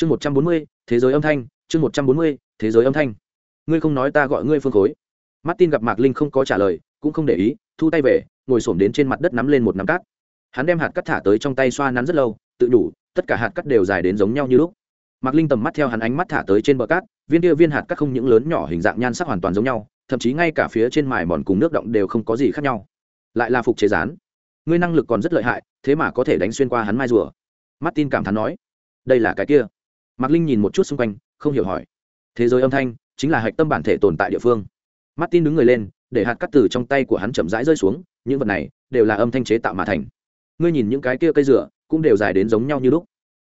chương một trăm bốn mươi, thế giới âm thanh, chương một trăm bốn mươi, thế giới âm thanh. Ngươi không nói ta gọi ngươi phương khối. Martin gặp mạc linh không có trả lời, cũng không để ý, thu tay về, ngồi s đến trên mặt đất nắm lên một nắm cát. Hắn đem hạt cắt thả tới trong tay xoa nắn rất lâu, tự đủ, tất cả hạt cắt đều dài đến giống nhau như lúc. Mạc linh tầm mắt theo hắn ánh mắt thả tới trên bờ cát, viên kia viên hạt cắt không những lớn nhỏ hình dạng nhan sắc hoàn toàn giống nhau, thậm chí ngay cả phía trên mài mòn cùng nước động đều không có gì khác nhau. Lại là phục chế rán. Ngươi năng lực còn rất lợi hại, thế mà có thể đánh xuyên qua hắn mai rùa. Martin cảm thán nói, đây là cái kia mạc linh nhìn một chút xung quanh, không hiểu hỏi. Thế giới âm thanh chính là hạch tâm bản thể tồn tại địa phương. Martin đứng người lên, để hạt cắt từ trong tay của hắn chậm rãi rơi xuống, những vật này đều là âm thanh chế tạo mà thành. Ngươi nhìn những cái kia cây dừa, cũng đều dài đến giống nhau như lúc.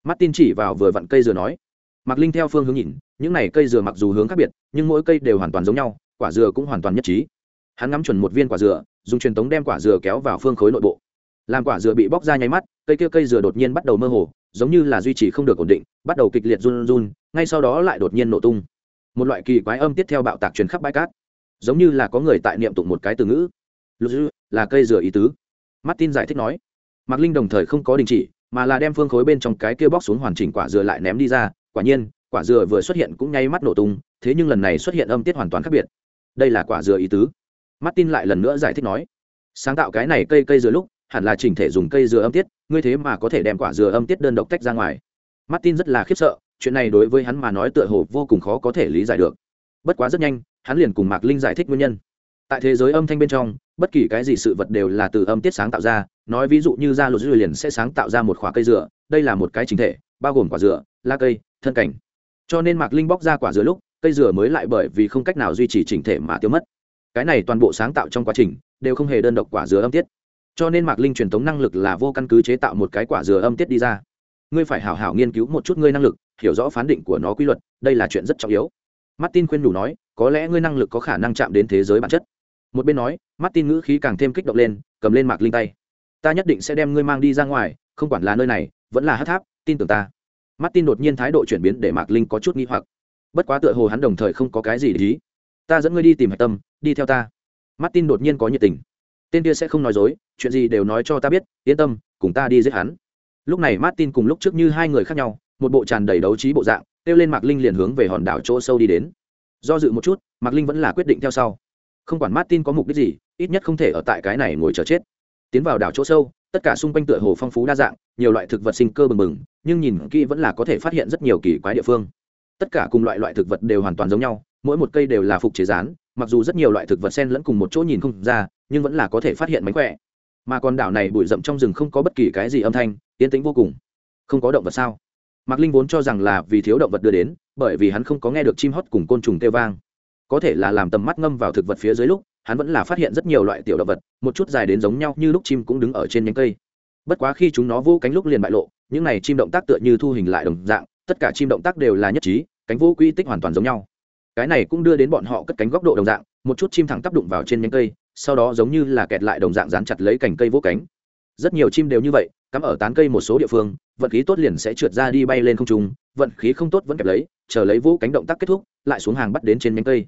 Martin chỉ vào vừa vặn cây dừa nói. Mạc linh theo phương hướng nhìn, những này cây dừa mặc dù hướng khác biệt, nhưng mỗi cây đều hoàn toàn giống nhau, quả dừa cũng hoàn toàn nhất trí. Hắn ngắm chuẩn một viên quả dừa, dùng truyền tống đem quả dừa kéo vào phương khối nội bộ làm quả dừa bị bóc ra nháy mắt, cây kia cây dừa đột nhiên bắt đầu mơ hồ, giống như là duy trì không được ổn định, bắt đầu kịch liệt run run, ngay sau đó lại đột nhiên nổ tung. Một loại kỳ quái âm tiếp theo bạo tạc truyền khắp bãi cát. Giống như là có người tại niệm tụng một cái từ ngữ. Lục dư, là cây dừa ý tứ. Martin giải thích nói. Mạc linh đồng thời không có đình chỉ, mà là đem phương khối bên trong cái kia bóc xuống hoàn chỉnh quả dừa lại ném đi ra. Quả nhiên, quả dừa vừa xuất hiện cũng nháy mắt nổ tung, thế nhưng lần này xuất hiện âm tiết hoàn toàn khác biệt. Đây là quả dừa ý tứ. Martin lại lần nữa giải thích nói. Sáng tạo cái này cây cây dừa lúc hẳn là chỉnh thể dùng cây dừa âm tiết, ngươi thế mà có thể đem quả dừa âm tiết đơn độc tách ra ngoài. Martin rất là khiếp sợ, chuyện này đối với hắn mà nói tựa hồ vô cùng khó có thể lý giải được. Bất quá rất nhanh, hắn liền cùng mạc linh giải thích nguyên nhân. Tại thế giới âm thanh bên trong, bất kỳ cái gì sự vật đều là từ âm tiết sáng tạo ra, nói ví dụ như da lột dừa liền sẽ sáng tạo ra một khoả cây dừa, đây là một cái chính thể, bao gồm quả dừa la cây, thân cảnh. Cho nên mạc linh bóc ra quả dừa lúc, cây dừa mới lại bởi vì không cách nào duy trì chỉnh thể mà tiêu mất. Cái này toàn bộ sáng tạo trong quá trình, đều không hề đơn độc quả dừa âm tiết cho nên mạc linh truyền thống năng lực là vô căn cứ chế tạo một cái quả dừa âm tiết đi ra. Ngươi phải hảo hảo nghiên cứu một chút ngươi năng lực, hiểu rõ phán định của nó quy luật, đây là chuyện rất trọng yếu. Martin khuyên đủ nói, có lẽ ngươi năng lực có khả năng chạm đến thế giới bản chất. Một bên nói, martin ngữ khí càng thêm kích động lên, cầm lên mạc linh tay. Ta nhất định sẽ đem ngươi mang đi ra ngoài, không quản là nơi này, vẫn là hát tháp, tin tưởng ta. Martin đột nhiên thái độ chuyển biến để mạc linh có chút nghi hoặc. Bất quá tựa hồ hắn đồng thời không có cái gì để ý. Ta dẫn ngươi đi tìm hạch tâm, đi theo ta. Martin đột nhiên có nhiệt tình tên kia sẽ không nói dối, chuyện gì đều nói cho ta biết, yên tâm, cùng ta đi giết hắn. Lúc này martin cùng lúc trước như hai người khác nhau, một bộ tràn đầy đấu trí bộ dạng, kêu lên mạc linh liền hướng về hòn đảo chỗ sâu đi đến. Do dự một chút, mạc linh vẫn là quyết định theo sau. Không quản martin có mục đích gì, ít nhất không thể ở tại cái này ngồi chờ chết. Tiến vào đảo chỗ sâu, tất cả xung quanh tựa hồ phong phú đa dạng, nhiều loại thực vật sinh cơ bừng bừng, nhưng nhìn kỹ vẫn là có thể phát hiện rất nhiều kỳ quái địa phương. Tất cả cùng loại loại thực vật đều hoàn toàn giống nhau, mỗi một cây đều là phục chế rán, mặc dù rất nhiều loại thực vật sen lẫn cùng một chỗ nhìn không ra nhưng vẫn là có thể phát hiện mánh khỏe. Mà con đảo này bụi rậm trong rừng không có bất kỳ cái gì âm thanh, yên tĩnh vô cùng. Không có động vật sao? Mạc linh vốn cho rằng là vì thiếu động vật đưa đến, bởi vì hắn không có nghe được chim hót cùng côn trùng kêu vang. Có thể là làm tầm mắt ngâm vào thực vật phía dưới lúc, hắn vẫn là phát hiện rất nhiều loại tiểu động vật, một chút dài đến giống nhau như lúc chim cũng đứng ở trên nhánh cây. Bất quá khi chúng nó vô cánh lúc liền bại lộ, những này chim động tác tựa như thu hình lại đồng dạng, tất cả chim động tác đều là nhất trí, cánh vô quy tích hoàn toàn giống nhau. Cái này cũng đưa đến bọn họ cất cánh góc độ đồng dạng, một chút chim thẳng tắp đụng vào trên nhánh cây sau đó giống như là kẹt lại đồng dạng dán chặt lấy cành cây vỗ cánh. Rất nhiều chim đều như vậy, cắm ở tán cây một số địa phương, vận khí tốt liền sẽ trượt ra đi bay lên không trung, vận khí không tốt vẫn kẹp lấy, chờ lấy vỗ cánh động tác kết thúc, lại xuống hàng bắt đến trên nhánh cây.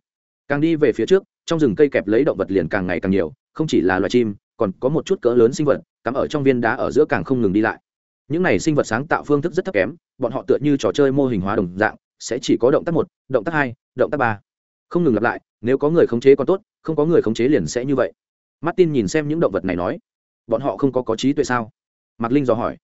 Càng đi về phía trước, trong rừng cây kẹp lấy động vật liền càng ngày càng nhiều, không chỉ là loài chim, còn có một chút cỡ lớn sinh vật, cắm ở trong viên đá ở giữa càng không ngừng đi lại. Những này sinh vật sáng tạo phương thức rất thấp kém, bọn họ tựa như trò chơi mô hình hóa đồng dạng, sẽ chỉ có động tác một, động tác hai, động tác ba không ngừng lặp lại, nếu có người khống chế còn tốt, không có người khống chế liền sẽ như vậy. Martin nhìn xem những động vật này nói, bọn họ không có có trí tuệ sao? Mạc linh dò hỏi,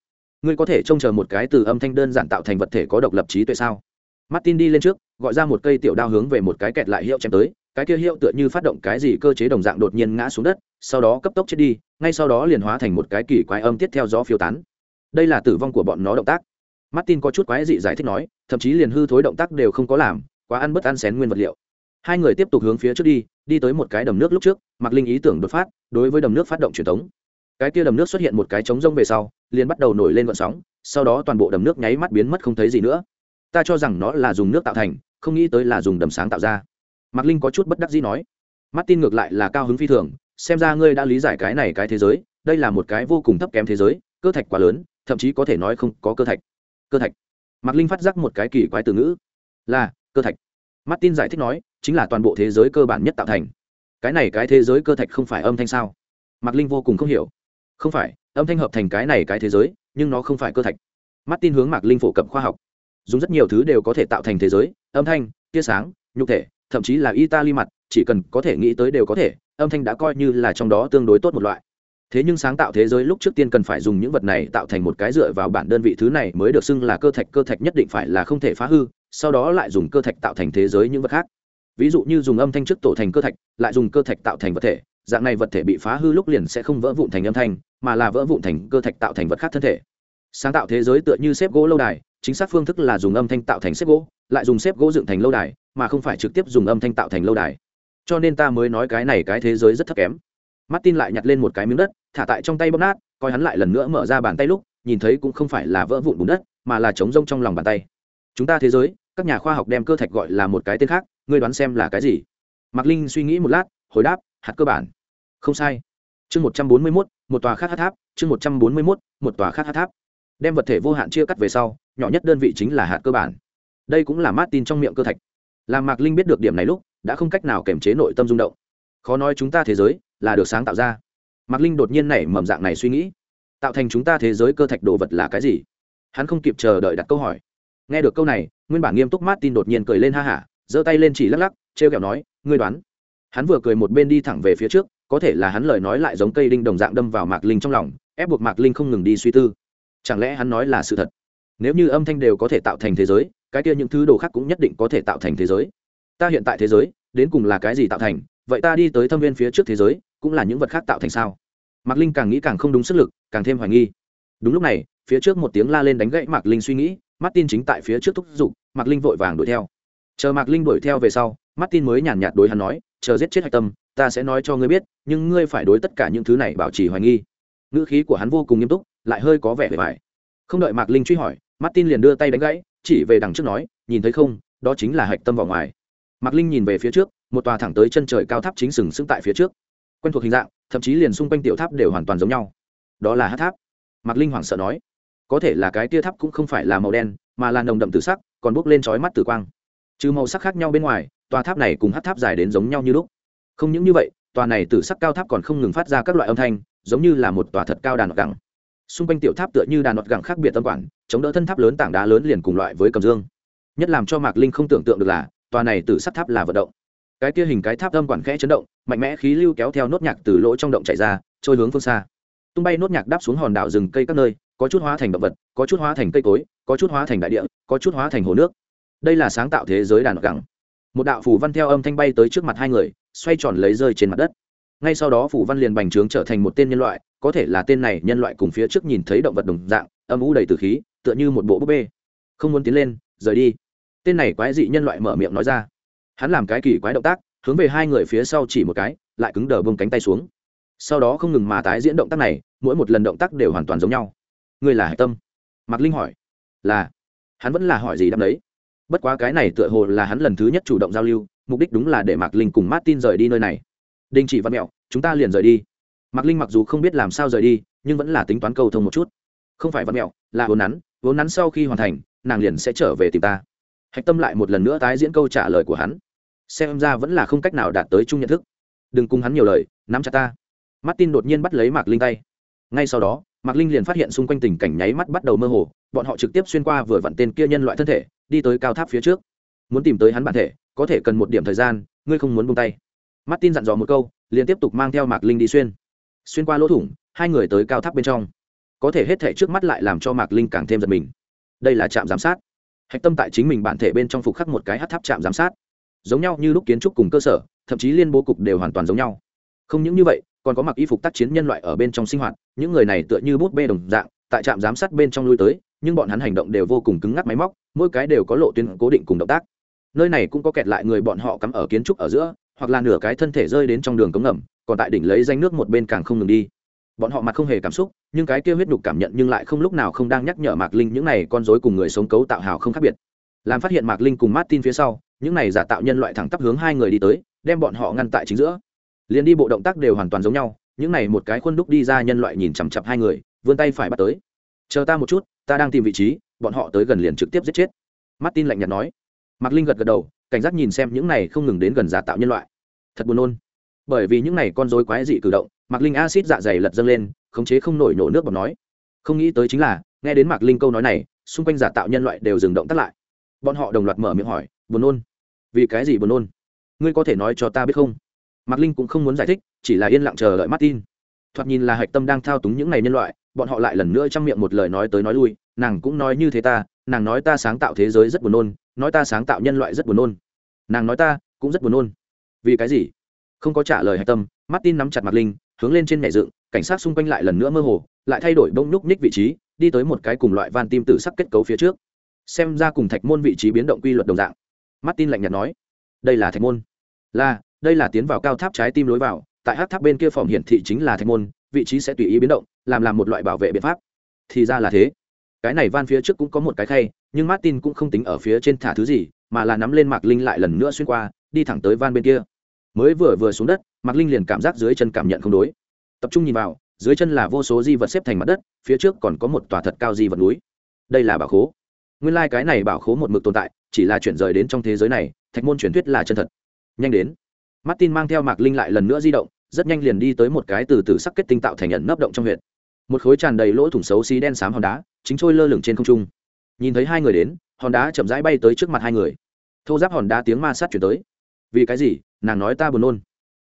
ngươi có thể trông chờ một cái từ âm thanh đơn giản tạo thành vật thể có độc lập trí tuệ sao? Martin đi lên trước, gọi ra một cây tiểu đao hướng về một cái kẹt lại hiệu chém tới, cái kia hiệu tựa như phát động cái gì cơ chế đồng dạng đột nhiên ngã xuống đất, sau đó cấp tốc chết đi, ngay sau đó liền hóa thành một cái kỳ quái âm tiết theo gió phiêu tán. Đây là tử vong của bọn nó động tác. Martin có chút quái dị giải thích nói, thậm chí liền hư thối động tác đều không có làm, quá ăn bất ăn xén nguyên vật liệu hai người tiếp tục hướng phía trước đi đi tới một cái đầm nước lúc trước, mạc linh ý tưởng đột phát, đối với đầm nước phát động truyền thống. Cái kia đầm nước xuất hiện một cái trống rông về sau, liền bắt đầu nổi lên vận sóng, sau đó toàn bộ đầm nước nháy mắt biến mất không thấy gì nữa. Ta cho rằng nó là dùng nước tạo thành, không nghĩ tới là dùng đầm sáng tạo ra. Mạc linh có chút bất đắc dĩ nói. Martin ngược lại là cao hứng phi thường, xem ra ngươi đã lý giải cái này cái thế giới, đây là một cái vô cùng thấp kém thế giới, cơ thạch quá lớn, thậm chí có thể nói không có cơ thạch. Cơ thạch. Mạc linh phát giác một cái kỳ quái từ ngữ. Là, cơ thạch martin giải thích nói, chính là toàn bộ thế giới cơ bản nhất tạo thành. Cái này cái thế giới cơ thạch không phải âm thanh sao? Mạc linh vô cùng không hiểu. Không phải, âm thanh hợp thành cái này cái thế giới, nhưng nó không phải cơ thạch. Martin hướng mạc linh phổ cập khoa học. Dùng rất nhiều thứ đều có thể tạo thành thế giới, âm thanh, tia sáng, nhục thể, thậm chí là italy mặt, chỉ cần có thể nghĩ tới đều có thể, âm thanh đã coi như là trong đó tương đối tốt một loại thế nhưng sáng tạo thế giới lúc trước tiên cần phải dùng những vật này tạo thành một cái dựa vào bản đơn vị thứ này mới được xưng là cơ thạch cơ thạch nhất định phải là không thể phá hư, sau đó lại dùng cơ thạch tạo thành thế giới những vật khác. Ví dụ như dùng âm thanh trước tổ thành cơ thạch, lại dùng cơ thạch tạo thành vật thể, dạng này vật thể bị phá hư lúc liền sẽ không vỡ vụn thành âm thanh, mà là vỡ vụn thành cơ thạch tạo thành vật khác thân thể. Sáng tạo thế giới tựa như xếp gỗ lâu đài, chính xác phương thức là dùng âm thanh tạo thành xếp gỗ, lại dùng xếp gỗ dựng thành lâu đài, mà không phải trực tiếp dùng âm thanh tạo thành lâu đài. Cho nên ta mới nói cái này cái thế giới rất thấp kém martin lại nhặt lên một cái miếng đất, thả tại trong tay bóp nát, coi hắn lại lần nữa mở ra bàn tay lúc, nhìn thấy cũng không phải là vỡ vụn bùn đất, mà là trống rông trong lòng bàn tay. Chúng ta thế giới, các nhà khoa học đem cơ thạch gọi là một cái tên khác, ngươi đoán xem là cái gì? Mạc linh suy nghĩ một lát, hồi đáp, hạt cơ bản. Không sai. Chương một trăm bốn mươi mốt, một tòa khác hát tháp, chương một trăm bốn mươi mốt, một tòa khác hát tháp. Đem vật thể vô hạn chia cắt về sau, nhỏ nhất đơn vị chính là hạt cơ bản. Đây cũng là martin trong miệng cơ thạch. Làm mạc linh biết được điểm này lúc, đã không cách nào kiềm chế nội tâm rung động. Khó nói chúng ta thế giới là được sáng tạo ra. Mạc linh đột nhiên nảy mầm dạng này suy nghĩ. Tạo thành chúng ta thế giới cơ thạch đồ vật là cái gì? Hắn không kịp chờ đợi đặt câu hỏi. Nghe được câu này, nguyên bản nghiêm túc martin đột nhiên cười lên ha hả, giơ tay lên chỉ lắc lắc t r e o kẹo nói, ngươi đoán. Hắn vừa cười một bên đi thẳng về phía trước, có thể là hắn lời nói lại giống cây đinh đồng dạng đâm vào mạc linh trong lòng, ép buộc mạc linh không ngừng đi suy tư. Chẳng lẽ hắn nói là sự thật? Nếu như âm thanh đều có thể tạo thành thế giới, cái kia những thứ đồ khác cũng nhất định có thể tạo thành thế giới. Ta hiện tại thế giới, đến cùng là cái gì tạo thành? Vậy ta đi tới thâm viên phía trước thế giới cũng là những vật khác tạo thành sao? Mạc linh càng nghĩ càng không đúng sức lực, càng thêm hoài nghi. Đúng lúc này, phía trước một tiếng la lên đánh gãy mạc linh suy nghĩ, martin chính tại phía trước thúc giục, mạc linh vội vàng đuổi theo. Chờ mạc linh đuổi theo về sau, martin mới nhàn nhạt đối hắn nói, chờ giết chết hạch tâm, ta sẽ nói cho ngươi biết, nhưng ngươi phải đối tất cả những thứ này bảo trì hoài nghi. Ngữ khí của hắn vô cùng nghiêm túc, lại hơi có vẻ vẻ vải không đợi mạc linh truy hỏi, martin liền đưa tay đánh gãy, chỉ về đằng trước nói, nhìn thấy không, đó chính là hạch tâm vào ngoài. Mạc linh nhìn về phía trước, một tòa thẳng tới chân trời cao tháp chính sừng sững tại phía trước quen thuộc hình dạng, thậm chí liền xung quanh tiểu tháp đều hoàn toàn giống nhau. Đó là hát tháp. Mạc linh hoảng sợ nói, có thể là cái tia tháp cũng không phải là màu đen, mà là nồng đậm tử sắc, còn bốc lên trói mắt tử quang. Trừ màu sắc khác nhau bên ngoài, tòa tháp này cùng hát tháp dài đến giống nhau như lúc. Không những như vậy, tòa này tử sắc cao tháp còn không ngừng phát ra các loại âm thanh, giống như là một tòa thật cao đàn gẳng. Xung quanh tiểu tháp tựa như đàn nọt gẳng khác biệt tâm quản, chống đỡ thân tháp lớn tảng đá lớn liền cùng loại với cầm dương. Nhất làm cho mạc linh không tưởng tượng được là, tòa này từ sắt tháp là vận động cái kia hình cái tháp âm quản khẽ chấn động, mạnh mẽ khí lưu kéo theo nốt nhạc từ lỗ trong động chạy ra, trôi hướng phương xa. Tung bay nốt nhạc đáp xuống hòn đảo rừng cây các nơi, có chút hóa thành động vật, có chút hóa thành cây cối, có chút hóa thành đại địa, có chút hóa thành hồ nước. Đây là sáng tạo thế giới đàn gẳng. Một đạo phủ văn theo âm thanh bay tới trước mặt hai người, xoay tròn lấy rơi trên mặt đất. Ngay sau đó phủ văn liền bành trướng trở thành một tên nhân loại, có thể là tên này nhân loại cùng phía trước nhìn thấy động vật đồng dạng, âm u đầy từ khí, tựa như một bộ búp bê. Không muốn tiến lên, rời đi. Tên này quái dị nhân loại mở miệng nói ra hắn làm cái kỳ quái động tác, hướng về hai người phía sau chỉ một cái, lại cứng đờ bông cánh tay xuống. Sau đó không ngừng mà tái diễn động tác này, mỗi một lần động tác đều hoàn toàn giống nhau. Ngươi là hạch tâm? Mạc linh hỏi. Là. Hắn vẫn là hỏi gì đâm đấy? Bất quá cái này tựa hồ là hắn lần thứ nhất chủ động giao lưu, mục đích đúng là để mạc linh cùng martin rời đi nơi này. Đình chỉ văn mẹo, chúng ta liền rời đi. Mạc linh mặc dù không biết làm sao rời đi, nhưng vẫn là tính toán cầu thông một chút. Không phải văn mẹo, là vốn nắn vốn nắn sau khi hoàn thành, nàng liền sẽ trở về tìm ta. Hạch tâm lại một lần nữa tái diễn câu trả lời của hắn xem ra vẫn là không cách nào đạt tới chung nhận thức. Đừng cùng hắn nhiều lời, nắm chặt ta. Martin đột nhiên bắt lấy mạc linh tay. Ngay sau đó, mạc linh liền phát hiện xung quanh tình cảnh nháy mắt bắt đầu mơ hồ, bọn họ trực tiếp xuyên qua vừa vặn tên kia nhân loại thân thể, đi tới cao tháp phía trước. Muốn tìm tới hắn bản thể, có thể cần một điểm thời gian, ngươi không muốn buông tay. Martin dặn dò một câu, liền tiếp tục mang theo mạc linh đi xuyên. Xuyên qua lỗ thủng, hai người tới cao tháp bên trong. Có thể hết thể trước mắt lại làm cho mạc linh càng thêm giật mình. Đây là trạm giám sát. Hạch tâm tại chính mình bản thể bên trong phục khắc một cái hát tháp trạm giám sát giống nhau như lúc kiến trúc cùng cơ sở, thậm chí liên bố cục đều hoàn toàn giống nhau. Không những như vậy, còn có mặc y phục tác chiến nhân loại ở bên trong sinh hoạt, những người này tựa như bút bê đồng dạng, tại trạm giám sát bên trong lui tới, nhưng bọn hắn hành động đều vô cùng cứng ngắc máy móc, mỗi cái đều có lộ tuyến cố định cùng động tác. Nơi này cũng có kẹt lại người bọn họ cắm ở kiến trúc ở giữa, hoặc là nửa cái thân thể rơi đến trong đường cống ngầm, còn tại đỉnh lấy danh nước một bên càng không ngừng đi. Bọn họ mặt không hề cảm xúc, nhưng cái kia huyết đục cảm nhận nhưng lại không lúc nào không đang nhắc nhở mạc linh những này con dối cùng người sống cấu tạo hào không khác biệt. Làm phát hiện mạc linh cùng martin phía sau những này giả tạo nhân loại thẳng tắp hướng hai người đi tới, đem bọn họ ngăn tại chính giữa. Liền đi bộ động tác đều hoàn toàn giống nhau, những này một cái khuôn đúc đi ra nhân loại nhìn chằm chặp hai người, vươn tay phải bắt tới. Chờ ta một chút, ta đang tìm vị trí, bọn họ tới gần liền trực tiếp giết chết. Martin lạnh nhạt nói. Mạc linh gật gật đầu, cảnh giác nhìn xem những này không ngừng đến gần giả tạo nhân loại. Thật buồn nôn. Bởi vì những này con dối quái dị cử động, mạc linh acid dạ dày lật dâng lên, khống chế không nổi nổ nước bọt nói. Không nghĩ tới chính là, nghe đến mạc linh câu nói này, xung quanh giả tạo nhân loại đều dừng động tắt lại bọn họ đồng loạt mở miệng hỏi, buồn nôn? Vì cái gì buồn nôn? Ngươi có thể nói cho ta biết không? Mạc linh cũng không muốn giải thích, chỉ là yên lặng chờ đợi martin. Thoạt nhìn là hạch tâm đang thao túng những n à y nhân loại, bọn họ lại lần nữa chăm miệng một lời nói tới nói lui, nàng cũng nói như thế ta, nàng nói ta sáng tạo thế giới rất buồn nôn, nói ta sáng tạo nhân loại rất buồn nôn. Nàng nói ta cũng rất buồn nôn. Vì cái gì? Không có trả lời hạch tâm, martin nắm chặt mặt linh, hướng lên trên nhảy dựng, cảnh sát xung quanh lại lần nữa mơ hồ, lại thay đổi bông nhúc nhích vị trí, đi tới một cái cùng loại van tim tử sắc kết cấu phía trước xem ra cùng thạch môn vị trí biến động quy luật đồng dạng. Martin lạnh nhạt nói, đây là thạch môn. Là, đây là tiến vào cao tháp trái tim lối vào, tại hát tháp bên kia phòng hiển thị chính là thạch môn, vị trí sẽ tùy ý biến động, làm làm một loại bảo vệ biện pháp. Thì ra là thế. Cái này van phía trước cũng có một cái khay, nhưng martin cũng không tính ở phía trên thả thứ gì, mà là nắm lên mạc linh lại lần nữa xuyên qua, đi thẳng tới van bên kia. Mới vừa vừa xuống đất, mạc linh liền cảm giác dưới chân cảm nhận không đối. Tập trung nhìn vào, dưới chân là vô số di vật xếp thành mặt đất, phía trước còn có một tòa thật cao di vật núi. Đây là bảo khố nguyên lai、like、cái này bảo khố một mực tồn tại, chỉ là chuyển rời đến trong thế giới này, thạch môn truyền thuyết là chân thật. Nhanh đến. Martin mang theo mạc linh lại lần nữa di động, rất nhanh liền đi tới một cái từ từ sắc kết tinh tạo thành nhận nấp động trong huyện một khối tràn đầy lỗ thủng xấu xí đen xám hòn đá, chính trôi lơ lửng trên không trung. Nhìn thấy hai người đến, hòn đá chậm rãi bay tới trước mặt hai người. Thô giáp hòn đá tiếng ma sát chuyển tới. Vì cái gì? Nàng nói ta buồn nôn.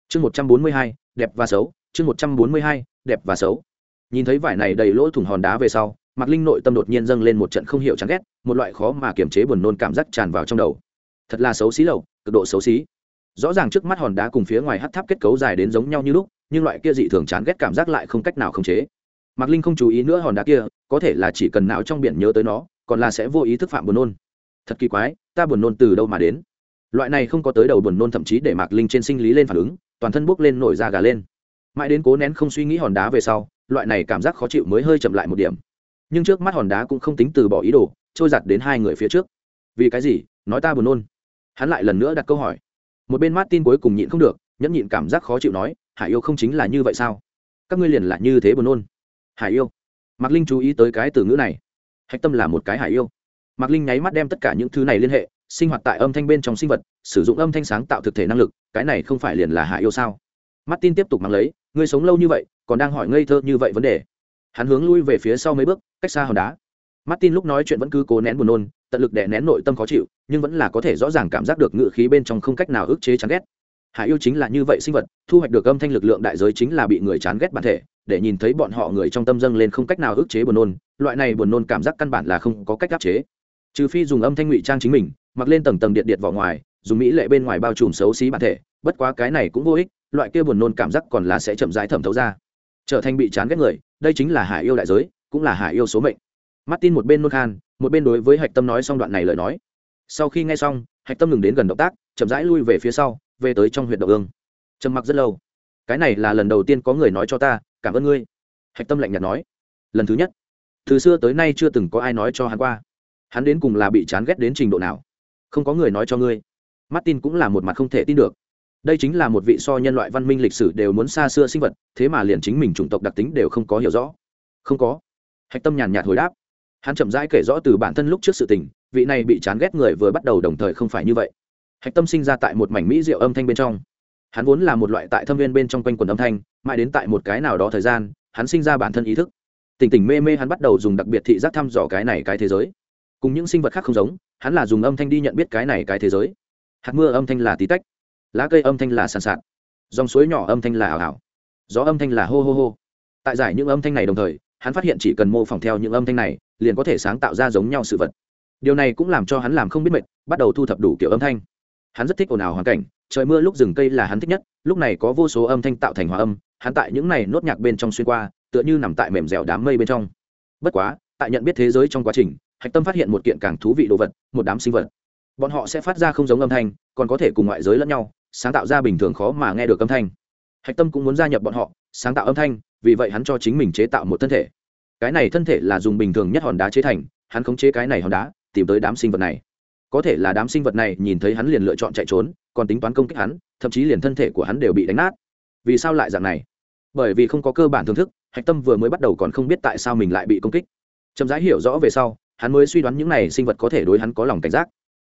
Chương một trăm bốn mươi hai, đẹp và xấu. Chương một trăm bốn mươi hai, đẹp và xấu. Nhìn thấy vải này đầy lỗ thủng hòn đá về sau mạc linh nội tâm đột nhiên dâng lên một trận không hiểu chán ghét, một loại khó mà kiềm chế buồn nôn cảm giác tràn vào trong đầu. Thật là xấu xí lầu cực độ xấu xí. Rõ ràng trước mắt hòn đá cùng phía ngoài hát tháp kết cấu dài đến giống nhau như lúc, nhưng loại kia dị thường chán ghét cảm giác lại không cách nào khống chế. Mạc linh không chú ý nữa hòn đá kia, có thể là chỉ cần não trong biển nhớ tới nó, còn là sẽ vô ý thức phạm buồn nôn. Thật kỳ quái, ta buồn nôn từ đâu mà đến? Loại này không có tới đầu buồn nôn thậm chí để mạc linh trên sinh lý lên phản ứng, toàn thân bốc lên nổi da gà lên. Mãi đến cố nén không suy nghĩ hòn đá về sau, loại này cảm giác khó chịu mới hơi chậm lại một điểm nhưng trước mắt hòn đá cũng không tính từ bỏ ý đồ, trôi giặt đến hai người phía trước. Vì cái gì? Nói ta buồn nôn. Hắn lại lần nữa đặt câu hỏi. Một bên martin cuối cùng nhịn không được, nhẫn nhịn cảm giác khó chịu nói, hải yêu không chính là như vậy sao? Các ngươi liền là như thế buồn nôn. Hải yêu? Mạc linh chú ý tới cái từ ngữ này. Hạch tâm là một cái hải yêu. Mạc linh nháy mắt đem tất cả những thứ này liên hệ, sinh hoạt tại âm thanh bên trong sinh vật, sử dụng âm thanh sáng tạo thực thể năng lực, cái này không phải liền là hải yêu sao? Martin tiếp tục mang lấy, ngươi sống lâu như vậy, còn đang hỏi ngây thơ như vậy vấn đề. Hắn hướng lui về phía sau mấy bước cách xa hòn đá. Martin lúc nói chuyện vẫn cứ cố nén buồn nôn, tận lực đè nén nội tâm khó chịu, nhưng vẫn là có thể rõ ràng cảm giác được ngự khí bên trong không cách nào ức chế chán ghét. Hải yêu chính là như vậy sinh vật, thu hoạch được âm thanh lực lượng đại giới chính là bị người chán ghét bản thể, để nhìn thấy bọn họ người trong tâm dâng lên không cách nào ức chế buồn nôn, loại này buồn nôn cảm giác căn bản là không có cách áp chế. Trừ phi dùng âm thanh ngụy trang chính mình, mặc lên tầng tầng điện điện vào ngoài, dùng mỹ lệ bên ngoài bao trùm xấu xí bản thể, bất quá cái này cũng vô ích, loại kia buồn nôn cảm giác còn là sẽ chậm rãi thẩm thấu ra, trở thành bị chán ghét người, đây chính là hải yêu đại giới cũng là hải yêu số mệnh. Martin một bên nôn khan, một bên đối với hạch tâm nói xong đoạn này lời nói. Sau khi nghe xong, hạch tâm ngừng đến gần động tác, chậm rãi lui về phía sau, về tới trong huyện đậu ương. Trầm mặc rất lâu. Cái này là lần đầu tiên có người nói cho ta, cảm ơn ngươi. Hạch tâm lạnh nhạt nói. Lần thứ nhất. Từ xưa tới nay chưa từng có ai nói cho hắn qua. Hắn đến cùng là bị chán ghét đến trình độ nào? Không có người nói cho ngươi. Martin cũng là một mặt không thể tin được. Đây chính là một vị so nhân loại văn minh lịch sử đều muốn xa xưa sinh vật, thế mà liền chính mình chủng tộc đặc tính đều không có hiểu rõ. Không có hạch tâm nhàn nhạt hồi đáp. Hắn chậm rãi kể rõ từ bản thân lúc trước sự tình, vị này bị chán ghét người vừa bắt đầu đồng thời không phải như vậy. Hạch tâm sinh ra tại một mảnh mỹ rượu âm thanh bên trong. Hắn vốn là một loại tại thâm viên bên trong quanh quần âm thanh, mãi đến tại một cái nào đó thời gian, hắn sinh ra bản thân ý thức. Tỉnh tỉnh mê mê hắn bắt đầu dùng đặc biệt thị giác thăm dò cái này cái thế giới. Cùng những sinh vật khác không giống, hắn là dùng âm thanh đi nhận biết cái này cái thế giới. Hạt mưa âm thanh là tí tách, lá cây âm thanh là sàn sạt, dòng suối nhỏ âm thanh là ảo ảo, gió âm thanh là hô hô hô. Tại giải những âm thanh này đồng thời hắn phát hiện chỉ cần mô phỏng theo những âm thanh này, liền có thể sáng tạo ra giống nhau sự vật. Điều này cũng làm cho hắn làm không biết mệt, bắt đầu thu thập đủ kiểu âm thanh. Hắn rất thích ồn ào hoàn cảnh, trời mưa lúc rừng cây là hắn thích nhất, lúc này có vô số âm thanh tạo thành hòa âm, hắn tại những này nốt nhạc bên trong xuyên qua, tựa như nằm tại mềm dẻo đám mây bên trong. Bất quá, tại nhận biết thế giới trong quá trình, hạch tâm phát hiện một kiện càng thú vị đồ vật, một đám sinh vật. Bọn họ sẽ phát ra không giống âm thanh, còn có thể cùng ngoại giới lẫn nhau, sáng tạo ra bình thường khó mà nghe được âm thanh. Hạch tâm cũng muốn gia nhập bọn họ sáng tạo âm thanh, vì vậy hắn cho chính mình chế tạo một thân thể. Cái này thân thể là dùng bình thường nhất hòn đá chế thành, hắn khống chế cái này hòn đá, tìm tới đám sinh vật này. Có thể là đám sinh vật này nhìn thấy hắn liền lựa chọn chạy trốn, còn tính toán công kích hắn, thậm chí liền thân thể của hắn đều bị đánh nát. Vì sao lại dạng này? Bởi vì không có cơ bản thưởng thức, hạch tâm vừa mới bắt đầu còn không biết tại sao mình lại bị công kích. Chậm rãi hiểu rõ về sau, hắn mới suy đoán những này sinh vật có thể đối hắn có lòng cảnh giác.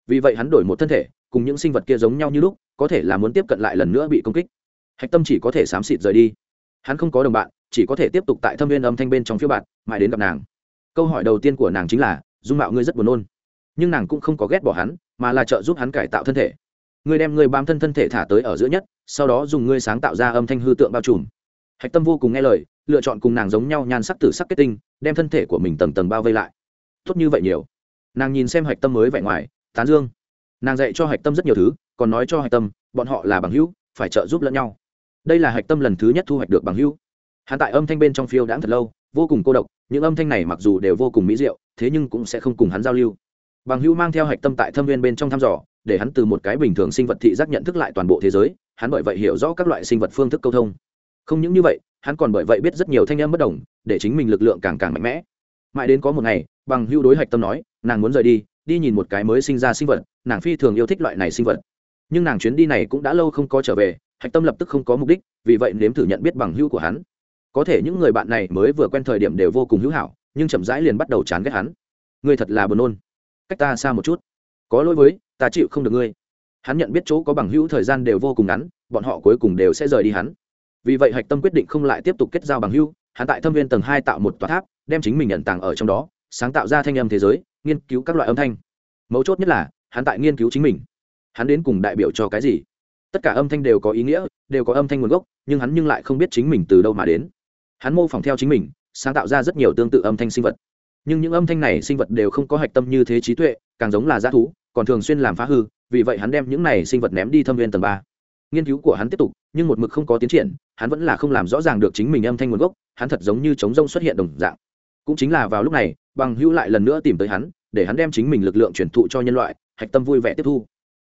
Vì vậy hắn đổi một thân thể, cùng những sinh vật kia giống nhau như lúc, có thể là muốn tiếp cận lại lần nữa bị công kích. Hạch tâm chỉ có thể xám xịt rời đi hắn không có đồng bạn, chỉ có thể tiếp tục tại thâm viên âm thanh bên trong phía bạn mãi đến gặp nàng. Câu hỏi đầu tiên của nàng chính là, dung mạo ngươi rất buồn nôn. Nhưng nàng cũng không có ghét bỏ hắn, mà là trợ giúp hắn cải tạo thân thể. Ngươi đem ngươi bám thân thân thể thả tới ở giữa nhất, sau đó dùng ngươi sáng tạo ra âm thanh hư tượng bao trùm. Hạch tâm vô cùng nghe lời, lựa chọn cùng nàng giống nhau nhan sắc tử sắc kết tinh, đem thân thể của mình tầng tầng bao vây lại. Tốt như vậy nhiều. Nàng nhìn xem hạch tâm mới vẻ ngoài, tán dương. Nàng dạy cho hạch tâm rất nhiều thứ, còn nói cho hạch tâm, bọn họ là bằng hữu, phải trợ giúp lẫn nhau đây là hạch tâm lần thứ nhất thu hoạch được bằng hữu. Hắn tại âm thanh bên trong phiêu đãng thật lâu, vô cùng cô độc, những âm thanh này mặc dù đều vô cùng mỹ diệu, thế nhưng cũng sẽ không cùng hắn giao lưu. Bằng hữu mang theo hạch tâm tại thâm viên bên trong thăm dò, để hắn từ một cái bình thường sinh vật thị giác nhận thức lại toàn bộ thế giới, hắn bởi vậy hiểu rõ các loại sinh vật phương thức câu thông. Không những như vậy, hắn còn bởi vậy biết rất nhiều thanh âm bất đồng, để chính mình lực lượng càng càng mạnh mẽ. Mãi đến có một ngày, bằng hữu đối hạch tâm nói, nàng muốn rời đi đi nhìn một cái mới sinh ra sinh vật, nàng phi thường yêu thích loại này sinh vật. Nhưng nàng chuyến đi này cũng đã lâu không có trở về hạch tâm lập tức không có mục đích, vì vậy nếm thử nhận biết bằng hữu của hắn. Có thể những người bạn này mới vừa quen thời điểm đều vô cùng hữu hảo, nhưng chậm rãi liền bắt đầu chán ghét hắn. Ngươi thật là buồn nôn. Cách ta xa một chút. Có lỗi với, ta chịu không được ngươi. Hắn nhận biết chỗ có bằng hữu thời gian đều vô cùng ngắn, bọn họ cuối cùng đều sẽ rời đi hắn. Vì vậy hạch tâm quyết định không lại tiếp tục kết giao bằng hữu, hắn tại thâm viên tầng hai tạo một tòa tháp, đem chính mình nhận tàng ở trong đó, sáng tạo ra thanh âm thế giới, nghiên cứu các loại âm thanh. Mấu chốt nhất là, hắn tại nghiên cứu chính mình. Hắn đến cùng đại biểu cho cái gì? Tất cả âm thanh đều có ý nghĩa, đều có âm thanh nguồn gốc, nhưng hắn nhưng lại không biết chính mình từ đâu mà đến. Hắn mô phỏng theo chính mình, sáng tạo ra rất nhiều tương tự âm thanh sinh vật. Nhưng những âm thanh này sinh vật đều không có hạch tâm như thế trí tuệ, càng giống là g thú, còn thường xuyên làm phá hư, vì vậy hắn đem những này sinh vật ném đi thâm viên tầng ba. Nghiên cứu của hắn tiếp tục, nhưng một mực không có tiến triển, hắn vẫn là không làm rõ ràng được chính mình âm thanh nguồn gốc, hắn thật giống như trống rông xuất hiện đồng dạng. Cũng chính là vào lúc này, bằng hữu lại lần nữa tìm tới hắn, để hắn đem chính mình lực lượng truyền thụ cho nhân loại, hạch tâm vui vẻ tiếp thu.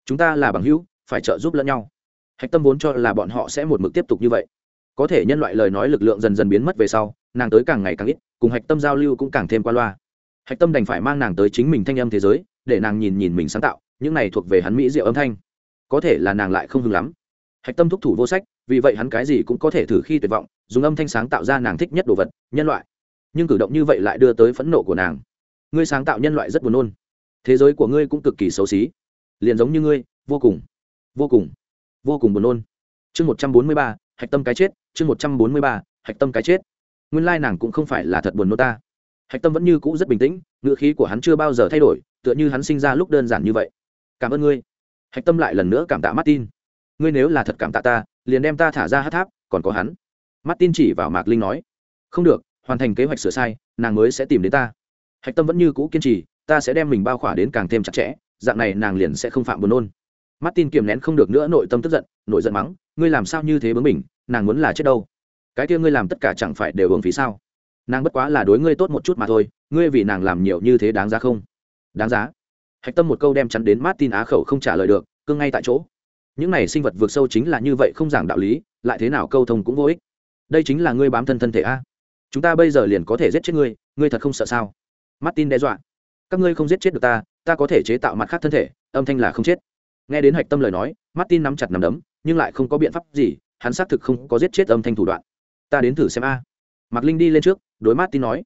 Chúng ta là bằng hữu phải trợ giúp lẫn nhau. Hạch tâm vốn cho là bọn họ sẽ một mực tiếp tục như vậy. Có thể nhân loại lời nói lực lượng dần dần biến mất về sau, nàng tới càng ngày càng ít, cùng hạch tâm giao lưu cũng càng thêm qua loa. Hạch tâm đành phải mang nàng tới chính mình thanh âm thế giới, để nàng nhìn nhìn mình sáng tạo, những này thuộc về hắn mỹ diệu âm thanh. Có thể là nàng lại không hưng lắm. Hạch tâm thúc thủ vô sách, vì vậy hắn cái gì cũng có thể thử khi tuyệt vọng, dùng âm thanh sáng tạo ra nàng thích nhất đồ vật, nhân loại. Nhưng cử động như vậy lại đưa tới phẫn nộ của nàng. Ngươi sáng tạo nhân loại rất buồn nôn. Thế giới của ngươi cũng cực kỳ xấu xí. Liền giống như ngươi, vô cùng vô cùng. Vô cùng buồn nôn. Chương một trăm bốn mươi ba, hạch tâm cái chết. Chương một trăm bốn mươi ba, hạch tâm cái chết. Nguyên lai nàng cũng không phải là thật buồn nôn ta. Hạch tâm vẫn như cũ rất bình tĩnh ngựa khí của hắn chưa bao giờ thay đổi, tựa như hắn sinh ra lúc đơn giản như vậy. Cảm ơn ngươi. Hạch tâm lại lần nữa cảm tạ martin. Ngươi nếu là thật cảm tạ ta, liền đem ta thả ra hát tháp, còn có hắn. Martin chỉ vào mạc linh nói. Không được, hoàn thành kế hoạch sửa sai, nàng mới sẽ tìm đến ta. Hạch tâm vẫn như cũ kiên trì, ta sẽ đem mình bao khỏa đến càng thêm chặt chẽ, dạng này nàng liền sẽ không phạm buồn nôn martin kiềm nén không được nữa, nội tâm tức giận, nội giận mắng, ngươi làm sao như thế bướng mình nàng muốn là chết đâu? Cái kia ngươi làm tất cả chẳng phải đều uổng phí sao? Nàng bất quá là đối ngươi tốt một chút mà thôi, ngươi vì nàng làm nhiều như thế đáng giá không? Đáng giá. Hạch tâm một câu đem chắn đến martin á khẩu không trả lời được, cương ngay tại chỗ. Những này sinh vật vượt sâu chính là như vậy không giảng đạo lý, lại thế nào câu thông cũng vô ích. Đây chính là ngươi bám thân thân thể a. Chúng ta bây giờ liền có thể giết chết ngươi ngươi thật không sợ sao? Martin đe dọa. Các ngươi không giết chết được ta ta có thể chế tạo mặt khác thân thể, âm thanh là không chết nghe đến hạch tâm lời nói, martin nắm chặt nắm đấm, nhưng lại không có biện pháp gì, hắn xác thực không có giết chết âm thanh thủ đoạn. Ta đến thử xem a. À. mạc linh đi lên trước, đối martin nói.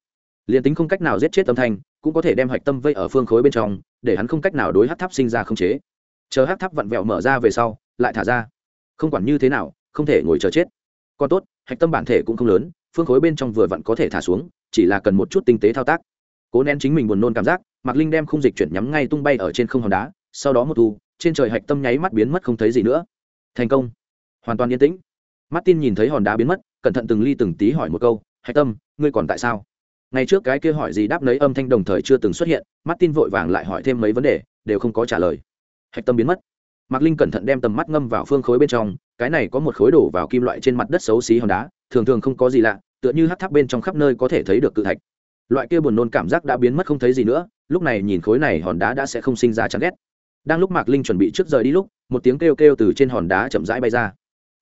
Liền tính không cách nào giết chết âm thanh, cũng có thể đem hạch tâm vây ở phương khối bên trong, để hắn không cách nào đối hát tháp sinh ra không chế. Chờ hát tháp vặn vẹo mở ra về sau, lại thả ra. Không quản như thế nào, không thể ngồi chờ chết. Còn tốt, hạch tâm bản thể cũng không lớn, phương khối bên trong vừa vặn có thể thả xuống, chỉ là cần một chút tinh tế thao tác. Cố nén chính mình buồn nôn cảm giác, mạc linh đem khung dịch chuyển nhắm ngay tung bay ở trên không hòn đá, sau đó một thu trên trời hạch tâm nháy mắt biến mất không thấy gì nữa. Thành công. Hoàn toàn yên tĩnh. Martin nhìn thấy hòn đá biến mất, cẩn thận từng ly từng tí hỏi một câu, hạch tâm, ngươi còn tại sao? Ngày trước cái kia hỏi gì đáp lấy âm thanh đồng thời chưa từng xuất hiện, martin vội vàng lại hỏi thêm mấy vấn đề, đều không có trả lời. Hạch tâm biến mất. Mạc linh cẩn thận đem tầm mắt ngâm vào phương khối bên trong, cái này có một khối đổ vào kim loại trên mặt đất xấu xí hòn đá, thường thường không có gì lạ, tựa như hát tháp bên trong khắp nơi có thể thấy được cự thạch. Loại kia buồn nôn cảm giác đã biến mất không thấy gì nữa, lúc này nhìn khối này hòn đá đã sẽ không sinh ra chán ghét đang lúc mạc linh chuẩn bị trước rời đi lúc, một tiếng kêu kêu từ trên hòn đá chậm rãi bay ra.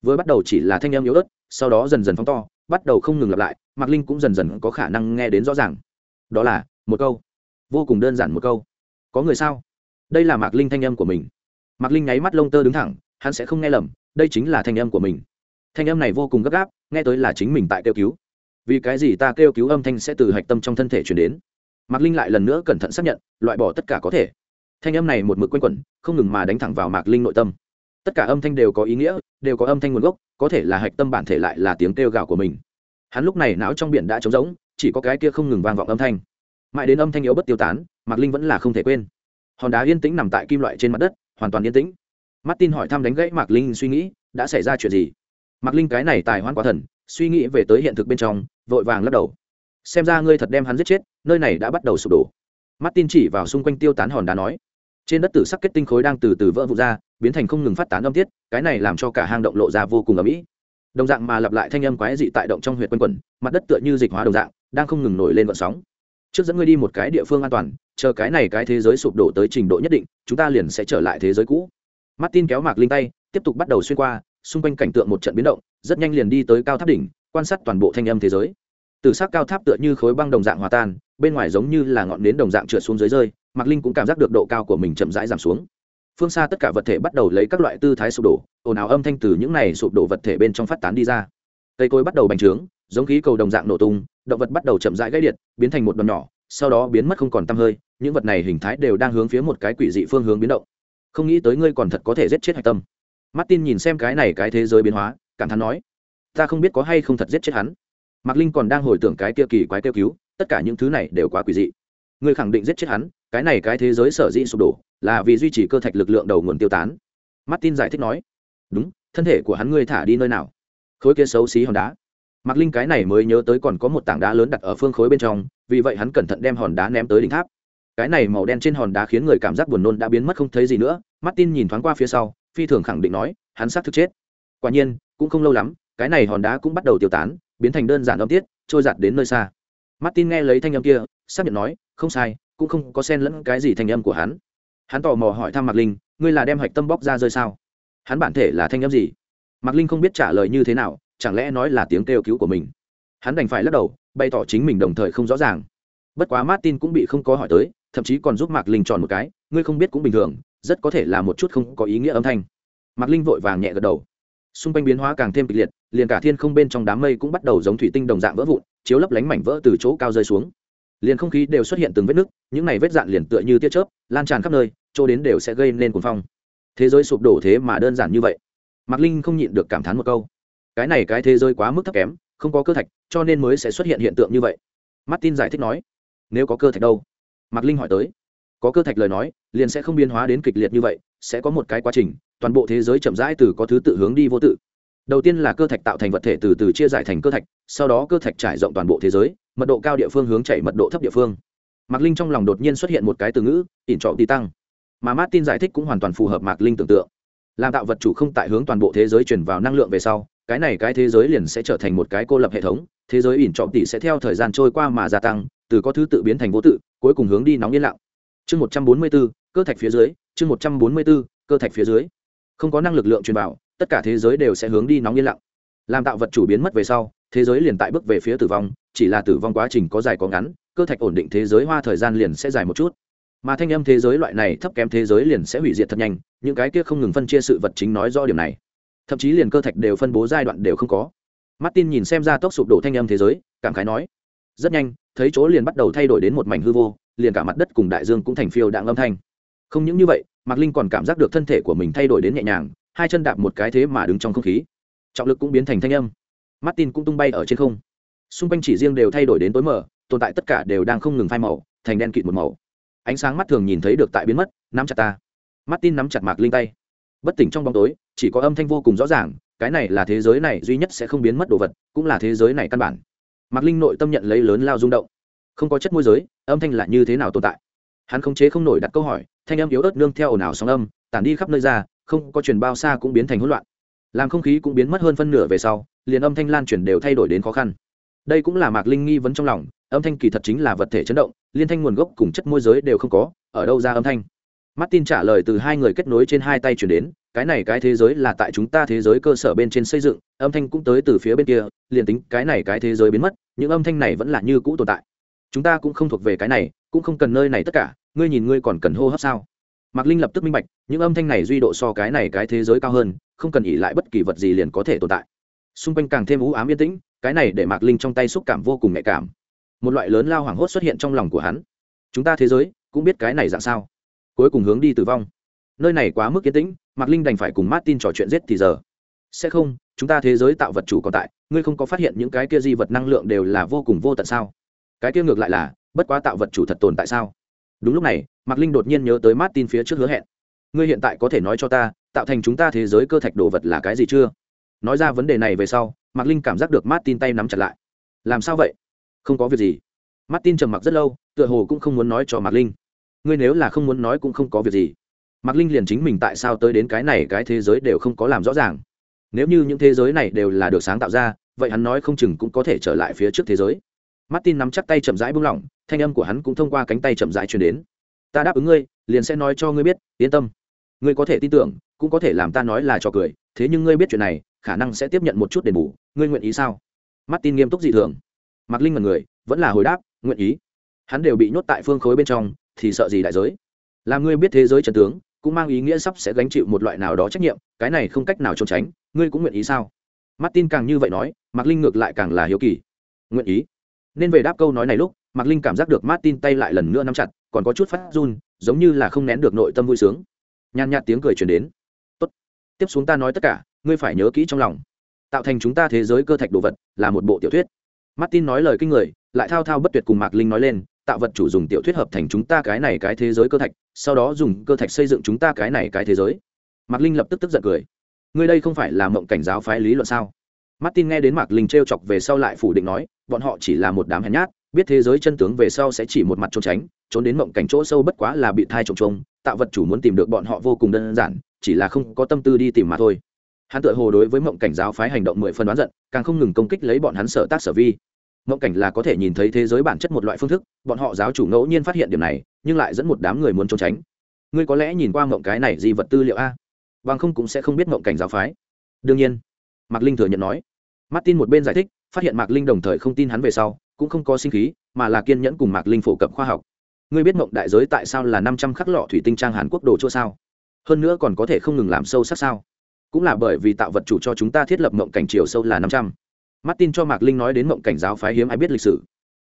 Vừa bắt đầu chỉ là thanh âm yếu ớt, sau đó dần dần phóng to, bắt đầu không ngừng lặp lại, mạc linh cũng dần dần có khả năng nghe đến rõ ràng. Đó là, một câu. Vô cùng đơn giản một câu. Có người sao? Đây là mạc linh thanh âm của mình. Mạc linh nháy mắt lông tơ đứng thẳng, hắn sẽ không nghe lầm, đây chính là thanh âm của mình. Thanh âm này vô cùng gấp gáp, nghe tới là chính mình tại kêu cứu. Vì cái gì ta kêu cứu âm thanh sẽ từ hạch tâm trong thân thể chuyển đến? Mạc linh lại lần nữa cẩn thận xác nhận, loại bỏ tất cả có thể thanh âm này một mực quanh quẩn, không ngừng mà đánh thẳng vào mạc linh nội tâm. Tất cả âm thanh đều có ý nghĩa, đều có âm thanh nguồn gốc, có thể là hạch tâm bản thể lại là tiếng kêu gào của mình. Hắn lúc này não trong biển đã trống rỗng, chỉ có cái kia không ngừng vang vọng âm thanh. Mãi đến âm thanh yếu bất tiêu tán, mạc linh vẫn là không thể quên. Hòn đá yên tĩnh nằm tại kim loại trên mặt đất, hoàn toàn yên tĩnh. Martin hỏi thăm đánh gãy mạc linh suy nghĩ, đã xảy ra chuyện gì? Mạc linh cái này tài hoan quá thần, suy nghĩ về tới hiện thực bên trong, vội vàng lắc đầu. Xem ra ngươi thật đem hắn giết chết, nơi này đã bắt đầu sụp đổ. Martin chỉ vào xung quanh tiêu tán hòn đá nói trên đất tử sắc kết tinh khối đang từ từ vỡ vụn ra, biến thành không ngừng phát tán âm tiết, cái này làm cho cả hang động lộ ra vô cùng ấm ĩ đồng dạng mà lặp lại thanh âm quái dị tại động trong huyện quân quẩn, mặt đất tựa như dịch hóa đồng dạng, đang không ngừng nổi lên vận sóng. Trước dẫn ngươi đi một cái địa phương an toàn, chờ cái này cái thế giới sụp đổ tới trình độ nhất định, chúng ta liền sẽ trở lại thế giới cũ. Martin kéo mạc linh tay, tiếp tục bắt đầu xuyên qua, xung quanh cảnh tượng một trận biến động, rất nhanh liền đi tới cao tháp đỉnh, quan sát toàn bộ thanh âm thế giới. Từ sắc cao tháp tựa như khối băng đồng dạng hòa tan, bên ngoài giống như là ngọn nến đồng dạng trượt xuống dưới rơi mạc linh cũng cảm giác được độ cao của mình chậm rãi giảm xuống. Phương xa tất cả vật thể bắt đầu lấy các loại tư thái sụp đổ, ồn ào âm thanh từ những này sụp đổ vật thể bên trong phát tán đi ra. Cây cối bắt đầu bành trướng, giống khí cầu đồng dạng nổ tung, động vật bắt đầu chậm rãi gãy điện, biến thành một đòn nhỏ, sau đó biến mất không còn tăm hơi, những vật này hình thái đều đang hướng phía một cái quỷ dị phương hướng biến động. Không nghĩ tới ngươi còn thật có thể giết chết hạch tâm. Martin nhìn xem cái này cái thế giới biến hóa, cảm thán nói, ta không biết có hay không thật giết chết hắn. Mạc linh còn đang hồi tưởng cái kia kỳ quái kêu cứu, tất cả những thứ này đều quá quỷ dị. Ngươi khẳng định giết chết hắn cái này cái thế giới sở dĩ sụp đổ là vì duy trì cơ thạch lực lượng đầu nguồn tiêu tán. Martin giải thích nói, đúng, thân thể của hắn ngươi thả đi nơi nào? Khối kia xấu xí hòn đá. Mạc linh cái này mới nhớ tới còn có một tảng đá lớn đặt ở phương khối bên trong, vì vậy hắn cẩn thận đem hòn đá ném tới đỉnh tháp. Cái này màu đen trên hòn đá khiến người cảm giác buồn nôn đã biến mất không thấy gì nữa. Martin nhìn thoáng qua phía sau, phi thường khẳng định nói, hắn xác thực chết. Quả nhiên, cũng không lâu lắm, cái này hòn đá cũng bắt đầu tiêu tán, biến thành đơn giản âm tiết, trôi giặt đến nơi xa. Martin nghe lấy thanh âm kia, xác nhận nói, không sai cũng không có xen lẫn cái gì thanh âm của hắn. Hắn tò mò hỏi thăm mạc linh, ngươi là đem hạch tâm bóc ra rơi sao? Hắn bản thể là thanh âm gì? Mạc linh không biết trả lời như thế nào, chẳng lẽ nói là tiếng kêu cứu của mình? Hắn đành phải lắc đầu, bày tỏ chính mình đồng thời không rõ ràng. Bất quá martin cũng bị không có hỏi tới, thậm chí còn giúp mạc linh tròn một cái, ngươi không biết cũng bình thường, rất có thể là một chút không có ý nghĩa âm thanh. Mạc linh vội vàng nhẹ gật đầu. Xung quanh biến hóa càng thêm kịch liệt, liền cả thiên không bên trong đám mây cũng bắt đầu giống thủy tinh đồng dạng vỡ vụn, chiếu lấp lánh mảnh vỡ từ chỗ cao rơi xuống liền không khí đều xuất hiện từng vết nứt, những này vết dạn liền tựa như tia chớp, lan tràn khắp nơi, chỗ đến đều sẽ gây nên cuồng phong. Thế giới sụp đổ thế mà đơn giản như vậy. Mạc linh không nhịn được cảm thán một câu. Cái này cái thế giới quá mức thấp kém, không có cơ thạch, cho nên mới sẽ xuất hiện hiện tượng như vậy. Martin giải thích nói, nếu có cơ thạch đâu? Mạc linh hỏi tới. Có cơ thạch lời nói, liền sẽ không biến hóa đến kịch liệt như vậy, sẽ có một cái quá trình, toàn bộ thế giới chậm rãi từ có thứ tự hướng đi vô tự. Đầu tiên là cơ thạch tạo thành vật thể từ từ chia giải thành cơ thạch, sau đó cơ thạch trải rộng toàn bộ thế giới mật độ cao địa phương hướng chạy mật độ thấp địa phương. Mạc linh trong lòng đột nhiên xuất hiện một cái từ ngữ, ỉn trọ đi tăng. Mà martin giải thích cũng hoàn toàn phù hợp mạc linh tưởng tượng. Làm tạo vật chủ không tại hướng toàn bộ thế giới chuyển vào năng lượng về sau, cái này cái thế giới liền sẽ trở thành một cái cô lập hệ thống, thế giới ỉn trọ tỷ sẽ theo thời gian trôi qua mà gia tăng, từ có thứ tự biến thành vô tự, cuối cùng hướng đi nóng yên lặng. Chương một trăm bốn mươi bốn, cơ thạch phía dưới, chương một trăm bốn mươi bốn, cơ thạch phía dưới. Không có năng lực lượng truyền vào, tất cả thế giới đều sẽ hướng đi nóng yên lặng. Làm tạo vật chủ biến mất về sau thế giới liền tại bước về phía tử vong, chỉ là tử vong quá trình có dài có ngắn, cơ thạch ổn định thế giới hoa thời gian liền sẽ dài một chút. Mà thanh âm thế giới loại này thấp kém thế giới liền sẽ hủy diệt thật nhanh, những cái kia không ngừng phân chia sự vật chính nói rõ điểm này. Thậm chí liền cơ thạch đều phân bố giai đoạn đều không có. Martin nhìn xem ra tốc sụp đổ thanh âm thế giới, cảm khái nói, rất nhanh, thấy chỗ liền bắt đầu thay đổi đến một mảnh hư vô, liền cả mặt đất cùng đại dương cũng thành phiêu đạn âm thanh. Không những như vậy, mạc linh còn cảm giác được thân thể của mình thay đổi đến nhẹ nhàng, hai chân đạp một cái thế mà đứng trong không khí. Trọng lực cũng biến thành thanh âm martin cũng tung bay ở trên không. Xung quanh chỉ riêng đều thay đổi đến tối mờ, tồn tại tất cả đều đang không ngừng phai màu, thành đen kịt một màu. Ánh sáng mắt thường nhìn thấy được tại biến mất, nắm chặt ta. Martin nắm chặt mạc linh tay. Bất tỉnh trong bóng tối, chỉ có âm thanh vô cùng rõ ràng, cái này là thế giới này duy nhất sẽ không biến mất đồ vật, cũng là thế giới này căn bản. Mạc linh nội tâm nhận lấy lớn lao rung động. Không có chất môi giới, âm thanh là như thế nào tồn tại? Hắn không chế không nổi đặt câu hỏi, thanh âm yếu ớt nương theo ồn ào sóng âm, tản đi khắp nơi ra, không có truyền bao xa cũng biến thành hỗn loạn. Làm không khí cũng biến mất hơn phân nửa về sau liền âm thanh lan truyền đều thay đổi đến khó khăn. Đây cũng là mạc linh nghi vấn trong lòng, âm thanh kỳ thật chính là vật thể chấn động, liên thanh nguồn gốc cùng chất môi giới đều không có, ở đâu ra âm thanh? Martin trả lời từ hai người kết nối trên hai tay chuyển đến, cái này cái thế giới là tại chúng ta thế giới cơ sở bên trên xây dựng, âm thanh cũng tới từ phía bên kia, liền tính cái này cái thế giới biến mất, những âm thanh này vẫn là như cũ tồn tại. Chúng ta cũng không thuộc về cái này, cũng không cần nơi này tất cả, ngươi nhìn ngươi còn cần hô hấp sao? Mạc linh lập tức minh bạch, những âm thanh này duy độ so cái này cái thế giới cao hơn, không cần ỉ lại bất kỳ vật gì liền có thể tồn tại xung quanh càng thêm u ám yên tĩnh, cái này để mạc linh trong tay xúc cảm vô cùng nhạy cảm. Một loại lớn lao hoảng hốt xuất hiện trong lòng của hắn. Chúng ta thế giới cũng biết cái này dạng sao. Cuối cùng hướng đi tử vong. Nơi này quá mức yên tĩnh, mạc linh đành phải cùng martin trò chuyện giết thì giờ. Sẽ không, chúng ta thế giới tạo vật chủ còn tại, ngươi không có phát hiện những cái kia di vật năng lượng đều là vô cùng vô tận sao? Cái kia ngược lại là, bất quá tạo vật chủ thật tồn tại sao? Đúng lúc này, mạc linh đột nhiên nhớ tới martin phía trước hứa hẹn. Ngươi hiện tại có thể nói cho ta, tạo thành chúng ta thế giới cơ thạch đồ vật là cái gì chưa? Nói ra vấn đề này về sau, mạc linh cảm giác được martin tay nắm chặt lại. Làm sao vậy? Không có việc gì. Martin trầm mặc rất lâu, tựa hồ cũng không muốn nói cho mạc linh. Ngươi nếu là không muốn nói cũng không có việc gì. Mạc linh liền chính mình tại sao tới đến cái này, cái thế giới đều không có làm rõ ràng. Nếu như những thế giới này đều là được sáng tạo ra, vậy hắn nói không chừng cũng có thể trở lại phía trước thế giới. Martin nắm chắc tay chậm rãi buông lỏng, thanh âm của hắn cũng thông qua cánh tay chậm rãi truyền đến. Ta đáp ứng ngươi, liền sẽ nói cho ngươi biết, yên tâm. Ngươi có thể tin tưởng, cũng có thể làm ta nói là cho cười. Thế nhưng ngươi biết chuyện này khả năng sẽ tiếp nhận một chút đền bù, ngươi nguyện ý sao? Martin nghiêm túc dị thường. Mạc linh mật người, vẫn là hồi đáp, nguyện ý. Hắn đều bị nhốt tại phương khối bên trong, thì sợ gì đại giới? Làm ngươi biết thế giới trần tướng, cũng mang ý nghĩa sắp sẽ gánh chịu một loại nào đó trách nhiệm, cái này không cách nào trốn tránh, ngươi cũng nguyện ý sao? Martin càng như vậy nói, mạc linh ngược lại càng là hiếu kỳ. Nguyện ý. Nên về đáp câu nói này lúc, mạc linh cảm giác được martin tay lại lần nữa nắm chặt, còn có chút phát run, giống như là không nén được nội tâm vui sướng. Nhàn nhạt tiếng cười truyền đến. Tốt. Tiếp xuống ta nói tất cả ngươi phải nhớ kỹ trong lòng. Tạo thành chúng ta thế giới cơ thạch đồ vật là một bộ tiểu thuyết. Martin nói lời kinh người, lại thao thao bất tuyệt cùng mạc linh nói lên, tạo vật chủ dùng tiểu thuyết hợp thành chúng ta cái này cái thế giới cơ thạch, sau đó dùng cơ thạch xây dựng chúng ta cái này cái thế giới. Mạc linh lập tức tức giận cười. Ngươi đây không phải là mộng cảnh giáo phái lý luận sao? Martin nghe đến mạc linh t r e o chọc về sau lại phủ định nói, bọn họ chỉ là một đám hèn nhát, biết thế giới chân tướng về sau sẽ chỉ một mặt trốn tránh, trốn đến mộng cảnh chỗ sâu bất quá là bị thai trộm trông tạo vật chủ muốn tìm được bọn họ vô cùng đơn giản, chỉ là không có tâm tư đi tìm mà thôi hắn tự hồ đối với mộng cảnh giáo phái hành động mười phân đoán giận, càng không ngừng công kích lấy bọn hắn sở tác sở vi. Mộng cảnh là có thể nhìn thấy thế giới bản chất một loại phương thức, bọn họ giáo chủ ngẫu nhiên phát hiện điểm này, nhưng lại dẫn một đám người muốn trốn tránh. Ngươi có lẽ nhìn qua mộng cái này gì vật tư liệu a? Bằng không cũng sẽ không biết mộng cảnh giáo phái. Đương nhiên, mạc linh thừa nhận nói. Martin một bên giải thích, phát hiện mạc linh đồng thời không tin hắn về sau, cũng không có sinh khí, mà là kiên nhẫn cùng mạc linh phổ cập khoa học. Ngươi biết mộng đại giới tại sao là năm trăm khắc lọ thủy tinh trang hàn quốc đồ chỗ sao? Hơn nữa còn có thể không ngừng làm sâu sắc sao? Cũng là bởi vì tạo vật chủ cho chúng ta thiết lập mộng cảnh chiều sâu là năm trăm. Martin cho mạc linh nói đến mộng cảnh giáo phái hiếm ai biết lịch sử.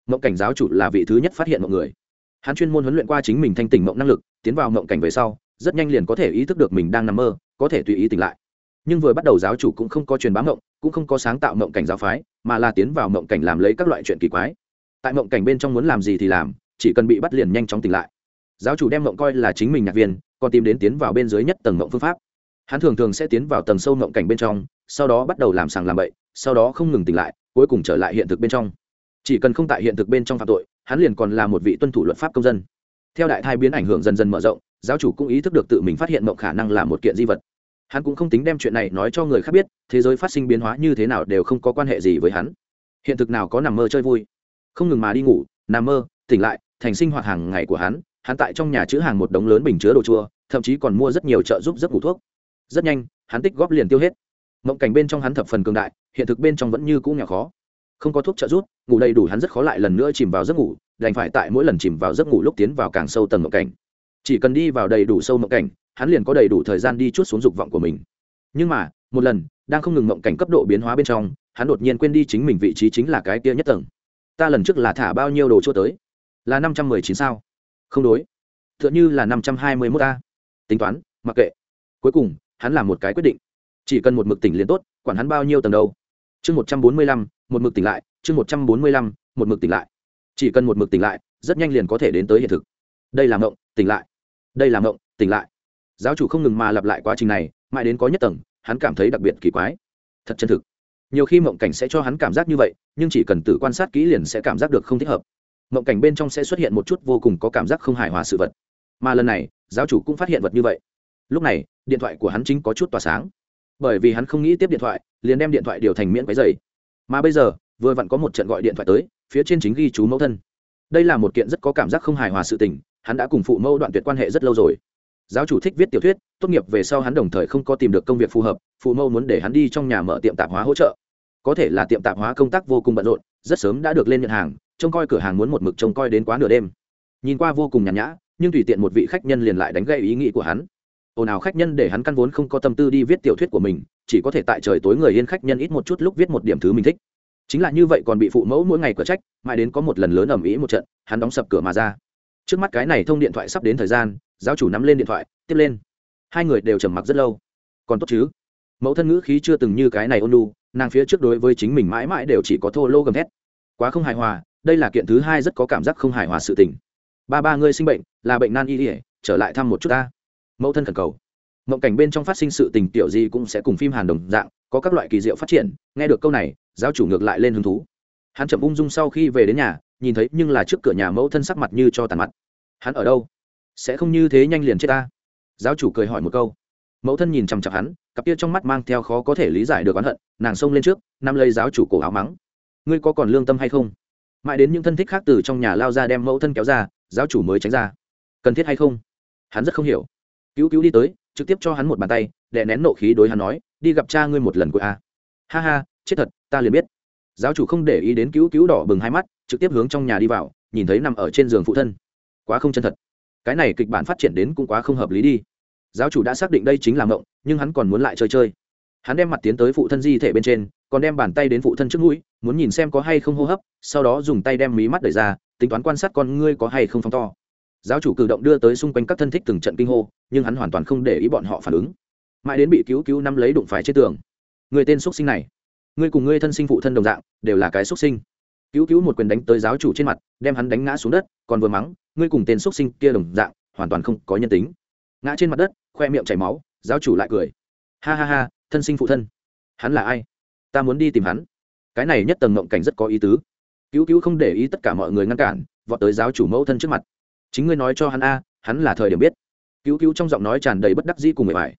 Mộng cảnh giáo chủ là vị thứ nhất phát hiện mọi người. Hắn chuyên môn huấn luyện qua chính mình thanh tỉnh mộng năng lực, tiến vào mộng cảnh về sau, rất nhanh liền có thể ý thức được mình đang nằm mơ, có thể tùy ý tỉnh lại. Nhưng vừa bắt đầu giáo chủ cũng không có truyền bá mộng, cũng không có sáng tạo mộng cảnh giáo phái, mà là tiến vào mộng cảnh làm lấy các loại chuyện kỳ quái. Tại mộng cảnh bên trong muốn làm gì thì làm, chỉ cần bị bắt liền nhanh chóng tỉnh lại. Giáo chủ đem mộng coi là chính mình nhạc viên, còn tìm đến tiến vào bên dưới nhất tầng mộng phương pháp hắn thường thường sẽ tiến vào tầng sâu mộng cảnh bên trong, sau đó bắt đầu làm sàng làm bậy, sau đó không ngừng tỉnh lại, cuối cùng trở lại hiện thực bên trong. Chỉ cần không tại hiện thực bên trong phạm tội, hắn liền còn là một vị tuân thủ luật pháp công dân. Theo đại thai biến ảnh hưởng dần dần mở rộng, giáo chủ cũng ý thức được tự mình phát hiện mộng khả năng là một kiện di vật. Hắn cũng không tính đem chuyện này nói cho người khác biết, thế giới phát sinh biến hóa như thế nào đều không có quan hệ gì với hắn. Hiện thực nào có nằm mơ chơi vui. Không ngừng mà đi ngủ, nằm mơ, tỉnh lại, thành sinh hoạt hàng ngày của hắn hắn tại trong nhà chữ hàng một đống lớn bình chứa đồ chua, thậm chí còn mua rất nhiều trợ giúp giấc ngủ thuốc rất nhanh, hắn tích góp liền tiêu hết. Mộng cảnh bên trong hắn thập phần cường đại, hiện thực bên trong vẫn như cũ nghèo khó. Không có thuốc trợ giúp, ngủ đầy đủ hắn rất khó lại lần nữa chìm vào giấc ngủ, đành phải tại mỗi lần chìm vào giấc ngủ lúc tiến vào càng sâu tầng mộng cảnh. Chỉ cần đi vào đầy đủ sâu mộng cảnh, hắn liền có đầy đủ thời gian đi chút xuống dục vọng của mình. Nhưng mà, một lần, đang không ngừng mộng cảnh cấp độ biến hóa bên trong, hắn đột nhiên quên đi chính mình vị trí chính là cái kia nhất tầng. Ta lần trước là thả bao nhiêu đồ chua tới? Là năm trăm mười chín sao? Không đối. T h ư ợ n h ư là năm trăm hai mươi mốt a tính toán, mặc kệ. Cuối cùng hắn làm một cái quyết định. Chỉ cần một mực tỉnh liền tốt, quản hắn bao nhiêu tầng đâu. Chương một trăm bốn mươi lăm, một mực tỉnh lại, chương một trăm bốn mươi lăm, một mực tỉnh lại. Chỉ cần một mực tỉnh lại, rất nhanh liền có thể đến tới hiện thực. Đây là mộng, tỉnh lại. Đây là mộng, tỉnh lại. Giáo chủ không ngừng mà lặp lại quá trình này, mãi đến có nhất tầng, hắn cảm thấy đặc biệt kỳ quái. Thật chân thực. Nhiều khi mộng cảnh sẽ cho hắn cảm giác như vậy, nhưng chỉ cần tự quan sát kỹ liền sẽ cảm giác được không thích hợp. Mộng cảnh bên trong sẽ xuất hiện một chút vô cùng có cảm giác không hài hòa sự vật. Mà lần này, giáo chủ cũng phát hiện vật như vậy lúc này, điện thoại của hắn chính có chút tỏa sáng. Bởi vì hắn không nghĩ tiếp điện thoại, liền đem điện thoại điều thành miễn váy dày mà bây giờ, vừa vặn có một trận gọi điện thoại tới, phía trên chính ghi chú mẫu thân. Đây là một kiện rất có cảm giác không hài hòa sự tình, hắn đã cùng phụ mẫu đoạn tuyệt quan hệ rất lâu rồi. Giáo chủ thích viết tiểu thuyết, tốt nghiệp về sau hắn đồng thời không có tìm được công việc phù hợp, phụ mẫu muốn để hắn đi trong nhà mở tiệm tạp hóa hỗ trợ. Có thể là tiệm tạp hóa công tác vô cùng bận rộn, rất sớm đã được lên nhận hàng, trông coi cửa hàng muốn một mực trông coi đến quá nửa đêm. Nhìn qua vô cùng nhàn nhã, nhưng tùy tiện một vị khách nhân liền lại đánh gây ý nghĩ của hắn ồn ào khách nhân để hắn căn vốn không có tâm tư đi viết tiểu thuyết của mình, chỉ có thể tại trời tối người yên khách nhân ít một chút lúc viết một điểm thứ mình thích. Chính là như vậy còn bị phụ mẫu mỗi ngày cửa trách, mãi đến có một lần lớn ầm ĩ một trận, hắn đóng sập cửa mà ra. Trước mắt cái này thông điện thoại sắp đến thời gian, giáo chủ nắm lên điện thoại, tiếp lên. Hai người đều trầm mặc rất lâu. Còn tốt chứ? Mẫu thân ngữ khí chưa từng như cái này ôn lu nàng phía trước đối với chính mình mãi mãi đều chỉ có thô lô gầm thét. Quá không hài hòa, đây là kiện thứ hai rất có cảm giác không hài hòa sự tình. Ba ba ngươi sinh bệnh, là bệnh nan y ỉa trở lại thăm một chút ta mẫu thân khẩn cầu. Mộng cảnh bên trong phát sinh sự tình tiểu gì cũng sẽ cùng phim hàn đồng dạng, có các loại kỳ diệu phát triển, nghe được câu này, giáo chủ ngược lại lên hứng thú. Hắn chậm ung dung sau khi về đến nhà, nhìn thấy nhưng là trước cửa nhà mẫu thân sắc mặt như cho tàn mặt. Hắn ở đâu? Sẽ không như thế nhanh liền chết ta? Giáo chủ cười hỏi một câu. Mẫu thân nhìn chằm chặp hắn, cặp kia trong mắt mang theo khó có thể lý giải được oán hận, nàng xông lên trước nằm lấy giáo chủ cổ áo mắng. Ngươi có còn lương tâm hay không? Mãi đến những thân thích khác từ trong nhà lao ra đem mẫu thân kéo ra, giáo chủ mới tránh ra. Cần thiết hay không? Hắn rất không hiểu cứu cứu đi tới, trực tiếp cho hắn một bàn tay, đè nén nộ khí đối hắn nói, đi gặp cha ngươi một lần của a ha ha, chết thật, ta liền biết. Giáo chủ không để ý đến cứu cứu đỏ bừng hai mắt, trực tiếp hướng trong nhà đi vào, nhìn thấy nằm ở trên giường phụ thân. Quá không chân thật. Cái này kịch bản phát triển đến cũng quá không hợp lý đi. Giáo chủ đã xác định đây chính là mộng, nhưng hắn còn muốn lại chơi chơi. Hắn đem mặt tiến tới phụ thân di thể bên trên, còn đem bàn tay đến phụ thân trước mũi, muốn nhìn xem có hay không hô hấp, sau đó dùng tay đem mí mắt đẩy ra, tính toán quan sát con ngươi có hay không phóng to giáo chủ cử động đưa tới xung quanh các thân thích từng trận kinh hô, nhưng hắn hoàn toàn không để ý bọn họ phản ứng. Mãi đến bị cứu cứu nắm lấy đụng phải trên tường. Người tên x sinh này ngươi cùng ngươi thân sinh phụ thân đồng dạng, đều là cái x sinh. Cứu cứu một quyền đánh tới giáo chủ trên mặt, đem hắn đánh ngã xuống đất, còn vừa mắng, ngươi cùng tên x sinh kia đồng dạng, hoàn toàn không có nhân tính. Ngã trên mặt đất, khoe miệng chảy máu, giáo chủ lại cười. Ha ha ha, thân sinh phụ thân, hắn là ai? Ta muốn đi tìm hắn. Cái này nhất tầng ngộng cảnh rất có ý tứ. Cứu cứu không để ý tất cả mọi người ngăn cản, vọt tới giáo chủ mẫu thân trước mặt chính ngươi nói cho hắn a, hắn là thời điểm biết. Cứu cứu trong giọng nói tràn đầy bất đắc dĩ cùng người bài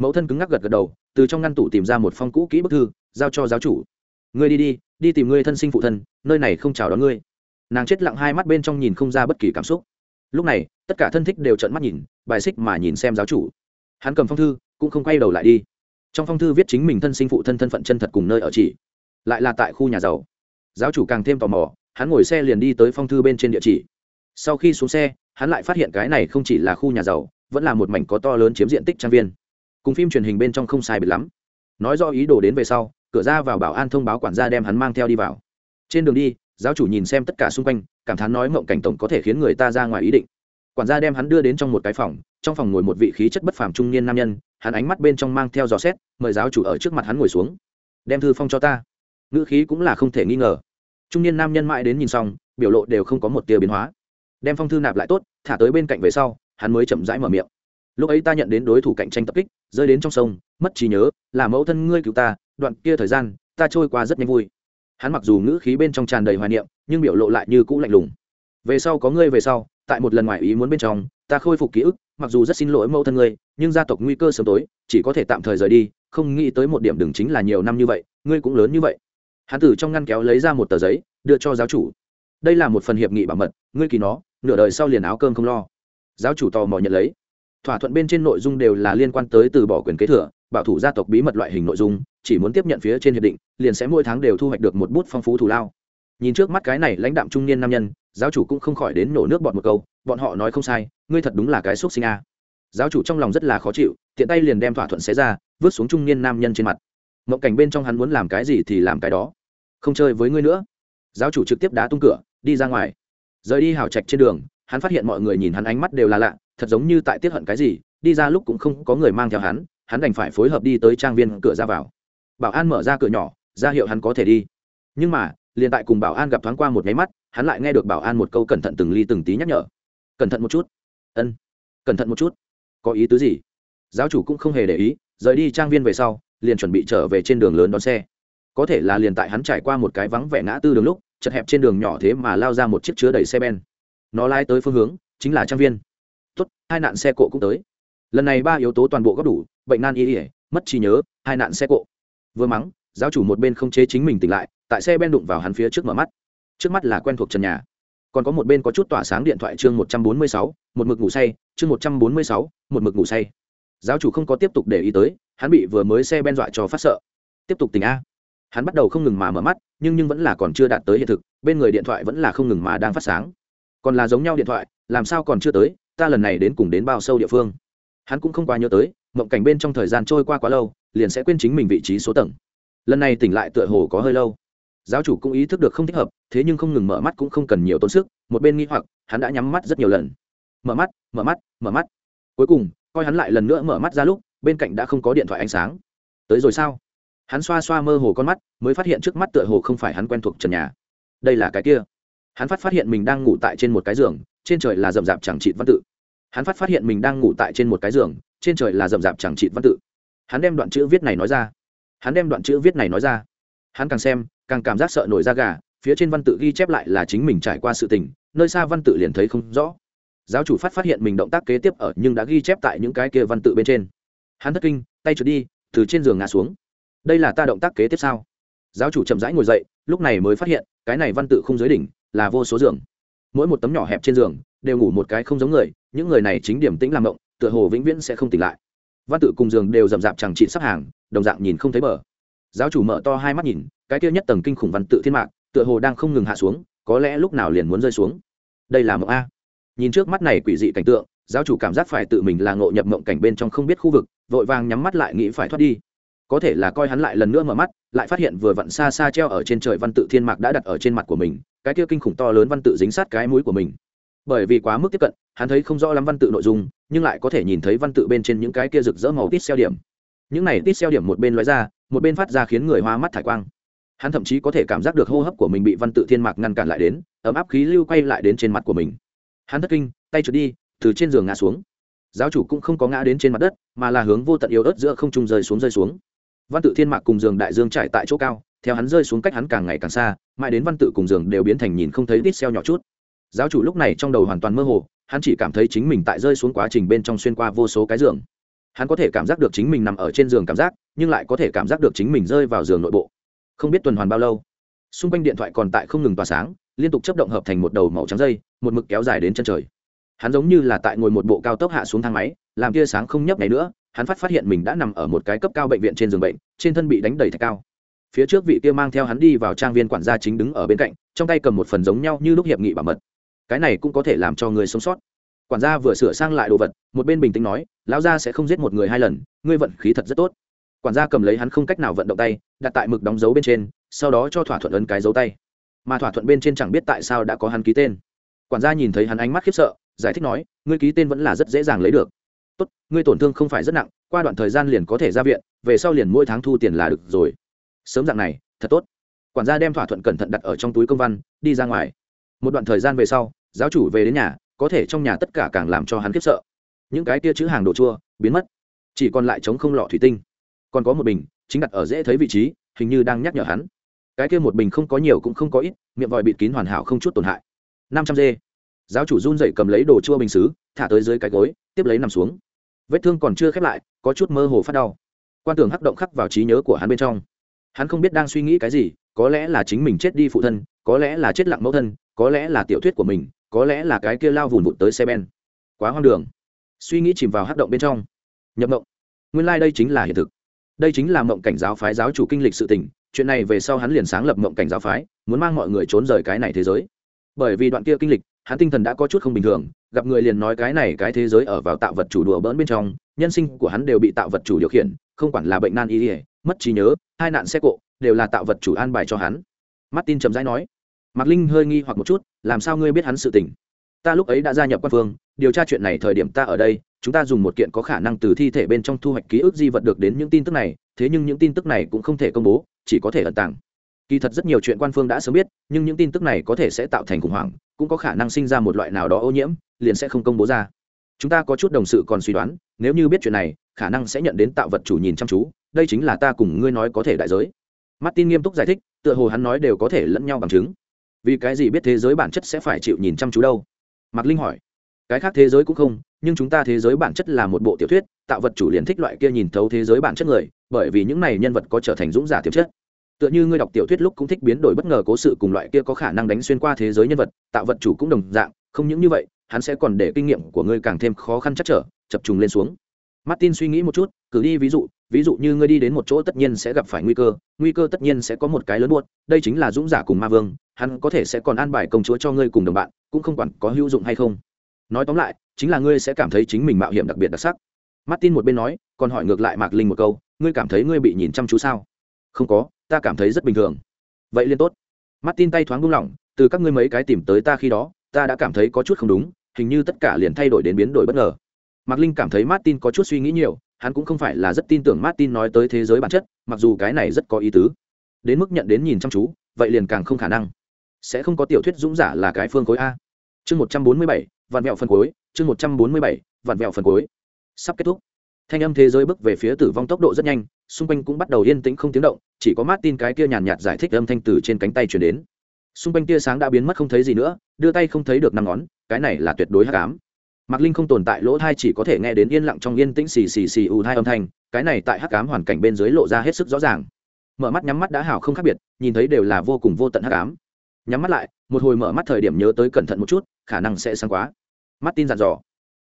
mẫu thân cứng ngắc gật gật đầu, từ trong ngăn tủ tìm ra một phong cũ kỹ bức thư, giao cho giáo chủ. Ngươi đi đi đi tìm ngươi thân sinh phụ thân, nơi này không chào đón ngươi. Nàng chết lặng hai mắt bên trong nhìn không ra bất kỳ cảm xúc. Lúc này, tất cả thân thích đều trợn mắt nhìn, bài xích mà nhìn xem giáo chủ. Hắn cầm phong thư, cũng không quay đầu lại đi. Trong phong thư viết chính mình thân sinh phụ thân thân phận chân thật cùng nơi ở chỉ, lại là tại khu nhà giàu. Giáo chủ càng thêm tò mò, hắn ngồi xe liền đi tới phong thư bên trên địa chỉ sau khi xuống xe, hắn lại phát hiện cái này không chỉ là khu nhà giàu, vẫn là một mảnh có to lớn chiếm diện tích trang viên. Cùng phim truyền hình bên trong không sai biệt lắm. Nói do ý đồ đến về sau, cửa ra vào bảo an thông báo quản gia đem hắn mang theo đi vào. Trên đường đi, giáo chủ nhìn xem tất cả xung quanh, cảm thán nói mộng cảnh tổng có thể khiến người ta ra ngoài ý định. Quản gia đem hắn đưa đến trong một cái phòng, trong phòng ngồi một vị khí chất bất phàm trung niên nam nhân, hắn ánh mắt bên trong mang theo dò xét, mời giáo chủ ở trước mặt hắn ngồi xuống. Đem thư phong cho ta. Ngữ khí cũng là không thể nghi ngờ. Trung niên nam nhân mãi đến nhìn xong, biểu lộ đều không có một tia biến hóa đem phong thư nạp lại tốt, thả tới bên cạnh về sau, hắn mới chậm rãi mở miệng. Lúc ấy ta nhận đến đối thủ cạnh tranh tập kích, rơi đến trong sông, mất trí nhớ, là mẫu thân ngươi cứu ta, đoạn kia thời gian, ta trôi qua rất nhanh vui. Hắn mặc dù ngữ khí bên trong tràn đầy hoài niệm, nhưng biểu lộ lại như cũ lạnh lùng. Về sau có ngươi về sau, tại một lần ngoài ý muốn bên trong, ta khôi phục ký ức, mặc dù rất xin lỗi mẫu thân ngươi, nhưng gia tộc nguy cơ sớm tối, chỉ có thể tạm thời rời đi, không nghĩ tới một điểm đừng chính là nhiều năm như vậy, ngươi cũng lớn như vậy. Hắn từ trong ngăn kéo lấy ra một tờ giấy, đưa cho giáo chủ. Đây là một phần hiệp nghị bảo mật, ngươi kỳ nó nửa đời sau liền áo cơm không lo. Giáo chủ tò mò nhận lấy. Thỏa thuận bên trên nội dung đều là liên quan tới từ bỏ quyền kế thừa, bảo thủ gia tộc bí mật loại hình nội dung, chỉ muốn tiếp nhận phía trên hiệp định, liền sẽ mỗi tháng đều thu hoạch được một bút phong phú thù lao. Nhìn trước mắt cái này lãnh đạm trung niên nam nhân, giáo chủ cũng không khỏi đến nổ nước bọn một câu, bọn họ nói không sai, ngươi thật đúng là cái xúc sinh a. Giáo chủ trong lòng rất là khó chịu, tiện tay liền đem thỏa thuận xé ra, vứt xuống trung niên nam nhân trên mặt. Mộng cảnh bên trong hắn muốn làm cái gì thì làm cái đó. Không chơi với ngươi nữa. Giáo chủ trực tiếp đá tung cửa, đi ra ngoài rời đi hào trạch trên đường, hắn phát hiện mọi người nhìn hắn ánh mắt đều là lạ, thật giống như tại tiết hận cái gì, đi ra lúc cũng không có người mang theo hắn hắn đành phải phối hợp đi tới trang viên cửa ra vào. Bảo an mở ra cửa nhỏ, ra hiệu hắn có thể đi. Nhưng mà, liền tại cùng bảo an gặp thoáng qua một nháy mắt, hắn lại nghe được bảo an một câu cẩn thận từng ly từng tí nhắc nhở. Cẩn thận một chút. Ân, cẩn thận một chút. Có ý tứ gì? Giáo chủ cũng không hề để ý, rời đi trang viên về sau, liền chuẩn bị trở về trên đường lớn đón xe. Có thể là liền tại hắn trải qua một cái vắng vẻ ngã tư đường lúc chật hẹp trên đường nhỏ thế mà lao ra một chiếc chứa đầy xe ben. Nó lái tới phương hướng, chính là trang viên. Tốt, hai nạn xe cộ cũng tới. Lần này ba yếu tố toàn bộ góp đủ, bệnh nan y ỉa mất trí nhớ, hai nạn xe cộ. Vừa mắng, giáo chủ một bên không chế chính mình tỉnh lại, tại xe ben đụng vào hắn phía trước mở mắt. Trước mắt là quen thuộc trần nhà. Còn có một bên có chút tỏa sáng điện thoại chương một trăm bốn mươi sáu, một mực ngủ say, chương một trăm bốn mươi sáu, một mực ngủ say. Giáo chủ không có tiếp tục để ý tới, hắn bị vừa mới xe ben dọa cho phát sợ. Tiếp tục tỉnh a hắn bắt đầu không ngừng mà mở mắt, nhưng nhưng vẫn là còn chưa đạt tới hiện thực, bên người điện thoại vẫn là không ngừng mà đang phát sáng. Còn là giống nhau điện thoại, làm sao còn chưa tới, ta lần này đến cùng đến bao sâu địa phương. Hắn cũng không quá nhớ tới, mộng cảnh bên trong thời gian trôi qua quá lâu, liền sẽ quên chính mình vị trí số tầng. Lần này tỉnh lại tựa hồ có hơi lâu. Giáo chủ cũng ý thức được không thích hợp, thế nhưng không ngừng mở mắt cũng không cần nhiều tốn sức, một bên nghĩ hoặc, hắn đã nhắm mắt rất nhiều lần. Mở mắt mở mắt mở mắt. Cuối cùng, coi hắn lại lần nữa mở mắt ra lúc, bên cạnh đã không có điện thoại ánh sáng. Tới rồi sao? Hắn xoa xoa mơ hồ con mắt, mới phát hiện trước mắt tựa hồ không phải hắn quen thuộc trần nhà. Đây là cái kia. Hắn phát phát hiện mình đang ngủ tại trên một cái giường, trên trời là rậm rạp chẳng trị văn tự. Hắn phát phát hiện mình đang ngủ tại trên một cái giường, trên trời là rậm rạp chẳng trị văn tự. Hắn đem đoạn chữ viết này nói ra. Hắn đem đoạn chữ viết này nói ra. Hắn càng xem, càng cảm giác sợ nổi da gà, phía trên văn tự ghi chép lại là chính mình trải qua sự tình, nơi xa văn tự liền thấy không rõ. Giáo chủ phát phát hiện mình động tác kế tiếp ở, nhưng đã ghi chép tại những cái kia văn tự bên trên. Hắn thất kinh, tay trượt đi, từ trên giường ngã xuống đây là ta động tác kế tiếp sao? Giáo chủ chậm rãi ngồi dậy, lúc này mới phát hiện, cái này văn tự không giới đỉnh là vô số giường. Mỗi một tấm nhỏ hẹp trên giường đều ngủ một cái không giống người, những người này chính điểm tĩnh làm động, tựa hồ vĩnh viễn sẽ không tỉnh lại. Văn tự cùng giường đều rậm rạp chẳng trị sắp hàng, đồng dạng nhìn không thấy bờ. Giáo chủ mở to hai mắt nhìn, cái kia nhất tầng kinh khủng văn tự thiên mạc, tựa hồ đang không ngừng hạ xuống, có lẽ lúc nào liền muốn rơi xuống. Đây là mộng a. Nhìn trước mắt này quỷ dị cảnh tượng, giáo chủ cảm giác phải tự mình là ngộ nhập mộng cảnh bên trong không biết khu vực, vội vàng nhắm mắt lại nghĩ phải thoát đi có thể là coi hắn lại lần nữa mở mắt, lại phát hiện vừa vặn xa xa treo ở trên trời văn tự thiên mạc đã đặt ở trên mặt của mình, cái kia kinh khủng to lớn văn tự dính sát cái mũi của mình. Bởi vì quá mức tiếp cận, hắn thấy không rõ lắm văn tự nội dung, nhưng lại có thể nhìn thấy văn tự bên trên những cái kia rực rỡ màu tít xeo điểm. Những này tít xeo điểm một bên lóe ra, một bên phát ra khiến người hoa mắt thải quang. Hắn thậm chí có thể cảm giác được hô hấp của mình bị văn tự thiên mạc ngăn cản lại đến, ấm áp khí lưu quay lại đến trên mặt của mình. Hắn thất kinh, tay trượt đi, từ trên giường ngã xuống. Giáo chủ cũng không có ngã đến trên mặt đất, mà là hướng vô tận yếu ớt giữa không trung rơi xuống rơi xuống văn tự thiên mạc cùng giường đại dương trải tại chỗ cao, theo hắn rơi xuống cách hắn càng ngày càng xa, mãi đến văn tự cùng giường đều biến thành nhìn không thấy tít xeo nhỏ chút. Giáo chủ lúc này trong đầu hoàn toàn mơ hồ, hắn chỉ cảm thấy chính mình tại rơi xuống quá trình bên trong xuyên qua vô số cái giường. Hắn có thể cảm giác được chính mình nằm ở trên giường cảm giác, nhưng lại có thể cảm giác được chính mình rơi vào giường nội bộ. Không biết tuần hoàn bao lâu, xung quanh điện thoại còn tại không ngừng tỏa sáng, liên tục chấp động hợp thành một đầu màu trắng dây, một mực kéo dài đến chân trời. Hắn giống như là tại ngồi một bộ cao tốc hạ xuống thang máy, làm tia sáng không nhấp ngày nữa hắn phát phát hiện mình đã nằm ở một cái cấp cao bệnh viện trên giường bệnh, trên thân bị đánh đầy thạch cao. Phía trước vị kia mang theo hắn đi vào trang viên quản gia chính đứng ở bên cạnh, trong tay cầm một phần giống nhau như lúc hiệp nghị bảo mật. Cái này cũng có thể làm cho người sống sót. Quản gia vừa sửa sang lại đồ vật, một bên bình tĩnh nói, lão gia sẽ không giết một người hai lần, ngươi vận khí thật rất tốt. Quản gia cầm lấy hắn không cách nào vận động tay, đặt tại mực đóng dấu bên trên, sau đó cho thỏa thuận ấn cái dấu tay. Mà thỏa thuận bên trên chẳng biết tại sao đã có hắn ký tên. Quản gia nhìn thấy hắn ánh mắt khiếp sợ, giải thích nói, ngươi ký tên vẫn là rất dễ dàng lấy được tốt, ngươi tổn thương không phải rất nặng, qua đoạn thời gian liền có thể ra viện, về sau liền mỗi tháng thu tiền là được rồi. Sớm dạng này, thật tốt. Quản gia đem thỏa thuận cẩn thận đặt ở trong túi công văn, đi ra ngoài. Một đoạn thời gian về sau, giáo chủ về đến nhà, có thể trong nhà tất cả càng làm cho hắn khiếp sợ. Những cái tia chữ hàng đồ chua, biến mất. Chỉ còn lại chống không lọ thủy tinh. Còn có một bình, chính đặt ở dễ thấy vị trí, hình như đang nhắc nhở hắn. Cái kia một bình không có nhiều cũng không có ít, miệng vòi bịt kín hoàn hảo không chút tổn hại. Năm trăm dê. Giáo chủ run dậy cầm lấy đồ chua bình xứ, thả tới dưới cái gối, tiếp lấy nằm xuống vết thương còn chưa khép lại, có chút mơ hồ phát đau. Quan tưởng hắc động khắc vào trí nhớ của hắn bên trong. Hắn không biết đang suy nghĩ cái gì, có lẽ là chính mình chết đi phụ thân, có lẽ là chết lặng mẫu thân, có lẽ là tiểu thuyết của mình, có lẽ là cái kia lao vùn vụt tới xe ben. Quá hoang đường. Suy nghĩ chìm vào hắc động bên trong. Nhập mộng. Nguyên lai、like、đây chính là hiện thực. Đây chính là mộng cảnh giáo phái giáo chủ kinh lịch sự tình, chuyện này về sau hắn liền sáng lập mộng cảnh giáo phái, muốn mang mọi người trốn rời cái này thế giới. Bởi vì đoạn kia kinh lịch, hắn tinh thần đã có chút không bình thường gặp người liền nói cái này cái thế giới ở vào tạo vật chủ đùa bỡn bên trong, nhân sinh của hắn đều bị tạo vật chủ điều khiển, không quản là bệnh nan y ỉa mất trí nhớ, hai nạn xe cộ, đều là tạo vật chủ an bài cho hắn. Martin trầm rãi nói, mạc linh hơi nghi hoặc một chút, làm sao ngươi biết hắn sự tình? Ta lúc ấy đã gia nhập quan phương, điều tra chuyện này thời điểm ta ở đây, chúng ta dùng một kiện có khả năng từ thi thể bên trong thu hoạch ký ức di vật được đến những tin tức này, thế nhưng những tin tức này cũng không thể công bố, chỉ có thể ẩn tàng kỳ thật rất nhiều chuyện quan phương đã sớm biết, nhưng những tin tức này có thể sẽ tạo thành khủng hoảng, cũng có khả năng sinh ra một loại nào đó ô nhiễm, liền sẽ không công bố ra. Chúng ta có chút đồng sự còn suy đoán, nếu như biết chuyện này, khả năng sẽ nhận đến tạo vật chủ nhìn chăm chú, đây chính là ta cùng ngươi nói có thể đại giới. Martin nghiêm túc giải thích, tựa hồ hắn nói đều có thể lẫn nhau bằng chứng. Vì cái gì biết thế giới bản chất sẽ phải chịu nhìn chăm chú đâu? Mạc linh hỏi. Cái khác thế giới cũng không, nhưng chúng ta thế giới bản chất là một bộ tiểu thuyết, tạo vật chủ liền thích loại kia nhìn thấu thế giới bản chất người, bởi vì những này nhân vật có trở thành dũng giả tiềm chất tựa như ngươi đọc tiểu thuyết lúc cũng thích biến đổi bất ngờ cố sự cùng loại kia có khả năng đánh xuyên qua thế giới nhân vật, tạo vật chủ cũng đồng dạng, không những như vậy, hắn sẽ còn để kinh nghiệm của ngươi càng thêm khó khăn chắc trở, chập trùng lên xuống. Martin suy nghĩ một chút, cử đi ví dụ ví dụ như ngươi đi đến một chỗ tất nhiên sẽ gặp phải nguy cơ nguy cơ tất nhiên sẽ có một cái lớn buốt, đây chính là dũng giả cùng ma vương, hắn có thể sẽ còn an bài công chúa cho ngươi cùng đồng bạn, cũng không quản có hữu dụng hay không. Nói tóm lại, chính là ngươi sẽ cảm thấy chính mình mạo hiểm đặc biệt đặc sắc. Martin một bên nói, còn hỏi ngược lại mạc linh một câu, ngươi cảm thấy ngươi bị nhìn chăm chú sao? Không có ta cảm thấy rất bình thường. Vậy liên tốt. Martin tay thoáng buông lỏng, từ các ngươi mấy cái tìm tới ta khi đó, ta đã cảm thấy có chút không đúng, hình như tất cả liền thay đổi đến biến đổi bất ngờ. Mạc linh cảm thấy martin có chút suy nghĩ nhiều, hắn cũng không phải là rất tin tưởng martin nói tới thế giới bản chất, mặc dù cái này rất có ý tứ. Đến mức nhận đến nhìn chăm chú, vậy liền càng không khả năng. Sẽ không có tiểu thuyết dũng giả là cái phương khối a. Chương một trăm bốn mươi bảy, vạn vẹo phần cuối, chương một trăm bốn mươi bảy, vạn vẹo phần cuối. Sắp kết thúc thanh âm thế giới bước về phía tử vong tốc độ rất nhanh, xung quanh cũng bắt đầu yên tĩnh không tiếng động, chỉ có martin cái kia nhàn nhạt giải thích âm thanh từ trên cánh tay chuyển đến. Xung quanh tia sáng đã biến mất không thấy gì nữa, đưa tay không thấy được năm ngón, cái này là tuyệt đối hắc ám. Mạc linh không tồn tại, lỗ thai chỉ có thể nghe đến yên lặng trong yên tĩnh xì xì xì ù thai âm thanh, cái này tại hắc ám hoàn cảnh bên dưới lộ ra hết sức rõ ràng. Mở mắt nhắm mắt đã hảo không khác biệt, nhìn thấy đều là vô cùng vô tận hắc ám. Nhắm mắt lại, một hồi mở mắt thời điểm nhớ tới cẩn thận một chút, khả năng sẽ sáng quá. Martin dặn dò.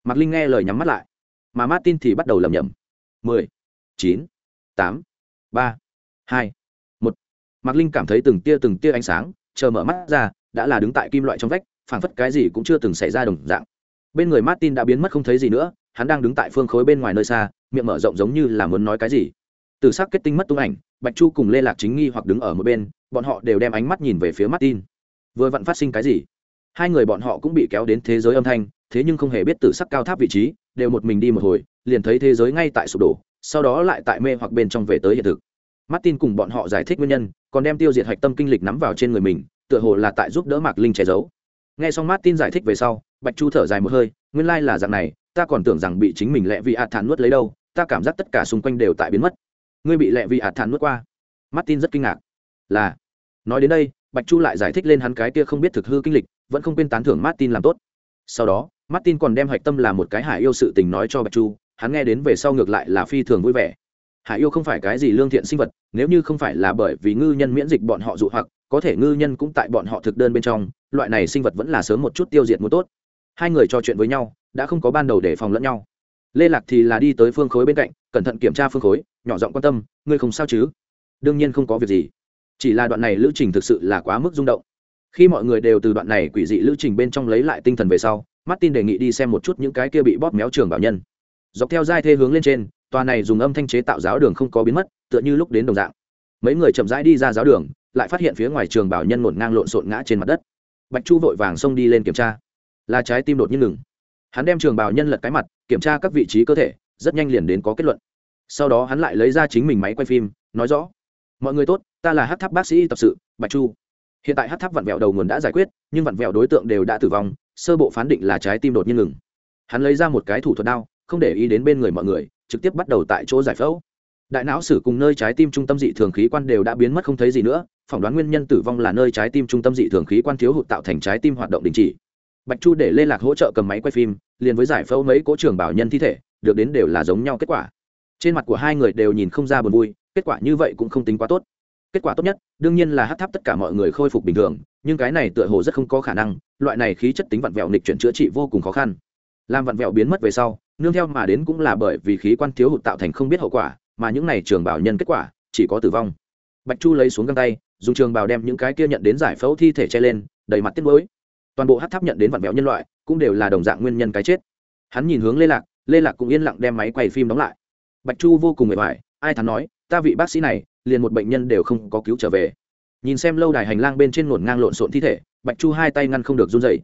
Mạc linh nghe lời nhắm mắt lại mà martin thì bắt đầu lầm nhầm mười, chín, tám, ba, hai, một. Mạc linh cảm thấy từng tia từng tia ánh sáng, chờ mở mắt ra, đã là đứng tại kim loại trong vách, phảng phất cái gì cũng chưa từng xảy ra đồng dạng. Bên người martin đã biến mất không thấy gì nữa, hắn đang đứng tại phương khối bên ngoài nơi xa, miệng mở rộng giống như là muốn nói cái gì. Từ s ắ c kết tinh mất tung ảnh, bạch chu cùng lê lạc chính nghi hoặc đứng ở một bên, bọn họ đều đem ánh mắt nhìn về phía martin. Vừa vặn phát sinh cái gì? Hai người bọn họ cũng bị kéo đến thế giới âm thanh, thế nhưng không hề biết từ sắc cao tháp vị trí đều một mình đi một hồi, liền thấy thế giới ngay tại sụp đổ, sau đó lại tại mê hoặc bên trong về tới hiện thực. Martin cùng bọn họ giải thích nguyên nhân, còn đem tiêu diệt hạch tâm kinh lịch nắm vào trên người mình, tựa hồ là tại giúp đỡ mạc linh che giấu. Nghe xong martin giải thích về sau, bạch chu thở dài một hơi, nguyên lai là dạng này, ta còn tưởng rằng bị chính mình lẹ vị ạt thản nuốt lấy đâu, ta cảm giác tất cả xung quanh đều tại biến mất. Ngươi bị lẹ vị ạt thản nuốt qua? Martin rất kinh ngạc. Là. Nói đến đây, bạch chu lại giải thích lên hắn cái kia không biết thực hư kinh lịch, vẫn không quên tán thưởng martin làm tốt. Sau đó martin còn đem hạch tâm là một cái hải yêu sự tình nói cho bạch chu, hắn nghe đến về sau ngược lại là phi thường vui vẻ. Hải yêu không phải cái gì lương thiện sinh vật, nếu như không phải là bởi vì ngư nhân miễn dịch bọn họ dụ hoặc, có thể ngư nhân cũng tại bọn họ thực đơn bên trong, loại này sinh vật vẫn là sớm một chút tiêu diệt muốn tốt. Hai người trò chuyện với nhau, đã không có ban đầu để phòng lẫn nhau. Lê lạc thì là đi tới phương khối bên cạnh, cẩn thận kiểm tra phương khối, nhỏ giọng quan tâm, ngươi không sao chứ? Đương nhiên không có việc gì. Chỉ là đoạn này lữ trình thực sự là quá mức rung động. Khi mọi người đều từ đoạn này quỷ dị lữ trình bên trong lấy lại tinh thần về sau martin đề nghị đi xem một chút những cái kia bị bóp méo trường bảo nhân. Dọc theo giai thê hướng lên trên, tòa này dùng âm thanh chế tạo giáo đường không có biến mất, tựa như lúc đến đồng dạng. Mấy người chậm rãi đi ra giáo đường, lại phát hiện phía ngoài trường bảo nhân ngổn ngang lộn xộn ngã trên mặt đất. Bạch chu vội vàng xông đi lên kiểm tra. Là trái tim đột nhiên ngừng. Hắn đem trường bảo nhân lật cái mặt, kiểm tra các vị trí cơ thể, rất nhanh liền đến có kết luận. Sau đó hắn lại lấy ra chính mình máy quay phim, nói rõ. Mọi người tốt, ta là hát tháp bác sĩ tập sự, bạch chu hiện tại hát tháp vặn vẹo đầu nguồn đã giải quyết, nhưng vặn vẹo đối tượng đều đã tử vong, sơ bộ phán định là trái tim đột nhiên ngừng. Hắn lấy ra một cái thủ thuật đao, không để ý đến bên người mọi người, trực tiếp bắt đầu tại chỗ giải phẫu. Đại não sử cùng nơi trái tim trung tâm dị thường khí quan đều đã biến mất không thấy gì nữa, phỏng đoán nguyên nhân tử vong là nơi trái tim trung tâm dị thường khí quan thiếu hụt tạo thành trái tim hoạt động đình chỉ. Bạch chu để liên lạc hỗ trợ cầm máy quay phim, liền với giải phẫu mấy cố trường bảo nhân thi thể, được đến đều là giống nhau kết quả. Trên mặt của hai người đều nhìn không ra buồn vui, kết quả như vậy cũng không tính quá tốt kết quả tốt nhất, đương nhiên là hát tháp tất cả mọi người khôi phục bình thường, nhưng cái này tựa hồ rất không có khả năng, loại này khí chất tính vặn vẹo nịch chuyển chữa trị vô cùng khó khăn. Làm vặn vẹo biến mất về sau, nương theo mà đến cũng là bởi vì khí quan thiếu hụt tạo thành không biết hậu quả, mà những này trường bảo nhân kết quả, chỉ có tử vong. Bạch chu lấy xuống găng tay, dùng trường bào đem những cái kia nhận đến giải phẫu thi thể che lên, đầy mặt tiết mới toàn bộ hát tháp nhận đến vặn vẹo nhân loại, cũng đều là đồng dạng nguyên nhân cái chết. Hắn nhìn hướng lê lạc lê lạc cũng yên lặng đem máy quay phim đóng lại. Bạch chu vô cùng mệt mỏi, ai thắn nói ta vị bác sĩ này, liền một bệnh nhân đều không có cứu trở về. Nhìn xem lâu đài hành lang bên trên ngổn ngang lộn xộn thi thể, bạch chu hai tay ngăn không được run dày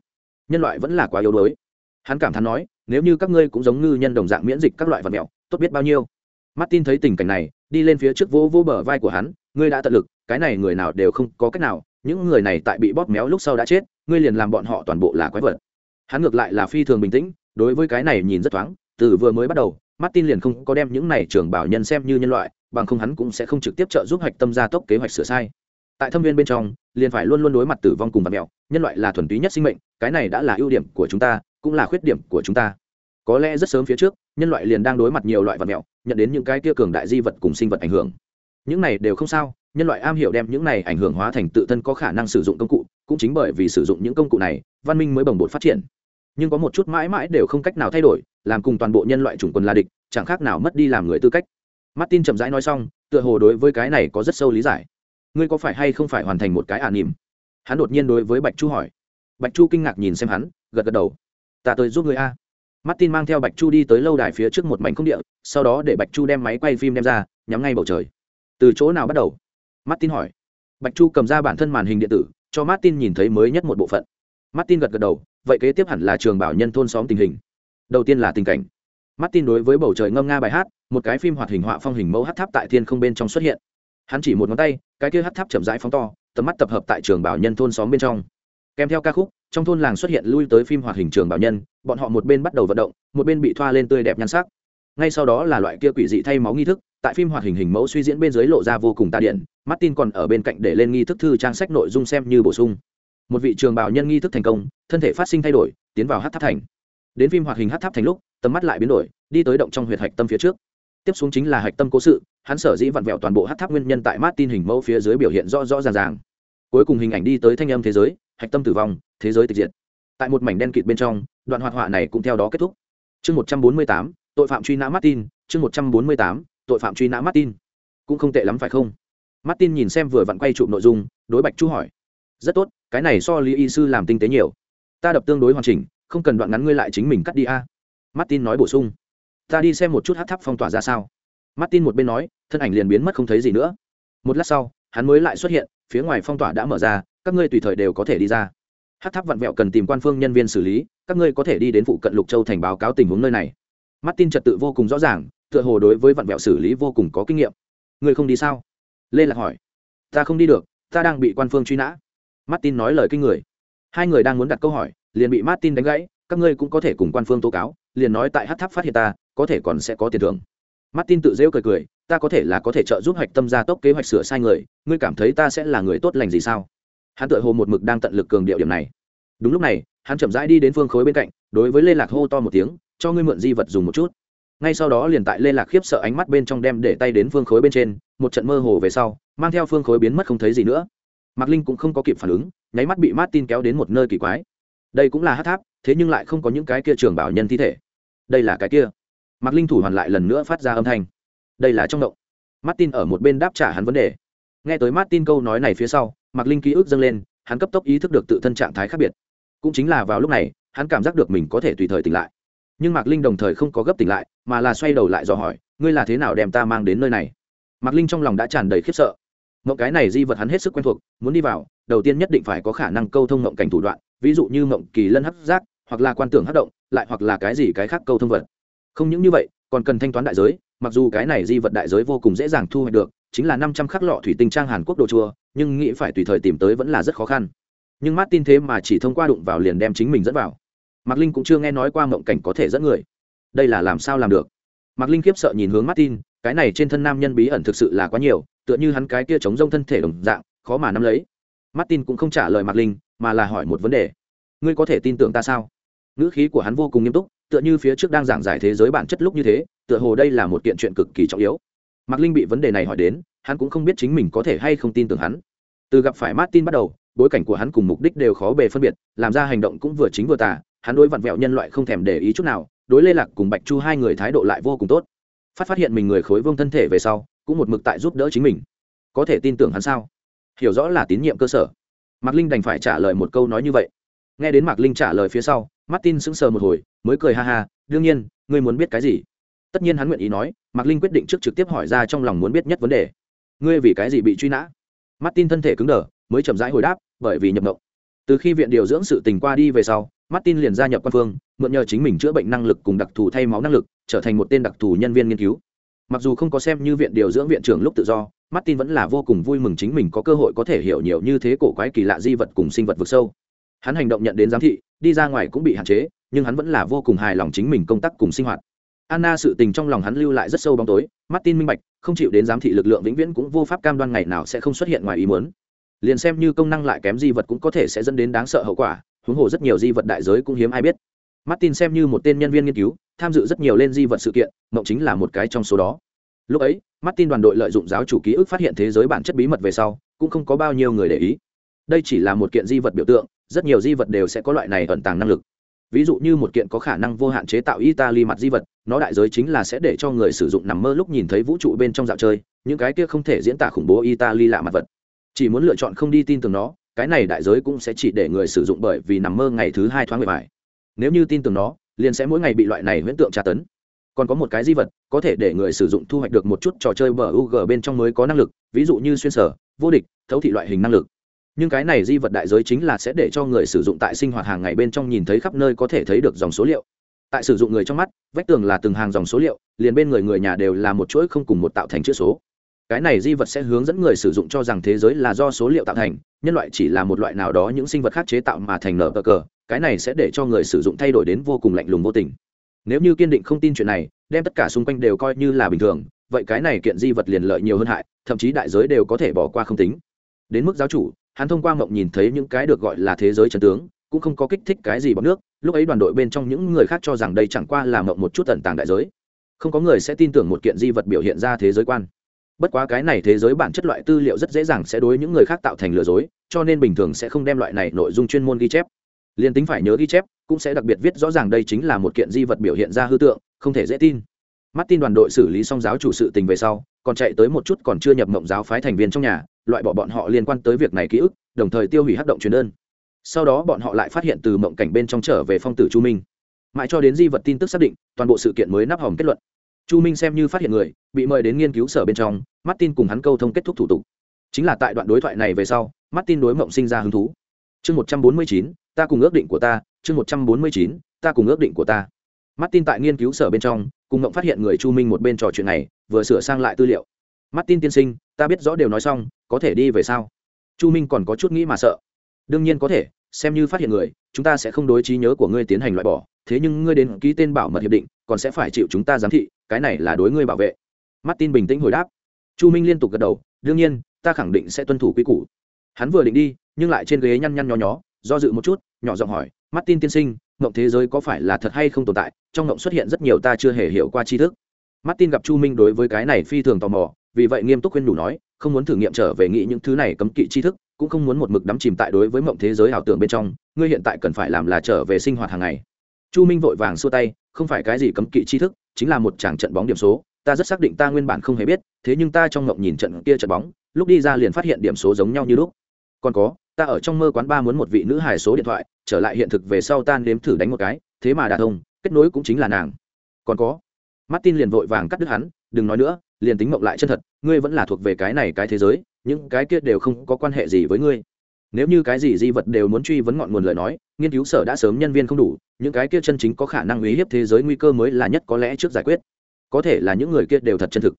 nhân loại vẫn là quá yếu đuối. Hắn cảm thán nói, nếu như các ngươi cũng giống ngư nhân đồng dạng miễn dịch các loại vật mẹo, tốt biết bao nhiêu. Martin thấy tình cảnh này, đi lên phía trước vỗ vỗ bờ vai của hắn, ngươi đã tận lực, cái này người nào đều không có cách nào, những người này tại bị bóp méo lúc sau đã chết, ngươi liền làm bọn họ toàn bộ là quái vật. Hắn ngược lại là phi thường bình tĩnh, đối với cái này nhìn rất thoáng, từ vừa mới bắt đầu, martin liền không có đem những này trưởng bảo nhân xem như nhân loại bằng không hắn cũng sẽ không trực tiếp trợ giúp hạch tâm gia tốc kế hoạch sửa sai. Tại thâm viên bên trong, liền phải luôn luôn đối mặt tử vong cùng vật mẹo nhân loại là thuần túy nhất sinh mệnh, cái này đã là ưu điểm của chúng ta, cũng là khuyết điểm của chúng ta. Có lẽ rất sớm phía trước, nhân loại liền đang đối mặt nhiều loại vật mẹo nhận đến những cái kia cường đại di vật cùng sinh vật ảnh hưởng. Những này đều không sao, nhân loại am hiểu đem những này ảnh hưởng hóa thành tự thân có khả năng sử dụng công cụ, cũng chính bởi vì sử dụng những công cụ này, văn minh mới bồng bột phát triển. Nhưng có một chút mãi mãi đều không cách nào thay đổi, làm cùng toàn bộ nhân loại chủng quân là địch, chẳng khác nào mất đi làm người tư cách martin chậm rãi nói xong, tựa hồ đối với cái này có rất sâu lý giải. Ngươi có phải hay không phải hoàn thành một cái ả nỉm hắn đột nhiên đối với bạch chu hỏi. Bạch chu kinh ngạc nhìn xem hắn, gật gật đầu. Ta tới giúp người a. Martin mang theo bạch chu đi tới lâu đài phía trước một mảnh không địa, sau đó để bạch chu đem máy quay phim đem ra, nhắm ngay bầu trời. Từ chỗ nào bắt đầu? Martin hỏi. Bạch chu cầm ra bản thân màn hình điện tử, cho martin nhìn thấy mới nhất một bộ phận. Martin gật gật đầu, vậy kế tiếp hẳn là trường bảo nhân thôn xóm tình hình. Đầu tiên là tình cảnh. Martin đối với bầu trời ngâm nga bài hát một cái phim hoạt hình họa phong hình mẫu hát tháp tại thiên không bên trong xuất hiện. Hắn chỉ một ngón tay, cái kia hát tháp chậm rãi phóng to, tầm mắt tập hợp tại trường bảo nhân thôn xóm bên trong. Kèm theo ca khúc, trong thôn làng xuất hiện lui tới phim hoạt hình trường bảo nhân, bọn họ một bên bắt đầu vận động, một bên bị thoa lên tươi đẹp nhan sắc. Ngay sau đó là loại kia quỷ dị thay máu nghi thức, tại phim hoạt hình hình mẫu suy diễn bên dưới lộ ra vô cùng tà điện, martin còn ở bên cạnh để lên nghi thức thư trang sách nội dung xem như bổ sung. Một vị trường bảo nhân nghi thức thành công, thân thể phát sinh thay đổi, tiến vào hát tháp thành. Đến phim hoạt hình hát tháp thành lúc, tầm mắt lại biến đổi, đi tới động trong huyệt hạch tâm phía trước tiếp xuống chính là hạch tâm cố sự, hắn sở dĩ vặn vẹo toàn bộ hát tháp nguyên nhân tại martin hình mẫu phía dưới biểu hiện rõ rõ ràng ràng. Cuối cùng hình ảnh đi tới thanh âm thế giới, hạch tâm tử vong, thế giới tịch diệt. Tại một mảnh đen kịt bên trong, đoạn hoạt họa này cũng theo đó kết thúc. Chương một trăm bốn mươi tám, tội phạm truy nã martin, chương một trăm bốn mươi tám, tội phạm truy nã martin. Cũng không tệ lắm phải không? Martin nhìn xem vừa vặn quay chụp nội dung, đối bạch chu hỏi. Rất tốt, cái này so lý y sư làm tinh tế nhiều. Ta đập tương đối hoàn chỉnh, không cần đoạn ngắn ngươi lại chính mình cắt đi a. Martin nói bổ sung ta đi xem một chút hát tháp phong tỏa ra sao? Martin một bên nói, thân ảnh liền biến mất không thấy gì nữa. Một lát sau, hắn mới lại xuất hiện, phía ngoài phong tỏa đã mở ra, các ngươi tùy thời đều có thể đi ra. Hát tháp vặn vẹo cần tìm quan phương nhân viên xử lý, các ngươi có thể đi đến phụ cận lục châu thành báo cáo tình huống nơi này. Martin trật tự vô cùng rõ ràng, tựa hồ đối với vặn vẹo xử lý vô cùng có kinh nghiệm. Ngươi không đi sao? Lê lạc hỏi. Ta không đi được, ta đang bị quan phương truy nã. Martin nói lời kinh người. Hai người đang muốn đặt câu hỏi, liền bị martin đánh gãy, các ngươi cũng có thể cùng quan phương tố cáo liền nói tại hát tháp phát hiện ta, có thể còn sẽ có tiền thưởng. Martin tự rêu cười cười, ta có thể là có thể trợ giúp hoạch tâm gia tốc kế hoạch sửa sai người, ngươi cảm thấy ta sẽ là người tốt lành gì sao? Hắn tự hồ một mực đang tận lực cường điệu điểm này. Đúng lúc này, hắn chậm rãi đi đến phương khối bên cạnh, đối với lê lạc hô to một tiếng, cho ngươi mượn di vật dùng một chút. Ngay sau đó liền tại lê lạc khiếp sợ ánh mắt bên trong đem để tay đến phương khối bên trên, một trận mơ hồ về sau, mang theo phương khối biến mất không thấy gì nữa. Mạc linh cũng không có kịp phản ứng, nháy mắt bị martin kéo đến một nơi kỳ quái đây cũng là hát tháp, thế nhưng lại không có những cái kia trường bảo nhân thi thể. Đây là cái kia. Mạc linh thủ hoàn lại lần nữa phát ra âm thanh. Đây là trong động. Martin ở một bên đáp trả hắn vấn đề. Nghe tới martin câu nói này phía sau, mạc linh ký ức dâng lên, hắn cấp tốc ý thức được tự thân trạng thái khác biệt. Cũng chính là vào lúc này, hắn cảm giác được mình có thể tùy thời tỉnh lại. Nhưng mạc linh đồng thời không có gấp tỉnh lại, mà là xoay đầu lại dò hỏi, ngươi là thế nào đem ta mang đến nơi này? Mạc linh trong lòng đã tràn đầy khiếp sợ. Mộng cái này di vật hắn hết sức quen thuộc, muốn đi vào, đầu tiên nhất định phải có khả năng câu thông mộng cảnh thủ đoạn ví dụ như mộng kỳ lân hấp giác, hoặc là quan tưởng hấp động, lại hoặc là cái gì cái khác câu thông vật. Không những như vậy, còn cần thanh toán đại giới, mặc dù cái này di vật đại giới vô cùng dễ dàng thu hoạch được, chính là năm trăm khắc lọ thủy tinh trang hàn quốc đồ chua, nhưng nghĩ phải tùy thời tìm tới vẫn là rất khó khăn. Nhưng martin thế mà chỉ thông qua đụng vào liền đem chính mình dẫn vào. Mạc linh cũng chưa nghe nói qua mộng cảnh có thể dẫn người. Đây là làm sao làm được? Mạc linh khiếp sợ nhìn hướng martin, cái này trên thân nam nhân bí ẩn thực sự là quá nhiều, tựa như hắn cái kia chống rông thân thể đồng dạng, khó mà nắm lấy. Martin cũng không trả lời mạc linh mà là hỏi một vấn đề. Ngươi có thể tin tưởng ta sao? Ngữ khí của hắn vô cùng nghiêm túc, tựa như phía trước đang giảng giải thế giới bản chất lúc như thế, tựa hồ đây là một kiện chuyện cực kỳ trọng yếu. Mạc linh bị vấn đề này hỏi đến, hắn cũng không biết chính mình có thể hay không tin tưởng hắn. Từ gặp phải martin bắt đầu, bối cảnh của hắn cùng mục đích đều khó bề phân biệt, làm ra hành động cũng vừa chính vừa tà, hắn đối vặn vẹo nhân loại không thèm để ý chút nào, đối lê lạc cùng bạch chu hai người thái độ lại vô cùng tốt. Phát phát hiện mình người khối vương thân thể về sau, cũng một mực tại giúp đỡ chính mình. Có thể tin tưởng hắn sao? Hiểu rõ là tín nhiệm cơ sở mạc linh đành phải trả lời một câu nói như vậy. Nghe đến mạc linh trả lời phía sau, martin sững sờ một hồi, mới cười ha ha, đương nhiên, ngươi muốn biết cái gì? Tất nhiên hắn nguyện ý nói, mạc linh quyết định trước trực tiếp hỏi ra trong lòng muốn biết nhất vấn đề. Ngươi vì cái gì bị truy nã? Martin thân thể cứng đờ, mới chậm rãi hồi đáp, bởi vì nhập mộng. Từ khi viện điều dưỡng sự tình qua đi về sau, martin liền gia nhập quan phương, mượn nhờ chính mình chữa bệnh năng lực cùng đặc thù thay máu năng lực, trở thành một tên đặc thù nhân viên nghiên cứu. Mặc dù không có xem như viện điều dưỡng viện trưởng lúc tự do martin vẫn là vô cùng vui mừng chính mình có cơ hội có thể hiểu nhiều như thế cổ quái kỳ lạ di vật cùng sinh vật vực sâu. Hắn hành động nhận đến giám thị, đi ra ngoài cũng bị hạn chế, nhưng hắn vẫn là vô cùng hài lòng chính mình công tác cùng sinh hoạt. Anna sự tình trong lòng hắn lưu lại rất sâu bóng tối, martin minh bạch, không chịu đến giám thị lực lượng vĩnh viễn cũng vô pháp cam đoan ngày nào sẽ không xuất hiện ngoài ý muốn. Liền xem như công năng lại kém di vật cũng có thể sẽ dẫn đến đáng sợ hậu quả, huống hồ rất nhiều di vật đại giới cũng hiếm ai biết. Martin xem như một tên nhân viên nghiên cứu, tham dự rất nhiều lên di vật sự kiện, mộng chính là một cái trong số đó lúc ấy, martin đoàn đội lợi dụng giáo chủ ký ức phát hiện thế giới bản chất bí mật về sau, cũng không có bao nhiêu người để ý. Đây chỉ là một kiện di vật biểu tượng, rất nhiều di vật đều sẽ có loại này ẩn tàng năng lực. Ví dụ như một kiện có khả năng vô hạn chế tạo italy mặt di vật, nó đại giới chính là sẽ để cho người sử dụng nằm mơ lúc nhìn thấy vũ trụ bên trong dạo chơi, những cái kia không thể diễn tả khủng bố italy lạ mặt vật. Chỉ muốn lựa chọn không đi tin tưởng nó, cái này đại giới cũng sẽ chỉ để người sử dụng bởi vì nằm mơ ngày thứ hai thoáng mười vải nếu như tin tưởng nó, liền sẽ mỗi ngày bị loại này huyễn tượng tra tấn còn có một cái di vật, có thể để người sử dụng thu hoạch được một chút trò chơi bờ UG bên trong mới có năng lực, ví dụ như xuyên sở, vô địch, thấu thị loại hình năng lực. Nhưng cái này di vật đại giới chính là sẽ để cho người sử dụng tại sinh hoạt hàng ngày bên trong nhìn thấy khắp nơi có thể thấy được dòng số liệu. Tại sử dụng người trong mắt, vách tường là từng hàng dòng số liệu, liền bên người người nhà đều là một chuỗi không cùng một tạo thành chữ số. Cái này di vật sẽ hướng dẫn người sử dụng cho rằng thế giới là do số liệu tạo thành, nhân loại chỉ là một loại nào đó những sinh vật khác chế tạo mà thành nở cờ cờ. Cái này sẽ để cho người sử dụng thay đổi đến vô cùng lạnh lùng vô tình nếu như kiên định không tin chuyện này, đem tất cả xung quanh đều coi như là bình thường, vậy cái này kiện di vật liền lợi nhiều hơn hại, thậm chí đại giới đều có thể bỏ qua không tính. Đến mức giáo chủ, hắn thông qua mộng nhìn thấy những cái được gọi là thế giới chân tướng, cũng không có kích thích cái gì bằng nước, lúc ấy đoàn đội bên trong những người khác cho rằng đây chẳng qua là mộng một chút tận tàng đại giới. Không có người sẽ tin tưởng một kiện di vật biểu hiện ra thế giới quan. Bất quá cái này thế giới bản chất loại tư liệu rất dễ dàng sẽ đối những người khác tạo thành lừa dối, cho nên bình thường sẽ không đem loại này nội dung chuyên môn ghi chép. Liền tính phải nhớ ghi chép cũng sẽ đặc biệt viết rõ ràng đây chính là một kiện di vật biểu hiện ra hư tượng, không thể dễ tin. Mắt tin đoàn đội xử lý xong giáo chủ sự tình về sau, còn chạy tới một chút còn chưa nhập mộng giáo phái thành viên trong nhà, loại bỏ bọn họ liên quan tới việc này ký ức, đồng thời tiêu hủy hát động truyền đơn. Sau đó bọn họ lại phát hiện từ mộng cảnh bên trong trở về phong tử chu minh. Mãi cho đến di vật tin tức xác định, toàn bộ sự kiện mới nắp hòm kết luận. Chu minh xem như phát hiện người, bị mời đến nghiên cứu sở bên trong, martin cùng hắn câu thông kết thúc thủ tục. Chính là tại đoạn đối thoại này về sau, martin đối mộng sinh ra hứng thú. Chương một trăm bốn mươi chín ta cùng ước định của ta, chương một trăm bốn mươi chín, ta cùng ước định của ta. Martin tại nghiên cứu sở bên trong, cùng ngộng phát hiện người chu minh một bên trò chuyện này, vừa sửa sang lại tư liệu. Martin tiên sinh, ta biết rõ đều nói xong, có thể đi về sao? Chu minh còn có chút nghĩ mà sợ. Đương nhiên có thể, xem như phát hiện người, chúng ta sẽ không đối trí nhớ của ngươi tiến hành loại bỏ, thế nhưng ngươi đến ký tên bảo mật hiệp định, còn sẽ phải chịu chúng ta giám thị, cái này là đối ngươi bảo vệ. Martin bình tĩnh hồi đáp. Chu minh liên tục gật đầu, đương nhiên, ta khẳng định sẽ tuân thủ quy củ. Hắn vừa định đi, nhưng lại trên ghế nhăn nhăn nho nhó do dự một chút, nhỏ giọng hỏi, martin tiên sinh mộng thế giới có phải là thật hay không tồn tại? Trong mộng xuất hiện rất nhiều ta chưa hề hiểu qua tri thức. Martin gặp chu minh đối với cái này phi thường tò mò, vì vậy nghiêm túc khuyên đủ nói, không muốn thử nghiệm trở về nghĩ những thứ này cấm kỵ tri thức, cũng không muốn một mực đắm chìm tại đối với mộng thế giới ảo tưởng bên trong, ngươi hiện tại cần phải làm là trở về sinh hoạt hàng ngày. Chu minh vội vàng xua tay, không phải cái gì cấm kỵ tri thức, chính là một chàng trận bóng điểm số, ta rất xác định ta nguyên bản không hề biết, thế nhưng ta trong mộng nhìn trận kia trận bóng, lúc đi ra liền phát hiện điểm số giống nhau như lúc. Còn có ta ở trong mơ quán ba muốn một vị nữ hài số điện thoại, trở lại hiện thực về sau tan đếm thử đánh một cái, thế mà đà thông, kết nối cũng chính là nàng. Còn có, martin liền vội vàng cắt đứt hắn, đừng nói nữa, liền tính mộng lại chân thật, ngươi vẫn là thuộc về cái này cái thế giới, những cái kia đều không có quan hệ gì với ngươi. Nếu như cái gì di vật đều muốn truy vấn ngọn nguồn lời nói, nghiên cứu sở đã sớm nhân viên không đủ, những cái kia chân chính có khả năng uy hiếp thế giới nguy cơ mới là nhất có lẽ trước giải quyết. Có thể là những người kia đều thật chân thực.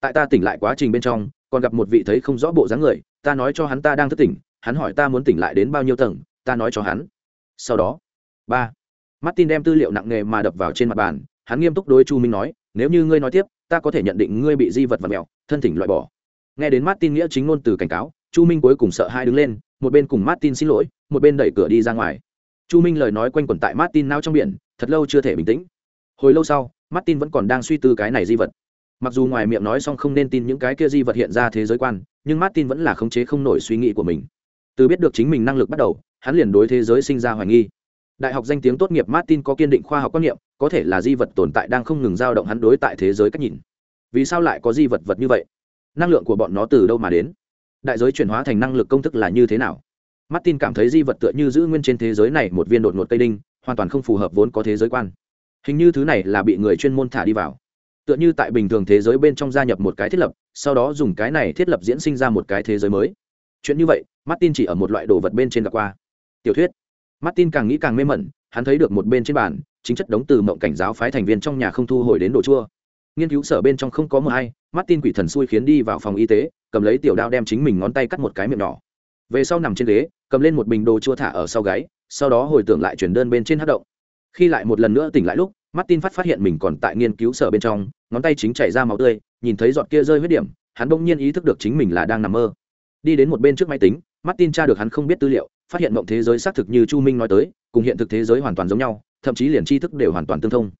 Tại ta tỉnh lại quá trình bên trong, còn gặp một vị thấy không rõ bộ dáng người, ta nói cho hắn ta đang thức tỉnh hắn hỏi ta muốn tỉnh lại đến bao nhiêu tầng, ta nói cho hắn. Sau đó, ba, martin đem tư liệu nặng nề mà đập vào trên mặt bàn, hắn nghiêm túc đối chu minh nói, nếu như ngươi nói tiếp, ta có thể nhận định ngươi bị di vật và mèo thân thỉnh loại bỏ. Nghe đến martin nghĩa chính ngôn từ cảnh cáo, chu minh cuối cùng sợ hai đứng lên, một bên cùng martin xin lỗi, một bên đẩy cửa đi ra ngoài. Chu minh lời nói quanh quẩn tại martin nao trong biển, thật lâu chưa thể bình tĩnh. Hồi lâu sau, martin vẫn còn đang suy tư cái này di vật. Mặc dù ngoài miệng nói xong không nên tin những cái kia di vật hiện ra thế giới quan, nhưng martin vẫn là khống chế không nổi suy nghĩ của mình từ biết được chính mình năng lực bắt đầu, hắn liền đối thế giới sinh ra hoài nghi. Đại học danh tiếng tốt nghiệp martin có kiên định khoa học quan niệm, có thể là di vật tồn tại đang không ngừng dao động hắn đối tại thế giới cách nhìn. Vì sao lại có di vật vật như vậy? Năng lượng của bọn nó từ đâu mà đến? Đại giới chuyển hóa thành năng lực công thức là như thế nào? Martin cảm thấy di vật tựa như giữ nguyên trên thế giới này một viên đột ngột cây đinh, hoàn toàn không phù hợp vốn có thế giới quan. Hình như thứ này là bị người chuyên môn thả đi vào. Tựa như tại bình thường thế giới bên trong gia nhập một cái thiết lập, sau đó dùng cái này thiết lập diễn sinh ra một cái thế giới mới chuyện như vậy, martin chỉ ở một loại đồ vật bên trên gặp qua. Tiểu thuyết. Martin càng nghĩ càng mê mẩn, hắn thấy được một bên trên bàn, chính chất đống từ mộng cảnh giáo phái thành viên trong nhà không thu hồi đến đồ chua. Nghiên cứu sở bên trong không có mờ hay, martin quỷ thần xui khiến đi vào phòng y tế, cầm lấy tiểu đao đem chính mình ngón tay cắt một cái miệng nhỏ. Về sau nằm trên ghế, cầm lên một bình đồ chua thả ở sau gáy, sau đó hồi tưởng lại chuyển đơn bên trên hát động. Khi lại một lần nữa tỉnh lại lúc, martin phát phát hiện mình còn tại nghiên cứu sở bên trong, ngón tay chính chảy ra máu tươi, nhìn thấy giọt kia rơi huyết điểm, hắn bỗng nhiên ý thức được chính mình là đang nằm mơ đi đến một bên trước máy tính, martin tra được hắn không biết tư liệu, phát hiện mộng thế giới xác thực như chu minh nói tới, cùng hiện thực thế giới hoàn toàn giống nhau, thậm chí liền tri thức đều hoàn toàn tương thông.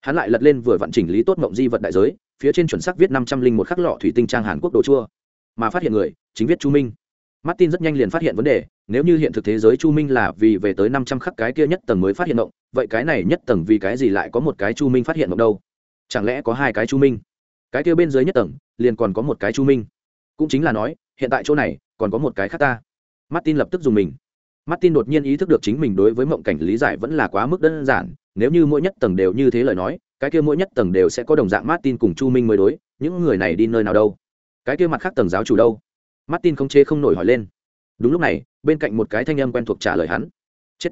Hắn lại lật lên vừa vặn chỉnh lý tốt mộng di vật đại giới, phía trên chuẩn xác viết năm trăm linh một khắc lọ thủy tinh trang hàn quốc đồ chua. Mà phát hiện người, chính viết chu minh. Martin rất nhanh liền phát hiện vấn đề, nếu như hiện thực thế giới chu minh là vì về tới năm trăm khắc cái kia nhất tầng mới phát hiện mộng, vậy cái này nhất tầng vì cái gì lại có một cái chu minh phát hiện mộng đâu? Chẳng lẽ có hai cái chu minh? Cái kia bên dưới nhất tầng, liền còn có một cái chu minh. Cũng chính là nói hiện tại chỗ này còn có một cái khác ta. Martin lập tức dùng mình. Martin đột nhiên ý thức được chính mình đối với mộng cảnh lý giải vẫn là quá mức đơn giản, nếu như mỗi nhất tầng đều như thế lời nói, cái kia mỗi nhất tầng đều sẽ có đồng dạng martin cùng chu minh mới đối, những người này đi nơi nào đâu? Cái kia mặt khác tầng giáo chủ đâu? Martin không chế không nổi hỏi lên. Đúng lúc này, bên cạnh một cái thanh âm quen thuộc trả lời hắn. Chết.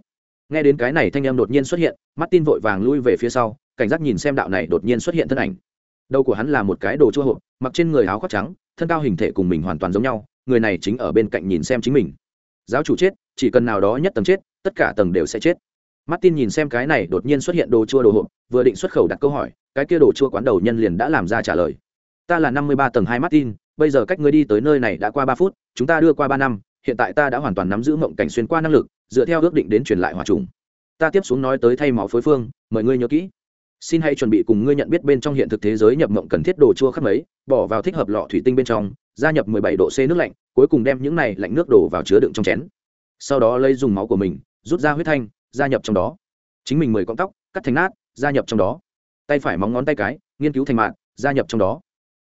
Nghe đến cái này thanh âm đột nhiên xuất hiện, martin vội vàng lui về phía sau, cảnh giác nhìn xem đạo này đột nhiên xuất hiện thân ảnh. Đầu của hắn là một cái đồ chua hộp, mặc trên người áo khoác trắng thân cao hình thể cùng mình hoàn toàn giống nhau, người này chính ở bên cạnh nhìn xem chính mình. Giáo chủ chết, chỉ cần nào đó nhất tầng chết, tất cả tầng đều sẽ chết. Martin nhìn xem cái này đột nhiên xuất hiện đồ chua đồ hộp, vừa định xuất khẩu đặt câu hỏi, cái kia đồ chua quán đầu nhân liền đã làm ra trả lời. Ta là năm mươi ba tầng hai martin, bây giờ cách ngươi đi tới nơi này đã qua ba phút, chúng ta đưa qua ba năm, hiện tại ta đã hoàn toàn nắm giữ mộng cảnh xuyên qua năng lực, dựa theo ước định đến truyền lại hòa trùng. Ta tiếp xuống nói tới thay máu phối phương, mời ngươi nhớ kỹ xin hãy chuẩn bị cùng ngươi nhận biết bên trong hiện thực thế giới nhập mộng cần thiết đồ chua khắp mấy, bỏ vào thích hợp lọ thủy tinh bên trong, gia nhập 17 độ C nước lạnh, cuối cùng đem những này lạnh nước đổ vào chứa đựng trong chén. Sau đó lấy dùng máu của mình, rút ra huyết thanh, gia nhập trong đó. Chính mình mười cọng tóc, cắt thành nát, gia nhập trong đó. Tay phải móng ngón tay cái, nghiên cứu thành mạng gia nhập trong đó.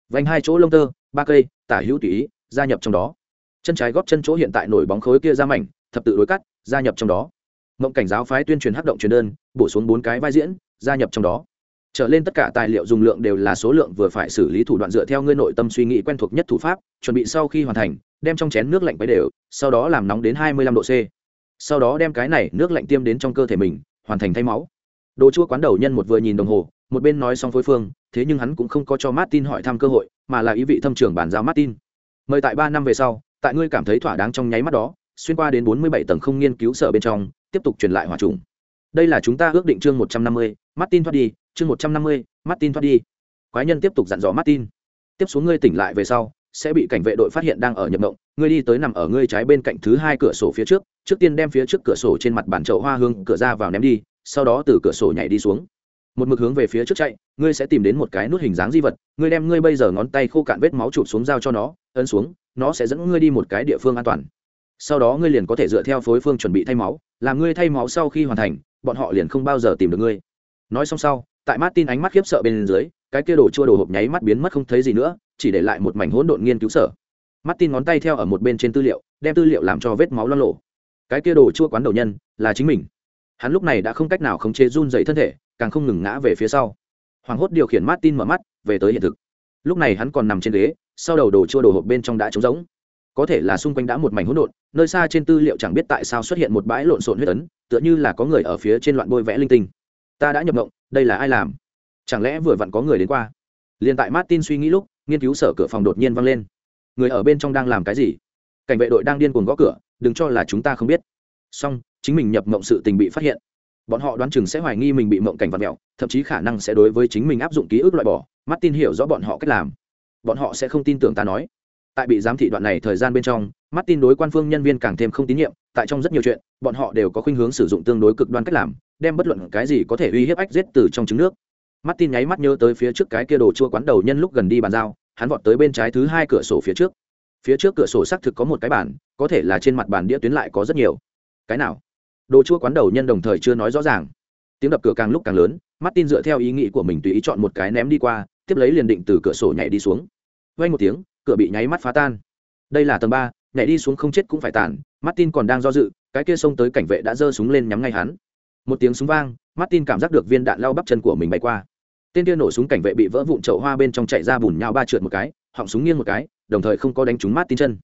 Vành hai chỗ lông tơ, ba cây, tả hữu tùy ý, gia nhập trong đó. Chân trái góp chân chỗ hiện tại nổi bóng khối kia ra mảnh, thập tự đối cắt, gia nhập trong đó. Mộng cảnh giáo phái tuyên truyền hắc động truyền đơn, bổ xuống bốn cái vai diễn, gia nhập trong đó trở lên tất cả tài liệu dùng lượng đều là số lượng vừa phải xử lý thủ đoạn dựa theo ngươi nội tâm suy nghĩ quen thuộc nhất thủ pháp, chuẩn bị sau khi hoàn thành, đem trong chén nước lạnh bấy đều, sau đó làm nóng đến hai mươi lăm độ c. Sau đó đem cái này nước lạnh tiêm đến trong cơ thể mình, hoàn thành thay máu. Đồ chua quán đầu nhân một vừa nhìn đồng hồ, một bên nói xong phối phương, thế nhưng hắn cũng không có cho martin hỏi thăm cơ hội, mà là ý vị thâm trưởng bản giáo martin. Mời tại ba năm về sau, tại ngươi cảm thấy thỏa đáng trong nháy mắt đó, xuyên qua đến bốn mươi bảy tầng không nghiên cứu sở bên trong, tiếp tục truyền lại hỏa trùng. Đây là chúng ta ước định chương một trăm năm mươi, martin thoát đi chương một trăm năm mươi, martin thoát đi. Quái nhân tiếp tục dặn dò martin. Tiếp xuống ngươi tỉnh lại về sau, sẽ bị cảnh vệ đội phát hiện đang ở nhập động ngươi đi tới nằm ở ngươi trái bên cạnh thứ hai cửa sổ phía trước trước tiên đem phía trước cửa sổ trên mặt bàn chậu hoa hương cửa ra vào ném đi, sau đó từ cửa sổ nhảy đi xuống. Một mực hướng về phía trước chạy, ngươi sẽ tìm đến một cái nút hình dáng di vật, ngươi đem ngươi bây giờ ngón tay khô cạn vết máu chụp xuống dao cho nó, ấn xuống, nó sẽ dẫn ngươi đi một cái địa phương an toàn. Sau đó ngươi liền có thể dựa theo phối phương chuẩn bị thay máu, làm ngươi thay máu sau khi hoàn thành, bọn họ liền không bao giờ tìm được ngươi. Nói xong sau tại martin ánh mắt khiếp sợ bên dưới, cái kia đồ chua đồ hộp nháy mắt biến mất không thấy gì nữa, chỉ để lại một mảnh hỗn độn nghiên cứu sở. Martin ngón tay theo ở một bên trên tư liệu, đem tư liệu làm cho vết máu loang lộ. Cái kia đồ chua quán đầu nhân, là chính mình. Hắn lúc này đã không cách nào khống chế run rẩy thân thể, càng không ngừng ngã về phía sau. Hoàng hốt điều khiển martin mở mắt, về tới hiện thực. Lúc này hắn còn nằm trên ghế, sau đầu đồ chua đồ hộp bên trong đã trống rỗng. Có thể là xung quanh đã một mảnh hỗn độn, nơi xa trên tư liệu chẳng biết tại sao xuất hiện một bãi lộn xộn huyết ấn, tựa như là có người ở phía trên loạn bôi vẽ linh tinh ta đã nhập mộng, đây là ai làm? Chẳng lẽ vừa vặn có người đến qua? Liền tại martin suy nghĩ lúc, nghiên cứu sở cửa phòng đột nhiên văng lên. Người ở bên trong đang làm cái gì? Cảnh vệ đội đang điên cuồng gõ cửa, đừng cho là chúng ta không biết. Song chính mình nhập mộng sự tình bị phát hiện. Bọn họ đoán chừng sẽ hoài nghi mình bị mộng cảnh vật mẹo thậm chí khả năng sẽ đối với chính mình áp dụng ký ức loại bỏ. Martin hiểu rõ bọn họ cách làm. Bọn họ sẽ không tin tưởng ta nói. Tại bị giám thị đoạn này thời gian bên trong, martin đối quan phương nhân viên càng thêm không tín nhiệm, tại trong rất nhiều chuyện, bọn họ đều có khuynh hướng sử dụng tương đối cực đoan cách làm đem bất luận cái gì có thể uy hiếp ách giết từ trong trứng nước. Martin nháy mắt nhớ tới phía trước cái kia đồ chua quán đầu nhân lúc gần đi bàn giao, hắn vọt tới bên trái thứ hai cửa sổ phía trước. Phía trước cửa sổ xác thực có một cái bàn, có thể là trên mặt bàn đĩa tuyến lại có rất nhiều. Cái nào? Đồ chua quán đầu nhân đồng thời chưa nói rõ ràng. Tiếng đập cửa càng lúc càng lớn, martin dựa theo ý nghĩ của mình tùy ý chọn một cái ném đi qua, tiếp lấy liền định từ cửa sổ nhảy đi xuống. Vay một tiếng, cửa bị nháy mắt phá tan. Đây là tầng ba, nhảy đi xuống không chết cũng phải tàn, martin còn đang do dự, cái kia xông tới cảnh vệ đã giơ súng lên nhắm ngay hắn một tiếng súng vang, martin cảm giác được viên đạn lao bắp chân của mình bay qua. Tên kia nổ súng cảnh vệ bị vỡ vụn chậu hoa bên trong chạy ra bùn nhau ba trượt một cái, họng súng nghiêng một cái, đồng thời không có đánh trúng martin chân.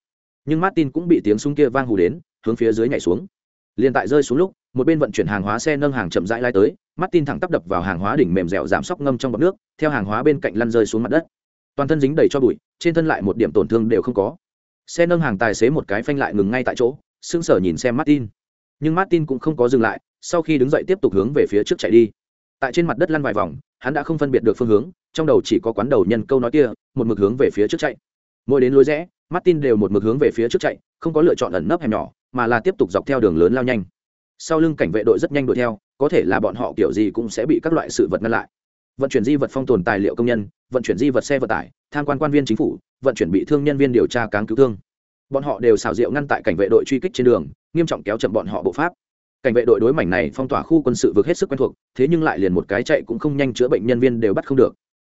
Nhưng martin cũng bị tiếng súng kia vang hù đến, hướng phía dưới nhảy xuống. Liền tại rơi xuống lúc, một bên vận chuyển hàng hóa xe nâng hàng chậm rãi lai tới, martin thẳng tắp đập vào hàng hóa đỉnh mềm dẻo giảm sóc ngâm trong bọc nước, theo hàng hóa bên cạnh lăn rơi xuống mặt đất. Toàn thân dính đầy cho bụi, trên thân lại một điểm tổn thương đều không có. Xe nâng hàng tài xế một cái phanh lại ngừng ngay tại chỗ, sững sờ nhìn xem martin. Nhưng martin cũng không có dừng lại sau khi đứng dậy tiếp tục hướng về phía trước chạy đi. Tại trên mặt đất lăn vài vòng, hắn đã không phân biệt được phương hướng, trong đầu chỉ có quán đầu nhân câu nói kia, một mực hướng về phía trước chạy. Mỗi đến lối rẽ, martin đều một mực hướng về phía trước chạy, không có lựa chọn ẩn nấp hẻm nhỏ, mà là tiếp tục dọc theo đường lớn lao nhanh. Sau lưng cảnh vệ đội rất nhanh đuổi theo, có thể là bọn họ kiểu gì cũng sẽ bị các loại sự vật ngăn lại. Vận chuyển di vật phong tồn tài liệu công nhân, vận chuyển di vật xe vận tải, tham quan quan viên chính phủ, vận chuyển bị thương nhân viên điều tra cáng cứu thương. Bọn họ đều xào rượu ngăn tại cảnh vệ đội truy kích trên đường, nghiêm trọng kéo chậm bọn họ bộ pháp cảnh vệ đội đối mảnh này phong tỏa khu quân sự vực hết sức quen thuộc, thế nhưng lại liền một cái chạy cũng không nhanh chữa bệnh nhân viên đều bắt không được.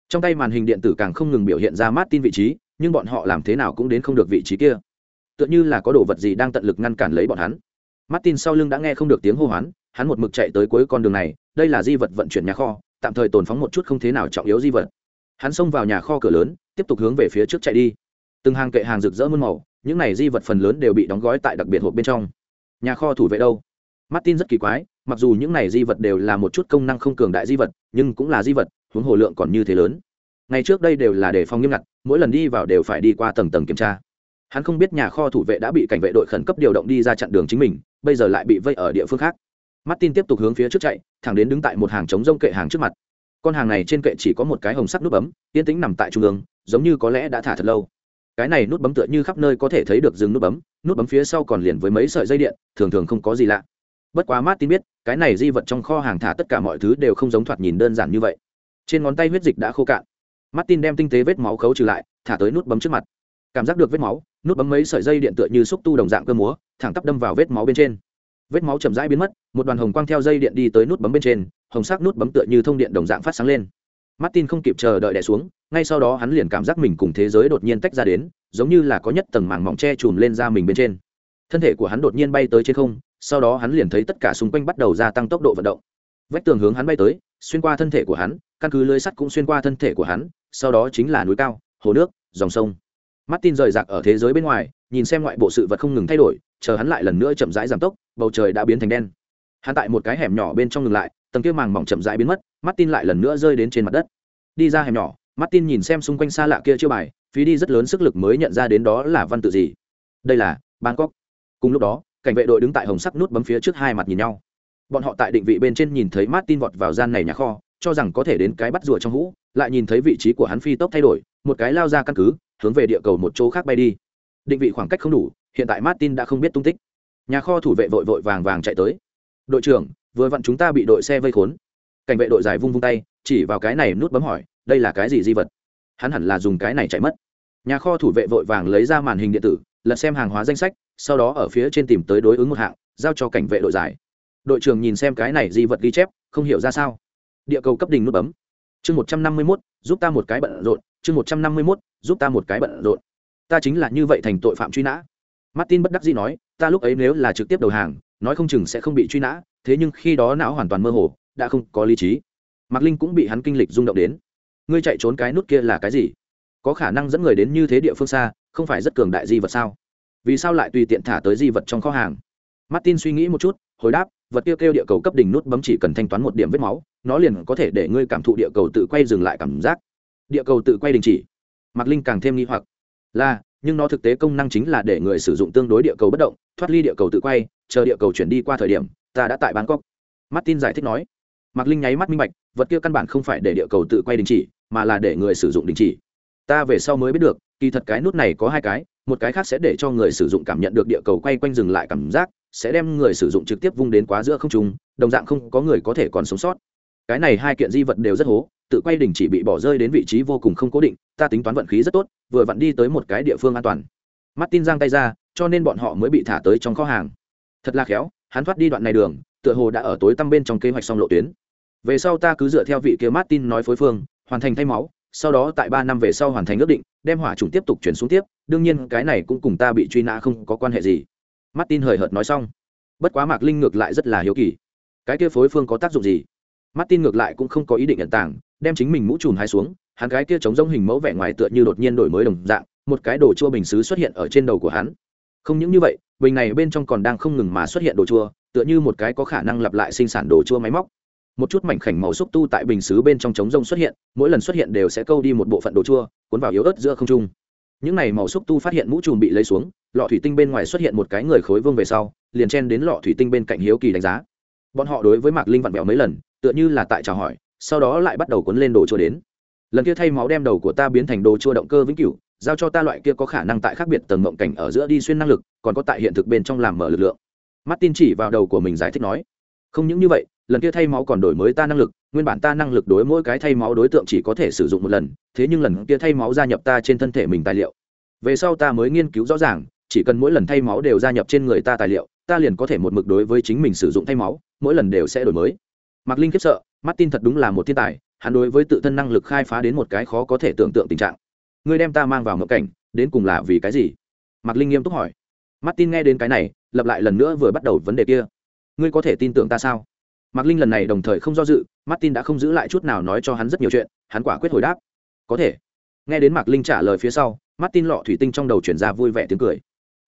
Trong tay màn hình điện tử càng không ngừng biểu hiện ra mát tin vị trí, nhưng bọn họ làm thế nào cũng đến không được vị trí kia. Tựa như là có đồ vật gì đang tận lực ngăn cản lấy bọn hắn. Martin sau lưng đã nghe không được tiếng hô hoán, hắn một mực chạy tới cuối con đường này, đây là di vật vận chuyển nhà kho, tạm thời tồn phóng một chút không thế nào trọng yếu di vật. Hắn xông vào nhà kho cửa lớn, tiếp tục hướng về phía trước chạy đi. Từng hàng kệ hàng rực rỡ muôn màu, những này di vật phần lớn đều bị đóng gói tại đặc biệt hộp bên trong. Nhà kho thủ vệ đâu? Martin rất kỳ quái, mặc dù những này di vật đều là một chút công năng không cường đại di vật, nhưng cũng là di vật, huống hồ lượng còn như thế lớn. Ngày trước đây đều là đề phòng nghiêm ngặt, mỗi lần đi vào đều phải đi qua tầng tầng kiểm tra. Hắn không biết nhà kho thủ vệ đã bị cảnh vệ đội khẩn cấp điều động đi ra chặn đường chính mình, bây giờ lại bị vây ở địa phương khác. Martin tiếp tục hướng phía trước chạy, thẳng đến đứng tại một hàng trống rông kệ hàng trước mặt. Con hàng này trên kệ chỉ có một cái hồng sắc nút bấm, yên tĩnh nằm tại trung ương, giống như có lẽ đã thả thật lâu. Cái này nút bấm tựa như khắp nơi có thể thấy được dừng nút bấm nút bấm phía sau còn liền với mấy sợi dây điện, thường thường không có gì lạ bất quá martin biết, cái này di vật trong kho hàng thả tất cả mọi thứ đều không giống thoạt nhìn đơn giản như vậy. Trên ngón tay huyết dịch đã khô cạn. Martin đem tinh tế vết máu khấu trừ lại, thả tới nút bấm trước mặt. Cảm giác được vết máu, nút bấm mấy sợi dây điện tựa như xúc tu đồng dạng cơ múa, thẳng tắp đâm vào vết máu bên trên. Vết máu chậm rãi biến mất, một đoàn hồng quang theo dây điện đi tới nút bấm bên trên, hồng sắc nút bấm tựa như thông điện đồng dạng phát sáng lên. Martin không kịp chờ đợi đẻ xuống, ngay sau đó hắn liền cảm giác mình cùng thế giới đột nhiên tách ra đến, giống như là có nhất tầng màng mỏng che chùm lên ra mình bên trên. Thân thể của hắn đột nhiên bay tới trên không sau đó hắn liền thấy tất cả xung quanh bắt đầu gia tăng tốc độ vận động. Vách tường hướng hắn bay tới, xuyên qua thân thể của hắn, căn cứ lưới sắt cũng xuyên qua thân thể của hắn, sau đó chính là núi cao, hồ nước, dòng sông. Martin rời rạc ở thế giới bên ngoài, nhìn xem ngoại bộ sự vật không ngừng thay đổi, chờ hắn lại lần nữa chậm rãi giảm tốc, bầu trời đã biến thành đen. Hắn tại một cái hẻm nhỏ bên trong ngừng lại, tầng kia màng mỏng chậm rãi biến mất, martin lại lần nữa rơi đến trên mặt đất. Đi ra hẻm nhỏ, martin nhìn xem xung quanh xa lạ kia chưa bài, phí đi rất lớn sức lực mới nhận ra đến đó là văn tự gì. Đây là bangkok. Cùng lúc đó cảnh vệ đội đứng tại hồng sắc nút bấm phía trước hai mặt nhìn nhau. Bọn họ tại định vị bên trên nhìn thấy martin vọt vào gian này nhà kho, cho rằng có thể đến cái bắt rùa trong hũ, lại nhìn thấy vị trí của hắn phi tốc thay đổi, một cái lao ra căn cứ, hướng về địa cầu một chỗ khác bay đi. Định vị khoảng cách không đủ, hiện tại martin đã không biết tung tích. Nhà kho thủ vệ vội vội vàng vàng chạy tới. Đội trưởng, vừa vặn chúng ta bị đội xe vây khốn. Cảnh vệ đội dài vung vung tay, chỉ vào cái này nút bấm hỏi, đây là cái gì di vật? Hắn hẳn là dùng cái này chạy mất. Nhà kho thủ vệ vội vàng lấy ra màn hình điện tử lật xem hàng hóa danh sách, sau đó ở phía trên tìm tới đối ứng một hạng, giao cho cảnh vệ đội giải. Đội trưởng nhìn xem cái này di vật ghi chép, không hiểu ra sao. Địa cầu cấp đình nút bấm. Chương một trăm năm mươi mốt, giúp ta một cái bận rộn, chương một trăm năm mươi mốt, giúp ta một cái bận rộn. Ta chính là như vậy thành tội phạm truy nã. Martin bất đắc dĩ nói, ta lúc ấy nếu là trực tiếp đầu hàng, nói không chừng sẽ không bị truy nã, thế nhưng khi đó não hoàn toàn mơ hồ, đã không có lý trí. Mạc linh cũng bị hắn kinh lịch rung động đến. Ngươi chạy trốn cái nút kia là cái gì? Có khả năng dẫn người đến như thế địa phương xa không phải rất cường đại di vật sao? Vì sao lại tùy tiện thả tới di vật trong kho hàng? Martin suy nghĩ một chút hồi đáp vật kia kêu, kêu địa cầu cấp đỉnh nút bấm chỉ cần thanh toán một điểm vết máu nó liền có thể để ngươi cảm thụ địa cầu tự quay dừng lại cảm giác. Địa cầu tự quay đình chỉ. Mạc linh càng thêm nghi hoặc. Là nhưng nó thực tế công năng chính là để người sử dụng tương đối địa cầu bất động thoát ly địa cầu tự quay chờ địa cầu chuyển đi qua thời điểm ta đã tại bangkok. Martin giải thích nói. Mạc linh nháy mắt minh bạch vật kia căn bản không phải để địa cầu tự quay đình chỉ mà là để người sử dụng đình chỉ. Ta về sau mới biết được kỳ thật cái nút này có hai cái, một cái khác sẽ để cho người sử dụng cảm nhận được địa cầu quay quanh dừng lại cảm giác, sẽ đem người sử dụng trực tiếp vung đến quá giữa không trung, đồng dạng không có người có thể còn sống sót. Cái này hai kiện di vật đều rất hố, tự quay đỉnh chỉ bị bỏ rơi đến vị trí vô cùng không cố định, ta tính toán vận khí rất tốt, vừa vặn đi tới một cái địa phương an toàn. Martin giang tay ra, cho nên bọn họ mới bị thả tới trong kho hàng. Thật là khéo, hắn thoát đi đoạn này đường, tựa hồ đã ở tối tăm bên trong kế hoạch xong lộ tuyến. Về sau ta cứ dựa theo vị kia martin nói phối phương, hoàn thành thay máu sau đó tại ba năm về sau hoàn thành ước định, đem hỏa trùng tiếp tục chuyển xuống tiếp, đương nhiên cái này cũng cùng ta bị truy nã không có quan hệ gì. Martin hời hợt nói xong. Bất quá mạc linh ngược lại rất là hiếu kỳ. Cái kia phối phương có tác dụng gì? Martin ngược lại cũng không có ý định nhận tảng, đem chính mình mũ trùm hai xuống, hắn cái kia chống giống hình mẫu vẻ ngoài tựa như đột nhiên đổi mới đồng dạng, một cái đồ chua bình xứ xuất hiện ở trên đầu của hắn. Không những như vậy, bình này bên trong còn đang không ngừng mà xuất hiện đồ chua, tựa như một cái có khả năng lặp lại sinh sản đồ chua máy móc một chút mảnh khảnh màu xúc tu tại bình xứ bên trong trống rông xuất hiện, mỗi lần xuất hiện đều sẽ câu đi một bộ phận đồ chua, cuốn vào yếu ớt giữa không trung. Những này màu xúc tu phát hiện mũ trùm bị lấy xuống, lọ thủy tinh bên ngoài xuất hiện một cái người khối vương về sau, liền chen đến lọ thủy tinh bên cạnh hiếu kỳ đánh giá. Bọn họ đối với mạc linh vặn vẹo mấy lần, tựa như là tại chào hỏi, sau đó lại bắt đầu cuốn lên đồ chua đến. Lần kia thay máu đem đầu của ta biến thành đồ chua động cơ vĩnh cửu, giao cho ta loại kia có khả năng tại khác biệt tầng mộng cảnh ở giữa đi xuyên năng lực, còn có tại hiện thực bên trong làm mở lực lượng. Martin chỉ vào đầu của mình giải thích nói, không những như vậy lần kia thay máu còn đổi mới ta năng lực, nguyên bản ta năng lực đối mỗi cái thay máu đối tượng chỉ có thể sử dụng một lần, thế nhưng lần kia thay máu gia nhập ta trên thân thể mình tài liệu. Về sau ta mới nghiên cứu rõ ràng, chỉ cần mỗi lần thay máu đều gia nhập trên người ta tài liệu, ta liền có thể một mực đối với chính mình sử dụng thay máu, mỗi lần đều sẽ đổi mới. Mạc linh khiếp sợ, martin thật đúng là một thiên tài, hắn đối với tự thân năng lực khai phá đến một cái khó có thể tưởng tượng tình trạng. Ngươi đem ta mang vào ngộ cảnh, đến cùng là vì cái gì? Mạc linh nghiêm túc hỏi. Martin nghe đến cái này, lặp lại lần nữa vừa bắt đầu vấn đề kia. Ngươi có thể tin tưởng ta sao? Mạc linh lần này đồng thời không do dự, martin đã không giữ lại chút nào nói cho hắn rất nhiều chuyện, hắn quả quyết hồi đáp. Có thể. Nghe đến mạc linh trả lời phía sau, martin lọ thủy tinh trong đầu chuyển ra vui vẻ tiếng cười.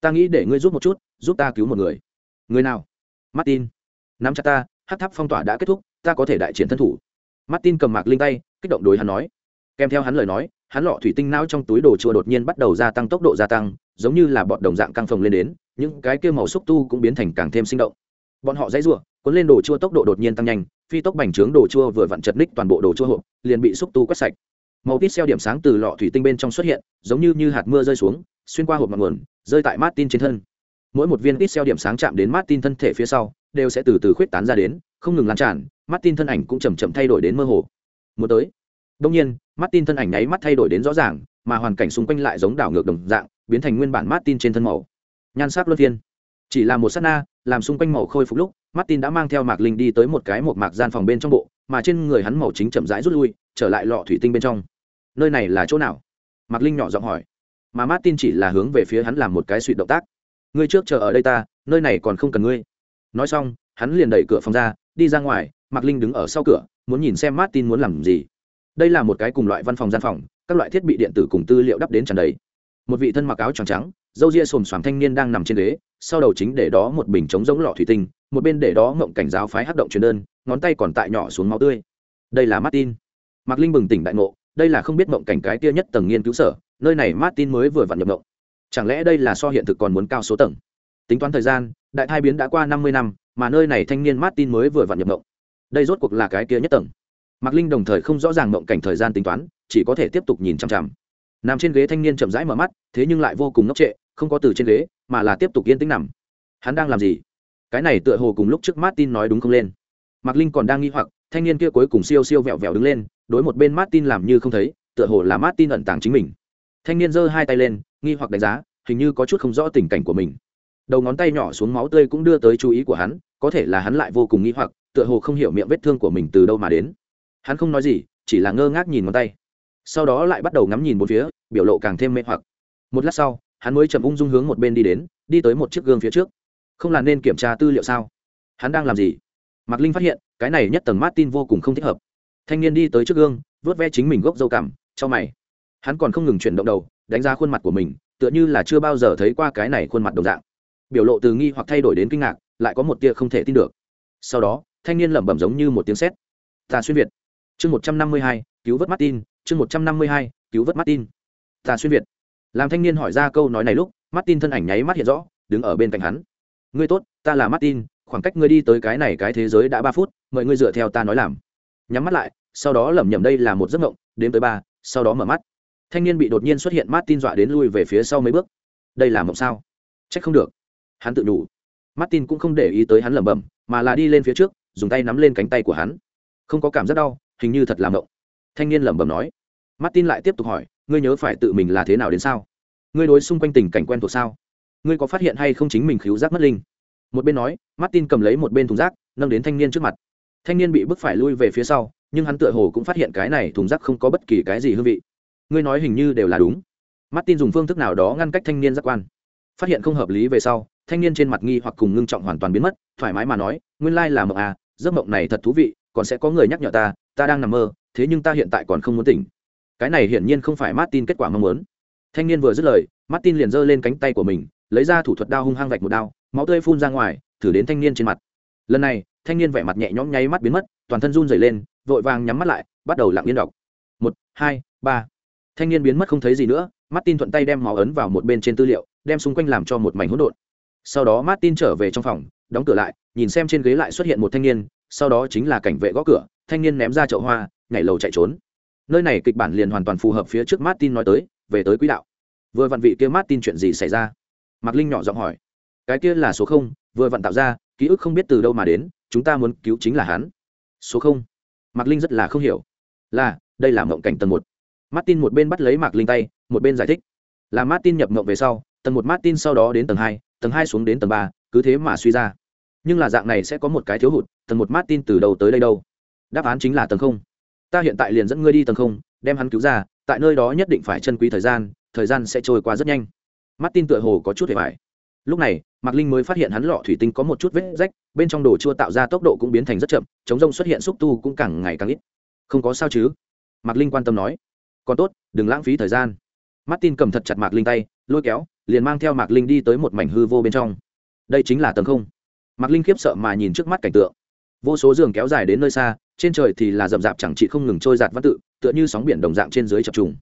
Ta nghĩ để ngươi giúp một chút, giúp ta cứu một người. Người nào? Martin. Nắm chặt ta, hát tháp phong tỏa đã kết thúc, ta có thể đại chiến thân thủ. Martin cầm mạc linh tay, kích động đối hắn nói. Kèm theo hắn lời nói, hắn lọ thủy tinh não trong túi đồ chua đột nhiên bắt đầu gia tăng tốc độ gia tăng, giống như là bọn đồng dạng căng phồng lên đến, những cái kia màu xúc tu cũng biến thành càng thêm sinh động. Bọn họ dãy rủa cuốn lên đồ chua tốc độ đột nhiên tăng nhanh, phi tốc bành trướng đồ chua vừa vặn chật ních toàn bộ đồ chua hộp, liền bị xúc tu quét sạch. Màu tít xeo điểm sáng từ lọ thủy tinh bên trong xuất hiện, giống như như hạt mưa rơi xuống, xuyên qua hộp mặt nguồn, rơi tại martin trên thân. Mỗi một viên tít xeo điểm sáng chạm đến martin thân thể phía sau, đều sẽ từ từ khuyết tán ra đến, không ngừng lan tràn, martin thân ảnh cũng chầm chậm thay đổi đến mơ hồ. Một tới. Đông nhiên, martin thân ảnh nháy mắt thay đổi đến rõ ràng, mà hoàn cảnh xung quanh lại giống đảo ngược đồng dạng, biến thành nguyên bản martin trên thân màu. Nhan sắc luân phiên. Chỉ là một sát na, làm xung quanh màu khôi phục lúc martin đã mang theo mạc linh đi tới một cái một mạc gian phòng bên trong bộ, mà trên người hắn màu chính chậm rãi rút lui, trở lại lọ thủy tinh bên trong. Nơi này là chỗ nào? Mạc linh nhỏ giọng hỏi. Mà martin chỉ là hướng về phía hắn làm một cái suy động tác. Ngươi trước chờ ở đây ta, nơi này còn không cần ngươi. Nói xong, hắn liền đẩy cửa phòng ra, đi ra ngoài, mạc linh đứng ở sau cửa, muốn nhìn xem martin muốn làm gì. Đây là một cái cùng loại văn phòng gian phòng, các loại thiết bị điện tử cùng tư liệu đắp đến tràn đầy. Một vị thân mặc áo trắng trắng dâu ria xồm xoàm thanh niên đang nằm trên ghế, sau đầu chính để đó một bình trống giống lọ thủy tinh, một bên để đó mộng cảnh giáo phái hát động truyền đơn, ngón tay còn tại nhỏ xuống máu tươi. Đây là martin. Mạc linh bừng tỉnh đại ngộ, đây là không biết mộng cảnh cái tia nhất tầng nghiên cứu sở, nơi này martin mới vừa vặn nhập mộng. Chẳng lẽ đây là so hiện thực còn muốn cao số tầng? Tính toán thời gian, đại thai biến đã qua năm mươi năm, mà nơi này thanh niên martin mới vừa vặn nhập mộng. Đây rốt cuộc là cái kia nhất tầng. Mạc linh đồng thời không rõ ràng mộng cảnh thời gian tính toán, chỉ có thể tiếp tục nhìn chằm chằm nằm trên ghế thanh niên chậm rãi mở mắt, thế nhưng lại vô cùng ngốc trệ, không có từ trên ghế, mà là tiếp tục yên tĩnh nằm. Hắn đang làm gì? Cái này tựa hồ cùng lúc trước martin nói đúng không lên. Mạc linh còn đang nghi hoặc, thanh niên kia cuối cùng siêu siêu vẹo vẹo đứng lên, đối một bên martin làm như không thấy, tựa hồ là martin ẩn tàng chính mình. Thanh niên giơ hai tay lên, nghi hoặc đánh giá, hình như có chút không rõ tình cảnh của mình. Đầu ngón tay nhỏ xuống máu tươi cũng đưa tới chú ý của hắn, có thể là hắn lại vô cùng nghi hoặc, tựa hồ không hiểu miệng vết thương của mình từ đâu mà đến. Hắn không nói gì, chỉ là ngơ ngác nhìn ngón tay sau đó lại bắt đầu ngắm nhìn một phía, biểu lộ càng thêm mê hoặc. Một lát sau, hắn mới chậm ung dung hướng một bên đi đến, đi tới một chiếc gương phía trước. Không là nên kiểm tra tư liệu sao? Hắn đang làm gì? Mạc linh phát hiện, cái này nhất tầng martin vô cùng không thích hợp. Thanh niên đi tới trước gương, vớt ve chính mình gốc dâu cảm cho mày. Hắn còn không ngừng chuyển động đầu, đánh giá khuôn mặt của mình, tựa như là chưa bao giờ thấy qua cái này khuôn mặt đồng dạng. Biểu lộ từ nghi hoặc thay đổi đến kinh ngạc, lại có một tia không thể tin được. Sau đó, thanh niên lẩm bẩm giống như một tiếng sét. Ta xuyên việt. Chương một trăm năm mươi hai, cứu vớt martin chương một trăm năm mươi hai, cứu vớt martin. Ta xuyên việt. Làm thanh niên hỏi ra câu nói này lúc, martin thân ảnh nháy mắt hiện rõ, đứng ở bên cạnh hắn. Ngươi tốt, ta là martin, khoảng cách ngươi đi tới cái này cái thế giới đã ba phút, mời ngươi dựa theo ta nói làm. Nhắm mắt lại, sau đó lẩm nhẩm đây là một giấc mộng đến tới ba, sau đó mở mắt. Thanh niên bị đột nhiên xuất hiện martin dọa đến lui về phía sau mấy bước. Đây là mộng sao? Chắc không được. Hắn tự đủ. Martin cũng không để ý tới hắn lẩm bẩm, mà là đi lên phía trước, dùng tay nắm lên cánh tay của hắn. Không có cảm giác đau, hình như thật làm mộng. Thanh niên lẩm bẩm nói martin lại tiếp tục hỏi, ngươi nhớ phải tự mình là thế nào đến sao? Ngươi đối xung quanh tình cảnh quen thuộc sao? Ngươi có phát hiện hay không chính mình khiếu giác mất linh? Một bên nói, martin cầm lấy một bên thùng rác, nâng đến thanh niên trước mặt. Thanh niên bị bức phải lui về phía sau, nhưng hắn tựa hồ cũng phát hiện cái này thùng rác không có bất kỳ cái gì hương vị. Ngươi nói hình như đều là đúng. Martin dùng phương thức nào đó ngăn cách thanh niên giác quan. Phát hiện không hợp lý về sau, thanh niên trên mặt nghi hoặc cùng ngưng trọng hoàn toàn biến mất, thoải mái mà nói, nguyên lai là mộng à giấc mộng này thật thú vị, còn sẽ có người nhắc nhở ta ta đang nằm mơ, thế nhưng ta hiện tại còn không muốn tỉnh cái này hiển nhiên không phải martin kết quả mong muốn. Thanh niên vừa dứt lời, martin liền giơ lên cánh tay của mình, lấy ra thủ thuật đao hung hăng vạch một đao, máu tươi phun ra ngoài, thử đến thanh niên trên mặt. Lần này, thanh niên vẻ mặt nhẹ nhõm nháy mắt biến mất, toàn thân run dày lên, vội vàng nhắm mắt lại, bắt đầu lặng yên đọc. Một, hai, ba. Thanh niên biến mất không thấy gì nữa, martin thuận tay đem máu ấn vào một bên trên tư liệu, đem xung quanh làm cho một mảnh hỗn độn. Sau đó martin trở về trong phòng, đóng cửa lại, nhìn xem trên ghế lại xuất hiện một thanh niên, sau đó chính là cảnh vệ gõ cửa, thanh niên ném ra chậu hoa, nhảy lầu chạy trốn nơi này kịch bản liền hoàn toàn phù hợp phía trước martin nói tới, về tới quỹ đạo. Vừa vặn vị kia martin chuyện gì xảy ra? Mạc linh nhỏ giọng hỏi. Cái kia là số không, vừa vặn tạo ra, ký ức không biết từ đâu mà đến, chúng ta muốn cứu chính là hắn. Số không? Mạc linh rất là không hiểu. Là, đây là mộng cảnh tầng một. Martin một bên bắt lấy mạc linh tay, một bên giải thích. Là martin nhập mộng về sau, tầng một martin sau đó đến tầng hai tầng hai xuống đến tầng ba, cứ thế mà suy ra. Nhưng là dạng này sẽ có một cái thiếu hụt, tầng một martin từ đầu tới đây đâu? Đáp án chính là tầng không ta hiện tại liền dẫn ngươi đi tầng không, đem hắn cứu ra, tại nơi đó nhất định phải chân quý thời gian thời gian sẽ trôi qua rất nhanh. Martin tựa hồ có chút hề vải lúc này, mạc linh mới phát hiện hắn lọ thủy tinh có một chút vết rách, bên trong đồ chua tạo ra tốc độ cũng biến thành rất chậm, chống rông xuất hiện xúc tu cũng càng ngày càng ít. Không có sao chứ? Mạc linh quan tâm nói. Còn tốt, đừng lãng phí thời gian. Martin cầm thật chặt mạc linh tay, lôi kéo, liền mang theo mạc linh đi tới một mảnh hư vô bên trong. Đây chính là tầng không. Mạc linh khiếp sợ mà nhìn trước mắt cảnh tượng vô số giường kéo dài đến nơi xa, trên trời thì là rậm rạp chẳng chị không ngừng trôi giạt văn tự, tựa như sóng biển đồng dạng trên dưới chập trùng.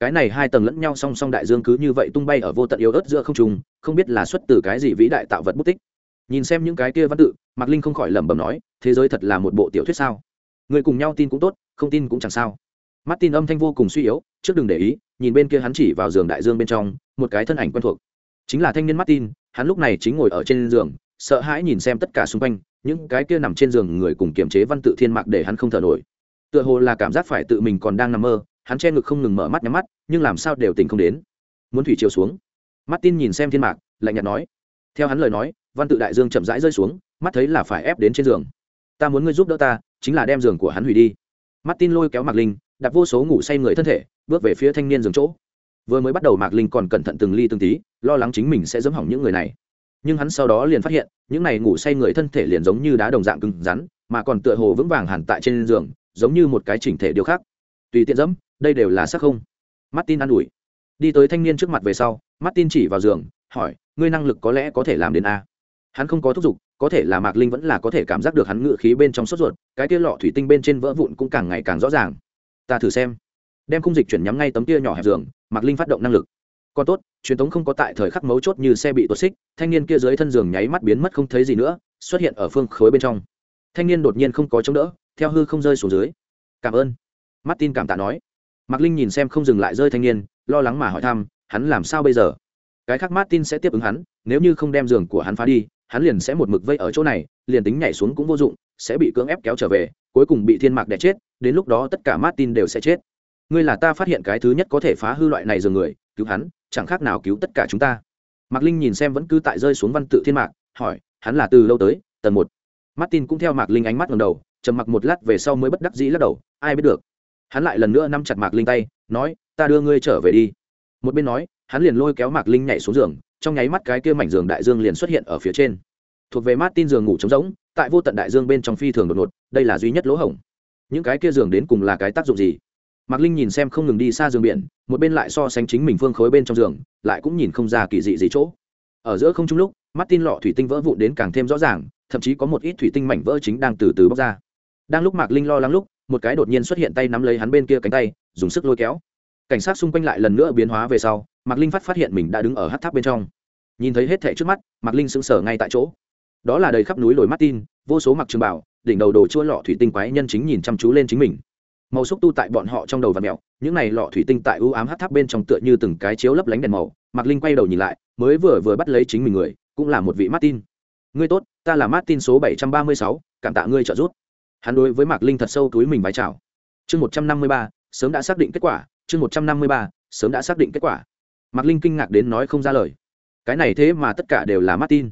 Cái này hai tầng lẫn nhau song song đại dương cứ như vậy tung bay ở vô tận yếu ớt giữa không trùng không biết là xuất từ cái gì vĩ đại tạo vật bút tích. Nhìn xem những cái kia văn tự, mạc linh không khỏi lẩm bẩm nói, thế giới thật là một bộ tiểu thuyết sao? Người cùng nhau tin cũng tốt, không tin cũng chẳng sao. Mắt tin âm thanh vô cùng suy yếu, trước đừng để ý, nhìn bên kia hắn chỉ vào giường đại dương bên trong, một cái thân ảnh quen thuộc. Chính là thanh niên martin, hắn lúc này chính ngồi ở trên giường, sợ hãi nhìn xem tất cả xung quanh những cái kia nằm trên giường người cùng kiềm chế văn tự thiên mạc để hắn không thở nổi. Tựa hồ là cảm giác phải tự mình còn đang nằm mơ, hắn che ngực không ngừng mở mắt nhắm mắt, nhưng làm sao đều tỉnh không đến. Muốn thủy chiều xuống. Martin nhìn xem thiên mạc, lạnh nhạt nói. Theo hắn lời nói, văn tự đại dương chậm rãi rơi xuống, mắt thấy là phải ép đến trên giường. Ta muốn ngươi giúp đỡ ta, chính là đem giường của hắn hủy đi. Martin lôi kéo mạc linh, đặt vô số ngủ say người thân thể, bước về phía thanh niên giường chỗ. Vừa mới bắt đầu mạc linh còn cẩn thận từng ly từng tí, lo lắng chính mình sẽ dẫm hỏng những người này nhưng hắn sau đó liền phát hiện, những này ngủ say người thân thể liền giống như đá đồng dạng cứng rắn, mà còn tựa hồ vững vàng hẳn tại trên giường, giống như một cái chỉnh thể điều khác. Tùy tiện dẫm, đây đều là sắc không. Martin an ủi. Đi tới thanh niên trước mặt về sau, martin chỉ vào giường, hỏi, ngươi năng lực có lẽ có thể làm đến a? Hắn không có thúc giục, có thể là mạc linh vẫn là có thể cảm giác được hắn ngự khí bên trong sốt ruột, cái tia lọ thủy tinh bên trên vỡ vụn cũng càng ngày càng rõ ràng. Ta thử xem. Đem khung dịch chuyển nhắm ngay tấm tia nhỏ hẹp giường, mạc linh phát động năng lực còn tốt, truyền thống không có tại thời khắc mấu chốt như xe bị tuột xích, thanh niên kia dưới thân giường nháy mắt biến mất không thấy gì nữa, xuất hiện ở phương khối bên trong. Thanh niên đột nhiên không có chống đỡ, theo hư không rơi xuống dưới. Cảm ơn. Martin cảm tạ nói. Mạc linh nhìn xem không dừng lại rơi thanh niên, lo lắng mà hỏi thăm, hắn làm sao bây giờ? Cái khác martin sẽ tiếp ứng hắn, nếu như không đem giường của hắn phá đi, hắn liền sẽ một mực vây ở chỗ này, liền tính nhảy xuống cũng vô dụng, sẽ bị cưỡng ép kéo trở về, cuối cùng bị thiên mạc đẻ chết, đến lúc đó tất cả martin đều sẽ chết. Ngươi là ta phát hiện cái thứ nhất có thể phá hư loại này giường người, cứu hắn chẳng khác nào cứu tất cả chúng ta. Mạc linh nhìn xem vẫn cứ tại rơi xuống văn tự thiên mạc, hỏi, hắn là từ lâu tới, tầng một. Martin cũng theo mạc linh ánh mắt ngầm đầu, trầm mặc một lát về sau mới bất đắc dĩ lắc đầu, ai biết được. Hắn lại lần nữa nắm chặt mạc linh tay, nói, ta đưa ngươi trở về đi. Một bên nói, hắn liền lôi kéo mạc linh nhảy xuống giường, trong nháy mắt cái kia mảnh giường đại dương liền xuất hiện ở phía trên. Thuộc về martin giường ngủ trống rỗng, tại vô tận đại dương bên trong phi thường đột ngột, đây là duy nhất lỗ hổng. Những cái kia giường đến cùng là cái tác dụng gì? Mạc linh nhìn xem không ngừng đi xa giường biển một bên lại so sánh chính mình phương khối bên trong giường lại cũng nhìn không ra kỳ dị gì chỗ. Ở giữa không trung lúc mắt tin lọ thủy tinh vỡ vụn đến càng thêm rõ ràng thậm chí có một ít thủy tinh mảnh vỡ chính đang từ từ bóc ra. Đang lúc mạc linh lo lắng lúc một cái đột nhiên xuất hiện tay nắm lấy hắn bên kia cánh tay dùng sức lôi kéo. Cảnh sát xung quanh lại lần nữa biến hóa về sau mạc linh phát phát hiện mình đã đứng ở hát tháp bên trong. Nhìn thấy hết thẻ trước mắt mạc linh sững sờ ngay tại chỗ. Đó là đầy khắp núi lồi mắt tin, vô số mặc trường bảo đỉnh đầu đồ chua lọ thủy tinh quái nhân chính nhìn chăm chú lên chính mình màu xúc tu tại bọn họ trong đầu và mèo những này lọ thủy tinh tại ưu ám hát tháp bên trong tựa như từng cái chiếu lấp lánh đèn màu, mạc linh quay đầu nhìn lại, mới vừa vừa bắt lấy chính mình người, cũng là một vị martin. Ngươi tốt, ta là martin số bảy trăm ba mươi sáu, cảm tạ ngươi trợ giúp. Hắn đối với mạc linh thật sâu túi mình vái chào. Chương một trăm năm mươi ba, sớm đã xác định kết quả, chương một trăm năm mươi ba, sớm đã xác định kết quả. Mạc linh kinh ngạc đến nói không ra lời. Cái này thế mà tất cả đều là martin.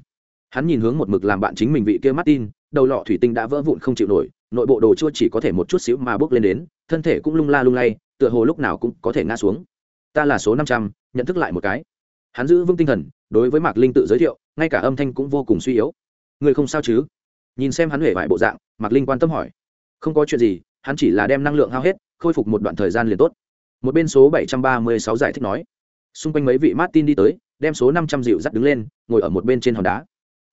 Hắn nhìn hướng một mực làm bạn chính mình vị kia martin, đầu lọ thủy tinh đã vỡ vụn không chịu nổi nội bộ đồ chua chỉ có thể một chút xíu mà bước lên đến, thân thể cũng lung la lung lay, tựa hồ lúc nào cũng có thể ngã xuống. Ta là số năm trăm, nhận thức lại một cái. Hắn giữ vững tinh thần, đối với mạc linh tự giới thiệu, ngay cả âm thanh cũng vô cùng suy yếu. Người không sao chứ? Nhìn xem hắn huệ vải bộ dạng, mạc linh quan tâm hỏi. Không có chuyện gì, hắn chỉ là đem năng lượng hao hết, khôi phục một đoạn thời gian liền tốt. Một bên số bảy trăm ba mươi sáu giải thích nói. Xung quanh mấy vị martin đi tới, đem số năm trăm dịu dắt đứng lên, ngồi ở một bên trên hòn đá.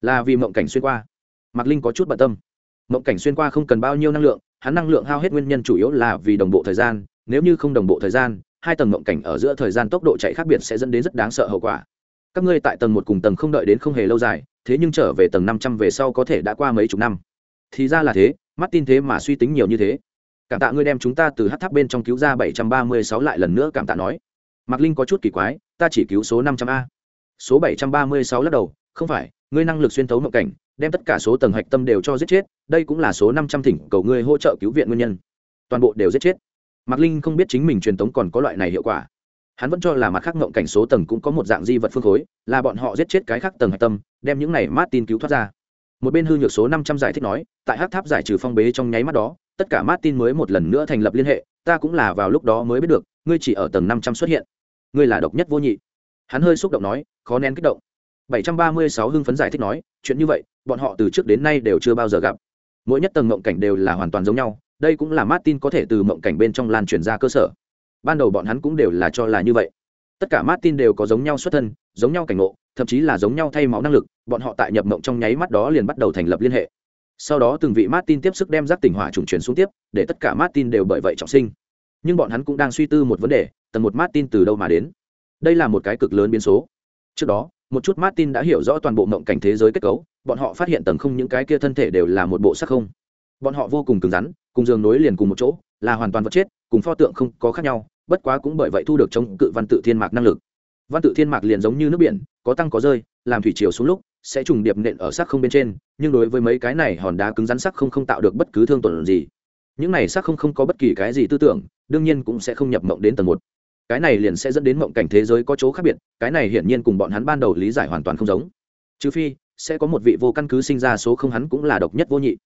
Là vì mộng cảnh xuyên qua. Mạc linh có chút bận tâm mộng cảnh xuyên qua không cần bao nhiêu năng lượng, hắn năng lượng hao hết nguyên nhân chủ yếu là vì đồng bộ thời gian, nếu như không đồng bộ thời gian, hai tầng mộng cảnh ở giữa thời gian tốc độ chạy khác biệt sẽ dẫn đến rất đáng sợ hậu quả. Các ngươi tại tầng một cùng tầng không đợi đến không hề lâu dài, thế nhưng trở về tầng năm trăm về sau có thể đã qua mấy chục năm. Thì ra là thế mắt tin thế mà suy tính nhiều như thế. Cảm tạ ngươi đem chúng ta từ hát tháp bên trong cứu ra bảy trăm ba mươi sáu lại lần nữa cảm tạ nói. Mạc linh có chút kỳ quái, ta chỉ cứu số năm trăm a. Số bảy trăm ba mươi sáu lắc đầu, không phải, ngươi năng lực xuyên thấu mộng cảnh đem tất cả số tầng hạch tâm đều cho giết chết, đây cũng là số năm trăm thỉnh cầu ngươi hỗ trợ cứu viện nguyên nhân. Toàn bộ đều giết chết. Mạc linh không biết chính mình truyền tống còn có loại này hiệu quả. Hắn vẫn cho là mặt khác ngộng cảnh số tầng cũng có một dạng di vật phương khối, là bọn họ giết chết cái khác tầng hạch tâm, đem những này martin cứu thoát ra. Một bên hư nhược số năm trăm giải thích nói, tại hát tháp giải trừ phong bế trong nháy mắt đó, tất cả martin mới một lần nữa thành lập liên hệ, ta cũng là vào lúc đó mới biết được, ngươi chỉ ở tầng năm trăm xuất hiện. Ngươi là độc nhất vô nhị. Hắn hơi xúc động nói, khó nén kích động. 736 hưng phấn giải thích nói, chuyện như vậy, bọn họ từ trước đến nay đều chưa bao giờ gặp. Mỗi nhất tầng mộng cảnh đều là hoàn toàn giống nhau, đây cũng là martin có thể từ mộng cảnh bên trong lan truyền ra cơ sở. Ban đầu bọn hắn cũng đều là cho là như vậy. Tất cả martin đều có giống nhau xuất thân, giống nhau cảnh ngộ, thậm chí là giống nhau thay máu năng lực, bọn họ tại nhập mộng trong nháy mắt đó liền bắt đầu thành lập liên hệ. Sau đó từng vị martin tiếp sức đem giác tỉnh hỏa trùng truyền xuống tiếp, để tất cả martin đều bởi vậy trọng sinh. Nhưng bọn hắn cũng đang suy tư một vấn đề, tầng một martin từ đâu mà đến? Đây là một cái cực lớn biến số. Trước đó một chút martin đã hiểu rõ toàn bộ mộng cảnh thế giới kết cấu, bọn họ phát hiện tầng không những cái kia thân thể đều là một bộ sắc không. Bọn họ vô cùng cứng rắn, cùng giường nối liền cùng một chỗ, là hoàn toàn vật chết, cùng pho tượng không có khác nhau, bất quá cũng bởi vậy thu được chống cự văn tự thiên mạc năng lực. Văn tự thiên mạc liền giống như nước biển, có tăng có rơi, làm thủy chiều xuống lúc, sẽ trùng điệp nện ở sắc không bên trên, nhưng đối với mấy cái này hòn đá cứng rắn sắc không không tạo được bất cứ thương tổn gì. Những này sắc không không có bất kỳ cái gì tư tưởng, đương nhiên cũng sẽ không nhập mộng đến tầng một cái này liền sẽ dẫn đến mộng cảnh thế giới có chỗ khác biệt, cái này hiển nhiên cùng bọn hắn ban đầu lý giải hoàn toàn không giống. Trừ phi, sẽ có một vị vô căn cứ sinh ra số không hắn cũng là độc nhất vô nhị.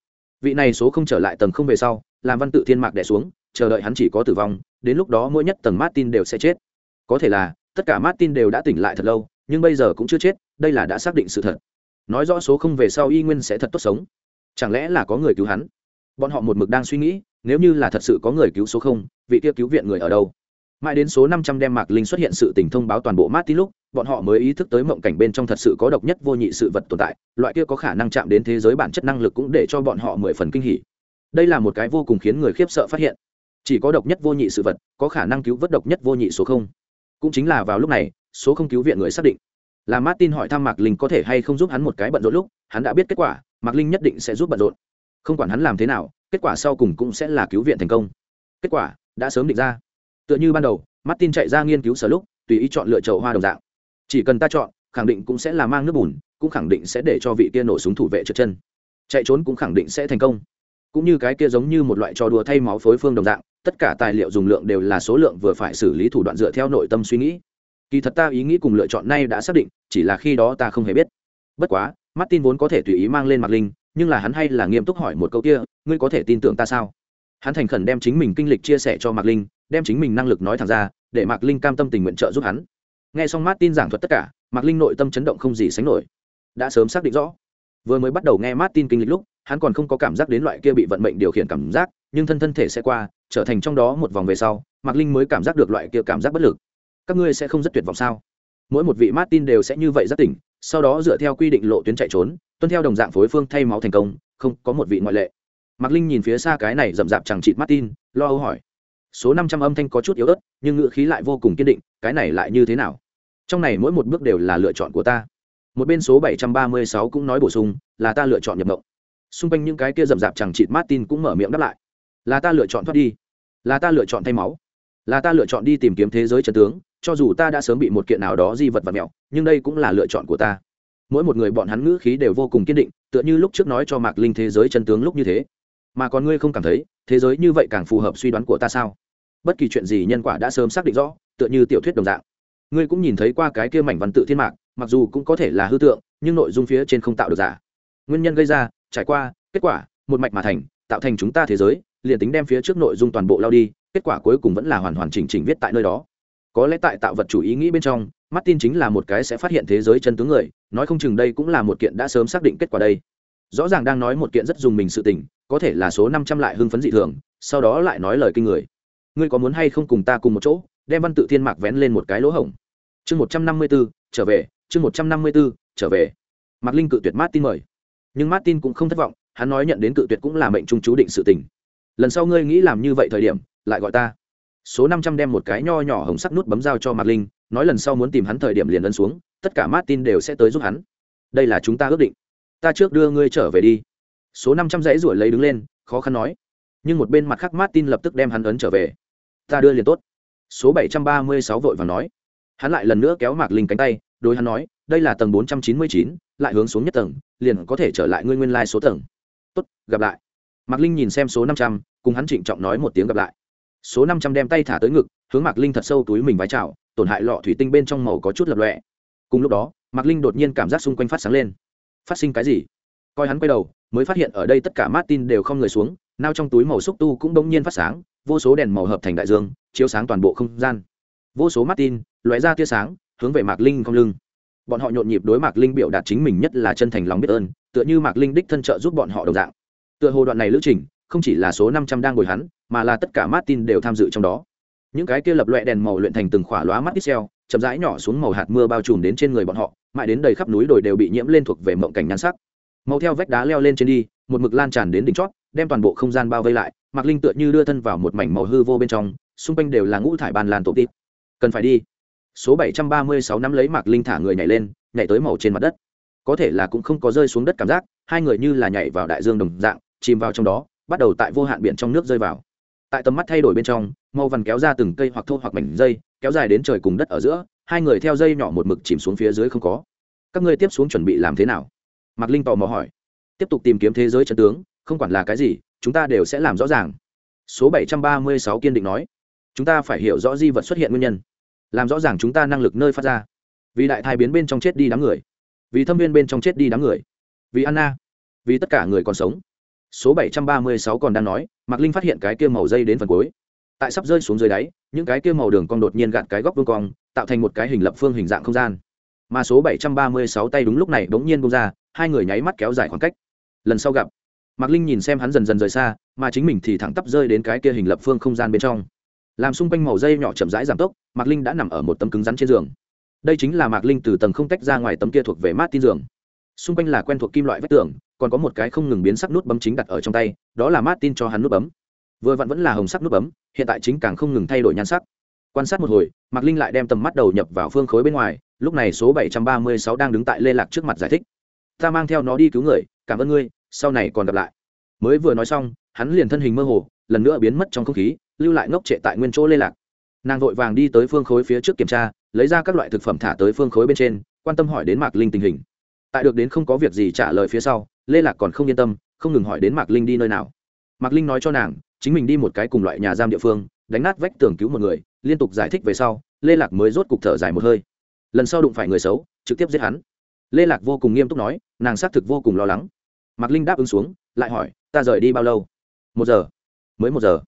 Vị này số không trở lại tầng không về sau, làm văn tự thiên mạc đẻ xuống, chờ đợi hắn chỉ có tử vong, đến lúc đó mỗi nhất tầng martin đều sẽ chết. Có thể là, tất cả martin đều đã tỉnh lại thật lâu, nhưng bây giờ cũng chưa chết, đây là đã xác định sự thật. Nói rõ số không về sau y nguyên sẽ thật tốt sống. Chẳng lẽ là có người cứu hắn? Bọn họ một mực đang suy nghĩ, nếu như là thật sự có người cứu số không, vị kia cứu viện người ở đâu? Mãi đến số năm trăm đem mạc linh xuất hiện sự tình thông báo toàn bộ martin lúc, bọn họ mới ý thức tới mộng cảnh bên trong thật sự có độc nhất vô nhị sự vật tồn tại, loại kia có khả năng chạm đến thế giới bản chất năng lực cũng để cho bọn họ mười phần kinh hỉ. Đây là một cái vô cùng khiến người khiếp sợ phát hiện. Chỉ có độc nhất vô nhị sự vật, có khả năng cứu vớt độc nhất vô nhị số không. Cũng chính là vào lúc này, số không cứu viện người xác định. Là martin hỏi thăm mạc linh có thể hay không giúp hắn một cái bận rộn lúc, hắn đã biết kết quả, mạc linh nhất định sẽ giúp bận rộn. Không quản hắn làm thế nào, kết quả sau cùng cũng sẽ là cứu viện thành công. Kết quả, đã sớm định ra tựa như ban đầu, martin chạy ra nghiên cứu sở lúc, tùy ý chọn lựa chậu hoa đồng dạng. Chỉ cần ta chọn, khẳng định cũng sẽ là mang nước bùn, cũng khẳng định sẽ để cho vị kia nổ súng thủ vệ trượt chân. Chạy trốn cũng khẳng định sẽ thành công. Cũng như cái kia giống như một loại trò đùa thay máu phối phương đồng dạng, tất cả tài liệu dùng lượng đều là số lượng vừa phải xử lý thủ đoạn dựa theo nội tâm suy nghĩ. Kỳ thật ta ý nghĩ cùng lựa chọn nay đã xác định, chỉ là khi đó ta không hề biết. Bất quá, martin vốn có thể tùy ý mang lên mặt linh, nhưng là hắn hay là nghiêm túc hỏi một câu kia, ngươi có thể tin tưởng ta sao? Hắn thành khẩn đem chính mình kinh lịch chia sẻ cho mạc linh đem chính mình năng lực nói thẳng ra, để mạc linh cam tâm tình nguyện trợ giúp hắn. N g h e xong martin giảng thuật tất cả, mạc linh nội tâm chấn động không gì sánh nổi. Đã sớm xác định rõ. Vừa mới bắt đầu nghe martin kinh lịch lúc, hắn còn không có cảm giác đến loại kia bị vận mệnh điều khiển cảm giác, nhưng thân thân thể sẽ qua, trở thành trong đó một vòng về sau, mạc linh mới cảm giác được loại kia cảm giác bất lực. Các ngươi sẽ không rất tuyệt vọng sao? Mỗi một vị martin đều sẽ như vậy rất tỉnh, sau đó dựa theo quy định lộ tuyến chạy trốn, tuân theo đồng dạng phối phương thay máu thành công, không có một vị ngoại lệ. Mạc linh nhìn phía xa cái này rậm rạp chẳng chịt martin, lo âu hỏi số năm trăm âm thanh có chút yếu ớt, nhưng ngữ khí lại vô cùng kiên định, cái này lại như thế nào? Trong này mỗi một bước đều là lựa chọn của ta. Một bên số bảy trăm ba mươi sáu cũng nói bổ sung, là ta lựa chọn nhập mộng. Xung quanh những cái kia rậm rạp chẳng chịt martin cũng mở miệng đáp lại. Là ta lựa chọn thoát đi. Là ta lựa chọn thay máu. Là ta lựa chọn đi tìm kiếm thế giới chân tướng, cho dù ta đã sớm bị một kiện nào đó di vật vật mẹo nhưng đây cũng là lựa chọn của ta. Mỗi một người bọn hắn ngữ khí đều vô cùng kiên định, tựa như lúc trước nói cho mạc linh thế giới chân tướng lúc như thế. Mà còn ngươi không cảm thấy, thế giới như vậy càng phù hợp suy đoán của ta sao? Bất kỳ chuyện gì nhân quả đã sớm xác định rõ, tựa như tiểu thuyết đồng dạng. Ngươi cũng nhìn thấy qua cái kia mảnh văn tự thiên mạc, mặc dù cũng có thể là hư tượng, nhưng nội dung phía trên không tạo được giả. Nguyên nhân gây ra, trải qua, kết quả, một mạch mà thành, tạo thành chúng ta thế giới, liền tính đem phía trước nội dung toàn bộ lao đi, kết quả cuối cùng vẫn là hoàn hoàn chỉnh chỉnh viết tại nơi đó. Có lẽ tại tạo vật chủ ý nghĩ bên trong, martin chính là một cái sẽ phát hiện thế giới chân tướng người, nói không chừng đây cũng là một kiện đã sớm xác định kết quả đây. Rõ ràng đang nói một kiện rất dùng mình sự tình, có thể là số năm trăm lại hưng phấn dị thường, sau đó lại nói lời kinh người ngươi có muốn hay không cùng ta cùng một chỗ, đem văn tự thiên mạc vén lên một cái lỗ hổng. Chương một trăm năm mươi b ố trở về, chương một trăm năm mươi b ố trở về. Mạc linh cự tuyệt martin mời. Nhưng martin cũng không thất vọng, hắn nói nhận đến cự tuyệt cũng là mệnh trung chú định sự tình. Lần sau ngươi nghĩ làm như vậy thời điểm, lại gọi ta. Số năm trăm đem một cái nho nhỏ hồng sắc nút bấm dao cho mạc linh, nói lần sau muốn tìm hắn thời điểm liền ấn xuống, tất cả martin đều sẽ tới giúp hắn. Đây là chúng ta ước định. Ta trước đưa ngươi trở về đi. Số năm trăm dãy ruổi lấy đứng lên, khó khăn nói. Nhưng một bên mặt khác martin lập tức đem hắn ấn trở về ta đưa liền tốt. Số bảy trăm ba mươi sáu vội và nói. Hắn lại lần nữa kéo mạc linh cánh tay, đối hắn nói, đây là tầng bốn trăm chín mươi chín, lại hướng xuống nhất tầng, liền có thể trở lại ngươi nguyên lai、like、số tầng. Tốt, gặp lại. Mạc linh nhìn xem số năm trăm, cùng hắn trịnh trọng nói một tiếng gặp lại. Số năm trăm đem tay thả tới ngực, hướng mạc linh thật sâu túi mình vái chào, tổn hại lọ thủy tinh bên trong màu có chút lập lọe cùng lúc đó, mạc linh đột nhiên cảm giác xung quanh phát sáng lên. Phát sinh cái gì? Coi hắn quay đầu, mới phát hiện ở đây tất cả martin đều không người xuống, nao trong túi màu xúc tu cũng bỗng nhiên phát sáng vô số đèn màu hợp thành đại dương, chiếu sáng toàn bộ không gian. Vô số martin lóe ra tia sáng, hướng về mạc linh không lưng. Bọn họ nhộn nhịp đối mạc linh biểu đạt chính mình nhất là chân thành lòng biết ơn, tựa như mạc linh đích thân trợ giúp bọn họ đồng dạng. Tựa hồ đoạn này lữ trình, không chỉ là số năm trăm đang ngồi hắn, mà là tất cả martin đều tham dự trong đó. Những cái kia lập loẹ đèn màu luyện thành từng khỏa lóa mắt pixel chậm rãi nhỏ xuống màu hạt mưa bao trùm đến trên người bọn họ, mãi đến đầy khắp núi đồi đều bị nhiễm lên thuộc về mộng cảnh nhan sắc. Màu theo vách đá leo lên trên đi, một mực lan tràn đến đỉnh chót đem toàn bộ không gian bao vây lại, mạc linh tựa như đưa thân vào một mảnh màu hư vô bên trong, xung quanh đều là ngũ thải bàn lan tổ tít cần phải đi. Số bảy trăm ba mươi sáu năm lấy mạc linh thả người nhảy lên, nhảy tới màu trên mặt đất. Có thể là cũng không có rơi xuống đất cảm giác, hai người như là nhảy vào đại dương đồng dạng, chìm vào trong đó, bắt đầu tại vô hạn biển trong nước rơi vào. Tại tầm mắt thay đổi bên trong, màu vằn kéo ra từng cây hoặc thô hoặc mảnh dây, kéo dài đến trời cùng đất ở giữa, hai người theo dây nhỏ một mực chìm xuống phía dưới không có. Các ngươi tiếp xuống chuẩn bị làm thế nào? Mạc linh tò mò hỏi. Tiếp tục tìm kiếm thế giới chân tướng không quản là cái gì, chúng ta đều sẽ làm rõ ràng. Số bảy trăm ba mươi sáu kiên định nói. Chúng ta phải hiểu rõ di vật xuất hiện nguyên nhân, làm rõ ràng chúng ta năng lực nơi phát ra. Vì đại thai biến bên trong chết đi đám người, vì thâm viên bên trong chết đi đám người, vì anna, vì tất cả người còn sống. Số bảy trăm ba mươi sáu còn đang nói, mạc linh phát hiện cái kia màu dây đến phần cuối. Tại sắp rơi xuống dưới đáy, những cái kia màu đường cong đột nhiên gạt cái góc vuông cong, tạo thành một cái hình lập phương hình dạng không gian. Mà số bảy trăm ba mươi sáu tay đúng lúc này bỗng nhiên buông ra, hai người nháy mắt kéo dài khoảng cách. Lần sau gặp mạc linh nhìn xem hắn dần dần rời xa, mà chính mình thì thẳng tắp rơi đến cái kia hình lập phương không gian bên trong. Làm xung quanh màu dây nhỏ chậm rãi giảm tốc, mạc linh đã nằm ở một tấm cứng rắn trên giường. Đây chính là mạc linh từ tầng không tách ra ngoài tấm kia thuộc về mát tin giường. Xung quanh là quen thuộc kim loại vách tường, còn có một cái không ngừng biến sắc nút bấm chính đặt ở trong tay, đó là mát tin cho hắn nút bấm. Vừa vặn vẫn là hồng sắc nút bấm, hiện tại chính càng không ngừng thay đổi nhan sắc. Quan sát một hồi, mạc linh lại đem tầm mắt đầu nhập vào phương khối bên ngoài, lúc này số bảy trăm ba mươi sáu đang đứng tại lê lạc trước mặt giải thích. Ta mang theo nó đi cứu người, cảm ơn ngươi sau này còn gặp lại. Mới vừa nói xong, hắn liền thân hình mơ hồ, lần nữa biến mất trong không khí, lưu lại ngốc trệ tại nguyên chỗ lê lạc. Nàng vội vàng đi tới phương khối phía trước kiểm tra, lấy ra các loại thực phẩm thả tới phương khối bên trên, quan tâm hỏi đến mạc linh tình hình. Tại được đến không có việc gì trả lời phía sau, lê lạc còn không yên tâm, không ngừng hỏi đến mạc linh đi nơi nào. Mạc linh nói cho nàng, chính mình đi một cái cùng loại nhà giam địa phương, đánh nát vách tường cứu một người, liên tục giải thích về sau, lê lạc mới rốt cục thở dài một hơi. Lần sau đụng phải người xấu, trực tiếp giết hắn. Lê lạc vô cùng nghiêm túc nói, nàng xác thực vô cùng lo lắng mạc linh đáp ứng xuống, lại hỏi, ta rời đi bao lâu? Một giờ. Mới một giờ.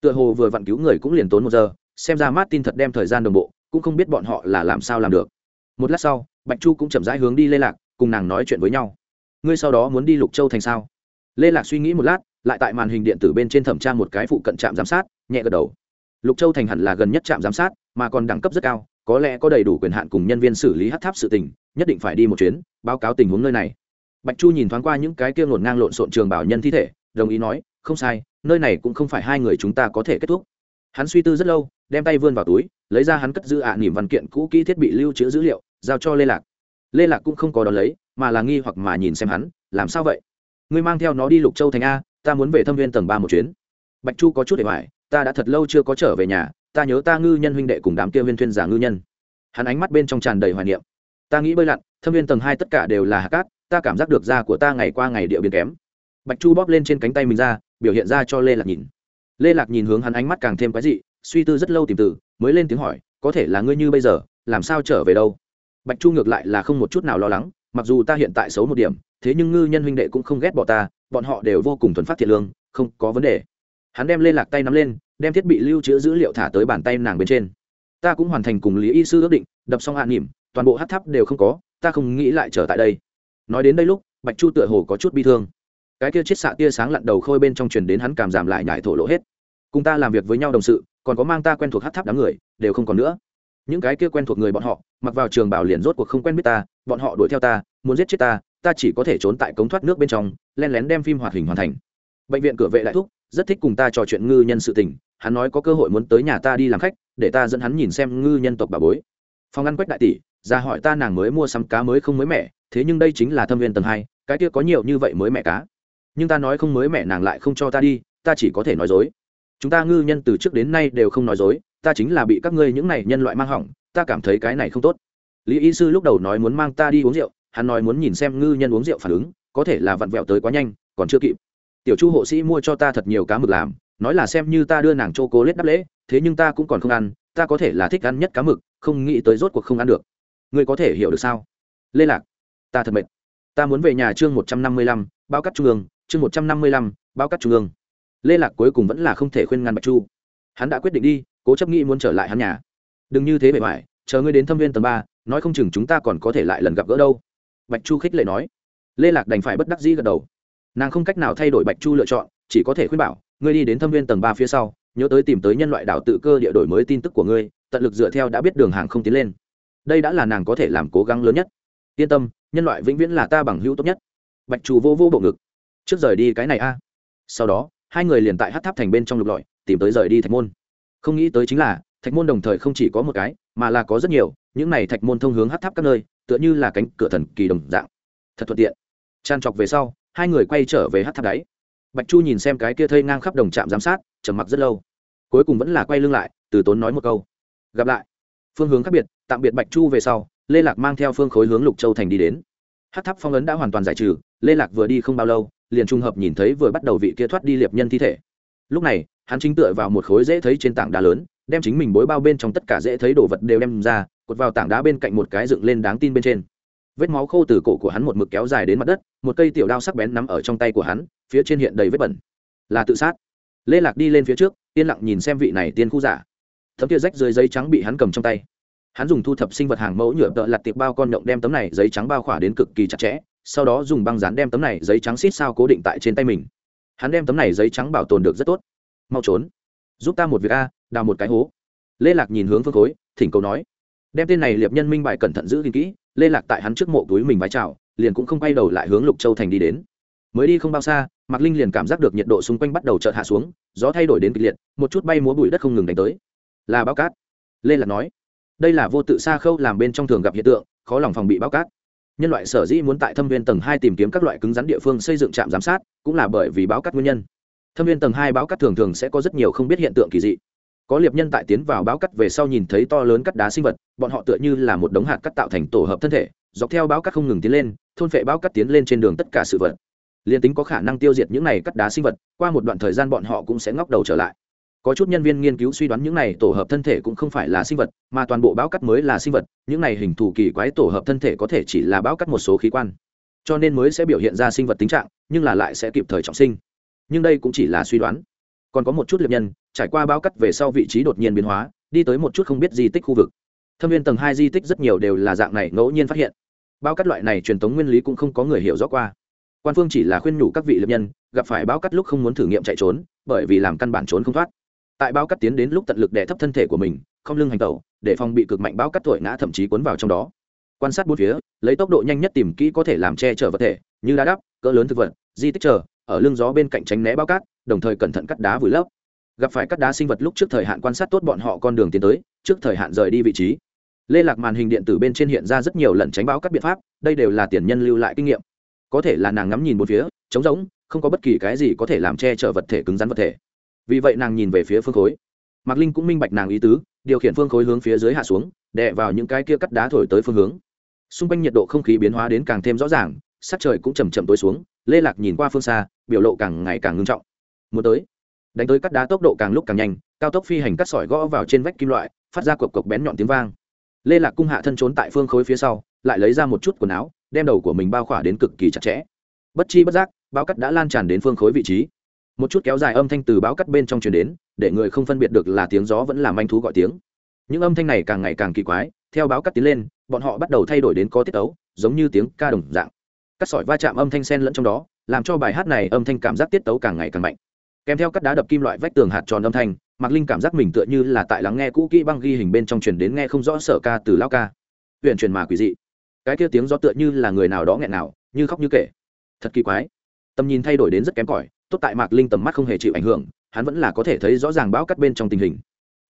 Tựa hồ vừa vặn cứu người cũng liền tốn một giờ, xem ra martin thật đem thời gian đồng bộ, cũng không biết bọn họ là làm sao làm được. Một lát sau, bạch chu cũng chậm rãi hướng đi lê lạc, cùng nàng nói chuyện với nhau. Ngươi sau đó muốn đi lục châu thành sao? Lê lạc suy nghĩ một lát, lại tại màn hình điện tử bên trên thẩm tra một cái phụ cận trạm giám sát, nhẹ gật đầu. Lục châu thành hẳn là gần nhất trạm giám sát, mà còn đẳng cấp rất cao, có lẽ có đầy đủ quyền hạn cùng nhân viên xử lý hát tháp sự tình, nhất định phải đi một chuyến, báo cáo tình huống nơi này bạch chu nhìn thoáng qua những cái kia ngổn ngang lộn xộn trường bảo nhân thi thể, đồng ý nói, không sai, nơi này cũng không phải hai người chúng ta có thể kết thúc. Hắn suy tư rất lâu, đem tay vươn vào túi, lấy ra hắn cất giữ ạ à nỉm văn kiện cũ kỹ thiết bị lưu trữ dữ liệu, giao cho lê lạc. Lê lạc cũng không có đón lấy, mà là nghi hoặc mà nhìn xem hắn, làm sao vậy? Ngươi mang theo nó đi lục châu thành a, ta muốn về thâm viên tầng ba một chuyến. Bạch chu có chút để hoài, ta đã thật lâu chưa có trở về nhà, ta nhớ ta ngư nhân huynh đệ cùng đám kia viên thuyên giả ngư nhân. Hắn ánh mắt bên trong tràn đầy hoài niệm. Ta nghĩ bơi lặn, thâm viên tầng hai tất cả đều là hạt cát ta cảm giác được da của ta ngày qua ngày địa biến kém. Bạch chu bóp lên trên cánh tay mình ra, biểu hiện ra cho lê lạc nhìn. Lê lạc nhìn hướng hắn ánh mắt càng thêm quái dị, suy tư rất lâu tìm từ, mới lên tiếng hỏi, có thể là ngươi như bây giờ, làm sao trở về đâu? Bạch chu ngược lại là không một chút nào lo lắng, mặc dù ta hiện tại xấu một điểm, thế nhưng ngư nhân huynh đệ cũng không ghét bỏ ta, bọn họ đều vô cùng thuần phát thiện lương, không có vấn đề. Hắn đem lê lạc tay nắm lên, đem thiết bị lưu trữ dữ liệu thả tới bàn tay nàng bên trên. Ta cũng hoàn thành cùng lý y sư ước định, đập xong hạ nỉm, toàn bộ hát tháp đều không có, ta không nghĩ lại trở tại đây nói đến đây lúc, bạch chu tựa hồ có chút bi thương. Cái kia chiết xạ tia sáng lặn đầu khôi bên trong truyền đến hắn cảm giảm lại nhải thổ lộ hết. Cùng ta làm việc với nhau đồng sự, còn có mang ta quen thuộc hát tháp đám người, đều không còn nữa. Những cái kia quen thuộc người bọn họ, mặc vào trường bảo liền rốt cuộc không quen biết ta, bọn họ đuổi theo ta, muốn giết chết ta ta chỉ có thể trốn tại cống thoát nước bên trong, len lén đem phim hoạt hình hoàn thành. Bệnh viện cửa vệ đại thúc, rất thích cùng ta trò chuyện ngư nhân sự tình, hắn nói có cơ hội muốn tới nhà ta đi làm khách, để ta dẫn hắn nhìn xem ngư nhân tộc bà bối. Phòng ăn quách đại tỷ, ra hỏi ta nàng mới mua sắm cá mới không mới mẻ thế nhưng đây chính là thâm viên tầng hai, cái kia có nhiều như vậy mới mẹ cá. Nhưng ta nói không mới mẹ nàng lại không cho ta đi, ta chỉ có thể nói dối. Chúng ta ngư nhân từ trước đến nay đều không nói dối, ta chính là bị các ngươi những này nhân loại mang hỏng, ta cảm thấy cái này không tốt. Lý y sư lúc đầu nói muốn mang ta đi uống rượu, hắn nói muốn nhìn xem ngư nhân uống rượu phản ứng, có thể là vặn vẹo tới quá nhanh, còn chưa kịp. Tiểu chu hộ sĩ mua cho ta thật nhiều cá mực làm, nói là xem như ta đưa nàng chô cố lết đắp lễ, thế nhưng ta cũng còn không ăn, ta có thể là thích ăn nhất cá mực, không nghĩ tới rốt cuộc không ăn được. Ngươi có thể hiểu được sao? Lê lạc ta thật mệt. Ta muốn về nhà chương một trăm năm mươi lăm, bao cắt trung ương, chương một trăm năm mươi lăm, bao cắt trung ương. Lê lạc cuối cùng vẫn là không thể khuyên ngăn bạch chu. Hắn đã quyết định đi, cố chấp nghĩ muốn trở lại hắn nhà. Đừng như thế bề ngoài, chờ ngươi đến thâm viên tầng ba, nói không chừng chúng ta còn có thể lại lần gặp gỡ đâu. Bạch chu khích lệ nói. Lê lạc đành phải bất đắc dĩ gật đầu. Nàng không cách nào thay đổi bạch chu lựa chọn, chỉ có thể khuyên bảo, ngươi đi đến thâm viên tầng ba phía sau, nhớ tới tìm tới nhân loại đảo tự cơ địa đổi mới tin tức của ngươi, tận lực dựa theo đã biết đường hàng không tiến lên. Đây đã là nàng có thể làm cố gắng lớn nhất yên tâm, nhân loại vĩnh viễn là ta bằng hữu tốt nhất. Bạch chu vô vô bộ ngực. Trước rời đi cái này a. Sau đó, hai người liền tại hát tháp thành bên trong lục lọi, tìm tới rời đi thạch môn. Không nghĩ tới chính là, thạch môn đồng thời không chỉ có một cái, mà là có rất nhiều, những này thạch môn thông hướng hát tháp các nơi, tựa như là cánh cửa thần kỳ đồng dạng. Thật thuận tiện. Tràn trọc về sau, hai người quay trở về hát tháp đáy. Bạch chu nhìn xem cái kia thây ngang khắp đồng trạm giám sát, trầm mặc rất lâu. Cuối cùng vẫn là quay lưng lại, từ tốn nói một câu. Gặp lại. Phương hướng khác biệt, tạm biệt bạch chu về sau lê lạc mang theo phương khối hướng lục châu thành đi đến. Hát tháp phong ấn đã hoàn toàn giải trừ, lê lạc vừa đi không bao lâu, liền trùng hợp nhìn thấy vừa bắt đầu vị kia thoát đi liệp nhân thi thể. Lúc này, hắn chính tựa vào một khối dễ thấy trên tảng đá lớn, đem chính mình bối bao bên trong tất cả dễ thấy đồ vật đều đem ra, cột vào tảng đá bên cạnh một cái dựng lên đáng tin bên trên. Vết máu khô từ cổ của hắn một mực kéo dài đến mặt đất, một cây tiểu đao sắc bén nắm ở trong tay của hắn, phía trên hiện đầy vết bẩn. Là tự sát. Lê lạc đi lên phía trước, yên lặng nhìn xem vị này tiên khu giả. Thấm kia rách dưới giấy trắng bị hắn cầm trong tay hắn dùng thu thập sinh vật hàng mẫu nhựa tợ lặt tiệp bao con nhộng đem tấm này giấy trắng bao khỏa đến cực kỳ chặt chẽ, sau đó dùng băng dán đem tấm này giấy trắng xít sao cố định tại trên tay mình. Hắn đem tấm này giấy trắng bảo tồn được rất tốt. Mau trốn. Giúp ta một việc a, đào một cái hố. Lê lạc nhìn hướng phương khối, thỉnh cầu nói. Đem tên này liệp nhân minh bài cẩn thận giữ gìn kỹ, lê lạc tại hắn trước mộ túi mình vái chào, liền cũng không quay đầu lại hướng lục châu thành đi đến. Mới đi không bao xa, mạc linh liền cảm giác được nhiệt độ xung quanh bắt đầu chợt hạ xuống, gió thay đổi đến kịch liệt, một chút bay múa bụi đất không ngừng đánh tới. Là báo cát. Lê lạc nói đây là vô tự xa khâu làm bên trong thường gặp hiện tượng, khó lòng phòng bị bao cát. Nhân loại sở dĩ muốn tại thâm viên tầng hai tìm kiếm các loại cứng rắn địa phương xây dựng trạm giám sát, cũng là bởi vì báo cát nguyên nhân. Thâm viên tầng hai báo cát thường thường sẽ có rất nhiều không biết hiện tượng kỳ dị. Có liệp nhân tại tiến vào báo cắt về sau nhìn thấy to lớn cắt đá sinh vật, bọn họ tựa như là một đống hạt cắt tạo thành tổ hợp thân thể, dọc theo báo cắt không ngừng tiến lên, thôn phệ báo cắt tiến lên trên đường tất cả sự vật. Liền tính có khả năng tiêu diệt những này cắt đá sinh vật, qua một đoạn thời gian bọn họ cũng sẽ ngóc đầu trở lại có chút nhân viên nghiên cứu suy đoán những này tổ hợp thân thể cũng không phải là sinh vật, mà toàn bộ báo cắt mới là sinh vật, những này hình thù kỳ quái tổ hợp thân thể có thể chỉ là báo cắt một số khí quan. Cho nên mới sẽ biểu hiện ra sinh vật tính trạng, nhưng là lại sẽ kịp thời trọng sinh. Nhưng đây cũng chỉ là suy đoán. Còn có một chút liệt nhân, trải qua bão cắt về sau vị trí đột nhiên biến hóa, đi tới một chút không biết di tích khu vực. Thâm viên tầng hai di tích rất nhiều đều là dạng này ngẫu nhiên phát hiện. Bão cắt loại này truyền thống nguyên lý cũng không có người hiểu rõ qua. Quan phương chỉ là khuyên nhủ các vị liệt nhân, gặp phải bão cắt lúc không muốn thử nghiệm chạy trốn, bởi vì làm căn bản trốn không thoát tại bao cắt tiến đến lúc tận lực đè thấp thân thể của mình, không lưng hành tẩu, để phòng bị cực mạnh bao cắt thổi ngã thậm chí cuốn vào trong đó. Quan sát bốn phía, lấy tốc độ nhanh nhất tìm kỹ có thể làm che chở vật thể, như đá đắp, cỡ lớn thực vật, di tích chờ, ở lưng gió bên cạnh tránh né bao cát đồng thời cẩn thận cắt đá vùi lấp. Gặp phải cắt đá sinh vật lúc trước thời hạn quan sát tốt bọn họ con đường tiến tới, trước thời hạn rời đi vị trí. Lê lạc màn hình điện tử bên trên hiện ra rất nhiều lần tránh bão các biện pháp, đây đều là tiền nhân lưu lại kinh nghiệm. Có thể là nàng ngắm nhìn một phía, trống rỗng, không có bất kỳ cái gì có thể làm che chở vật thể cứng rắn vật thể vì vậy nàng nhìn về phía phương khối. Mạc linh cũng minh bạch nàng ý tứ, điều khiển phương khối hướng phía dưới hạ xuống, đè vào những cái kia cắt đá thổi tới phương hướng. Xung quanh nhiệt độ không khí biến hóa đến càng thêm rõ ràng, sắc trời cũng chầm chậm tối xuống, lê lạc nhìn qua phương xa, biểu lộ càng ngày càng ngưng trọng. Muốn tới. Đánh tới cắt đá tốc độ càng lúc càng nhanh, cao tốc phi hành cắt sỏi gõ vào trên vách kim loại, phát ra cộc cộc bén nhọn tiếng vang. Lê lạc cung hạ thân trốn tại phương khối phía sau, lại lấy ra một chút quần áo, đem đầu của mình bao khỏa đến cực kỳ chặt chẽ. Bất chi bất giác, bao cắt đã lan tràn đến phương khối vị trí một chút kéo dài âm thanh từ báo cắt bên trong truyền đến, để người không phân biệt được là tiếng gió vẫn là manh thú gọi tiếng. Những âm thanh này càng ngày càng kỳ quái, theo báo cắt tiến lên, bọn họ bắt đầu thay đổi đến có tiết tấu, giống như tiếng ca đồng dạng. Cắt sỏi va chạm âm thanh sen lẫn trong đó, làm cho bài hát này âm thanh cảm giác tiết tấu càng ngày càng mạnh. Kèm theo cắt đá đập kim loại vách tường hạt tròn âm thanh, mạc linh cảm giác mình tựa như là tại lắng nghe cũ kỹ băng ghi hình bên trong truyền đến nghe không rõ sở ca từ lao ca. Huyện truyền mà quỷ dị. Cái kia tiếng gió tựa như là người nào đó nghẹn nào, như khóc như kể. Thật kỳ quái. Tầm nhìn thay đổi đến rất kém cỏi tốt tại mạc linh tầm mắt không hề chịu ảnh hưởng, hắn vẫn là có thể thấy rõ ràng bão cắt bên trong tình hình.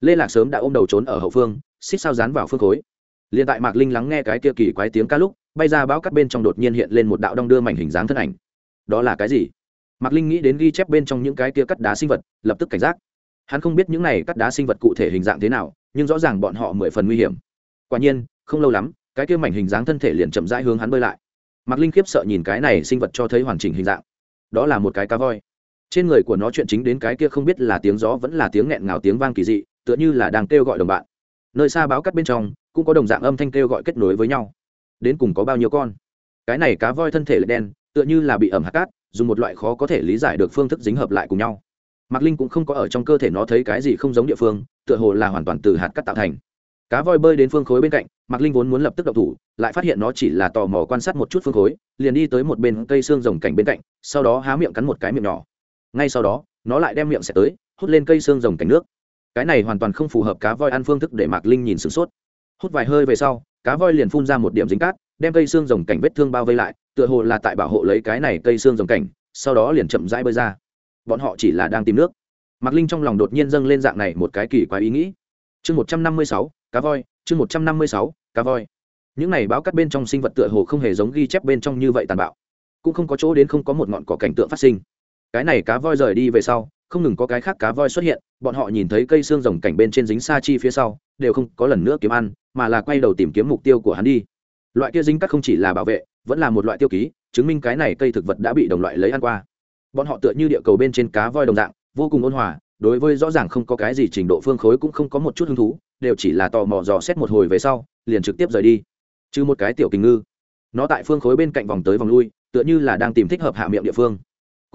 Lê lạc sớm đã ôm đầu trốn ở hậu phương, xích sao dán vào phương khối. Liền tại mạc linh lắng nghe cái kia kỳ quái tiếng ca lúc, bay ra bão cắt bên trong đột nhiên hiện lên một đạo đong đưa mảnh hình dáng thân ảnh. Đó là cái gì? Mạc linh nghĩ đến ghi chép bên trong những cái kia cắt đá sinh vật, lập tức cảnh giác. Hắn không biết những này cắt đá sinh vật cụ thể hình dạng thế nào, nhưng rõ ràng bọn họ mười phần nguy hiểm. Quả nhiên, không lâu lắm, cái kia mảnh hình dáng thân thể liền chậm rãi hướng hắn bơi lại. Mạc linh khiếp sợ nhìn cái này sinh vật cho thấy hoàn chỉnh hình dạng. Đó là một cái cá voi trên người của nó chuyện chính đến cái kia không biết là tiếng gió vẫn là tiếng nghẹn ngào tiếng vang kỳ dị, tựa như là đang kêu gọi đồng bạn. Nơi xa báo cắt bên trong, cũng có đồng dạng âm thanh kêu gọi kết nối với nhau. Đến cùng có bao nhiêu con? Cái này cá voi thân thể lại đen, tựa như là bị ẩm hạt cát, dùng một loại khó có thể lý giải được phương thức dính hợp lại cùng nhau. Mạc linh cũng không có ở trong cơ thể nó thấy cái gì không giống địa phương, tựa hồ là hoàn toàn từ hạt cát tạo thành. Cá voi bơi đến phương khối bên cạnh, mạc linh vốn muốn lập tức đậu thủ, lại phát hiện nó chỉ là tò mò quan sát một chút phương khối, liền đi tới một bên cây xương rồng cảnh bên cạnh, sau đó há miệng cắn một cái miệng nhỏ ngay sau đó, nó lại đem miệng xẻ tới, hút lên cây xương rồng cảnh nước. Cái này hoàn toàn không phù hợp cá voi ăn phương thức để mạc linh nhìn sửng sốt. Hút vài hơi về sau, cá voi liền phun ra một điểm dính cát, đem cây xương rồng cảnh vết thương bao vây lại, tựa hồ là tại bảo hộ lấy cái này cây xương rồng cảnh sau đó liền chậm rãi bơi ra. Bọn họ chỉ là đang tìm nước. Mạc linh trong lòng đột nhiên dâng lên dạng này một cái kỳ quái ý nghĩ. Chương một trăm năm mươi sáu, cá voi, chương một trăm năm mươi sáu, cá voi. Những này báo cắt bên trong sinh vật tựa hồ không hề giống ghi chép bên trong như vậy tàn bạo. Cũng không có chỗ đến không có một ngọn cỏ cảnh tượng phát sinh cái này cá voi rời đi về sau, không ngừng có cái khác cá voi xuất hiện, bọn họ nhìn thấy cây xương rồng cảnh bên trên dính sa chi phía sau, đều không có lần nữa kiếm ăn, mà là quay đầu tìm kiếm mục tiêu của hắn đi. Loại kia dính cắt không chỉ là bảo vệ, vẫn là một loại tiêu ký, chứng minh cái này cây thực vật đã bị đồng loại lấy ăn qua. Bọn họ tựa như địa cầu bên trên cá voi đồng dạng, vô cùng ôn hòa, đối với rõ ràng không có cái gì trình độ phương khối cũng không có một chút hứng thú, đều chỉ là tò mò dò xét một hồi về sau, liền trực tiếp rời đi. Chứ một cái tiểu kình ngư, nó tại phương khối bên cạnh vòng tới vòng lui, tựa như là đang tìm thích hợp hạ miệng địa phương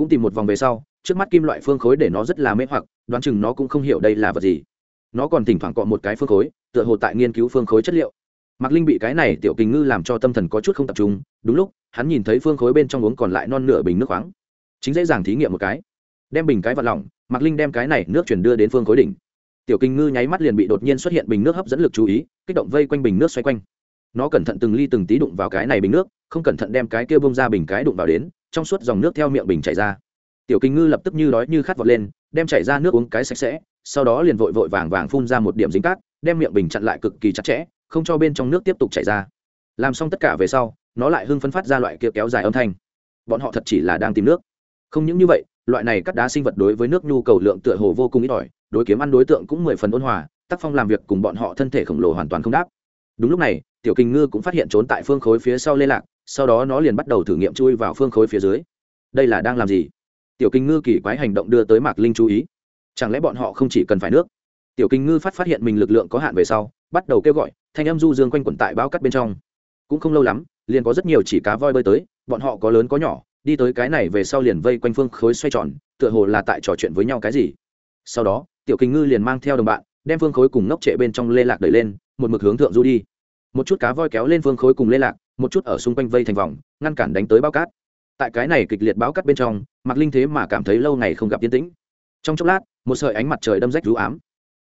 cũng tìm một vòng về sau, trước mắt kim loại phương khối để nó rất là mê hoặc, đoán chừng nó cũng không hiểu đây là vật gì. Nó còn thỉnh thoảng cọ một cái phương khối, tựa hồ tại nghiên cứu phương khối chất liệu. Mạc linh bị cái này tiểu kình ngư làm cho tâm thần có chút không tập trung, đúng lúc, hắn nhìn thấy phương khối bên trong uống còn lại non nửa bình nước khoáng. Chính dễ dàng thí nghiệm một cái. Đem bình cái vật lỏng, mạc linh đem cái này nước chuyển đưa đến phương khối đỉnh. Tiểu kinh ngư nháy mắt liền bị đột nhiên xuất hiện bình nước hấp dẫn lực chú ý, kích động vây quanh bình nước xoay quanh. Nó cẩn thận từng ly từng tí đụng vào cái này bình nước, không cẩn thận đem cái kia bông ra bình cái đụng vào đến trong suốt dòng nước theo miệng bình chảy ra. Tiểu kinh ngư lập tức như đói như khát vọt lên, đem chảy ra nước uống cái sạch sẽ, sau đó liền vội vội vàng vàng phun ra một điểm dính cát, đem miệng bình chặn lại cực kỳ chặt chẽ, không cho bên trong nước tiếp tục chảy ra. Làm xong tất cả về sau, nó lại hưng phấn phát ra loại kia kéo dài âm thanh. Bọn họ thật chỉ là đang tìm nước. Không những như vậy, loại này cắt đá sinh vật đối với nước nhu cầu lượng tựa hồ vô cùng ít ỏi, đối kiếm ăn đối tượng cũng mười phần ôn hòa, tác phong làm việc cùng bọn họ thân thể khổng lồ hoàn toàn không đáp. Đúng lúc này, tiểu kinh ngư cũng phát hiện trốn tại phương khối phía sau lê lạc sau đó nó liền bắt đầu thử nghiệm chui vào phương khối phía dưới. Đây là đang làm gì? Tiểu kinh ngư kỳ quái hành động đưa tới mạc linh chú ý. Chẳng lẽ bọn họ không chỉ cần phải nước? Tiểu kinh ngư phát phát hiện mình lực lượng có hạn về sau, bắt đầu kêu gọi, thanh âm du dương quanh quẩn tại bao cắt bên trong. Cũng không lâu lắm, liền có rất nhiều chỉ cá voi bơi tới, bọn họ có lớn có nhỏ, đi tới cái này về sau liền vây quanh phương khối xoay tròn, tựa hồ là tại trò chuyện với nhau cái gì. Sau đó, tiểu kinh ngư liền mang theo đồng bạn, đem phương khối cùng ngốc trệ bên trong lê lạc đẩy lên, một mực hướng thượng du đi một chút cá voi kéo lên phương khối cùng lê lạc, một chút ở xung quanh vây thành vòng, ngăn cản đánh tới bao cát. Tại cái này kịch liệt báo cắt bên trong mặc linh thế mà cảm thấy lâu ngày không gặp yên tĩnh. Trong chốc lát, một sợi ánh mặt trời đâm rách rú ám.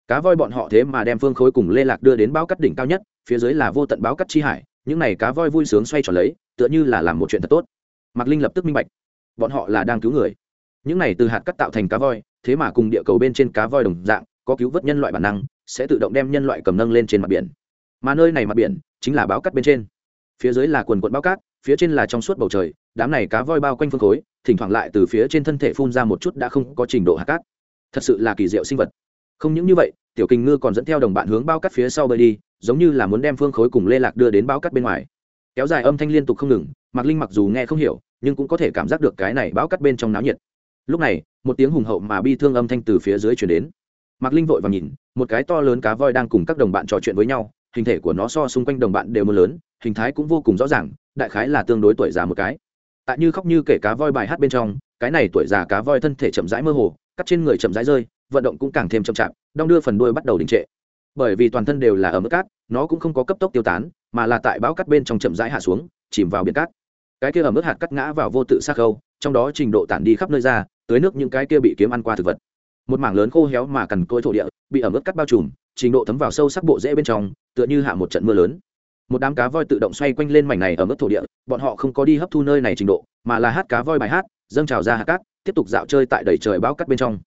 Cá voi bọn họ thế mà đem phương khối cùng lê lạc đưa đến báo cắt đỉnh cao nhất, phía dưới là vô tận báo cắt chi hải, những này cá voi vui sướng xoay tròn lấy, tựa như là làm một chuyện thật tốt. Mạc linh lập tức minh bạch, bọn họ là đang cứu người. Những này từ hạt cắt tạo thành cá voi, thế mà cùng địa cầu bên trên cá voi đồng dạng, có cứu vớt nhân loại bản năng, sẽ tự động đem nhân loại cầm nâng lên trên mặt biển mà nơi này mặt biển chính là báo cắt bên trên. Phía dưới là quần quận bao cát, phía trên là trong suốt bầu trời, đám này cá voi bao quanh phương khối, thỉnh thoảng lại từ phía trên thân thể phun ra một chút đã không có trình độ hạt cát. Thật sự là kỳ diệu sinh vật. Không những như vậy, tiểu kinh ngư còn dẫn theo đồng bạn hướng bao cắt phía sau bơi đi, giống như là muốn đem phương khối cùng lê lạc đưa đến bao cắt bên ngoài. Kéo dài âm thanh liên tục không ngừng, mạc linh mặc dù nghe không hiểu, nhưng cũng có thể cảm giác được cái này bão cắt bên trong náo nhiệt. Lúc này, một tiếng hùng hậu mà bi thương âm thanh từ phía dưới chuyển đến. Mạc linh vội và nhìn, một cái to lớn cá voi đang cùng các đồng bạn trò chuyện với nhau hình thể của nó so xung quanh đồng bạn đều mưa lớn, hình thái cũng vô cùng rõ ràng, đại khái là tương đối tuổi già một cái. Tại như khóc như kể cá voi bài hát bên trong, cái này tuổi già cá voi thân thể chậm rãi mơ hồ, cắt trên người chậm rãi rơi, vận động cũng càng thêm chậm chạp, đong đưa phần đuôi bắt đầu đình trệ. Bởi vì toàn thân đều là ở mức cát, nó cũng không có cấp tốc tiêu tán, mà là tại bão cắt bên trong chậm rãi hạ xuống, chìm vào biển cát. Cái kia ở mức hạt cắt ngã vào vô tự xác khâu, trong đó trình độ tản đi khắp nơi ra, tưới nước những cái kia bị kiếm ăn qua thực vật. Một mảng lớn khô héo mà cằn côi thổ địa, bị ở mức cắt bao trùm, trình độ thấm vào sâu sắc bộ rễ bên trong tựa như hạ một trận mưa lớn. Một đám cá voi tự động xoay quanh lên mảnh này ở mức thổ địa, bọn họ không có đi hấp thu nơi này trình độ, mà là hát cá voi bài hát, dâng trào ra hạt cát, tiếp tục dạo chơi tại đầy trời bão cắt bên trong.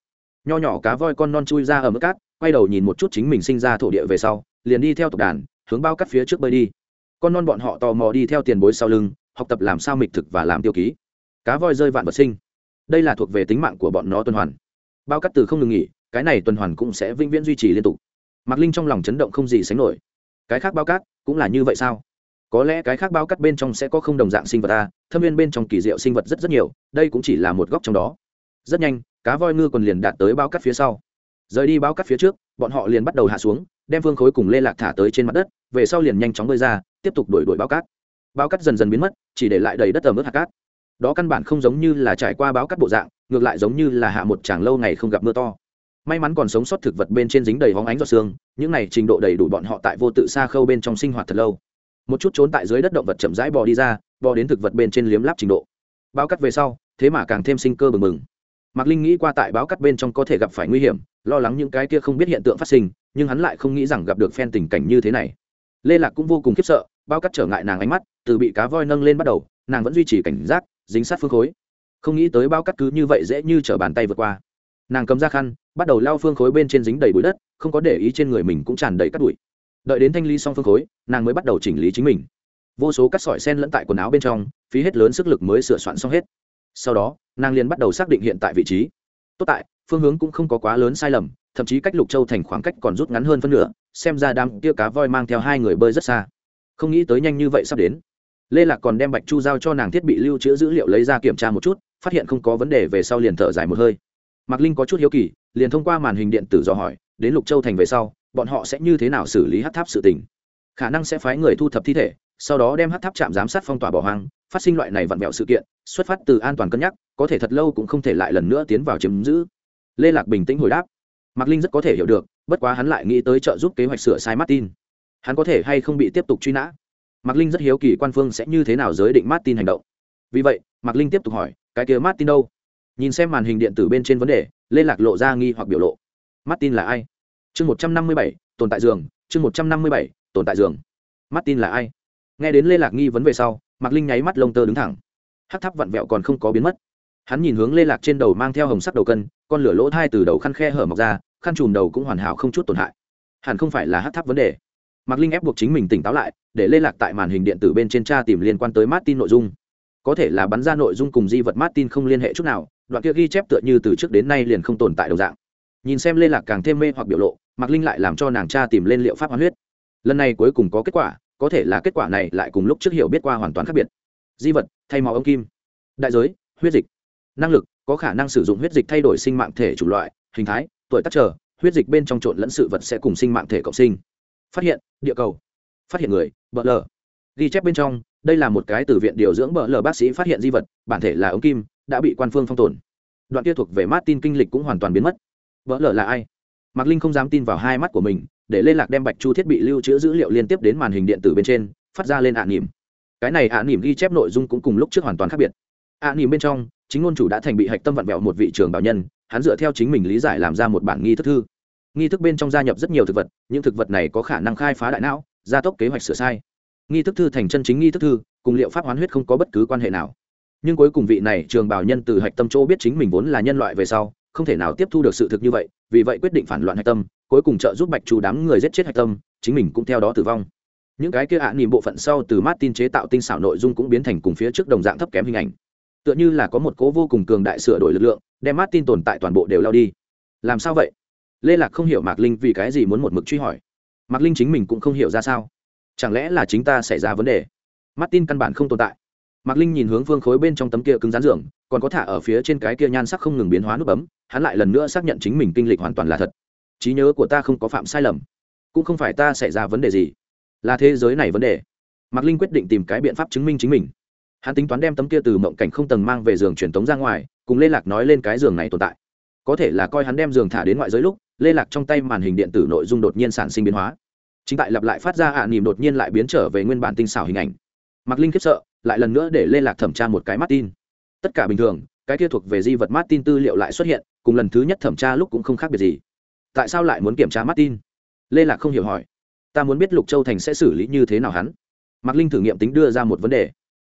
Nho nhỏ cá voi con non chui ra ở mức cát, quay đầu nhìn một chút chính mình sinh ra thổ địa về sau, liền đi theo tộc đàn, hướng bao cắt phía trước bơi đi. Con non bọn họ tò mò đi theo tiền bối sau lưng, học tập làm sao mịch thực và làm tiêu ký. Cá voi rơi vạn vật sinh. Đây là thuộc về tính mạng của bọn nó tuần hoàn. Bao cắt từ không ngừng nghỉ, cái này tuần hoàn cũng sẽ vĩnh viễn duy trì liên tục. Mạc linh trong lòng chấn động không gì sánh nổi cái khác bao cát cũng là như vậy sao? Có lẽ cái khác bao cát bên trong sẽ có không đồng dạng sinh vật ta, thâm viên bên trong kỳ diệu sinh vật rất rất nhiều, đây cũng chỉ là một góc trong đó. Rất nhanh, cá voi ngư còn liền đạt tới bao cát phía sau. Rời đi bao cát phía trước, bọn họ liền bắt đầu hạ xuống, đem phương khối cùng lê lạc thả tới trên mặt đất, về sau liền nhanh chóng bơi ra, tiếp tục đuổi đuổi bao cát. Bao cát dần dần biến mất, chỉ để lại đầy đất ở mức hạt cát. Đó căn bản không giống như là trải qua báo cát bộ dạng, ngược lại giống như là hạ một tràng lâu ngày không gặp mưa to may mắn còn sống sót thực vật bên trên dính đầy hóng ánh giọt xương những này trình độ đầy đủ bọn họ tại vô tự xa khâu bên trong sinh hoạt thật lâu. Một chút trốn tại dưới đất động vật chậm rãi bò đi ra, bò đến thực vật bên trên liếm láp trình độ. Bao cắt về sau, thế mà càng thêm sinh cơ bừng bừng. Mạc linh nghĩ qua tại báo cắt bên trong có thể gặp phải nguy hiểm, lo lắng những cái kia không biết hiện tượng phát sinh, nhưng hắn lại không nghĩ rằng gặp được phen tình cảnh như thế này. Lê lạc cũng vô cùng khiếp sợ bao cắt trở ngại nàng ánh mắt, từ bị cá voi nâng lên bắt đầu, nàng vẫn duy trì cảnh giác, dính sát phương khối. Không nghĩ tới bao cắt cứ như vậy dễ như t r ở bàn tay vượt qua nàng cầm ra khăn, bắt đầu lao phương khối bên trên dính đầy bụi đất, không có để ý trên người mình cũng tràn đầy cắt bụi. Đợi đến thanh ly xong phương khối, nàng mới bắt đầu chỉnh lý chính mình. Vô số cắt sỏi sen lẫn tại quần áo bên trong, phí hết lớn sức lực mới sửa soạn xong hết. Sau đó, nàng liền bắt đầu xác định hiện tại vị trí. Tốt tại, phương hướng cũng không có quá lớn sai lầm, thậm chí cách lục châu thành khoảng cách còn rút ngắn hơn phân nửa, xem ra đám tia cá voi mang theo hai người bơi rất xa. Không nghĩ tới nhanh như vậy sắp đến. Lê lạc còn đem bạch chu giao cho nàng thiết bị lưu trữ dữ liệu lấy ra kiểm tra một chút, phát hiện không có vấn đề về sau liền thở dài một hơi mạc linh có chút hiếu kỳ, liền thông qua màn hình điện tử dò hỏi, đến lục châu thành về sau, bọn họ sẽ như thế nào xử lý hát tháp sự tình? Khả năng sẽ phái người thu thập thi thể, sau đó đem hát tháp trạm giám sát phong tỏa bỏ hoang, phát sinh loại này vặn vẹo sự kiện, xuất phát từ an toàn cân nhắc, có thể thật lâu cũng không thể lại lần nữa tiến vào chiếm giữ. Lê lạc bình tĩnh hồi đáp. Mạc linh rất có thể hiểu được, bất quá hắn lại nghĩ tới trợ giúp kế hoạch sửa sai martin. Hắn có thể hay không bị tiếp tục truy nã? Mạc linh rất hiếu kỳ quan phương sẽ như thế nào giới định martin hành động. Vì vậy, mạc linh tiếp tục hỏi, cái kia martin đâu? Nhìn xem màn hình điện tử bên trên vấn đề, lê lạc lộ ra nghi hoặc biểu lộ. Martin là ai? Chương một trăm năm mươi bảy, tồn tại giường. Chương một trăm năm mươi bảy, tồn tại giường. Martin là ai? Nghe đến lê lạc nghi vấn về sau, mạc linh nháy mắt lông tơ đứng thẳng. Hát tháp vặn vẹo còn không có biến mất. Hắn nhìn hướng lê lạc trên đầu mang theo hồng sắc đầu cân, con lửa lỗ thai từ đầu khăn khe hở mọc ra, khăn chùm đầu cũng hoàn hảo không chút tổn hại. Hẳn không phải là hát tháp vấn đề. Mạc linh ép buộc chính mình tỉnh táo lại, để lê lạc tại màn hình điện tử bên trên tra tìm liên quan tới martin nội dung. Có thể là bắn ra nội dung cùng di vật martin không liên hệ chút nào đoạn kia ghi chép tựa như từ trước đến nay liền không tồn tại đồng dạng. Nhìn xem lê lạc càng thêm mê hoặc biểu lộ, mạc linh lại làm cho nàng cha tìm lên liệu pháp hoán huyết. Lần này cuối cùng có kết quả, có thể là kết quả này lại cùng lúc trước hiểu biết qua hoàn toàn khác biệt. Di vật, thay máu ông kim. Đại giới, huyết dịch. Năng lực, có khả năng sử dụng huyết dịch thay đổi sinh mạng thể chủng loại, hình thái, tuổi tác trở huyết dịch bên trong trộn lẫn sự vật sẽ cùng sinh mạng thể cộng sinh. Phát hiện, địa cầu. Phát hiện người bỡ lờ. Ghi chép bên trong, đây là một cái từ viện điều dưỡng bỡ lờ bác sĩ phát hiện di vật, bản thể là ống kim đã bị quan phương phong tồn. Đoạn kia thuộc về martin kinh lịch cũng hoàn toàn biến mất. Vỡ lở là ai? Mạc linh không dám tin vào hai mắt của mình, để liên lạc đem bạch chu thiết bị lưu trữ dữ liệu liên tiếp đến màn hình điện tử bên trên, phát ra lên ạ nỉm cái này ạ nỉm ghi chép nội dung cũng cùng lúc trước hoàn toàn khác biệt. Ạ nỉm bên trong, chính ngôn chủ đã thành bị hạch tâm vặn vẹo một vị trường bảo nhân, hắn dựa theo chính mình lý giải làm ra một bản nghi thức thư. Nghi thức bên trong gia nhập rất nhiều thực vật, những thực vật này có khả năng khai phá đại não, gia tốc kế hoạch sửa sai. Nghi thức thư thành chân chính nghi thức thư, cùng liệu pháp hoán huyết không có bất cứ quan hệ nào nhưng cuối cùng vị này trường bảo nhân từ hạch tâm chỗ biết chính mình vốn là nhân loại về sau, không thể nào tiếp thu được sự thực như vậy, vì vậy quyết định phản loạn hạch tâm, cuối cùng trợ giúp bạch chu đám người giết chết hạch tâm, chính mình cũng theo đó tử vong. Những cái kia ạ à nỉm bộ phận sau từ martin chế tạo tinh xảo nội dung cũng biến thành cùng phía trước đồng dạng thấp kém hình ảnh. Tựa như là có một cố vô cùng cường đại sửa đổi lực lượng, đem martin tồn tại toàn bộ đều lao đi. Làm sao vậy? Lê lạc không hiểu mạc linh vì cái gì muốn một mực truy hỏi. Mạc linh chính mình cũng không hiểu ra sao. Chẳng lẽ là chính ta xảy ra vấn đề? Martin căn bản không tồn tại mạc linh nhìn hướng phương khối bên trong tấm kia cứng rán giường còn có thả ở phía trên cái kia nhan sắc không ngừng biến hóa nút bấm hắn lại lần nữa xác nhận chính mình kinh lịch hoàn toàn là thật. Trí nhớ của ta không có phạm sai lầm cũng không phải ta xảy ra vấn đề gì là thế giới này vấn đề. Mạc linh quyết định tìm cái biện pháp chứng minh chính mình. Hắn tính toán đem tấm kia từ mộng cảnh không tầng mang về giường truyền tống ra ngoài cùng lê lạc nói lên cái giường này tồn tại. Có thể là coi hắn đem giường thả đến ngoại giới lúc lê lạc trong tay màn hình điện tử nội dung đột nhiên sản sinh biến hóa. Chính tại lặp lại phát ra ạ à, nỉm đột nhiên lại biến trở về nguyên bản tinh xảo hình ảnh mạc linh khiếp sợ, lại lần nữa để lê lạc thẩm tra một cái mắt tin tất cả bình thường, cái kia thuộc về di vật martin tư liệu lại xuất hiện, cùng lần thứ nhất thẩm tra lúc cũng không khác biệt gì. Tại sao lại muốn kiểm tra martin? Lê lạc không hiểu hỏi. Ta muốn biết lục châu thành sẽ xử lý như thế nào hắn. Mạc linh thử nghiệm tính đưa ra một vấn đề.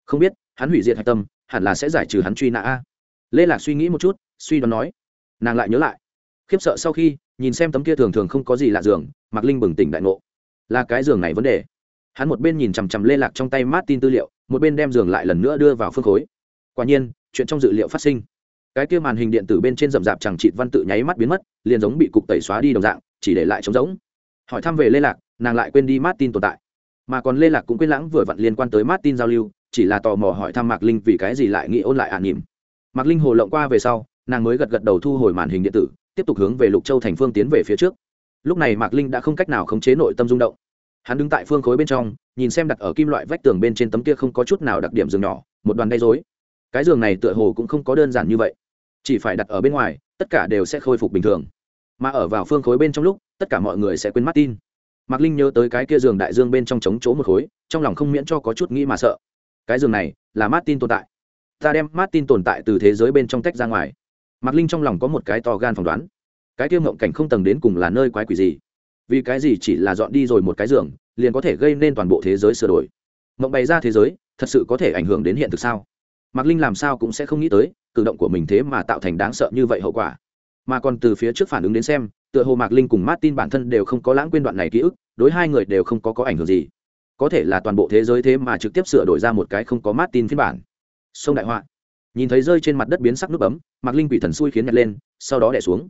Không biết, hắn hủy diệt hạch tâm, hẳn là sẽ giải trừ hắn truy nã a. Lê lạc suy nghĩ một chút, suy đoán nói. Nàng lại nhớ lại. Khiếp sợ sau khi, nhìn xem tấm kia thường thường không có gì lạ giường, mạc linh bừng tỉnh đại ngộ. Là cái giường này vấn đề hắn một bên nhìn chằm chằm lê lạc trong tay martin tư liệu, một bên đem giường lại lần nữa đưa vào phương khối. Quả nhiên, chuyện trong dự liệu phát sinh. Cái kia màn hình điện tử bên trên rậm rạp chẳng trịt văn tự nháy mắt biến mất, liền giống bị cục tẩy xóa đi đồng dạng, chỉ để lại trống giống hỏi thăm về lê lạc, nàng lại quên đi martin tồn tại. Mà còn lê lạc cũng quên lãng vừa vặn liên quan tới martin giao lưu, chỉ là tò mò hỏi thăm mạc linh vì cái gì lại nghĩ ôn lại ả à nỉm mạc linh hồ lộng qua về sau, nàng mới gật gật đầu thu hồi màn hình điện tử, tiếp tục hướng về lục châu thành phương tiến về phía trước. Lúc này mạc linh đã không cách nào khống chế nội tâm rung động hắn đứng tại phương khối bên trong, nhìn xem đặt ở kim loại vách tường bên trên tấm kia không có chút nào đặc điểm giường nhỏ, một đoàn gây dối cái giường này tựa hồ cũng không có đơn giản như vậy. Chỉ phải đặt ở bên ngoài, tất cả đều sẽ khôi phục bình thường. Mà ở vào phương khối bên trong lúc, tất cả mọi người sẽ quên mắt tin mạc linh nhớ tới cái kia giường đại dương bên trong trống chỗ một khối, trong lòng không miễn cho có chút nghĩ mà sợ. Cái giường này là martin tồn tại. Ta đem martin tồn tại từ thế giới bên trong tách ra ngoài. Mạc linh trong lòng có một cái to gan phỏng đoán. Cái kia mộng cảnh không tầng đến cùng là nơi quái quỷ gì? Vì cái gì chỉ là dọn đi rồi một cái giường, liền có thể gây nên toàn bộ thế giới sửa đổi? Mộng bày ra thế giới, thật sự có thể ảnh hưởng đến hiện thực sao? Mạc linh làm sao cũng sẽ không nghĩ tới, cử động của mình thế mà tạo thành đáng sợ như vậy hậu quả. Mà còn từ phía trước phản ứng đến xem, tựa hồ mạc linh cùng martin bản thân đều không có lãng quên đoạn này ký ức, đối hai người đều không có có ảnh hưởng gì. Có thể là toàn bộ thế giới thế mà trực tiếp sửa đổi ra một cái không có martin phiên bản. Sông đại họa. Nhìn thấy rơi trên mặt đất biến sắc nước ấm mạc linh bị thần xui khiến nhặt lên, sau đó đẻ xuống.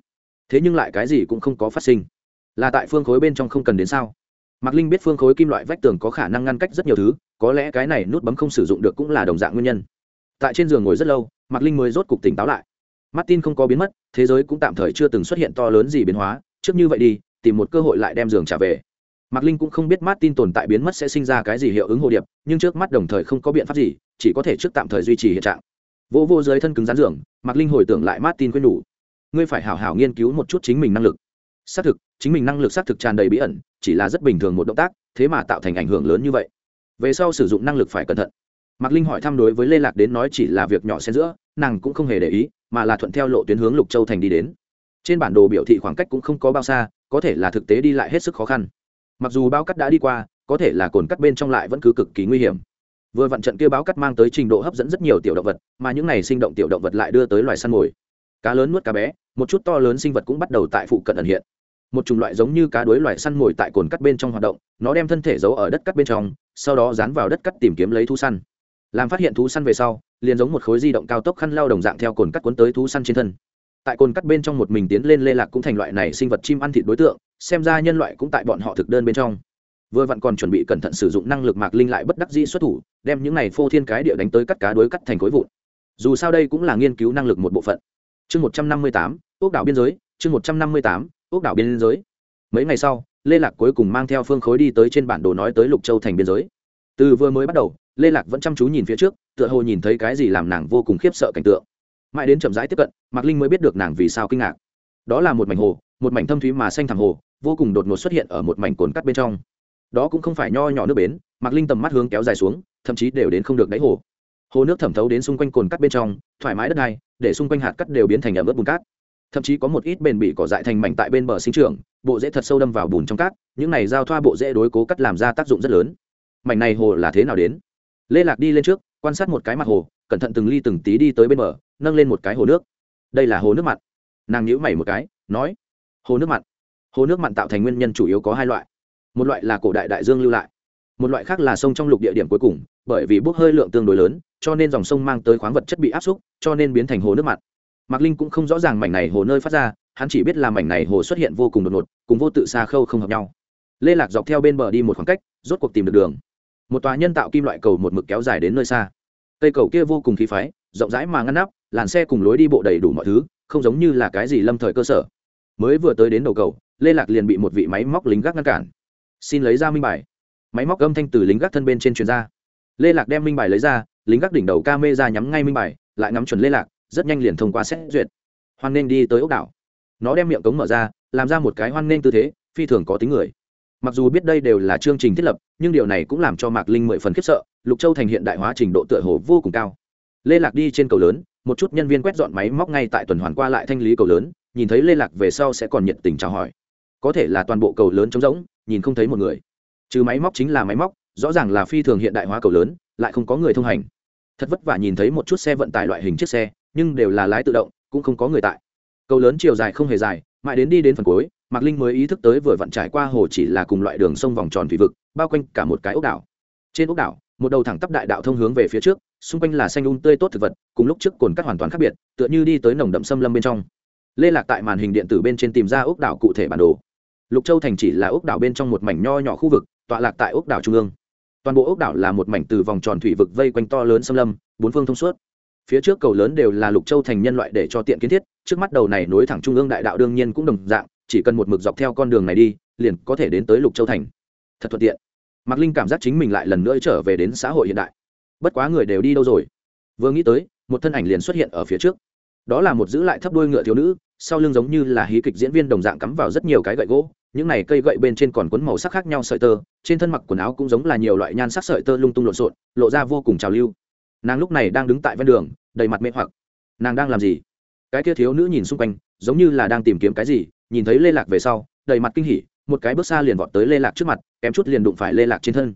Thế nhưng lại cái gì cũng không có phát sinh là tại phương khối bên trong không cần đến sao? Mạc linh biết phương khối kim loại vách tường có khả năng ngăn cách rất nhiều thứ, có lẽ cái này nút bấm không sử dụng được cũng là đồng dạng nguyên nhân. Tại trên giường ngồi rất lâu, mạc linh mới rốt cục tỉnh táo lại. Martin không có biến mất, thế giới cũng tạm thời chưa từng xuất hiện to lớn gì biến hóa, trước như vậy đi, tìm một cơ hội lại đem giường trả về. Mạc linh cũng không biết martin tồn tại biến mất sẽ sinh ra cái gì hiệu ứng hồ điệp, nhưng trước mắt đồng thời không có biện pháp gì, chỉ có thể trước tạm thời duy trì hiện trạng. Vô vô dưới thân cứng rán giường, mạc linh hồi tưởng lại martin quên đủ ngươi phải hảo hảo nghiên cứu một chút chính mình năng lực. Xác thực chính mình năng lực xác thực tràn đầy bí ẩn, chỉ là rất bình thường một động tác, thế mà tạo thành ảnh hưởng lớn như vậy. Về sau sử dụng năng lực phải cẩn thận. Mạc linh hỏi thăm đối với lê lạc đến nói chỉ là việc nhỏ xen giữa, nàng cũng không hề để ý, mà là thuận theo lộ tuyến hướng lục châu thành đi đến. Trên bản đồ biểu thị khoảng cách cũng không có bao xa, có thể là thực tế đi lại hết sức khó khăn. Mặc dù bao cắt đã đi qua, có thể là cồn cắt bên trong lại vẫn cứ cực kỳ nguy hiểm. Vừa vặn trận kia báo cắt mang tới trình độ hấp dẫn rất nhiều tiểu động vật, mà những này sinh động tiểu động vật lại đưa tới loài săn mồi. Cá lớn nuốt cá bé, một chút to lớn sinh vật cũng bắt đầu tại phụ cận ẩn hiện một chủng loại giống như cá đuối loài săn mồi tại cồn cắt bên trong hoạt động, nó đem thân thể giấu ở đất cắt bên trong, sau đó dán vào đất cắt tìm kiếm lấy thú săn. Làm phát hiện thú săn về sau, liền giống một khối di động cao tốc khăn lao đồng dạng theo cồn cắt cuốn tới thú săn trên thân. Tại cồn cắt bên trong một mình tiến lên lê lạc cũng thành loại này sinh vật chim ăn thịt đối tượng, xem ra nhân loại cũng tại bọn họ thực đơn bên trong. Vừa vặn còn chuẩn bị cẩn thận sử dụng năng lực mạc linh lại bất đắc di xuất thủ, đem những này phô thiên cái địa đánh tới cắt cá đối cắt thành khối vụn. Dù sao đây cũng là nghiên cứu năng lực một bộ phận. Chương một trăm năm mươi tám ốc đảo biên giới, chương một trăm năm mươi tám ốc đảo biên giới. Mấy ngày sau, lê lạc cuối cùng mang theo phương khối đi tới trên bản đồ nói tới lục châu thành biên giới. Từ vừa mới bắt đầu, lê lạc vẫn chăm chú nhìn phía trước, tựa hồ nhìn thấy cái gì làm nàng vô cùng khiếp sợ cảnh tượng. Mãi đến chậm rãi tiếp cận, mạc linh mới biết được nàng vì sao kinh ngạc. Đó là một mảnh hồ, một mảnh thâm thúy mà xanh thẳm hồ, vô cùng đột ngột xuất hiện ở một mảnh cồn cắt bên trong. Đó cũng không phải nho nhỏ nước bến, mạc linh tầm mắt hướng kéo dài xuống, thậm chí đều đến không được đáy hồ. Hồ nước thẩm thấu đến xung quanh cồn cắt bên trong, thoải mái đất này để xung quanh hạt cắt đều biến thành ẩm ướt bùn cát thậm chí có một ít bền bỉ cỏ dại thành mảnh tại bên bờ sinh trường bộ rễ thật sâu đâm vào bùn trong cát, những này giao thoa bộ rễ đối cố cắt làm ra tác dụng rất lớn. Mảnh này hồ là thế nào đến? Lê lạc đi lên trước, quan sát một cái mặt hồ, cẩn thận từng ly từng tí đi tới bên bờ, nâng lên một cái hồ nước. Đây là hồ nước mặn. Nàng nhíu mày một cái, nói, hồ nước mặn. Hồ nước mặn tạo thành nguyên nhân chủ yếu có hai loại. Một loại là cổ đại đại dương lưu lại. Một loại khác là sông trong lục địa điểm cuối cùng, bởi vì bốc hơi lượng tương đối lớn, cho nên dòng sông mang tới khoáng vật chất bị áp xúc, cho nên biến thành hồ nước mặn mạc linh cũng không rõ ràng mảnh này hồ nơi phát ra, hắn chỉ biết là mảnh này hồ xuất hiện vô cùng đột ngột, cùng vô tự xa khâu không hợp nhau. Lê lạc dọc theo bên bờ đi một khoảng cách, rốt cuộc tìm được đường. Một tòa nhân tạo kim loại cầu một mực kéo dài đến nơi xa. Cây cầu kia vô cùng khí phái, rộng rãi mà ngăn nắp, làn xe cùng lối đi bộ đầy đủ mọi thứ, không giống như là cái gì lâm thời cơ sở. Mới vừa tới đến đầu cầu, lê lạc liền bị một vị máy móc lính gác ngăn cản. Xin lấy ra minh bài. Máy móc âm thanh từ lính gác thân bên trên truyền ra. Lê lạc đem minh bài lấy ra, lính gác đỉnh đầu ca mê ra nhắm ngay minh bài, lại ngắm chuẩn lê lạc rất nhanh liền thông qua xét duyệt. Hoan nên đi tới ốc đảo. Nó đem miệng cống mở ra, làm ra một cái hoan nên tư thế, phi thường có tính người. Mặc dù biết đây đều là chương trình thiết lập, nhưng điều này cũng làm cho mạc linh mười phần khiếp sợ, lục châu thành hiện đại hóa trình độ tựa hồ vô cùng cao. Lê lạc đi trên cầu lớn, một chút nhân viên quét dọn máy móc ngay tại tuần hoàn qua lại thanh lý cầu lớn, nhìn thấy lê lạc về sau sẽ còn nhiệt tình chào hỏi. Có thể là toàn bộ cầu lớn trống rỗng, nhìn không thấy một người. Trừ máy móc chính là máy móc, rõ ràng là phi thường hiện đại hóa cầu lớn, lại không có người thông hành. Thật vất vả nhìn thấy một chút xe vận tải loại hình chiếc xe nhưng đều là lái tự động, cũng không có người tại. Cầu lớn chiều dài không hề dài, mãi đến đi đến phần cuối, mạc linh mới ý thức tới vừa vặn trải qua hồ chỉ là cùng loại đường sông vòng tròn thủy vực, bao quanh cả một cái ốc đảo. Trên ốc đảo, một đầu thẳng tắp đại đạo thông hướng về phía trước, xung quanh là xanh un um tươi tốt thực vật, cùng lúc trước cồn cắt hoàn toàn khác biệt, tựa như đi tới nồng đậm xâm lâm bên trong. Lê lạc tại màn hình điện tử bên trên tìm ra ốc đảo cụ thể bản đồ. Lục châu thành chỉ là ốc đảo bên trong một mảnh nho nhỏ khu vực, tọa lạc tại ốc đảo trung ương. Toàn bộ ốc đảo là một mảnh từ vòng tròn thủy vực vây quanh to lớn xâm lâm, bốn phương thông suốt phía trước cầu lớn đều là lục châu thành nhân loại để cho tiện kiến thiết, trước mắt đầu này nối thẳng trung ương đại đạo đương nhiên cũng đồng dạng, chỉ cần một mực dọc theo con đường này đi, liền có thể đến tới lục châu thành. Thật thuận tiện. Mạc linh cảm giác chính mình lại lần nữa trở về đến xã hội hiện đại. Bất quá người đều đi đâu rồi? Vừa nghĩ tới, một thân ảnh liền xuất hiện ở phía trước. Đó là một giữ lại thấp đuôi ngựa thiếu nữ, sau lưng giống như là hí kịch diễn viên đồng dạng cắm vào rất nhiều cái gậy gỗ, những này cây gậy bên trên còn quấn màu sắc khác nhau sợi tơ, trên thân mặc quần áo cũng giống là nhiều loại nhan sắc sợi tơ lung tung lộn xộn, lộ ra vô cùng trào lưu nàng lúc này đang đứng tại ven đường, đầy mặt mê hoặc. Nàng đang làm gì? Cái kia thiếu nữ nhìn xung quanh, giống như là đang tìm kiếm cái gì, nhìn thấy lê lạc về sau, đầy mặt kinh hỉ, một cái bước xa liền vọt tới lê lạc trước mặt, kém chút liền đụng phải lê lạc trên thân.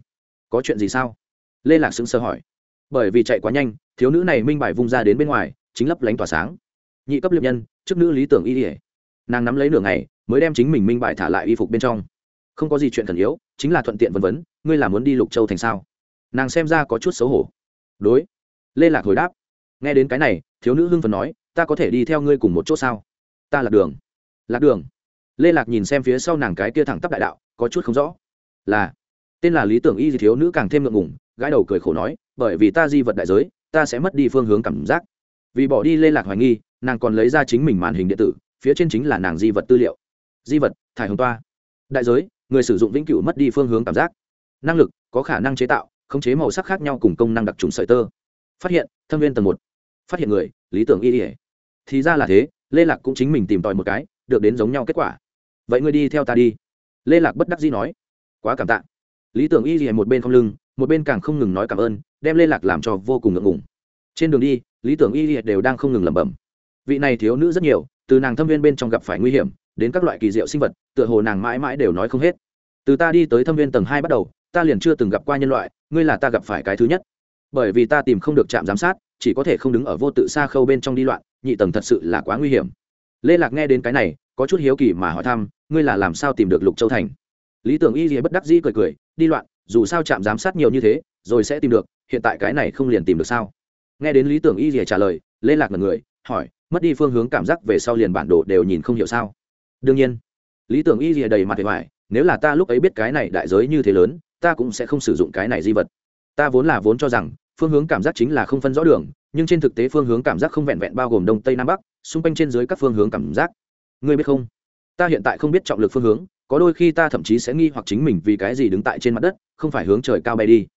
Có chuyện gì sao? Lê lạc sững sờ hỏi. Bởi vì chạy quá nhanh, thiếu nữ này minh bài vung ra đến bên ngoài, chính lấp lánh tỏa sáng. Nhị cấp liệp nhân, trước nữ lý tưởng y ỉa nàng nắm lấy nửa ngày, mới đem chính mình minh bài thả lại y phục bên trong. Không có gì chuyện cần yếu, chính là thuận tiện vân vấn ngươi là muốn đi lục châu thành sao? Nàng xem ra có chút xấu hổ. Đối lê lạc hồi đáp, nghe đến cái này, thiếu nữ hưng phần nói, ta có thể đi theo ngươi cùng một chỗ sao? Ta lạc đường. Lạc đường? Lê lạc nhìn xem phía sau nàng cái kia thẳng tắp đại đạo, có chút không rõ. Là. Tên là lý tưởng y thiếu nữ càng thêm ngượng ngủng gái đầu cười khổ nói, bởi vì ta di vật đại giới, ta sẽ mất đi phương hướng cảm giác. Vì bỏ đi lê lạc hoài nghi, nàng còn lấy ra chính mình màn hình điện tử, phía trên chính là nàng di vật tư liệu. Di vật, thải hồng toa. Đại giới, người sử dụng vĩnh cửu mất đi phương hướng cảm giác. Năng lực, có khả năng chế tạo, khống chế màu sắc khác nhau cùng công năng đặc trùng sợi tơ phát hiện, thâm viên tầng một. Phát hiện người, lý tưởng y ỉa thì ra là thế, lê lạc cũng chính mình tìm tòi một cái, được đến giống nhau kết quả. Vậy ngươi đi theo ta đi. Lê lạc bất đắc dĩ nói. Quá cảm tạ. Lý tưởng y ỉa một bên không lưng, một bên càng không ngừng nói cảm ơn, đem lê lạc làm cho vô cùng ngượng ngùng. Trên đường đi, lý tưởng y ỉa đều đang không ngừng lẩm bẩm. Vị này thiếu nữ rất nhiều, từ nàng thâm viên bên trong gặp phải nguy hiểm, đến các loại kỳ diệu sinh vật, tựa hồ nàng mãi mãi đều nói không hết. Từ ta đi tới thâm viên tầng hai bắt đầu, ta liền chưa từng gặp qua nhân loại, ngươi là ta gặp phải cái thứ nhất bởi vì ta tìm không được trạm giám sát, chỉ có thể không đứng ở vô tự xa khâu bên trong đi loạn, nhị tầng thật sự là quá nguy hiểm. Lê lạc nghe đến cái này, có chút hiếu kỳ mà hỏi thăm, ngươi là làm sao tìm được lục châu thành? Lý tưởng y gì bất đắc dĩ cười cười, đi loạn, dù sao trạm giám sát nhiều như thế, rồi sẽ tìm được, hiện tại cái này không liền tìm được sao? Nghe đến lý tưởng y gì trả lời, lê lạc là người, hỏi, mất đi phương hướng cảm giác về sau liền bản đồ đều nhìn không hiểu sao? Đương nhiên, lý tưởng y gì đầy mặt vẻ vải nếu là ta lúc ấy biết cái này đại giới như thế lớn, ta cũng sẽ không sử dụng cái này di vật. Ta vốn là vốn cho rằng phương hướng cảm giác chính là không phân rõ đường, nhưng trên thực tế phương hướng cảm giác không vẹn vẹn bao gồm đông, tây, nam, bắc, xung quanh trên dưới các phương hướng cảm giác. Ngươi biết không? Ta hiện tại không biết trọng lực phương hướng, có đôi khi ta thậm chí sẽ nghi hoặc chính mình vì cái gì đứng tại trên mặt đất, không phải hướng trời cao bay đi.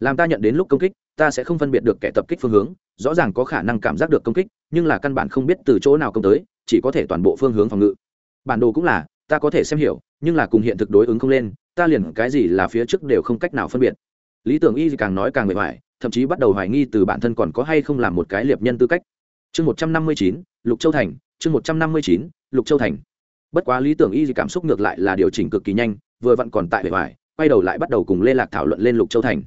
Làm ta nhận đến lúc công kích, ta sẽ không phân biệt được kẻ tập kích phương hướng, rõ ràng có khả năng cảm giác được công kích, nhưng là căn bản không biết từ chỗ nào công tới, chỉ có thể toàn bộ phương hướng phòng ngự. Bản đồ cũng là, ta có thể xem hiểu, nhưng là cùng hiện thực đối ứng không lên, ta liền cái gì là phía trước đều không cách nào phân biệt. Lý tưởng y càng nói càng mệt mỏi thậm chí bắt đầu hoài nghi từ bản thân còn có hay không làm một cái liệp nhân tư cách. Chương một trăm năm mươi chín, lục châu thành. Chương một trăm năm mươi chín, lục châu thành. Bất quá lý tưởng y cảm xúc ngược lại là điều chỉnh cực kỳ nhanh, vừa vặn còn tại bề ngoài, quay đầu lại bắt đầu cùng lê lạc thảo luận lên lục châu thành.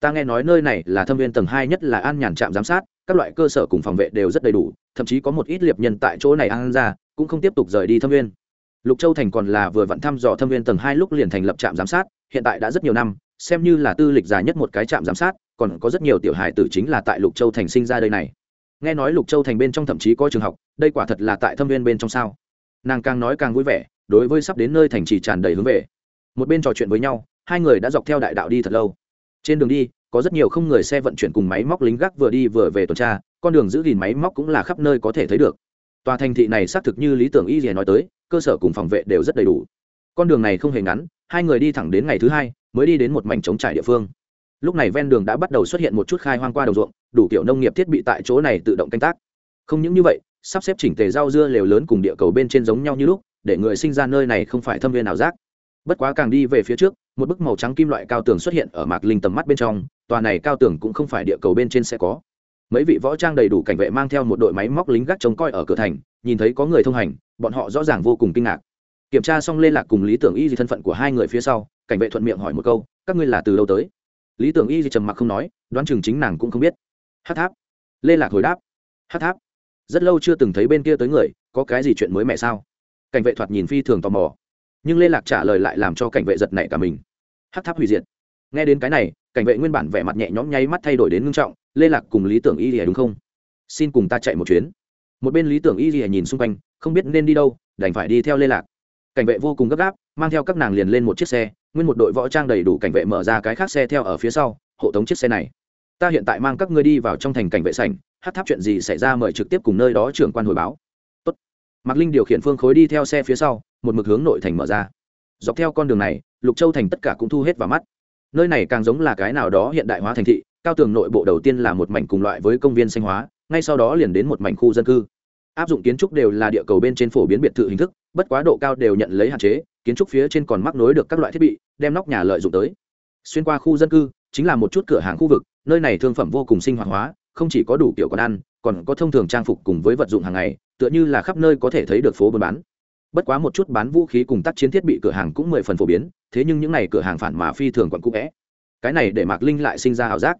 Ta nghe nói nơi này là thâm viên tầng hai nhất là an nhàn trạm giám sát, các loại cơ sở cùng phòng vệ đều rất đầy đủ, thậm chí có một ít liệp nhân tại chỗ này an ra, cũng không tiếp tục rời đi thâm viên. Lục châu thành còn là vừa vặn thăm dò thâm viên tầng hai lúc liền thành lập trạm giám sát, hiện tại đã rất nhiều năm, xem như là tư lịch dài nhất một cái trạm giám sát còn có rất nhiều tiểu hài tử chính là tại lục châu thành sinh ra đây này. Nghe nói lục châu thành bên trong thậm chí có trường học, đây quả thật là tại thâm viên bên trong sao? Nàng càng nói càng vui vẻ, đối với sắp đến nơi thành trì tràn đầy hướng về. Một bên trò chuyện với nhau, hai người đã dọc theo đại đạo đi thật lâu. Trên đường đi, có rất nhiều không người xe vận chuyển cùng máy móc lính gác vừa đi vừa về tuần tra, con đường giữ gìn máy móc cũng là khắp nơi có thể thấy được. Tòa thành thị này xác thực như lý tưởng y rìa nói tới, cơ sở cùng phòng vệ đều rất đầy đủ. Con đường này không hề ngắn, hai người đi thẳng đến ngày thứ hai, mới đi đến một mảnh trống trải địa phương lúc này ven đường đã bắt đầu xuất hiện một chút khai hoang qua đồng ruộng, đủ kiểu nông nghiệp thiết bị tại chỗ này tự động canh tác. Không những như vậy, sắp xếp chỉnh tề rau dưa lều lớn cùng địa cầu bên trên giống nhau như lúc, để người sinh ra nơi này không phải thâm viên nào rác bất quá càng đi về phía trước, một bức màu trắng kim loại cao tường xuất hiện ở mạc linh tầm mắt bên trong, tòa này cao tường cũng không phải địa cầu bên trên sẽ có. Mấy vị võ trang đầy đủ cảnh vệ mang theo một đội máy móc lính gác trông coi ở cửa thành, nhìn thấy có người thông hành, bọn họ rõ ràng vô cùng kinh ngạc. Kiểm tra xong liên lạc cùng lý tưởng y gì thân phận của hai người phía sau, cảnh vệ thuận miệng hỏi một câu, các ngươi là từ đâu tới? Lý tưởng y gì trầm mặc không nói, đoán chừng chính nàng cũng không biết. Hát tháp. Lê lạc hồi đáp. Hát tháp. Rất lâu chưa từng thấy bên kia tới người, có cái gì chuyện mới mẹ sao? Cảnh vệ thoạt nhìn phi thường tò mò. Nhưng lê lạc trả lời lại làm cho cảnh vệ giật nảy cả mình. Hát tháp hủy diệt. Nghe đến cái này, cảnh vệ nguyên bản vẻ mặt nhẹ nhõm nháy mắt thay đổi đến ngưng trọng, lê lạc cùng lý tưởng y rìa đúng không? Xin cùng ta chạy một chuyến. Một bên lý tưởng y rìa nhìn xung quanh, không biết nên đi đâu, đành phải đi theo lê lạc. Cảnh vệ vô cùng gấp gáp, mang theo các nàng liền lên một chiếc xe nguyên một đội võ trang đầy đủ cảnh vệ mở ra cái khác xe theo ở phía sau, hộ tống chiếc xe này. Ta hiện tại mang các ngươi đi vào trong thành cảnh vệ sảnh, hát tháp chuyện gì xảy ra mời trực tiếp cùng nơi đó trưởng quan hồi báo. Tốt. mạc linh điều khiển phương khối đi theo xe phía sau, một mực hướng nội thành mở ra. Dọc theo con đường này, lục châu thành tất cả cũng thu hết vào mắt. Nơi này càng giống là cái nào đó hiện đại hóa thành thị, cao tường nội bộ đầu tiên là một mảnh cùng loại với công viên xanh hóa, ngay sau đó liền đến một mảnh khu dân cư áp dụng kiến trúc đều là địa cầu bên trên phổ biến biệt thự hình thức, bất quá độ cao đều nhận lấy hạn chế, kiến trúc phía trên còn mắc nối được các loại thiết bị, đem nóc nhà lợi dụng tới. Xuyên qua khu dân cư, chính là một chút cửa hàng khu vực, nơi này thương phẩm vô cùng sinh hoạt hóa, không chỉ có đủ kiểu còn ăn, còn có thông thường trang phục cùng với vật dụng hàng ngày, tựa như là khắp nơi có thể thấy được phố buôn bán. Bất quá một chút bán vũ khí cùng tác chiến thiết bị cửa hàng cũng mười phần phổ biến, thế nhưng những n à y cửa hàng phản mà phi thường còn cũ vẽ. Cái này để mạc linh lại sinh ra ảo giác.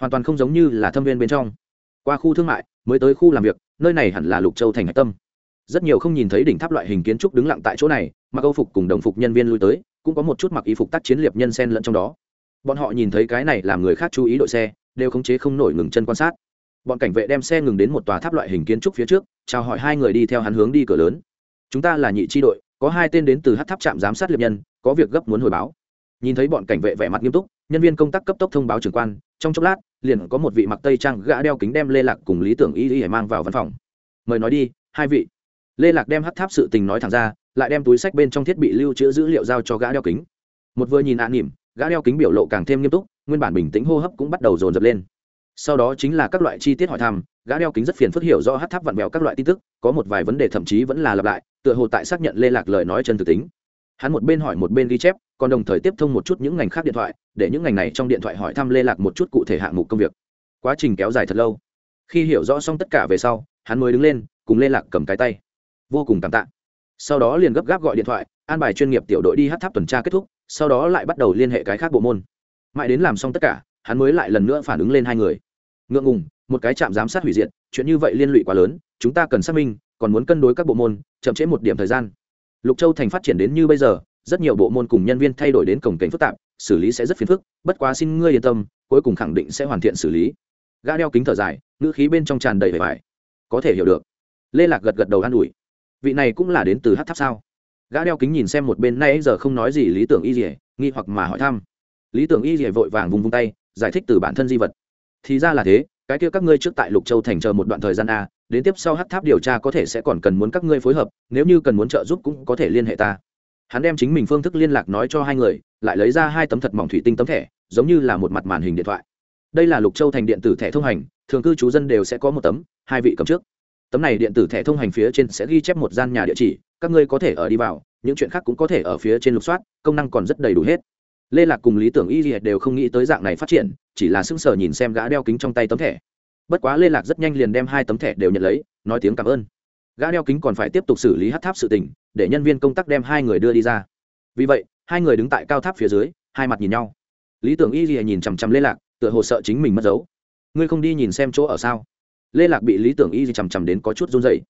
Hoàn toàn không giống như là thâm viên bên trong. Qua khu thương mại mới tới khu làm việc, nơi này hẳn là lục châu thành hạch tâm. Rất nhiều không nhìn thấy đỉnh tháp loại hình kiến trúc đứng lặng tại chỗ này mặc âu phục cùng đồng phục nhân viên lui tới, cũng có một chút mặc y phục tác chiến liệp nhân sen lẫn trong đó. Bọn họ nhìn thấy cái này làm người khác chú ý đội xe, đều khống chế không nổi ngừng chân quan sát. Bọn cảnh vệ đem xe ngừng đến một tòa tháp loại hình kiến trúc phía trước, chào hỏi hai người đi theo hắn hướng đi cửa lớn. Chúng ta là nhị tri đội, có hai tên đến từ hát tháp trạm giám sát liệp nhân, có việc gấp muốn hồi báo. Nhìn thấy bọn cảnh vệ vẻ mặt nghiêm túc nhân viên công tác cấp tốc thông báo trưởng quan, trong chốc lát, liền có một vị mặc tây trang gã đeo kính đem lê lạc cùng lý tưởng y y mang vào văn phòng. Mời nói đi, hai vị. Lê lạc đem hắt tháp sự tình nói thẳng ra, lại đem túi sách bên trong thiết bị lưu trữ dữ liệu giao cho gã đeo kính. Một vừa nhìn ạ à nỉm gã đeo kính biểu lộ càng thêm nghiêm túc, nguyên bản bình tĩnh hô hấp cũng bắt đầu dồn dập lên. Sau đó chính là các loại chi tiết hỏi thăm, gã đeo kính rất phiền phức hiểu do hát tháp vặn vẹo các loại tin tức, có một vài vấn đề thậm chí vẫn là lặp lại, tựa hồ tại xác nhận lê lạc lời nói chân thực tính. Hắn một bên hỏi một bên ghi chép còn đồng thời tiếp thông một chút những ngành khác điện thoại, để những ngành này trong điện thoại hỏi thăm lê lạc một chút cụ thể hạng mục công việc. Quá trình kéo dài thật lâu. Khi hiểu rõ xong tất cả về sau, hắn mới đứng lên, cùng lê lạc cầm cái tay. Vô cùng cảm tạ. Sau đó liền gấp gáp gọi điện thoại, an bài chuyên nghiệp tiểu đội đi hát tháp tuần tra kết thúc, sau đó lại bắt đầu liên hệ cái khác bộ môn. Mãi đến làm xong tất cả, hắn mới lại lần nữa phản ứng lên hai người. Ngượng ngùng, một cái trạm giám sát hủy diệt, chuyện như vậy liên lụy quá lớn, chúng ta cần xác minh, còn muốn cân đối các bộ môn, chậm trễ một điểm thời gian. Lục châu thành phát triển đến như bây giờ rất nhiều bộ môn cùng nhân viên thay đổi đến cổng cảnh phức tạp, xử lý sẽ rất phiền phức, bất quá xin ngươi yên tâm, cuối cùng khẳng định sẽ hoàn thiện xử lý. Gã đeo kính thở dài, ngữ khí bên trong tràn đầy vẻ vải. Có thể hiểu được. Lê lạc gật gật đầu an ủi. Vị này cũng là đến từ hát tháp sao? Gã đeo kính nhìn xem một bên nay giờ không nói gì lý tưởng y dỉa nghi hoặc mà hỏi thăm. Lý tưởng y dỉa vội vàng vùng vung tay, giải thích từ bản thân di vật. Thì ra là thế, cái kia các ngươi trước tại lục châu thành chờ một đoạn thời gian a, đến tiếp sau hát tháp điều tra có thể sẽ còn cần muốn các ngươi phối hợp, nếu như cần muốn trợ giúp cũng có thể liên hệ ta hắn đem chính mình phương thức liên lạc nói cho hai người, lại lấy ra hai tấm thật mỏng thủy tinh tấm thẻ, giống như là một mặt màn hình điện thoại. Đây là lục châu thành điện tử thẻ thông hành, thường cư trú dân đều sẽ có một tấm, hai vị cầm trước. Tấm này điện tử thẻ thông hành phía trên sẽ ghi chép một gian nhà địa chỉ, các ngươi có thể ở đi vào, những chuyện khác cũng có thể ở phía trên lục soát, công năng còn rất đầy đủ hết. Lê lạc cùng lý tưởng y liệt đều không nghĩ tới dạng này phát triển, chỉ là sững sờ nhìn xem gã đeo kính trong tay tấm thẻ. Bất quá lê lạc rất nhanh liền đem hai tấm thẻ đều nhận lấy, nói tiếng cảm ơn. Gã đeo kính còn phải tiếp tục xử lý hát tháp sự tình để nhân viên công tác đem hai người đưa đi ra. Vì vậy, hai người đứng tại cao tháp phía dưới, hai mặt nhìn nhau. Lý tưởng y lìa nhìn chằm chằm lê lạc, tựa hồ sợ chính mình mất dấu. Ngươi không đi nhìn xem chỗ ở sao? Lê lạc bị lý tưởng y chằm chằm đến có chút run dậy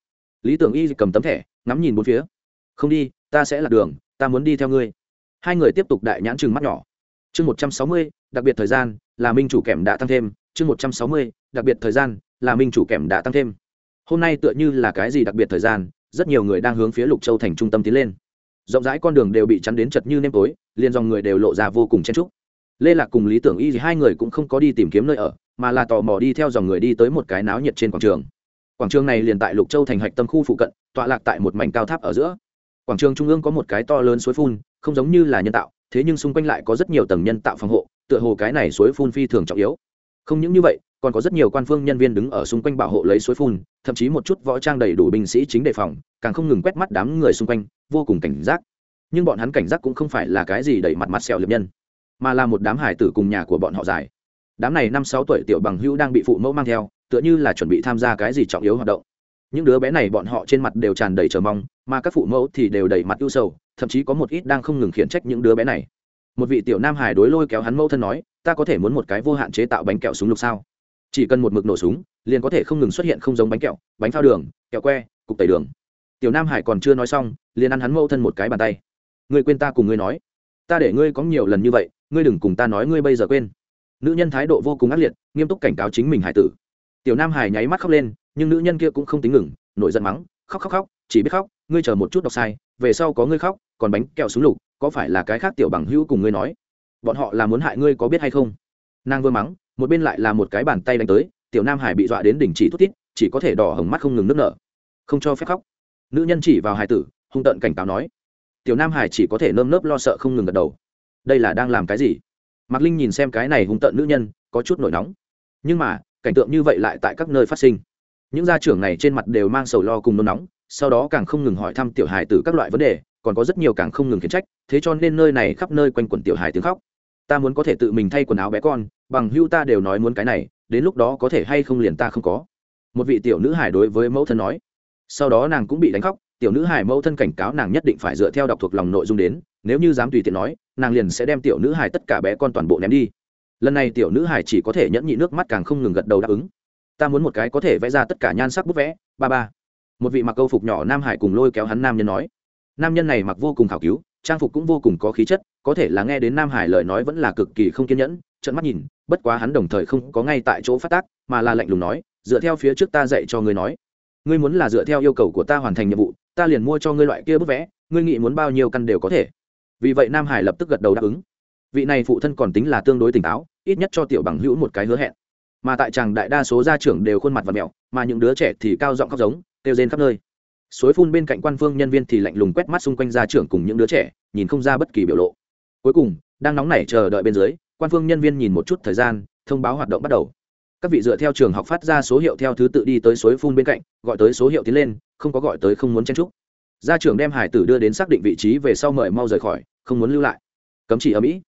lý tưởng y cầm tấm thẻ, ngắm nhìn bốn phía. Không đi, ta sẽ lạc đường, ta muốn đi theo ngươi. Hai người tiếp tục đại nhãn chừng mắt nhỏ. Chương một trăm sáu mươi, đặc biệt thời gian, là minh chủ kèm đã tăng thêm. Chương một trăm sáu mươi, đặc biệt thời gian, là minh chủ kèm đã tăng thêm. Hôm nay tựa như là cái gì đặc biệt thời gian rất nhiều người đang hướng phía lục châu thành trung tâm tiến lên. Rộng rãi con đường đều bị chắn đến chật như nêm tối, liền dòng người đều lộ ra vô cùng chen trúc lê lạc cùng lý tưởng y thì hai người cũng không có đi tìm kiếm nơi ở, mà là tò mò đi theo dòng người đi tới một cái náo nhiệt trên quảng trường. Quảng trường này liền tại lục châu thành hạch tâm khu phụ cận, tọa lạc tại một mảnh cao tháp ở giữa. Quảng trường trung ương có một cái to lớn suối phun, không giống như là nhân tạo, thế nhưng xung quanh lại có rất nhiều tầng nhân tạo phòng hộ, tựa hồ cái này suối phun phi thường trọng yếu. Không những như vậy còn có rất nhiều quan phương nhân viên đứng ở xung quanh bảo hộ lấy suối phun, thậm chí một chút võ trang đầy đủ binh sĩ chính đề phòng, càng không ngừng quét mắt đám người xung quanh, vô cùng cảnh giác. Nhưng bọn hắn cảnh giác cũng không phải là cái gì đẩy mặt mặt sẹo liệp nhân, mà là một đám hải tử cùng nhà của bọn họ dài. Đám này năm sáu tuổi tiểu bằng hữu đang bị phụ mẫu mang theo, tựa như là chuẩn bị tham gia cái gì trọng yếu hoạt động. Những đứa bé này bọn họ trên mặt đều tràn đầy chờ mong, mà các phụ mẫu thì đều đầy mặt ưu sầu, thậm chí có một ít đang không ngừng khiển trách những đứa bé này. Một vị tiểu nam hải đối lôi kéo hắn mẫu thân nói, ta có thể muốn một cái vô hạn chế tạo bánh kẹo súng lục sao? Chỉ cần một mực nổ súng, liền có thể không ngừng xuất hiện không giống bánh kẹo, bánh phao đường, kẹo que, cục tẩy đường. Tiểu nam hải còn chưa nói xong, liền ăn hắn mâu thân một cái bàn tay. Ngươi quên ta cùng ngươi nói. Ta để ngươi có nhiều lần như vậy, ngươi đừng cùng ta nói ngươi bây giờ quên. Nữ nhân thái độ vô cùng ác liệt, nghiêm túc cảnh cáo chính mình hải tử. Tiểu nam hải nháy mắt khóc lên, nhưng nữ nhân kia cũng không tính ngừng, nổi giận mắng, khóc khóc khóc, chỉ biết khóc, ngươi chờ một chút đọc sai, về sau có ngươi khóc, còn bánh kẹo súng lục, có phải là cái khác tiểu bằng hữu cùng ngươi nói? Bọn họ là muốn hại ngươi có biết hay không? Nàng vừa mắng một bên lại là một cái bàn tay đánh tới, tiểu nam hải bị dọa đến đỉnh chỉ thút tít chỉ có thể đỏ hồng mắt không ngừng nước nở. Không cho phép khóc. Nữ nhân chỉ vào hải tử, hung tợn cảnh cáo nói. Tiểu nam hải chỉ có thể nơm nớp lo sợ không ngừng gật đầu. Đây là đang làm cái gì? Mạc linh nhìn xem cái này hung tợn nữ nhân, có chút nổi nóng. Nhưng mà, cảnh tượng như vậy lại tại các nơi phát sinh. Những gia trưởng này trên mặt đều mang sầu lo cùng nôn nóng, sau đó càng không ngừng hỏi thăm tiểu hài từ các loại vấn đề, còn có rất nhiều càng không ngừng khiển trách, thế cho nên nơi này khắp nơi quanh quẩn tiểu hài tiếng khóc ta muốn có thể tự mình thay quần áo bé con, bằng hưu ta đều nói muốn cái này, đến lúc đó có thể hay không liền ta không có. Một vị tiểu nữ hải đối với mẫu thân nói. Sau đó nàng cũng bị đánh khóc, tiểu nữ hải mẫu thân cảnh cáo nàng nhất định phải dựa theo đọc thuộc lòng nội dung đến, nếu như dám tùy tiện nói, nàng liền sẽ đem tiểu nữ hải tất cả bé con toàn bộ ném đi. Lần này tiểu nữ hải chỉ có thể nhẫn nhị nước mắt càng không ngừng gật đầu đáp ứng. Ta muốn một cái có thể vẽ ra tất cả nhan sắc bút vẽ, ba ba. Một vị mặc câu phục nhỏ nam hải cùng lôi kéo hắn nam nhân nói. Nam nhân này mặc vô cùng khảo cứu, trang phục cũng vô cùng có khí chất có thể là nghe đến nam hải lời nói vẫn là cực kỳ không kiên nhẫn trận mắt nhìn, bất quá hắn đồng thời không có ngay tại chỗ phát tác, mà là lạnh lùng nói, dựa theo phía trước ta dạy cho ngươi nói, ngươi muốn là dựa theo yêu cầu của ta hoàn thành nhiệm vụ, ta liền mua cho ngươi loại kia bức vẽ, ngươi nghĩ muốn bao nhiêu căn đều có thể. Vì vậy nam hải lập tức gật đầu đáp ứng. Vị này phụ thân còn tính là tương đối tỉnh táo, ít nhất cho tiểu bằng hữu một cái hứa hẹn. Mà tại chàng đại đa số gia trưởng đều khuôn mặt và mẹo mà những đứa trẻ thì cao giọng khóc giống, kêu rên khắp nơi. Suối phun bên cạnh quan phương nhân viên thì lạnh lùng quét mắt xung quanh gia trưởng cùng những đứa trẻ, nhìn không ra bất kỳ biểu lộ cuối cùng, đang nóng nảy chờ đợi bên dưới, quan phương nhân viên nhìn một chút thời gian, thông báo hoạt động bắt đầu. Các vị dựa theo trường học phát ra số hiệu theo thứ tự đi tới suối phun bên cạnh, gọi tới số hiệu tiến lên, không có gọi tới không muốn chen trúc gia trưởng đem hải tử đưa đến xác định vị trí về sau mời mau rời khỏi, không muốn lưu lại. Cấm chỉ ở mỹ.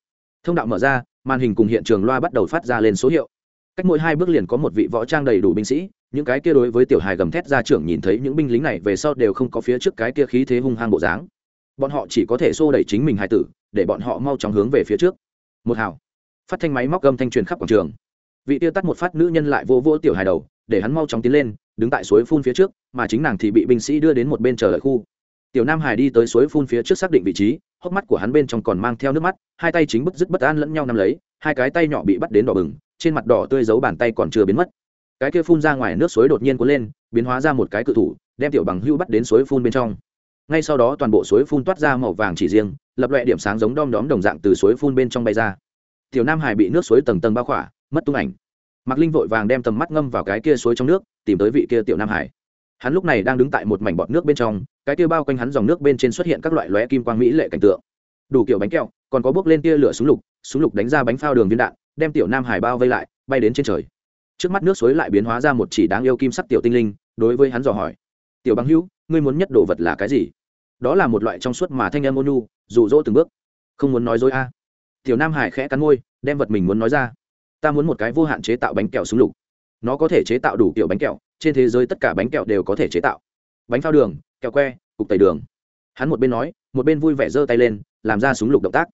Thông đạo mở ra, màn hình cùng hiện trường loa bắt đầu phát ra lên số hiệu. Cách mỗi hai bước liền có một vị võ trang đầy đủ binh sĩ, những cái kia đối với tiểu hài gầm thét gia trưởng nhìn thấy những binh lính này về sau đều không có phía trước cái kia khí thế hung hăng bộ dáng. Bọn họ chỉ có thể xô đẩy chính mình hài tử để bọn họ mau chóng hướng về phía trước. Một hào. Phát thanh máy móc gầm thanh truyền khắp quảng trường. Vị tiêu tắt một phát nữ nhân lại vô vô tiểu hài đầu, để hắn mau chóng tiến lên, đứng tại suối phun phía trước, mà chính nàng thì bị binh sĩ đưa đến một bên chờ đợi khu. Tiểu nam hải đi tới suối phun phía trước xác định vị trí, hốc mắt của hắn bên trong còn mang theo nước mắt, hai tay chính bức dứt bất an lẫn nhau nắm lấy, hai cái tay nhỏ bị bắt đến đỏ bừng, trên mặt đỏ tươi giấu bàn tay còn chưa biến mất. Cái kia phun ra ngoài nước suối đột nhiên cuốn lên, biến hóa ra một cái cự thủ, đem tiểu bằng hưu bắt đến suối phun bên trong. Ngay sau đó toàn bộ suối phun toát ra màu vàng chỉ riêng lập loại điểm sáng giống đom đóm đồng dạng từ suối phun bên trong bay ra. Tiểu nam hải bị nước suối tầng tầng bao khỏa, mất tung ảnh. Mạc linh vội vàng đem tầm mắt ngâm vào cái kia suối trong nước, tìm tới vị kia tiểu nam hải. Hắn lúc này đang đứng tại một mảnh bọt nước bên trong, cái kia bao quanh hắn dòng nước bên trên xuất hiện các loại lóe kim quang mỹ lệ cảnh tượng. Đủ kiểu bánh kẹo, còn có bước lên tia lửa súng lục súng lục đánh ra bánh phao đường viên đạn, đem tiểu nam hải bao vây lại, bay đến trên trời. Trước mắt nước suối lại biến hóa ra một chỉ đáng yêu kim sắc tiểu tinh linh, đối với hắn dò hỏi. Tiểu băng hữu, ngươi muốn nhất đồ vật là cái gì? Đó là một loại trong suốt mà thanh âm ôn nhu rụ rỗ từng bước. Không muốn nói dối a. Tiểu nam hải khẽ cắn môi, đem vật mình muốn nói ra. Ta muốn một cái vô hạn chế tạo bánh kẹo súng lục. Nó có thể chế tạo đủ kiểu bánh kẹo, trên thế giới tất cả bánh kẹo đều có thể chế tạo. Bánh phao đường, kẹo que, cục tẩy đường. Hắn một bên nói, một bên vui vẻ giơ tay lên, làm ra súng lục động tác.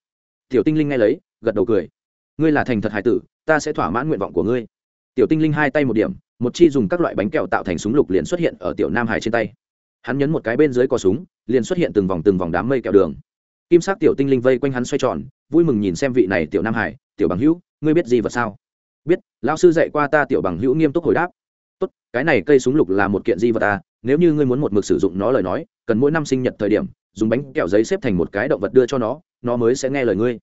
Tiểu tinh linh nghe lấy, gật đầu cười. Ngươi là thành thật hải tử, ta sẽ thỏa mãn nguyện vọng của ngươi. Tiểu tinh linh hai tay một điểm, một chi dùng các loại bánh kẹo tạo thành súng lục liền xuất hiện ở tiểu nam hải trên tay hắn nhấn một cái bên dưới cò súng, liền xuất hiện từng vòng từng vòng đám mây kẹo đường. Kim sắc tiểu tinh linh vây quanh hắn xoay tròn, vui mừng nhìn xem vị này tiểu nam hải, tiểu bằng hữu, ngươi biết gì vật sao? Biết, lão sư dạy qua ta tiểu bằng hữu nghiêm túc hồi đáp. Tốt, cái này cây súng lục là một kiện di vật à nếu như ngươi muốn một mực sử dụng nó lời nói, cần mỗi năm sinh nhật thời điểm, dùng bánh kẹo giấy xếp thành một cái động vật đưa cho nó nó mới sẽ nghe lời ngươi.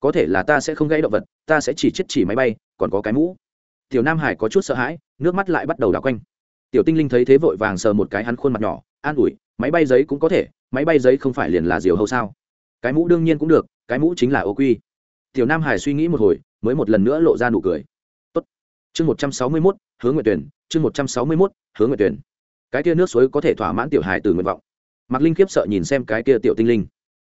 Có thể là ta sẽ không gãy động vật, ta sẽ chỉ chết chỉ máy bay, còn có cái mũ. Tiểu nam hải có chút sợ hãi, nước mắt lại bắt đầu đảo quanh. Tiểu tinh linh thấy thế vội vàng sờ một cái hắn khuôn mặt nhỏ an ủi, máy bay giấy cũng có thể, máy bay giấy không phải liền là diều hâu sao? Cái mũ đương nhiên cũng được, cái mũ chính là ô quy. Tiểu nam hải suy nghĩ một hồi, mới một lần nữa lộ ra nụ cười. Tốt. chương một trăm sáu mươi mốt hướng nguyện tuyển, chương một trăm sáu mươi mốt hướng nguyện tuyển. Cái kia nước suối có thể thỏa mãn tiểu hải từ nguyện vọng. Mạc linh khiếp sợ nhìn xem cái kia tiểu tinh linh.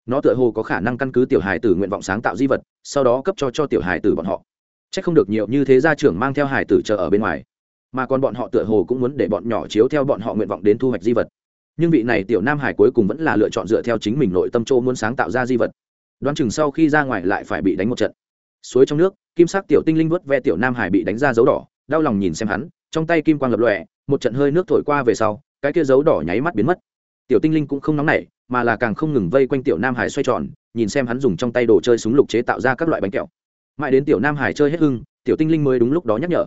Nó tựa hồ có khả năng căn cứ tiểu hải tử nguyện vọng sáng tạo di vật, sau đó cấp cho cho tiểu hải tử bọn họ. C h ắ c không được nhiều như thế gia trưởng mang theo hải tử chờ ở bên ngoài. Mà còn bọn họ tựa hồ cũng muốn để bọn nhỏ chiếu theo bọn họ nguyện vọng đến thu hoạch di vật nhưng vị này tiểu nam hải cuối cùng vẫn là lựa chọn dựa theo chính mình nội tâm chỗ muốn sáng tạo ra di vật. Đoán chừng sau khi ra ngoài lại phải bị đánh một trận. Suối trong nước, kim sắc tiểu tinh linh vớt ve tiểu nam hải bị đánh ra dấu đỏ, đau lòng nhìn xem hắn, trong tay kim quang lập lòe, một trận hơi nước thổi qua về sau, cái kia dấu đỏ nháy mắt biến mất. Tiểu tinh linh cũng không nóng nảy, mà là càng không ngừng vây quanh tiểu nam hải xoay tròn, nhìn xem hắn dùng trong tay đồ chơi súng lục chế tạo ra các loại bánh kẹo. Mãi đến tiểu nam hải chơi hết hưng, tiểu tinh linh mới đúng lúc đó nhắc nhở.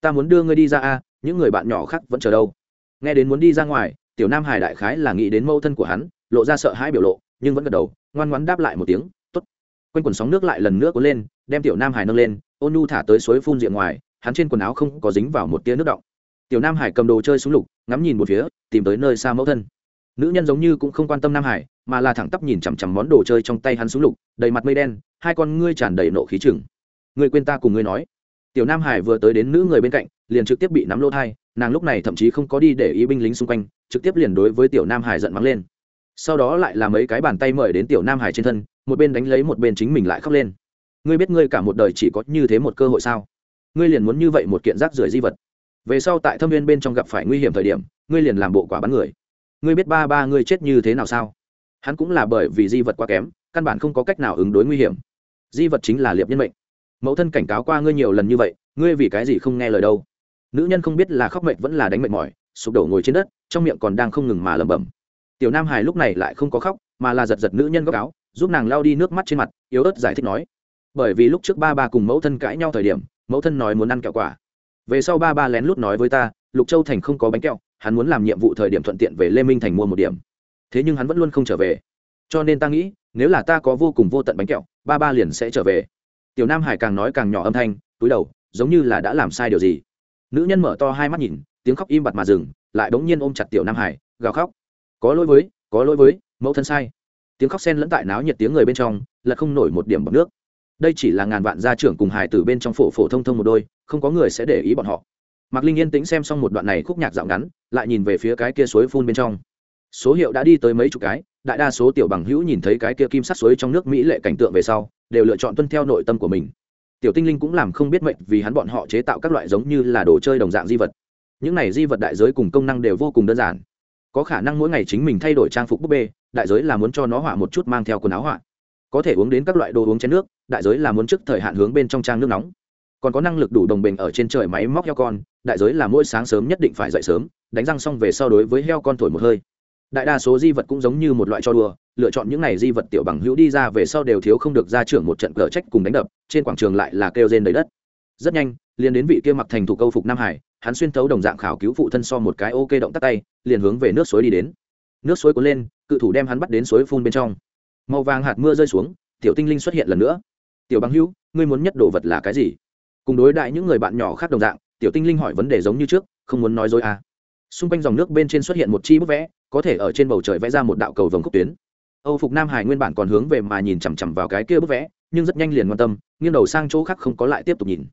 Ta muốn đưa ngươi đi ra a, những người bạn nhỏ khác vẫn chờ đâu. Nghe đến muốn đi ra ngoài tiểu nam hải đại khái là nghĩ đến mâu thân của hắn, lộ ra sợ hãi biểu lộ, nhưng vẫn gật đầu, ngoan ngoãn đáp lại một tiếng t ố t quanh quần sóng nước lại lần nữa cuốn lên, đem tiểu nam hải nâng lên, ôn nhu thả tới suối phun diện ngoài, hắn trên quần áo không có dính vào một tia nước động. Tiểu nam hải cầm đồ chơi xuống lục, ngắm nhìn một phía, tìm tới nơi xa mẫu thân. Nữ nhân giống như cũng không quan tâm nam hải, mà là thẳng tắp nhìn chằm chằm món đồ chơi trong tay hắn xuống lục, đầy mặt mây đen, hai con ngươi tràn đầy nộ khí chừng. Người quên ta cùng ngươi nói. Tiểu nam hải vừa tới đến nữ người bên cạnh, liền trực tiếp bị nắm lô thai nàng lúc này thậm chí không có đi để ý binh lính xung quanh, trực tiếp liền đối với tiểu nam hải giận mắng lên. Sau đó lại là mấy cái bàn tay mời đến tiểu nam hải trên thân, một bên đánh lấy một bên chính mình lại khóc lên. Ngươi biết ngươi cả một đời chỉ có như thế một cơ hội sao? Ngươi liền muốn như vậy một kiện rác rưởi di vật. Về sau tại thâm viên bên trong gặp phải nguy hiểm thời điểm, ngươi liền làm bộ quả bắn người. Ngươi biết ba ba ngươi chết như thế nào sao? Hắn cũng là bởi vì di vật quá kém, căn bản không có cách nào ứng đối nguy hiểm. Di vật chính là liệp nhân mệnh. Mẫu thân cảnh cáo qua ngươi nhiều lần như vậy, ngươi vì cái gì không nghe lời đâu? Nữ nhân không biết là khóc mệt vẫn là đánh mệt mỏi, sụp đổ ngồi trên đất, trong miệng còn đang không ngừng mà lẩm bẩm. Tiểu nam hải lúc này lại không có khóc, mà là giật giật nữ nhân góc áo, giúp nàng lao đi nước mắt trên mặt, yếu ớt giải thích nói. Bởi vì lúc trước ba ba cùng mẫu thân cãi nhau thời điểm, mẫu thân nói muốn ăn kẹo quả. Về sau ba ba lén lút nói với ta, lục châu thành không có bánh kẹo, hắn muốn làm nhiệm vụ thời điểm thuận tiện về lê minh thành mua một điểm. Thế nhưng hắn vẫn luôn không trở về. Cho nên ta nghĩ, nếu là ta có vô cùng vô tận bánh kẹo, ba ba liền sẽ trở về. Tiểu nam hải càng nói càng nhỏ âm thanh, túi đầu, giống như là đã làm sai điều gì nữ nhân mở to hai mắt nhìn, tiếng khóc im bặt mà dừng, lại bỗng nhiên ôm chặt tiểu nam hải, gào khóc. Có lỗi với, có lỗi với, mẫu thân sai. Tiếng khóc sen lẫn tại náo nhiệt tiếng người bên trong là không nổi một điểm bọc nước. Đây chỉ là ngàn vạn gia trưởng cùng hải từ bên trong phổ phổ thông thông một đôi, không có người sẽ để ý bọn họ. Mạc linh yên tĩnh xem xong một đoạn này khúc nhạc dạo ngắn, lại nhìn về phía cái kia suối phun bên trong. Số hiệu đã đi tới mấy chục cái, đại đa số tiểu bằng hữu nhìn thấy cái kia kim sắc suối trong nước mỹ lệ cảnh tượng về sau, đều lựa chọn tuân theo nội tâm của mình tiểu tinh linh cũng làm không biết mệnh vì hắn bọn họ chế tạo các loại giống như là đồ chơi đồng dạng di vật. Những này di vật đại giới cùng công năng đều vô cùng đơn giản. Có khả năng mỗi ngày chính mình thay đổi trang phục búp bê, đại giới là muốn cho nó họa một chút mang theo quần áo họa. Có thể uống đến các loại đồ uống chén nước, đại giới là muốn trước thời hạn hướng bên trong trang nước nóng. Còn có năng lực đủ đồng bình ở trên trời máy móc heo con, đại giới là mỗi sáng sớm nhất định phải dậy sớm, đánh răng xong về sau đối với heo con thổi một hơi đại đa số di vật cũng giống như một loại cho đùa, lựa chọn những này di vật tiểu bằng hữu đi ra về sau đều thiếu không được ra trưởng một trận cờ trách cùng đánh đập, trên quảng trường lại là kêu rên đầy đất. Rất nhanh, liền đến vị kia mặc thành thủ câu phục nam hải, hắn xuyên thấu đồng dạng khảo cứu phụ thân so một cái ok động tắt tay, liền hướng về nước suối đi đến. Nước suối cuốn lên, cự thủ đem hắn bắt đến suối phun bên trong. Màu vàng hạt mưa rơi xuống, tiểu tinh linh xuất hiện lần nữa. Tiểu bằng hữu, ngươi muốn nhất đồ vật là cái gì? Cùng đối đại những người bạn nhỏ khác đồng dạng, tiểu tinh linh hỏi vấn đề giống như trước, không muốn nói dối à xung quanh dòng nước bên trên xuất hiện một chi bức vẽ, có thể ở trên bầu trời vẽ ra một đạo cầu vồng khúc tuyến. Âu phục nam hải nguyên bản còn hướng về mà nhìn chằm chằm vào cái kia bức vẽ, nhưng rất nhanh liền quan tâm, nghiêng đầu sang chỗ khác không có lại tiếp tục nhìn.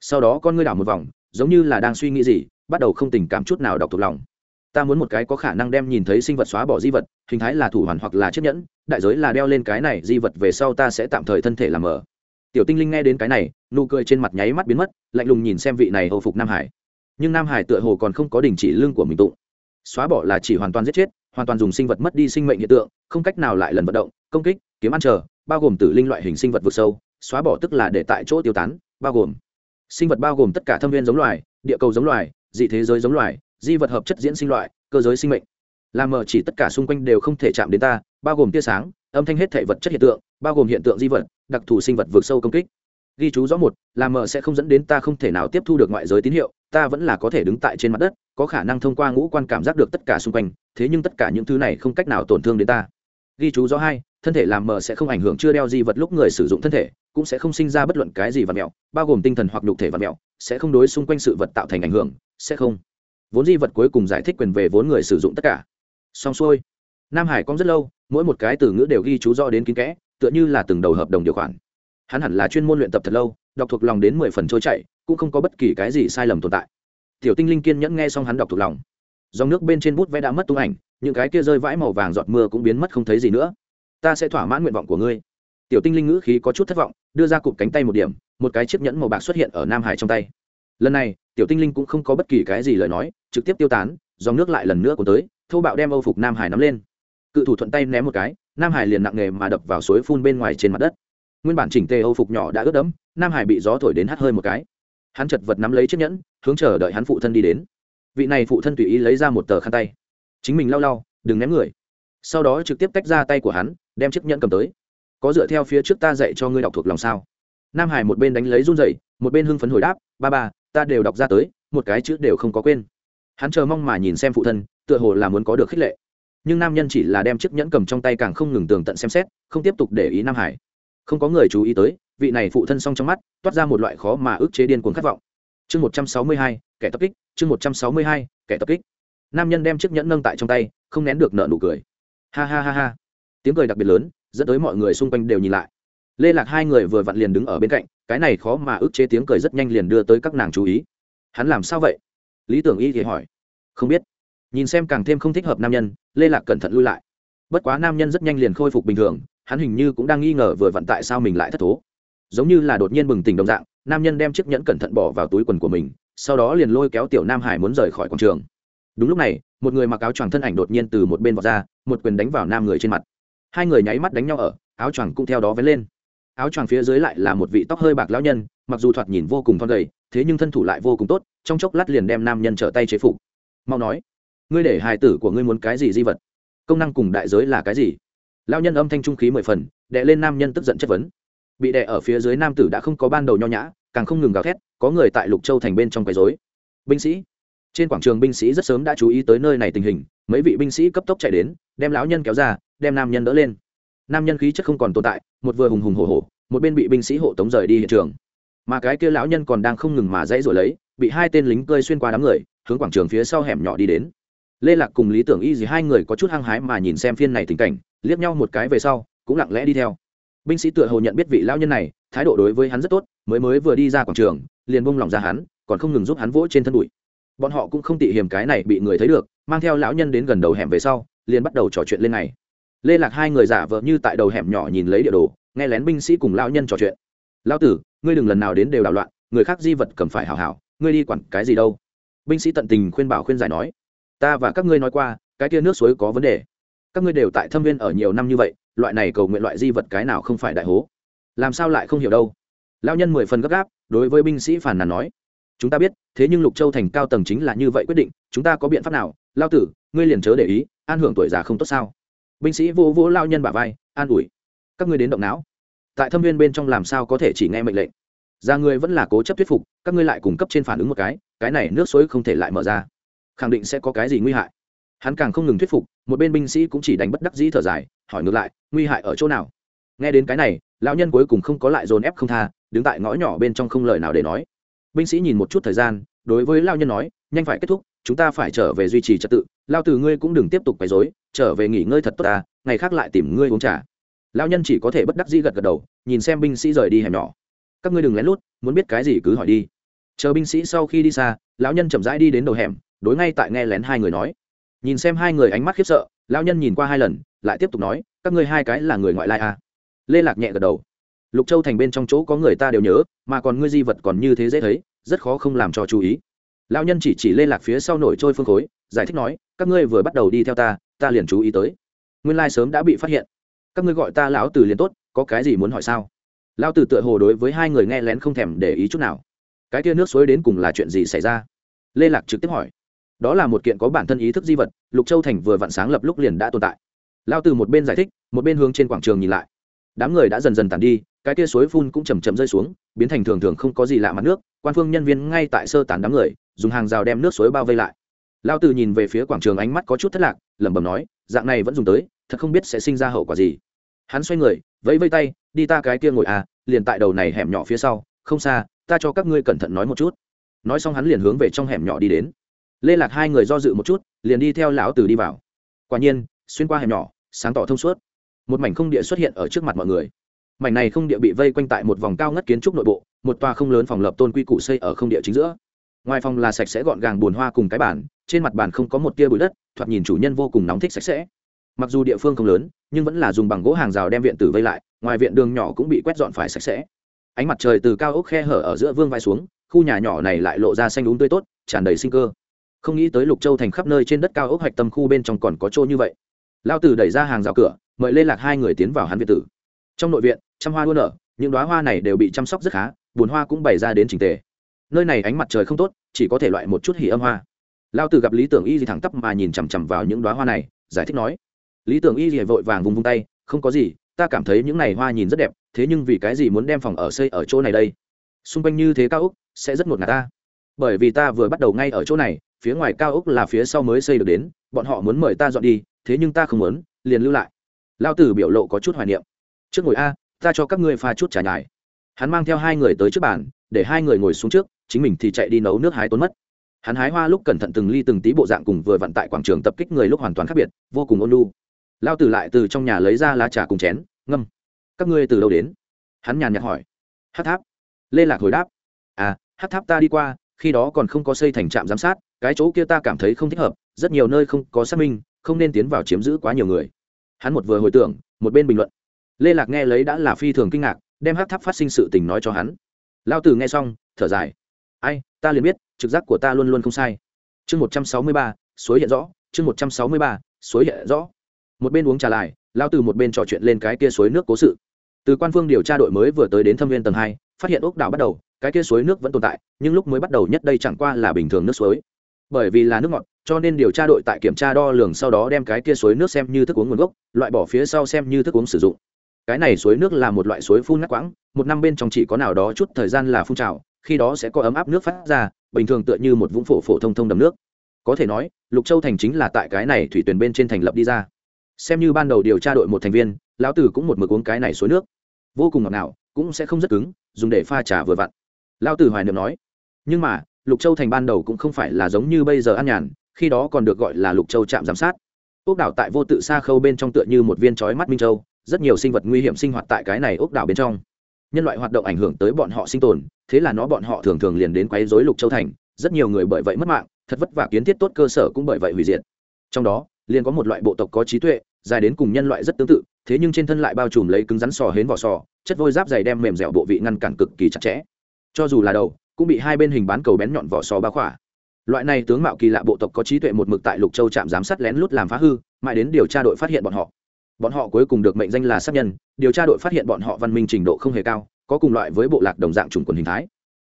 Sau đó con ngươi đảo một vòng, giống như là đang suy nghĩ gì, bắt đầu không tình cảm chút nào đọc thuộc lòng. Ta muốn một cái có khả năng đem nhìn thấy sinh vật xóa bỏ di vật, hình thái là thủ hoàn hoặc là chiếc nhẫn, đại giới là đeo lên cái này, di vật về sau ta sẽ tạm thời thân thể làm mờ tiểu tinh linh nghe đến cái này, nụ cười trên mặt nháy mắt biến mất, lạnh lùng nhìn xem vị này Âu phục nam hải nhưng nam hải tựa hồ còn không có đình chỉ lương của mình tụng. Xóa bỏ là chỉ hoàn toàn giết chết, hoàn toàn dùng sinh vật mất đi sinh mệnh hiện tượng, không cách nào lại lần vận động, công kích, kiếm ăn chờ, bao gồm tử linh loại hình sinh vật vượt sâu, xóa bỏ tức là để tại chỗ tiêu tán, bao gồm sinh vật bao gồm tất cả thâm viên giống loài, địa cầu giống loài, dị thế giới giống loài, di vật hợp chất diễn sinh loại, cơ giới sinh mệnh. Làm mờ chỉ tất cả xung quanh đều không thể chạm đến ta, bao gồm tia sáng, âm thanh hết thể vật chất hiện tượng, bao gồm hiện tượng di vật, đặc thù sinh vật vượt sâu công kích. Ghi chú rõ một, làm mờ sẽ không dẫn đến ta không thể nào tiếp thu được ngoại giới tín hiệu ta vẫn là có thể đứng tại trên mặt đất, có khả năng thông qua ngũ quan cảm giác được tất cả xung quanh, thế nhưng tất cả những thứ này không cách nào tổn thương đến ta. Ghi chú rõ hai, thân thể làm mờ sẽ không ảnh hưởng chưa đeo di vật lúc người sử dụng thân thể, cũng sẽ không sinh ra bất luận cái gì vật mẹo, bao gồm tinh thần hoặc nhục thể vật mẹo, sẽ không đối xung quanh sự vật tạo thành ảnh hưởng, sẽ không. Vốn di vật cuối cùng giải thích quyền về vốn người sử dụng tất cả. Xong xuôi. Nam hải cong rất lâu, mỗi một cái từ ngữ đều ghi chú rõ đến kín kẽ, tựa như là từng đầu hợp đồng điều khoản. Hắn hẳn là chuyên môn luyện tập thật lâu, đọc thuộc lòng đến mười phần trôi chạy cũng không có bất kỳ cái gì sai lầm tồn tại. Tiểu tinh linh kiên nhẫn nghe xong hắn đọc thuộc lòng. Dòng nước bên trên bút vẽ đã mất tung ảnh, những cái kia rơi vãi màu vàng giọt mưa cũng biến mất không thấy gì nữa. Ta sẽ thỏa mãn nguyện vọng của ngươi. Tiểu tinh linh ngữ khí có chút thất vọng, đưa ra cụp cánh tay một điểm, một cái chiếc nhẫn màu bạc xuất hiện ở nam hải trong tay. Lần này, tiểu tinh linh cũng không có bất kỳ cái gì lời nói, trực tiếp tiêu tán, dòng nước lại lần nữa cuốn tới thâu bạo đem âu phục nam hải nắm lên. Cự thủ thuận tay ném một cái, nam hải liền nặng nề mà đập vào suối phun bên ngoài trên mặt đất. Nguyên bản chỉnh tề âu phục nhỏ đã ướt đẫm, nam hải bị gió thổi đến hắt hơi một cái hắn chật vật nắm lấy chiếc nhẫn, hướng chờ đợi hắn phụ thân đi đến. Vị này phụ thân tùy ý lấy ra một tờ khăn tay. Chính mình lau lau, đừng ném người. Sau đó trực tiếp tách ra tay của hắn, đem chiếc nhẫn cầm tới. Có dựa theo phía trước ta dạy cho ngươi đọc thuộc lòng sao? Nam hải một bên đánh lấy run dậy một bên hưng phấn hồi đáp, ba ba, ta đều đọc ra tới, một cái chữ đều không có quên. Hắn chờ mong mà nhìn xem phụ thân, tựa hồ là muốn có được khích lệ. Nhưng nam nhân chỉ là đem chiếc nhẫn cầm trong tay càng không ngừng tường tận xem xét, không tiếp tục để ý nam hải. Không có người chú ý tới vị này phụ thân song trong mắt, toát ra một loại khó mà ức chế điên cuồng khát vọng. Chương một trăm sáu mươi hai, kẻ tập kích, chương một trăm sáu mươi hai, kẻ tập kích. Nam nhân đem chiếc nhẫn nâng tại trong tay, không nén được nợ nụ cười. Ha ha ha ha. Tiếng cười đặc biệt lớn, dẫn tới mọi người xung quanh đều nhìn lại. Lê lạc hai người vừa vặn liền đứng ở bên cạnh, cái này khó mà ức chế tiếng cười rất nhanh liền đưa tới các nàng chú ý. Hắn làm sao vậy? Lý tưởng y thì hỏi. Không biết. Nhìn xem càng thêm không thích hợp nam nhân, lê lạc cẩn thận lui lại. Bất quá nam nhân rất nhanh liền khôi phục bình thường, hắn hình như cũng đang nghi ngờ vừa vặn tại sao mình lại thất thố giống như là đột nhiên bừng tỉnh đồng dạng, nam nhân đem chiếc nhẫn cẩn thận bỏ vào túi quần của mình, sau đó liền lôi kéo tiểu nam hải muốn rời khỏi quảng trường. Đúng lúc này, một người mặc áo choàng thân ảnh đột nhiên từ một bên vọt ra, một quyền đánh vào nam người trên mặt. Hai người nháy mắt đánh nhau ở, áo choàng cũng theo đó vén lên. Áo choàng phía dưới lại là một vị tóc hơi bạc lão nhân, mặc dù thoạt nhìn vô cùng thon gầy, thế nhưng thân thủ lại vô cùng tốt, trong chốc lát liền đem nam nhân trở tay chế phục. Mau nói, ngươi để hài tử của ngươi muốn cái gì di vật? Công năng cùng đại giới là cái gì? Lão nhân âm thanh trung khí mười phần đệ lên nam nhân tức giận chất vấn bị đè ở phía dưới nam tử đã không có ban đầu nho nhã, càng không ngừng gào thét, có người tại lục châu thành bên trong quấy dối binh sĩ. Trên quảng trường binh sĩ rất sớm đã chú ý tới nơi này tình hình, mấy vị binh sĩ cấp tốc chạy đến, đem lão nhân kéo ra, đem nam nhân đỡ lên. Nam nhân khí chất không còn tồn tại, một vừa hùng hùng hổ hổ, một bên bị binh sĩ hộ tống rời đi hiện trường. Mà cái kia lão nhân còn đang không ngừng mà dãy rồi lấy, bị hai tên lính cơi xuyên qua đám người, hướng quảng trường phía sau hẻm nhỏ đi đến. Lê lạc cùng lý tưởng y gì hai người có chút hăng hái mà nhìn xem phiên này tình cảnh, liếc nhau một cái về sau, cũng lặng lẽ đi theo binh sĩ tựa hồ nhận biết vị lão nhân này, thái độ đối với hắn rất tốt, mới mới vừa đi ra quảng trường, liền bông lòng ra hắn, còn không ngừng giúp hắn vỗ trên thân bụi bọn họ cũng không tị hiềm cái này bị người thấy được, mang theo lão nhân đến gần đầu hẻm về sau, liền bắt đầu trò chuyện lên này lê lạc hai người giả vợ như tại đầu hẻm nhỏ nhìn lấy địa đồ, nghe lén binh sĩ cùng lão nhân trò chuyện. Lão tử, ngươi đừng lần nào đến đều đảo loạn, người khác di vật cầm phải hảo hảo, ngươi đi quản cái gì đâu? Binh sĩ tận tình khuyên bảo khuyên giải nói. Ta và các ngươi nói qua, cái kia nước suối có vấn đề. Các ngươi đều tại thâm viên ở nhiều năm như vậy loại này cầu nguyện loại di vật cái nào không phải đại hố? Làm sao lại không hiểu đâu? Lao nhân mười phần gấp gáp, đối với binh sĩ phản nàn nói. Chúng ta biết, thế nhưng lục châu thành cao tầng chính là như vậy quyết định, chúng ta có biện pháp nào? Lao tử, ngươi liền chớ để ý, an hưởng tuổi già không tốt sao? Binh sĩ vô vô lao nhân bả vai, an ủi. Các ngươi đến động não. Tại thâm viên bên trong làm sao có thể chỉ nghe mệnh lệnh? Ra ngươi vẫn là cố chấp thuyết phục, các ngươi lại cung cấp trên phản ứng một cái cái này nước suối không thể lại mở ra. Khẳng định sẽ có cái gì nguy hại hắn càng không ngừng thuyết phục, một bên binh sĩ cũng chỉ đánh bất đắc dĩ thở dài, hỏi ngược lại, nguy hại ở chỗ nào? Nghe đến cái này, lão nhân cuối cùng không có lại dồn ép không tha, đứng tại ngõ nhỏ bên trong không lời nào để nói. Binh sĩ nhìn một chút thời gian, đối với lao nhân nói, nhanh phải kết thúc, chúng ta phải trở về duy trì trật tự lao từ ngươi cũng đừng tiếp tục quấy dối trở về nghỉ ngơi thật tốt ta, ngày khác lại tìm ngươi uống trà. Lao nhân chỉ có thể bất đắc dĩ gật gật đầu, nhìn xem binh sĩ rời đi hẻm nhỏ. Các ngươi đừng lén lút, muốn biết cái gì cứ hỏi đi. Chờ binh sĩ sau khi đi xa, lão nhân chậm rãi đi đến đầu hẻm, đối ngay tại nghe lén hai người nói nhìn xem hai người ánh mắt khiếp sợ, lão nhân nhìn qua hai lần, lại tiếp tục nói, các ngươi hai cái là người ngoại lai à. lê lạc nhẹ gật đầu. Lục châu thành bên trong chỗ có người ta đều nhớ, mà còn ngươi di vật còn như thế dễ thấy, rất khó không làm cho chú ý. Lão nhân chỉ chỉ lê lạc phía sau nổi trôi phương khối, giải thích nói, các ngươi vừa bắt đầu đi theo ta ta liền chú ý tới. Nguyên lai sớm đã bị phát hiện. Các ngươi gọi ta lão từ liền tốt, có cái gì muốn hỏi sao? Lão từ tựa hồ đối với hai người nghe lén không thèm để ý chút nào. Cái kia nước suối đến cùng là chuyện gì xảy ra? Lê lạc trực tiếp hỏi đó là một kiện có bản thân ý thức di vật, lục châu thành vừa vặn sáng lập lúc liền đã tồn tại. Lao từ một bên giải thích, một bên hướng trên quảng trường nhìn lại. Đám người đã dần dần tàn đi, cái kia suối phun cũng chầm chậm rơi xuống, biến thành thường thường không có gì lạ mặt nước, quan phương nhân viên ngay tại sơ tán đám người, dùng hàng rào đem nước suối bao vây lại. Lao từ nhìn về phía quảng trường ánh mắt có chút thất lạc, lẩm bẩm nói, dạng này vẫn dùng tới, thật không biết sẽ sinh ra hậu quả gì. Hắn xoay người, vẫy vây tay, đi ta cái kia ngồi à liền tại đầu này hẻm nhỏ phía sau, không xa, ta cho các ngươi cẩn thận nói một chút. Nói xong hắn liền hướng về trong hẻm nhỏ đi đến lê lạc hai người do dự một chút, liền đi theo lão tử đi vào. Quả nhiên, xuyên qua hẻm nhỏ, sáng tỏ thông suốt. Một mảnh không địa xuất hiện ở trước mặt mọi người. Mảnh này không địa bị vây quanh tại một vòng cao ngất kiến trúc nội bộ, một tòa không lớn phòng lập tôn quy củ xây ở không địa chính giữa. Ngoài phòng là sạch sẽ gọn gàng bùn hoa cùng cái bàn, trên mặt bàn không có một tia bụi đất, thoạt nhìn chủ nhân vô cùng nóng thích sạch sẽ. Mặc dù địa phương không lớn, nhưng vẫn là dùng bằng gỗ hàng rào đem viện tử vây lại, ngoài viện đường nhỏ cũng bị quét dọn phải sạch sẽ. Ánh mặt trời từ cao ốc khe hở ở giữa vương vai xuống, khu nhà nhỏ này lại lộ ra xanh đúng tươi tốt, tràn đầy sinh cơ không nghĩ tới lục châu thành khắp nơi trên đất cao ốc hạch tâm khu bên trong còn có chỗ như vậy. Lao tử đẩy ra hàng rào cửa, mời lê lạc hai người tiến vào hắn viện tử. Trong nội viện, trăm hoa luôn nở, những đoá hoa này đều bị chăm sóc rất khá bùn hoa cũng bày ra đến trình tề. Nơi này ánh mặt trời không tốt, chỉ có thể loại một chút hỉ âm hoa. Lao tử gặp lý tưởng y gì thẳng tắp mà nhìn chằm chằm vào những đoá hoa này, giải thích nói, lý tưởng y gì vội vàng vùng vung tay, không có gì, ta cảm thấy những này hoa nhìn rất đẹp, thế nhưng vì cái gì muốn đem phòng ở xây ở chỗ này đây? Xung quanh như thế cao úc sẽ rất ngột ngạt ta. Bởi vì ta vừa bắt đầu ngay ở chỗ này phía ngoài cao úc là phía sau mới xây được đến, bọn họ muốn mời ta dọn đi, thế nhưng ta không muốn, liền lưu lại. Lao tử biểu lộ có chút hoài niệm. Trước ngồi a, ta cho các ngươi pha chút trà nhài. Hắn mang theo hai người tới trước bàn, để hai người ngồi xuống trước, chính mình thì chạy đi nấu nước hái tốn mất. Hắn hái hoa lúc cẩn thận từng ly từng tí bộ dạng cùng vừa vặn tại quảng trường tập kích người lúc hoàn toàn khác biệt, vô cùng ôn lu lao tử lại từ trong nhà lấy ra lá trà cùng chén, ngâm. Các ngươi từ đâu đến? Hắn nhàn nhạt hỏi. Hát tháp. Lê lạc hồi đáp. À hát tháp ta đi qua, khi đó còn không có xây thành trạm giám sát cái chỗ kia ta cảm thấy không thích hợp, rất nhiều nơi không có xác minh, không nên tiến vào chiếm giữ quá nhiều người. Hắn một vừa hồi tưởng, một bên bình luận. Lê lạc nghe lấy đã là phi thường kinh ngạc, đem hát tháp phát sinh sự tình nói cho hắn. Lao tử nghe xong, thở dài. Ai, ta liền biết, trực giác của ta luôn luôn không sai. Chương một trăm sáu mươi ba, suối hiện rõ. Chương một trăm sáu mươi ba, suối hiện rõ. Một bên uống trà lại, lao từ một bên trò chuyện lên cái kia suối nước cố sự. Từ quan phương điều tra đội mới vừa tới đến thâm viên tầng hai, phát hiện ốc đảo bắt đầu, cái kia suối nước vẫn tồn tại, nhưng lúc mới bắt đầu nhất đây chẳng qua là bình thường nước suối bởi vì là nước ngọt, cho nên điều tra đội tại kiểm tra đo lường sau đó đem cái kia suối nước xem như thức uống nguồn gốc, loại bỏ phía sau xem như thức uống sử dụng. Cái này suối nước là một loại suối phun ngắt quãng, một năm bên trong chỉ có nào đó chút thời gian là phun trào, khi đó sẽ có ấm áp nước phát ra, bình thường tựa như một vũng phổ phổ thông thông đầm nước. Có thể nói, lục châu thành chính là tại cái này thủy tuyển bên trên thành lập đi ra. Xem như ban đầu điều tra đội một thành viên, lão tử cũng một mực uống cái này suối nước. Vô cùng ngọt ngào, cũng sẽ không rất cứng, dùng để pha trà vừa vặn. Lão tử hoài niệm nói, nhưng mà lục châu thành ban đầu cũng không phải là giống như bây giờ an nhàn, khi đó còn được gọi là lục châu trạm giám sát. Ốc đảo tại vô tự xa khâu bên trong tựa như một viên chói mắt minh châu, rất nhiều sinh vật nguy hiểm sinh hoạt tại cái này ốc đảo bên trong. Nhân loại hoạt động ảnh hưởng tới bọn họ sinh tồn, thế là nó bọn họ thường thường liền đến quấy rối lục châu thành, rất nhiều người bởi vậy mất mạng, thật vất vả kiến thiết tốt cơ sở cũng bởi vậy hủy diệt. Trong đó, liền có một loại bộ tộc có trí tuệ, dài đến cùng nhân loại rất tương tự, thế nhưng trên thân lại bao trùm lấy cứng rắn sò hến vỏ sò, chất vôi giáp dày đem mềm dẻo bộ vị ngăn cản cực kỳ chặt chẽ. Cho dù là đầu cũng bị hai bên hình bán cầu bén nhọn vỏ sò bao khỏa. Loại này tướng mạo kỳ lạ bộ tộc có trí tuệ một mực tại lục châu trạm giám sát lén lút làm phá hư, mãi đến điều tra đội phát hiện bọn họ. Bọn họ cuối cùng được mệnh danh là sát nhân, điều tra đội phát hiện bọn họ văn minh trình độ không hề cao, có cùng loại với bộ lạc đồng dạng chủng quần hình thái.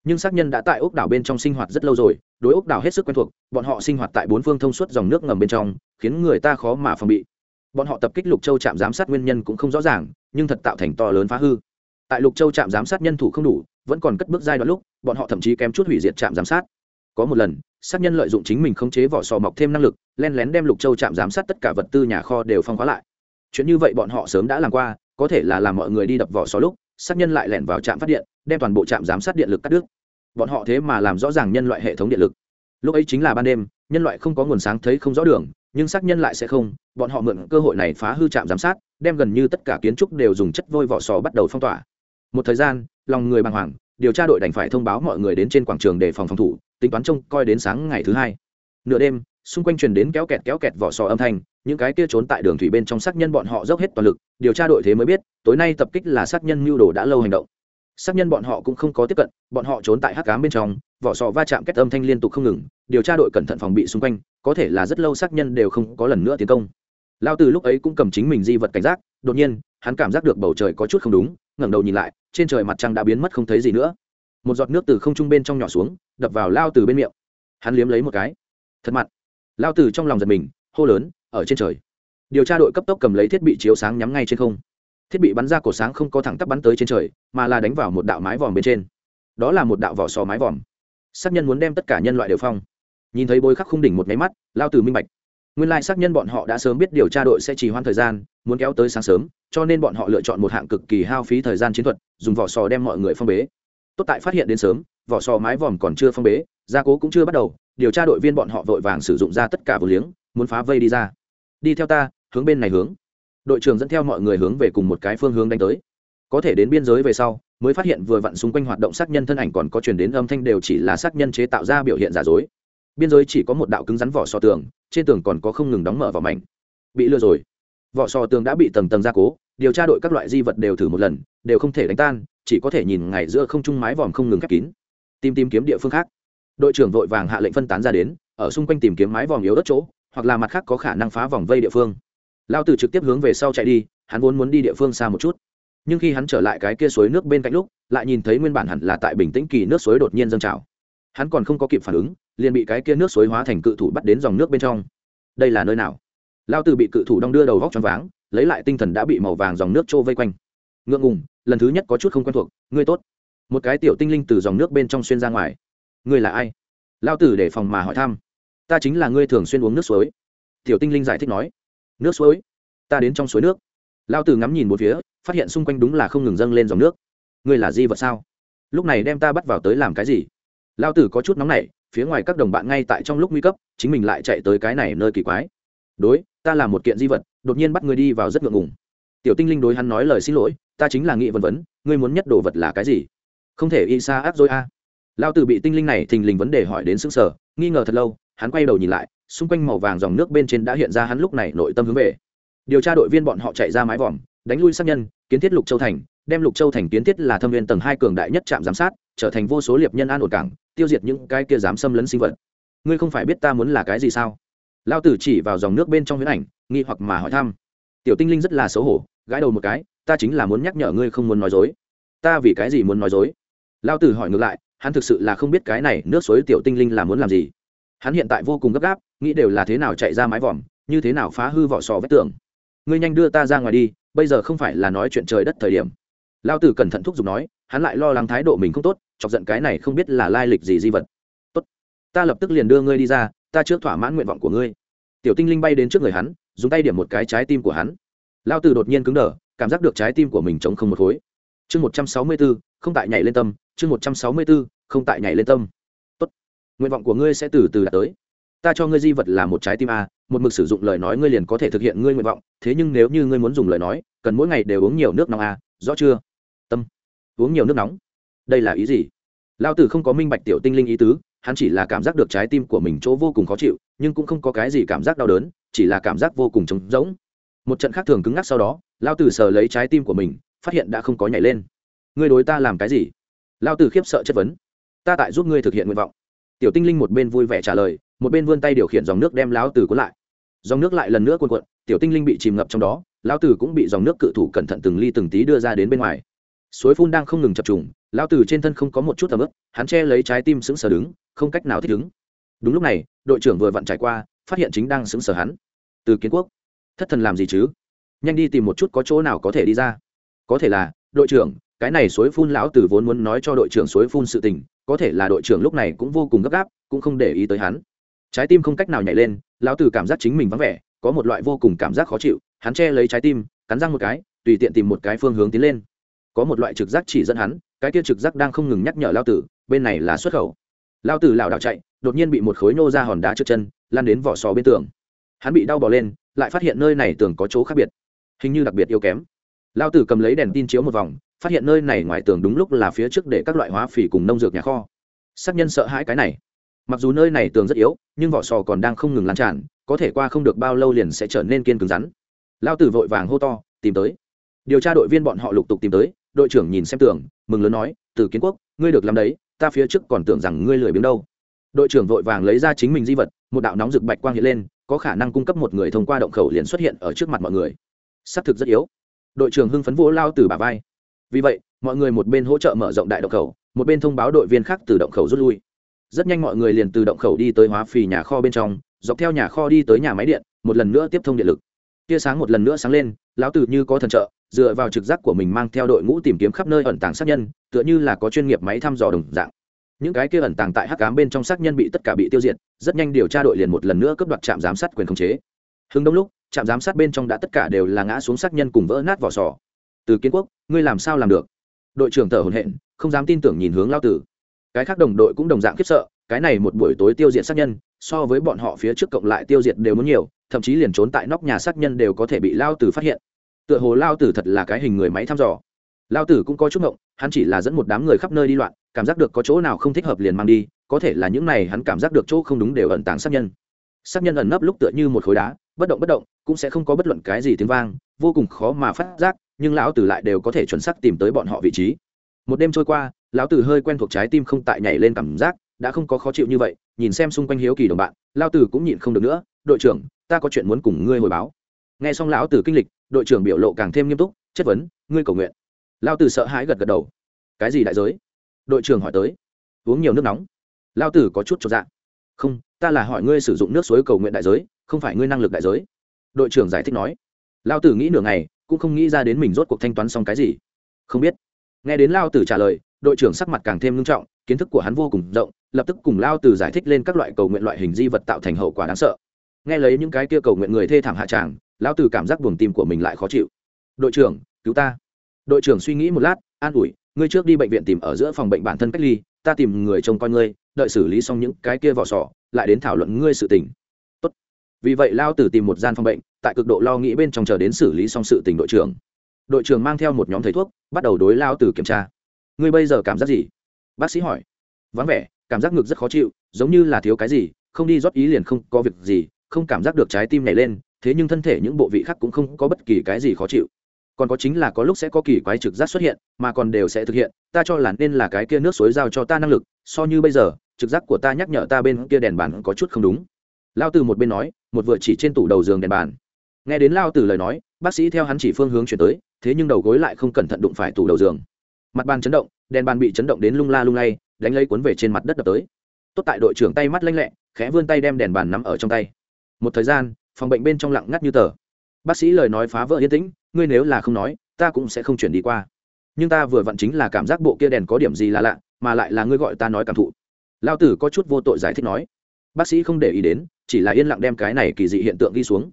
Nhưng sát nhân đã tại ốc đảo bên trong sinh hoạt rất lâu rồi, đối ốc đảo hết sức quen thuộc, bọn họ sinh hoạt tại bốn phương thông suốt dòng nước ngầm bên trong, khiến người ta khó mà phòng bị. Bọn họ tập kích lục châu trạm giám sát nguyên nhân cũng không rõ ràng, nhưng thật tạo thành to lớn phá hư. Tại lục châu trạm giám sát nhân thủ không đủ vẫn còn cất bước giai đoạn lúc, bọn họ thậm chí kém chút hủy diệt trạm giám sát. Có một lần, sát nhân lợi dụng chính mình khống chế vỏ sò mọc thêm năng lực, len lén đem lục châu trạm giám sát tất cả vật tư nhà kho đều phong khóa lại. Chuyện như vậy bọn họ sớm đã làm qua, có thể là làm mọi người đi đập vỏ sò lúc, sát nhân lại lẻn vào trạm phát điện, đem toàn bộ trạm giám sát điện lực cắt đứt. Bọn họ thế mà làm rõ ràng nhân loại hệ thống điện lực. Lúc ấy chính là ban đêm, nhân loại không có nguồn sáng thấy không rõ đường, nhưng xác nhân lại sẽ không, bọn họ mượn cơ hội này phá hư trạm giám sát, đem gần như tất cả kiến trúc đều dùng chất vôi vỏ sò bắt đầu phong tỏa. Một thời gian lòng người bàng hoàng, điều tra đội đành phải thông báo mọi người đến trên quảng trường để phòng phòng thủ, tính toán trông coi đến sáng ngày thứ hai. Nửa đêm, xung quanh truyền đến kéo kẹt kéo kẹt vỏ sò âm thanh, những cái kia trốn tại đường thủy bên trong xác nhân bọn họ dốc hết toàn lực, điều tra đội thế mới biết, tối nay tập kích là xác nhân mưu đồ đã lâu hành động. Xác nhân bọn họ cũng không có tiếp cận, bọn họ trốn tại hắc cám bên trong, vỏ sò va chạm kết âm thanh liên tục không ngừng, điều tra đội cẩn thận phòng bị xung quanh, có thể là rất lâu xác nhân đều không có lần nữa tiến công. Lao từ lúc ấy cũng cầm chính mình di vật cảnh giác, đột nhiên, hắn cảm giác được bầu trời có chút không đúng ngẩng đầu nhìn lại, trên trời mặt trăng đã biến mất không thấy gì nữa. Một giọt nước từ không trung bên trong nhỏ xuống, đập vào lao từ bên miệng. Hắn liếm lấy một cái. Thật mặn. Lao từ trong lòng giật mình, hô lớn, ở trên trời. Điều tra đội cấp tốc cầm lấy thiết bị chiếu sáng nhắm ngay trên không. Thiết bị bắn ra cổ sáng không có thẳng tắp bắn tới trên trời, mà là đánh vào một đạo mái vòm bên trên. Đó là một đạo vỏ sò mái vòm. Xác nhân muốn đem tất cả nhân loại đều phong. Nhìn thấy bối khắc khung đỉnh một máy mắt, lao từ minh bạch nguyên lai xác nhân bọn họ đã sớm biết điều tra đội sẽ trì hoãn thời gian, muốn kéo tới sáng sớm, cho nên bọn họ lựa chọn một hạng cực kỳ hao phí thời gian chiến thuật, dùng vỏ sò đem mọi người phong bế. Tốt tại phát hiện đến sớm, vỏ sò mái vòm còn chưa phong bế, gia cố cũng chưa bắt đầu, điều tra đội viên bọn họ vội vàng sử dụng ra tất cả vừa liếng, muốn phá vây đi ra. Đi theo ta, hướng bên này hướng. Đội trưởng dẫn theo mọi người hướng về cùng một cái phương hướng đánh tới. Có thể đến biên giới về sau, mới phát hiện vừa vặn xung quanh hoạt động xác nhân thân ảnh còn có truyền đến âm thanh đều chỉ là xác nhân chế tạo ra biểu hiện giả dối biên giới chỉ có một đạo cứng rắn vỏ sò tường, trên tường còn có không ngừng đóng mở vỏ mảnh. Bị lừa rồi. Vỏ sò tường đã bị tầng tầng gia cố, điều tra đội các loại di vật đều thử một lần, đều không thể đánh tan, chỉ có thể nhìn ngày giữa không trung mái vòm không ngừng khép kín. Tìm tìm kiếm địa phương khác. Đội trưởng vội vàng hạ lệnh phân tán ra đến, ở xung quanh tìm kiếm mái vòm yếu đất chỗ, hoặc là mặt khác có khả năng phá vòng vây địa phương. Lao tử trực tiếp hướng về sau chạy đi, hắn vốn muốn đi địa phương xa một chút. Nhưng khi hắn trở lại cái kia suối nước bên cạnh lúc, lại nhìn thấy nguyên bản hẳn là tại bình tĩnh kỳ nước suối đột nhiên dâng trào. Hắn còn không có kịp phản ứng liền bị cái kia nước suối hóa thành cự thủ bắt đến dòng nước bên trong. Đây là nơi nào? Lao tử bị cự thủ đong đưa đầu vóc t r váng, lấy lại tinh thần đã bị màu vàng dòng nước trô vây quanh. Ngượng ngùng, lần thứ nhất có chút không quen thuộc, ngươi tốt. Một cái tiểu tinh linh từ dòng nước bên trong xuyên ra ngoài. Ngươi là ai? Lao tử để phòng mà hỏi thăm. Ta chính là ngươi thường xuyên uống nước suối. Tiểu tinh linh giải thích nói. Nước suối? Ta đến trong suối nước. Lao tử ngắm nhìn một phía, phát hiện xung quanh đúng là không ngừng dâng lên dòng nước. Ngươi là di vật sao? Lúc này đem ta bắt vào tới làm cái gì? Lao tử có chút nóng nảy phía ngoài các đồng bạn ngay tại trong lúc nguy cấp, chính mình lại chạy tới cái này nơi kỳ quái. Đối, ta là một kiện di vật, đột nhiên bắt ngươi đi vào rất ngượng ngùng. Tiểu tinh linh đối hắn nói lời xin lỗi, ta chính là nghị vân vấn ngươi muốn nhất đồ vật là cái gì? Không thể y sa áp dối a. Lao tử bị tinh linh này thình lình vấn đề hỏi đến xứng sở nghi ngờ thật lâu, hắn quay đầu nhìn lại, xung quanh màu vàng dòng nước bên trên đã hiện ra hắn lúc này nội tâm hướng về. Điều tra đội viên bọn họ chạy ra mái vòm, đánh lui sát nhân, kiến thiết lục châu thành đem lục châu thành kiến thiết là thâm viên tầng hai cường đại nhất trạm giám sát, trở thành vô số liệp nhân an ổn cảng, tiêu diệt những cái kia dám xâm lấn sinh vật. Ngươi không phải biết ta muốn là cái gì sao? Lao tử chỉ vào dòng nước bên trong huyễn ảnh, nghi hoặc mà hỏi thăm. Tiểu tinh linh rất là xấu hổ, gãi đầu một cái, ta chính là muốn nhắc nhở ngươi không muốn nói dối. Ta vì cái gì muốn nói dối? Lao tử hỏi ngược lại, hắn thực sự là không biết cái này nước suối tiểu tinh linh là muốn làm gì. Hắn hiện tại vô cùng gấp gáp, nghĩ đều là thế nào chạy ra mái vòm, như thế nào phá hư vỏ sò vách tường. Ngươi nhanh đưa ta ra ngoài đi, bây giờ không phải là nói chuyện trời đất thời điểm lao tử cẩn thận thúc giục nói, hắn lại lo lắng thái độ mình không tốt, chọc giận cái này không biết là lai lịch gì di vật. Tốt, ta lập tức liền đưa ngươi đi ra, ta trước thỏa mãn nguyện vọng của ngươi. Tiểu tinh linh bay đến trước người hắn, dùng tay điểm một cái trái tim của hắn. Lao tử đột nhiên cứng đờ, cảm giác được trái tim của mình chống không một khối. Chương một trăm sáu mươi bốn không tại nhảy lên tâm, chương một trăm sáu mươi bốn không tại nhảy lên tâm. Tốt, nguyện vọng của ngươi sẽ từ từ đạt tới. Ta cho ngươi di vật là một trái tim a, một mực sử dụng lời nói ngươi liền có thể thực hiện ngươi nguyện vọng, thế nhưng nếu như ngươi muốn dùng lời nói, cần mỗi ngày đều uống nhiều nước nóng a, rõ chưa? Tâm. Uống nhiều nước nóng. Đây là ý gì? Lao tử không có minh bạch tiểu tinh linh ý tứ, hắn chỉ là cảm giác được trái tim của mình chỗ vô cùng khó chịu, nhưng cũng không có cái gì cảm giác đau đớn, chỉ là cảm giác vô cùng trống rỗng. Một trận khác thường cứng ngắc sau đó, lao tử sờ lấy trái tim của mình, phát hiện đã không có nhảy lên. Ngươi đối ta làm cái gì? Lao tử khiếp sợ chất vấn. Ta tại giúp ngươi thực hiện nguyện vọng. Tiểu tinh linh một bên vui vẻ trả lời, một bên vươn tay điều khiển dòng nước đem lao tử cuốn lại. Dòng nước lại lần nữa cuồn cuộn, tiểu tinh linh bị chìm ngập trong đó, lao tử cũng bị dòng nước cự thủ cẩn thận từng ly từng tí đưa ra đến bên ngoài suối phun đang không ngừng chập trùng, lão tử trên thân không có một chút tầm ướp hắn che lấy trái tim sững sờ đứng, không cách nào thích đứng đúng lúc này, đội trưởng vừa vặn trải qua, phát hiện chính đang sững sờ hắn. Từ kiến quốc, thất thần làm gì chứ? Nhanh đi tìm một chút có chỗ nào có thể đi ra. Có thể là, đội trưởng, cái này suối phun lão tử vốn muốn nói cho đội trưởng suối phun sự tình, có thể là đội trưởng lúc này cũng vô cùng gấp gáp, cũng không để ý tới hắn. Trái tim không cách nào nhảy lên, lão tử cảm giác chính mình vắng vẻ, có một loại vô cùng cảm giác khó chịu, hắn che lấy trái tim, cắn răng một cái, tùy tiện tìm một cái phương hướng tiến lên có một loại trực giác chỉ dẫn hắn, cái kia trực giác đang không ngừng nhắc nhở lao tử, bên này là xuất khẩu. Lao tử lảo đảo chạy, đột nhiên bị một khối nô ra hòn đá trước chân lan đến vỏ sò bên tường. Hắn bị đau bỏ lên, lại phát hiện nơi này tường có chỗ khác biệt, hình như đặc biệt yếu kém. Lao tử cầm lấy đèn tin chiếu một vòng, phát hiện nơi này ngoài tường đúng lúc là phía trước để các loại hóa phỉ cùng nông dược nhà kho. Sát nhân sợ hãi cái này. Mặc dù nơi này tường rất yếu, nhưng vỏ sò còn đang không ngừng lan tràn, có thể qua không được bao lâu liền sẽ trở nên kiên cứng rắn. Lao tử vội vàng hô to, tìm tới. Điều tra đội viên bọn họ lục tục tìm tới đội trưởng nhìn xem tưởng, mừng lớn nói từ kiến quốc ngươi được làm đấy ta phía trước còn tưởng rằng ngươi lười biếng đâu. Đội trưởng vội vàng lấy ra chính mình di vật một đạo nóng rực bạch quang hiện lên có khả năng cung cấp một người thông qua động khẩu liền xuất hiện ở trước mặt mọi người. Xác thực rất yếu. Đội trưởng hưng phấn vỗ lao từ bà vai. Vì vậy mọi người một bên hỗ trợ mở rộng đại động khẩu một bên thông báo đội viên khác từ động khẩu rút lui. Rất nhanh mọi người liền từ động khẩu đi tới hóa phì nhà kho bên trong dọc theo nhà kho đi tới nhà máy điện một lần nữa tiếp thông điện lực. Tia sáng một lần nữa sáng lên lão tử như có thần trợ dựa vào trực giác của mình mang theo đội ngũ tìm kiếm khắp nơi ẩn tàng sát nhân, tựa như là có chuyên nghiệp máy thăm dò đồng dạng. Những cái kia ẩn tàng tại hắc cám bên trong sát nhân bị tất cả bị tiêu diệt, rất nhanh điều tra đội liền một lần nữa cấp đoạt trạm giám sát quyền khống chế. Hưng đông lúc, trạm giám sát bên trong đã tất cả đều là ngã xuống sát nhân cùng vỡ nát vỏ sò. Từ kiến quốc, ngươi làm sao làm được? Đội trưởng thở hồn hện không dám tin tưởng nhìn hướng lao tử. Cái khác đồng đội cũng đồng dạng khiếp sợ, cái này một buổi tối tiêu diệt sát nhân, so với bọn họ phía trước cộng lại tiêu diệt đều muốn nhiều, thậm chí liền trốn tại nóc nhà sát nhân đều có thể bị lao tử phát hiện tựa hồ lao tử thật là cái hình người máy thăm dò. Lao tử cũng có chút ngộng, hắn chỉ là dẫn một đám người khắp nơi đi loạn, cảm giác được có chỗ nào không thích hợp liền mang đi, có thể là những này hắn cảm giác được chỗ không đúng đều ẩn tàng sát nhân. Sát nhân ẩn nấp lúc tựa như một khối đá, bất động bất động, cũng sẽ không có bất luận cái gì tiếng vang, vô cùng khó mà phát giác, nhưng lão tử lại đều có thể chuẩn xác tìm tới bọn họ vị trí. Một đêm trôi qua, lão tử hơi quen thuộc trái tim không tại nhảy lên cảm giác, đã không có khó chịu như vậy, nhìn xem xung quanh hiếu kỳ đồng bạn lao tử cũng nhịn không được nữa, đội trưởng, ta có chuyện muốn cùng ngươi hồi báo nghe xong lão tử kinh lịch, đội trưởng biểu lộ càng thêm nghiêm túc, chất vấn, ngươi cầu nguyện. Lao tử sợ hãi gật gật đầu. Cái gì đại giới? Đội trưởng hỏi tới. Uống nhiều nước nóng. Lao tử có chút cho dạ. Không, ta là hỏi ngươi sử dụng nước suối cầu nguyện đại giới, không phải ngươi năng lực đại giới. Đội trưởng giải thích nói. Lao tử nghĩ nửa ngày, cũng không nghĩ ra đến mình rốt cuộc thanh toán xong cái gì. Không biết. Nghe đến lao tử trả lời, đội trưởng sắc mặt càng thêm nghiêm trọng, kiến thức của hắn vô cùng rộng, lập tức cùng lao tử giải thích lên các loại cầu nguyện loại hình di vật tạo thành hậu quả đáng sợ. Nghe lấy những cái kia cầu nguyện người thê thảm hạ tràng Lão tử cảm giác buồng tim của mình lại khó chịu. Đội trưởng, cứu ta. Đội trưởng suy nghĩ một lát, an ủi, ngươi trước đi bệnh viện tìm ở giữa phòng bệnh bản thân cách ly, ta tìm người trông coi ngươi, đợi xử lý xong những cái kia vỏ sò, lại đến thảo luận ngươi sự tình. Tốt. vì vậy lao tử tìm một gian phòng bệnh, tại cực độ lo nghĩ bên trong chờ đến xử lý xong sự tình đội trưởng. Đội trưởng mang theo một nhóm thầy thuốc, bắt đầu đối lao tử kiểm tra. Ngươi bây giờ cảm giác gì? Bác sĩ hỏi. Vắng vẻ, cảm giác ngực rất khó chịu, giống như là thiếu cái gì, không đi rót ý liền không có việc gì, không cảm giác được trái tim nhảy lên thế nhưng thân thể những bộ vị khác cũng không có bất kỳ cái gì khó chịu. Còn có chính là có lúc sẽ có kỳ quái trực giác xuất hiện, mà còn đều sẽ thực hiện, ta cho là nên là cái kia nước suối giao cho ta năng lực, so như bây giờ, trực giác của ta nhắc nhở ta bên kia đèn bàn có chút không đúng. Lao từ một bên nói, một vừa chỉ trên tủ đầu giường đèn bàn. Nghe đến lao từ lời nói, bác sĩ theo hắn chỉ phương hướng chuyển tới, thế nhưng đầu gối lại không cẩn thận đụng phải tủ đầu giường. Mặt bàn chấn động, đèn bàn bị chấn động đến lung la lung lay, đánh lấy cuốn về trên mặt đất đập tới. Tốt tại đội trưởng tay mắt lanh lẹ, khẽ vươn tay đem đèn bàn nắm ở trong tay. Một thời gian phòng bệnh bên trong lặng ngắt như tờ. Bác sĩ lời nói phá vỡ yên tĩnh, ngươi nếu là không nói, ta cũng sẽ không chuyển đi qua. Nhưng ta vừa vặn chính là cảm giác bộ kia đèn có điểm gì là lạ, mà lại là ngươi gọi ta nói cảm thụ. Lao tử có chút vô tội giải thích nói. Bác sĩ không để ý đến, chỉ là yên lặng đem cái này kỳ dị hiện tượng ghi xuống.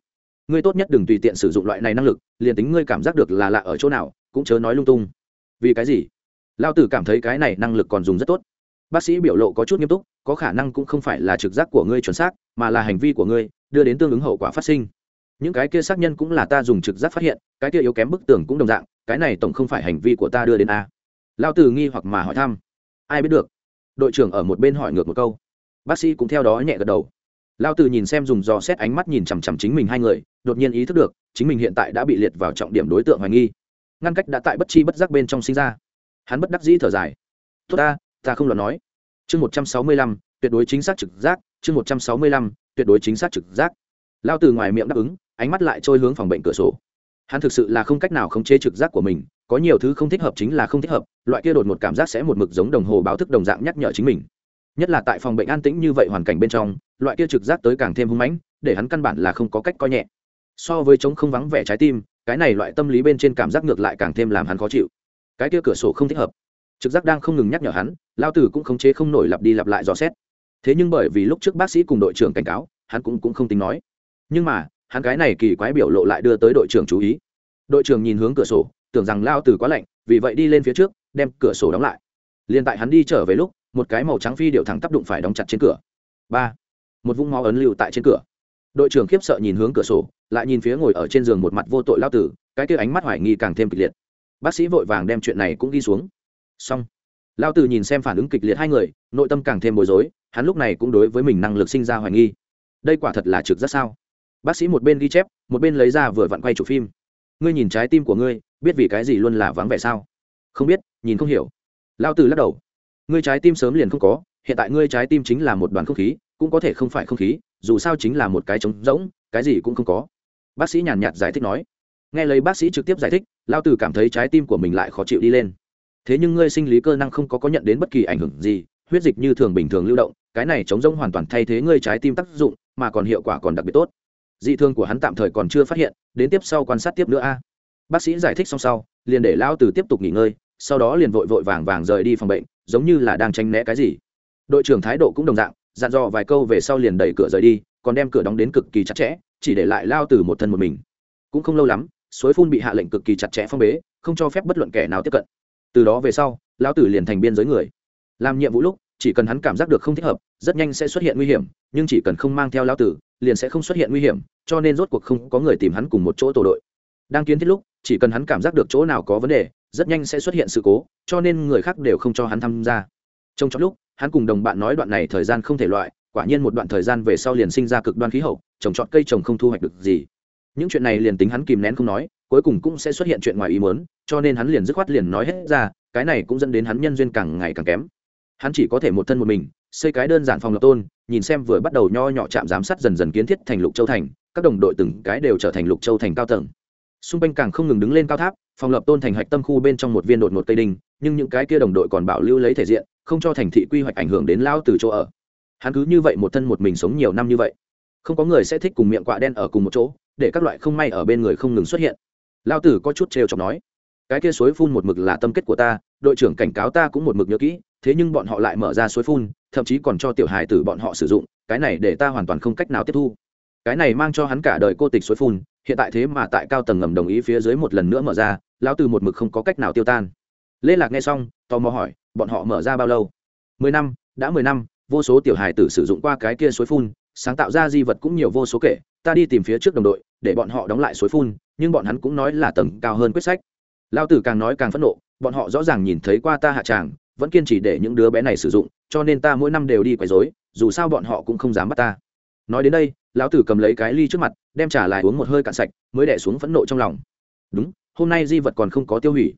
Ngươi tốt nhất đừng tùy tiện sử dụng loại này năng lực, liền tính ngươi cảm giác được là lạ ở chỗ nào, cũng chớ nói lung tung. Vì cái gì? Lao tử cảm thấy cái này năng lực còn dùng rất tốt bác sĩ biểu lộ có chút nghiêm túc, có khả năng cũng không phải là trực giác của ngươi chuẩn xác, mà là hành vi của ngươi, đưa đến tương ứng hậu quả phát sinh. Những cái kia xác nhân cũng là ta dùng trực giác phát hiện, cái kia yếu kém bức tường cũng đồng dạng, cái này tổng không phải hành vi của ta đưa đến a. Lao tử nghi hoặc mà hỏi thăm. Ai biết được? Đội trưởng ở một bên hỏi ngược một câu. Bác sĩ cũng theo đó nhẹ gật đầu. Lao tử nhìn xem dùng dò xét ánh mắt nhìn chằm chằm chính mình hai người, đột nhiên ý thức được, chính mình hiện tại đã bị liệt vào trọng điểm đối tượng hoài nghi. Ngăn cách đã tại bất chi bất giác bên trong sinh ra. Hắn bất đắc dĩ thở dài. Tốt ta ta không lo nói. Chương một trăm sáu mươi lăm, tuyệt đối chính xác trực giác, chương một trăm sáu mươi lăm, tuyệt đối chính xác trực giác. Lao từ ngoài miệng đáp ứng, ánh mắt lại trôi hướng phòng bệnh cửa sổ. Hắn thực sự là không cách nào khống chế trực giác của mình, có nhiều thứ không thích hợp chính là không thích hợp, loại kia đột một cảm giác sẽ một mực giống đồng hồ báo thức đồng dạng nhắc nhở chính mình. Nhất là tại phòng bệnh an tĩnh như vậy hoàn cảnh bên trong, loại kia trực giác tới càng thêm hung mãnh, để hắn căn bản là không có cách coi nhẹ. So với chống không vắng vẻ trái tim, cái này loại tâm lý bên trên cảm giác ngược lại càng thêm làm hắn khó chịu. Cái kia cửa sổ không thích hợp trực giác đang không ngừng nhắc nhở hắn lao tử cũng khống chế không nổi lặp đi lặp lại dò xét. Thế nhưng bởi vì lúc trước bác sĩ cùng đội trưởng cảnh cáo hắn cũng, cũng không tính nói. Nhưng mà hắn cái này kỳ quái biểu lộ lại đưa tới đội trưởng chú ý. Đội trưởng nhìn hướng cửa sổ tưởng rằng lao tử quá lạnh vì vậy đi lên phía trước đem cửa sổ đóng lại. Liền tại hắn đi trở về lúc một cái màu trắng phi điệu thẳng tắp đụng phải đóng chặt trên cửa. Ba. Một vũng máu ấn lưu tại trên cửa. Đội trưởng khiếp sợ nhìn hướng cửa sổ lại nhìn phía ngồi ở trên giường một mặt vô tội lao tử cái kia ánh mắt hoài nghi càng thêm kịch liệt. Bác sĩ vội vàng đem chuyện này cũng ghi xuống xong. Lao tử nhìn xem phản ứng kịch liệt hai người, nội tâm càng thêm bối rối, hắn lúc này cũng đối với mình năng lực sinh ra hoài nghi. Đây quả thật là trực rất sao? Bác sĩ một bên ghi chép, một bên lấy ra vừa vặn quay chụp phim. Ngươi nhìn trái tim của ngươi, biết vì cái gì luôn là vắng vẻ sao? Không biết, nhìn không hiểu. Lao tử lắc đầu. Ngươi trái tim sớm liền không có, hiện tại ngươi trái tim chính là một đoàn không khí, cũng có thể không phải không khí, dù sao chính là một cái trống rỗng, cái gì cũng không có. Bác sĩ nhàn nhạt giải thích nói. Nghe lấy bác sĩ trực tiếp giải thích, lao tử cảm thấy trái tim của mình lại khó chịu đi lên thế nhưng ngươi sinh lý cơ năng không có có nhận đến bất kỳ ảnh hưởng gì, huyết dịch như thường bình thường lưu động, cái này chống rông hoàn toàn thay thế ngươi trái tim tác dụng, mà còn hiệu quả còn đặc biệt tốt. Dị thương của hắn tạm thời còn chưa phát hiện, đến tiếp sau quan sát tiếp nữa a. Bác sĩ giải thích xong sau, liền để lao tử tiếp tục nghỉ ngơi, sau đó liền vội vội vàng vàng rời đi phòng bệnh, giống như là đang tranh né cái gì. Đội trưởng thái độ cũng đồng dạng, dặn dò vài câu về sau liền đẩy cửa rời đi, còn đem cửa đóng đến cực kỳ chặt chẽ, chỉ để lại lao từ một thân một mình. Cũng không lâu lắm, suối phun bị hạ lệnh cực kỳ chặt chẽ phong bế, không cho phép bất luận kẻ nào tiếp cận từ đó về sau, Lão tử liền thành biên giới người. Làm nhiệm vụ lúc, chỉ cần hắn cảm giác được không thích hợp, rất nhanh sẽ xuất hiện nguy hiểm, nhưng chỉ cần không mang theo Lão tử, liền sẽ không xuất hiện nguy hiểm, cho nên rốt cuộc không có người tìm hắn cùng một chỗ tổ đội. Đang kiến thiết lúc, chỉ cần hắn cảm giác được chỗ nào có vấn đề, rất nhanh sẽ xuất hiện sự cố, cho nên người khác đều không cho hắn tham gia. Trong chót lúc, hắn cùng đồng bạn nói đoạn này thời gian không thể loại, quả nhiên một đoạn thời gian về sau liền sinh ra cực đoan khí hậu, trồng trọt cây trồng không thu hoạch được gì. Những chuyện này liền tính hắn kìm nén không nói cuối cùng cũng sẽ xuất hiện chuyện ngoài ý muốn, cho nên hắn liền dứt khoát liền nói hết ra, cái này cũng dẫn đến hắn nhân duyên càng ngày càng kém. Hắn chỉ có thể một thân một mình, xây cái đơn giản phòng lập tôn, nhìn xem vừa bắt đầu nho nhỏ chạm giám sát dần dần kiến thiết thành lục châu thành, các đồng đội từng cái đều trở thành lục châu thành cao tầng. Xung quanh càng không ngừng đứng lên cao tháp, phòng lập tôn thành hạch tâm khu bên trong một viên đột một cây đinh, nhưng những cái kia đồng đội còn bảo lưu lấy thể diện, không cho thành thị quy hoạch ảnh hưởng đến lao từ chỗ ở. Hắn cứ như vậy một thân một mình sống nhiều năm như vậy, không có người sẽ thích cùng miệng quạ đen ở cùng một chỗ, để các loại không may ở bên người không ngừng xuất hiện lao tử có chút trêu chọc nói, cái kia suối phun một mực là tâm kết của ta, đội trưởng cảnh cáo ta cũng một mực nhớ kỹ, thế nhưng bọn họ lại mở ra suối phun, thậm chí còn cho tiểu hài tử bọn họ sử dụng, cái này để ta hoàn toàn không cách nào tiếp thu. Cái này mang cho hắn cả đời cô tịch suối phun, hiện tại thế mà tại cao tầng ngầm đồng ý phía dưới một lần nữa mở ra, lão từ một mực không có cách nào tiêu tan. Lê lạc nghe xong, tò mò hỏi, bọn họ mở ra bao lâu? Mười năm, đã mười năm, vô số tiểu hài tử sử dụng qua cái kia suối phun, sáng tạo ra di vật cũng nhiều vô số kể, ta đi tìm phía trước đồng đội để bọn họ đóng lại suối phun, nhưng bọn hắn cũng nói là tầng cao hơn quyết sách. Lao tử càng nói càng phẫn nộ, bọn họ rõ ràng nhìn thấy qua ta hạ tràng, vẫn kiên trì để những đứa bé này sử dụng, cho nên ta mỗi năm đều đi quấy dối dù sao bọn họ cũng không dám bắt ta. Nói đến đây, lão tử cầm lấy cái ly trước mặt, đem trả lại uống một hơi cạn sạch, mới đẻ xuống phẫn nộ trong lòng. Đúng, hôm nay di vật còn không có tiêu hủy.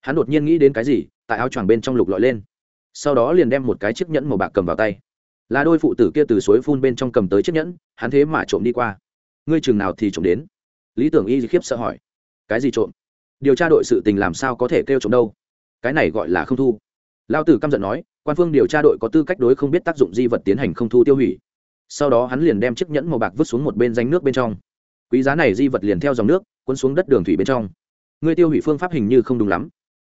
Hắn đột nhiên nghĩ đến cái gì, tại áo choàng bên trong lục lọi lên. Sau đó liền đem một cái chiếc nhẫn màu bạc cầm vào tay. Là đôi phụ tử kia từ suối phun bên trong cầm tới chiếc nhẫn, hắn thế mà trộm đi qua ngươi chừng nào thì trộm đến? Lý tưởng y khiếp sợ hỏi. Cái gì trộm? Điều tra đội sự tình làm sao có thể kêu trộm đâu? Cái này gọi là không thu. Lao tử căm giận nói, quan phương điều tra đội có tư cách đối không biết tác dụng di vật tiến hành không thu tiêu hủy. Sau đó hắn liền đem chiếc nhẫn màu bạc vứt xuống một bên danh nước bên trong. Quý giá này di vật liền theo dòng nước, cuốn xuống đất đường thủy bên trong. Người tiêu hủy phương pháp hình như không đúng lắm.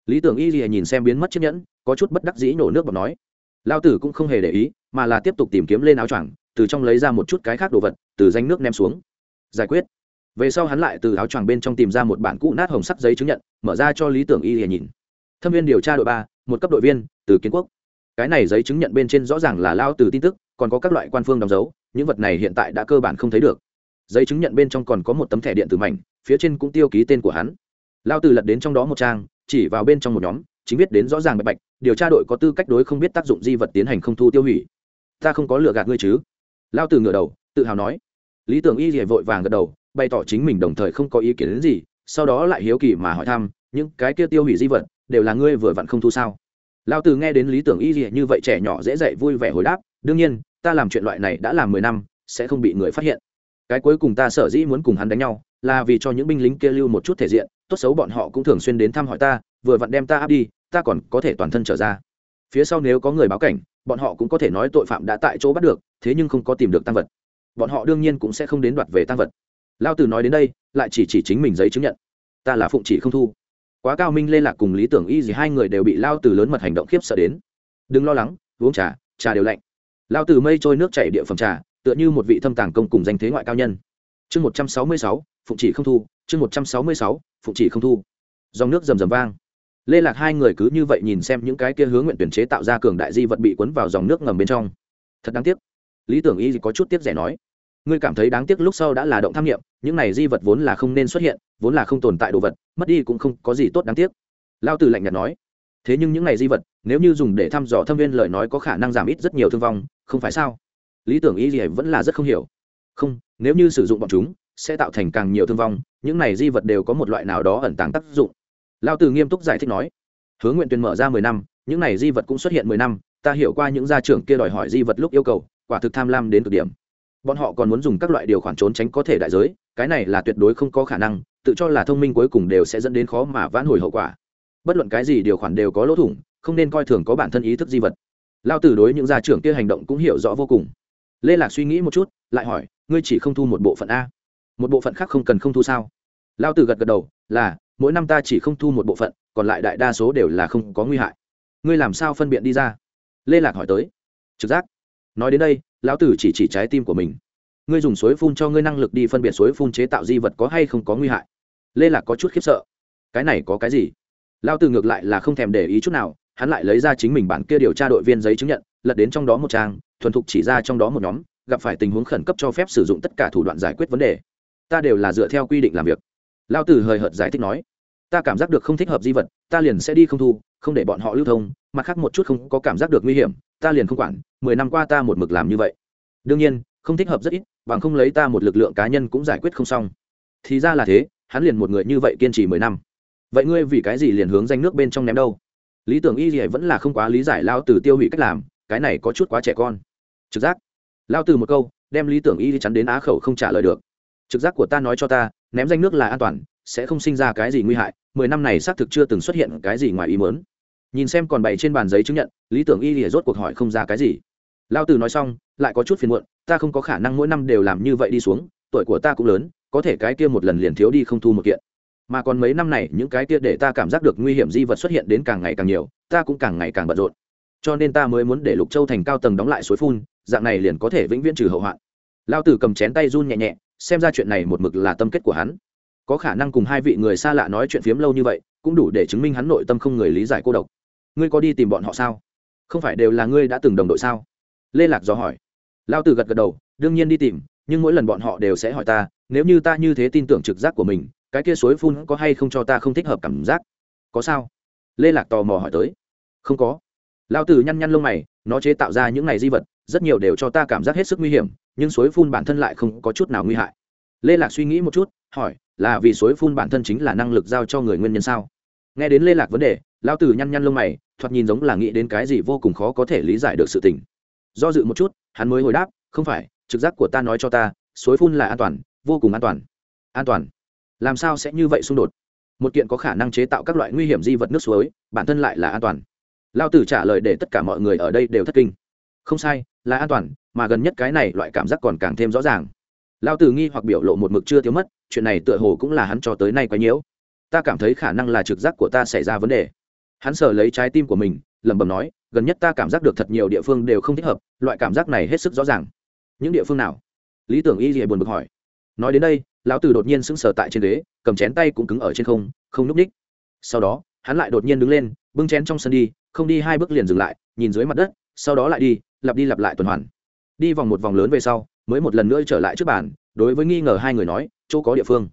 Lý tưởng y gì nhìn xem biến mất chiếc nhẫn, có chút bất đắc dĩ nổ nước bọt nói. Lao tử cũng không hề để ý, mà là tiếp tục tìm kiếm lên áo choàng, từ trong lấy ra một chút cái khác đồ vật, từ danh nước ném xuống giải quyết. Về sau hắn lại từ áo choàng bên trong tìm ra một bản cũ nát hồng sắc giấy chứng nhận, mở ra cho lý tưởng y hề nhìn. Thâm viên điều tra đội ba, một cấp đội viên, từ kiến quốc. Cái này giấy chứng nhận bên trên rõ ràng là lao từ tin tức, còn có các loại quan phương đóng dấu, những vật này hiện tại đã cơ bản không thấy được. Giấy chứng nhận bên trong còn có một tấm thẻ điện tử mảnh, phía trên cũng tiêu ký tên của hắn. Lao từ lật đến trong đó một trang, chỉ vào bên trong một nhóm, chính biết đến rõ ràng bạch bạch, điều tra đội có tư cách đối không biết tác dụng di vật tiến hành không thu tiêu hủy. Ta không có lựa gạt ngươi chứ? Lao từ ngửa đầu, tự hào nói lý tưởng y dỉa vội vàng gật đầu, bày tỏ chính mình đồng thời không có ý kiến đến gì, sau đó lại hiếu kỳ mà hỏi thăm, những cái kia tiêu hủy di vật, đều là ngươi vừa vặn không thu sao? Lao từ nghe đến lý tưởng y dỉa như vậy trẻ nhỏ dễ dạy vui vẻ hồi đáp, đương nhiên, ta làm chuyện loại này đã làm mười năm, sẽ không bị người phát hiện. Cái cuối cùng ta sở dĩ muốn cùng hắn đánh nhau, là vì cho những binh lính kia lưu một chút thể diện, tốt xấu bọn họ cũng thường xuyên đến thăm hỏi ta, vừa vặn đem ta áp đi, ta còn có thể toàn thân trở ra. Phía sau nếu có người báo cảnh, bọn họ cũng có thể nói tội phạm đã tại chỗ bắt được, thế nhưng không có tìm được tăng vật bọn họ đương nhiên cũng sẽ không đến đoạt về tăng vật. Lao tử nói đến đây, lại chỉ chỉ chính mình giấy chứng nhận. Ta là phụng chỉ không thu. Quá cao minh, lê lạc cùng lý tưởng y gì hai người đều bị lao Tử lớn mật hành động khiếp sợ đến. Đừng lo lắng, uống trà trà đều lạnh. Lao Tử mây trôi nước chảy địa phẩm trà, tựa như một vị thâm tàng công cùng danh thế ngoại cao nhân. Chương một trăm sáu mươi sáu, phụng chỉ không thu, chương một trăm sáu mươi sáu, phụng chỉ không thu. Dòng nước rầm rầm vang. Lê lạc hai người cứ như vậy nhìn xem những cái kia hướng nguyện tuyển chế tạo ra cường đại di vật bị cuốn vào dòng nước ngầm bên trong. Thật đáng tiếc lý tưởng y có chút tiếp rẻ nói, ngươi cảm thấy đáng tiếc lúc sau đã là động tham nghiệm, những này di vật vốn là không nên xuất hiện, vốn là không tồn tại đồ vật, mất đi cũng không có gì tốt đáng tiếc. Lao Tử lạnh nhạt nói, thế nhưng những này di vật, nếu như dùng để thăm dò thâm viên lời nói có khả năng giảm ít rất nhiều thương vong, không phải sao? Lý tưởng y gì vẫn là rất không hiểu. Không, nếu như sử dụng bọn chúng, sẽ tạo thành càng nhiều thương vong, những này di vật đều có một loại nào đó ẩn tàng tác dụng. Lao Tử nghiêm túc giải thích nói hướng nguyện tuyên mở ra mười năm, những này di vật cũng xuất hiện mười năm, ta hiểu qua những gia trưởng kia đòi hỏi di vật lúc yêu cầu quả thực tham lam đến cực điểm. Bọn họ còn muốn dùng các loại điều khoản trốn tránh có thể đại giới, cái này là tuyệt đối không có khả năng, tự cho là thông minh cuối cùng đều sẽ dẫn đến khó mà vãn hồi hậu quả. Bất luận cái gì điều khoản đều có lỗ thủng, không nên coi thường có bản thân ý thức di vật. Lao tử đối những gia trưởng kia hành động cũng hiểu rõ vô cùng. Lê lạc suy nghĩ một chút, lại hỏi, ngươi chỉ không thu một bộ phận a? Một bộ phận khác không cần không thu sao? Lao tử gật gật đầu, là, mỗi năm ta chỉ không thu một bộ phận, còn lại đại đa số đều là không có nguy hại. Ngươi làm sao phân biện đi ra? Lê lạc hỏi tới. Trực giác nói đến đây, lão tử chỉ chỉ trái tim của mình. Ngươi dùng suối phun cho ngươi năng lực đi phân biệt suối phun chế tạo di vật có hay không có nguy hại. Lê lạc có chút khiếp sợ. Cái này có cái gì? Lão tử ngược lại là không thèm để ý chút nào, hắn lại lấy ra chính mình bản kia điều tra đội viên giấy chứng nhận, lật đến trong đó một trang, thuần thục chỉ ra trong đó một nhóm, gặp phải tình huống khẩn cấp cho phép sử dụng tất cả thủ đoạn giải quyết vấn đề. Ta đều là dựa theo quy định làm việc. Lao tử hời hợt giải thích nói, ta cảm giác được không thích hợp di vật, ta liền sẽ đi không thu, không để bọn họ lưu thông, mặt khác một chút không có cảm giác được nguy hiểm ta liền không quản, mười năm qua ta một mực làm như vậy. Đương nhiên, không thích hợp rất ít, bằng không lấy ta một lực lượng cá nhân cũng giải quyết không xong. Thì ra là thế, hắn liền một người như vậy kiên trì mười năm. Vậy ngươi vì cái gì liền hướng danh nước bên trong ném đâu? Lý tưởng y gì vẫn là không quá lý giải lao từ tiêu hủy cách làm, cái này có chút quá trẻ con. Trực giác. Lao từ một câu, đem lý tưởng y chắn đến á khẩu không trả lời được. Trực giác của ta nói cho ta, ném danh nước là an toàn, sẽ không sinh ra cái gì nguy hại, mười năm này xác thực chưa từng xuất hiện cái gì ngoài ý mớn nhìn xem còn bày trên bàn giấy chứng nhận, lý tưởng y lìa rốt cuộc hỏi không ra cái gì. Lao Tử nói xong, lại có chút phiền muộn, ta không có khả năng mỗi năm đều làm như vậy đi xuống, tuổi của ta cũng lớn, có thể cái kia một lần liền thiếu đi không thu một kiện. Mà còn mấy năm này, những cái kia để ta cảm giác được nguy hiểm di vật xuất hiện đến càng ngày càng nhiều, ta cũng càng ngày càng bận rộn. Cho nên ta mới muốn để lục châu thành cao tầng đóng lại suối phun, dạng này liền có thể vĩnh viễn trừ hậu hoạn. Lao tử cầm chén tay run nhẹ nhẹ, xem ra chuyện này một mực là tâm kết của hắn. Có khả năng cùng hai vị người xa lạ nói chuyện phiếm lâu như vậy, cũng đủ để chứng minh hắn nội tâm không người lý giải cô độc ngươi có đi tìm bọn họ sao? Không phải đều là ngươi đã từng đồng đội sao? Lê lạc dò hỏi. Lao từ gật gật đầu, đương nhiên đi tìm, nhưng mỗi lần bọn họ đều sẽ hỏi ta, nếu như ta như thế tin tưởng trực giác của mình, cái kia suối phun có hay không cho ta không thích hợp cảm giác? Có sao? Lê lạc tò mò hỏi tới. Không có. Lao Tử nhăn nhăn lông mày, nó chế tạo ra những này di vật, rất nhiều đều cho ta cảm giác hết sức nguy hiểm, nhưng suối phun bản thân lại không có chút nào nguy hại. Lê lạc suy nghĩ một chút, hỏi, là vì suối phun bản thân chính là năng lực giao cho người nguyên nhân sao? Nghe đến lê lạc vấn đề lao tử nhăn nhăn lông mày, thoạt nhìn giống là nghĩ đến cái gì vô cùng khó có thể lý giải được sự tình. Do dự một chút, hắn mới hồi đáp, không phải, trực giác của ta nói cho ta, suối phun là an toàn, vô cùng an toàn. An toàn? Làm sao sẽ như vậy xung đột? Một kiện có khả năng chế tạo các loại nguy hiểm di vật nước suối, bản thân lại là an toàn. Lao tử trả lời để tất cả mọi người ở đây đều thất kinh. Không sai, là an toàn, mà gần nhất cái này loại cảm giác còn càng thêm rõ ràng. Lao tử nghi hoặc biểu lộ một mực chưa thiếu mất, chuyện này tựa hồ cũng là hắn cho tới nay quá nhiễu ta cảm thấy khả năng là trực giác của ta xảy ra vấn đề. Hắn sờ lấy trái tim của mình, lẩm bẩm nói, gần nhất ta cảm giác được thật nhiều địa phương đều không thích hợp, loại cảm giác này hết sức rõ ràng. Những địa phương nào? Lý tưởng y gì buồn bực hỏi. Nói đến đây, lão tử đột nhiên sững sờ tại trên ghế, cầm chén tay cũng cứng ở trên không không núp ních. Sau đó, hắn lại đột nhiên đứng lên, bưng chén trong sân đi, không đi hai bước liền dừng lại, nhìn dưới mặt đất, sau đó lại đi, lặp đi lặp lại tuần hoàn. Đi vòng một vòng lớn về sau, mới một lần nữa trở lại trước bàn, đối với nghi ngờ hai người nói, chỗ có địa phương.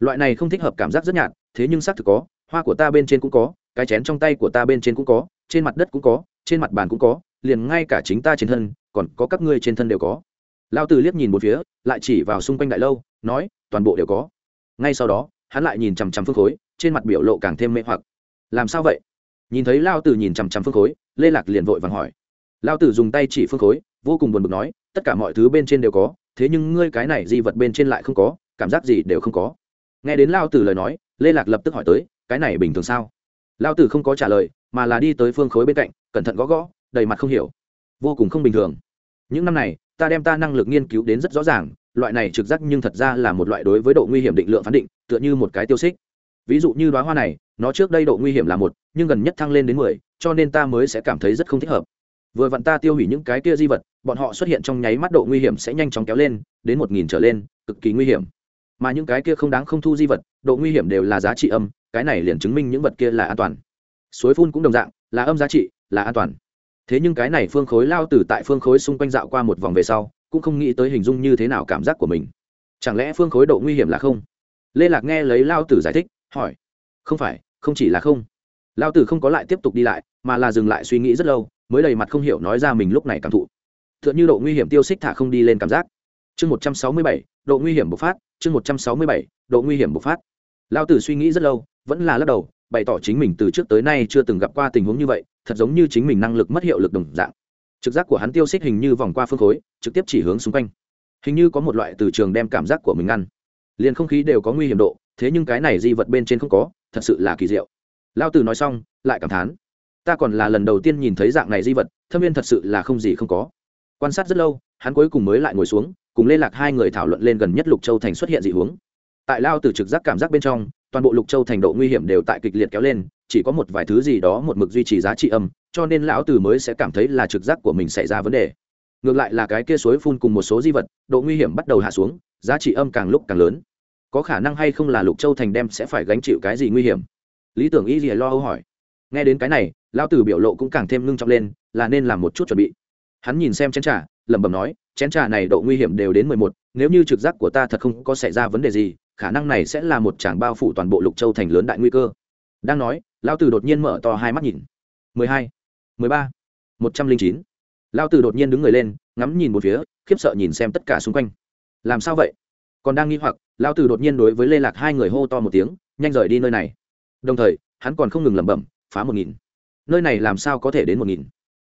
Loại này không thích hợp cảm giác rất nhạt thế nhưng xác thực có, hoa của ta bên trên cũng có, cái chén trong tay của ta bên trên cũng có, trên mặt đất cũng có, trên mặt bàn cũng có, liền ngay cả chính ta trên thân, còn có các ngươi trên thân đều có. Lao tử liếc nhìn một phía, lại chỉ vào xung quanh đại lâu, nói, toàn bộ đều có. Ngay sau đó, hắn lại nhìn chằm chằm phương khối, trên mặt biểu lộ càng thêm mê hoặc. Làm sao vậy? Nhìn thấy lao tử nhìn chằm chằm phương khối, lê lạc liền vội vàng hỏi. Lao tử dùng tay chỉ phương khối, vô cùng buồn bực nói, tất cả mọi thứ bên trên đều có, thế nhưng ngươi cái này di vật bên trên lại không có, cảm giác gì đều không có. Nghe đến lao tử lời nói lê lạc lập tức hỏi tới, cái này bình thường sao? Lao tử không có trả lời, mà là đi tới phương khối bên cạnh, cẩn thận gõ gõ, đầy mặt không hiểu. Vô cùng không bình thường. Những năm này, ta đem ta năng lực nghiên cứu đến rất rõ ràng, loại này trực giác nhưng thật ra là một loại đối với độ nguy hiểm định lượng phán định, tựa như một cái tiêu xích. Ví dụ như đoá hoa này, nó trước đây độ nguy hiểm là một, nhưng gần nhất thăng lên đến mười, cho nên ta mới sẽ cảm thấy rất không thích hợp. Vừa vặn ta tiêu hủy những cái kia di vật, bọn họ xuất hiện trong nháy mắt độ nguy hiểm sẽ nhanh chóng kéo lên, đến một nghìn trở lên, cực kỳ nguy hiểm mà những cái kia không đáng không thu di vật, độ nguy hiểm đều là giá trị âm, cái này liền chứng minh những vật kia là an toàn. Suối phun cũng đồng dạng, là âm giá trị, là an toàn. Thế nhưng cái này phương khối lao từ tại phương khối xung quanh dạo qua một vòng về sau, cũng không nghĩ tới hình dung như thế nào cảm giác của mình. Chẳng lẽ phương khối độ nguy hiểm là không? Lê lạc nghe lấy lao tử giải thích, hỏi. Không phải, không chỉ là không. Lao tử không có lại tiếp tục đi lại, mà là dừng lại suy nghĩ rất lâu, mới đầy mặt không hiểu nói ra mình lúc này cảm thụ. T h ư ợ n h ư độ nguy hiểm tiêu xích thả không đi lên cảm giác chương một trăm sáu mươi bảy, độ nguy hiểm bộc phát, chương một trăm sáu mươi bảy, độ nguy hiểm bộc phát. Lao tử suy nghĩ rất lâu, vẫn là lắc đầu, bày tỏ chính mình từ trước tới nay chưa từng gặp qua tình huống như vậy, thật giống như chính mình năng lực mất hiệu lực đồng dạng. Trực giác của hắn tiêu xích hình như vòng qua phương khối, trực tiếp chỉ hướng xung quanh. Hình như có một loại từ trường đem cảm giác của mình ngăn. Liền không khí đều có nguy hiểm độ, thế nhưng cái này di vật bên trên không có, thật sự là kỳ diệu. Lao tử nói xong, lại cảm thán. Ta còn là lần đầu tiên nhìn thấy dạng này di vật, thâm viên thật sự là không gì không có. Quan sát rất lâu, hắn cuối cùng mới lại ngồi xuống cùng liên lạc hai người thảo luận lên gần nhất lục châu thành xuất hiện dị hướng. Tại lao từ trực giác cảm giác bên trong, toàn bộ lục châu thành độ nguy hiểm đều tại kịch liệt kéo lên, chỉ có một vài thứ gì đó một mực duy trì giá trị âm, cho nên lão từ mới sẽ cảm thấy là trực giác của mình xảy ra vấn đề. Ngược lại là cái kia suối phun cùng một số di vật, độ nguy hiểm bắt đầu hạ xuống, giá trị âm càng lúc càng lớn. Có khả năng hay không là lục châu thành đem sẽ phải gánh chịu cái gì nguy hiểm? Lý tưởng y gì lo âu hỏi. Nghe đến cái này, lão từ biểu lộ cũng càng thêm ngưng trọng lên, là nên làm một chút chuẩn bị. Hắn nhìn xem chén trà, lẩm bẩm nói chén trà này độ nguy hiểm đều đến mười một, nếu như trực giác của ta thật không có xảy ra vấn đề gì, khả năng này sẽ là một tràng bao phủ toàn bộ lục châu thành lớn đại nguy cơ. Đang nói, lão Tử đột nhiên mở to hai mắt nhìn. Mười hai, mười ba, một trăm linh chín. Lão Tử đột nhiên đứng người lên, ngắm nhìn một phía, khiếp sợ nhìn xem tất cả xung quanh. Làm sao vậy? Còn đang nghi hoặc, lão Tử đột nhiên đối với lê lạc hai người hô to một tiếng, nhanh rời đi nơi này. Đồng thời, hắn còn không ngừng lẩm bẩm, phá một nghìn. Nơi này làm sao có thể đến một nghìn?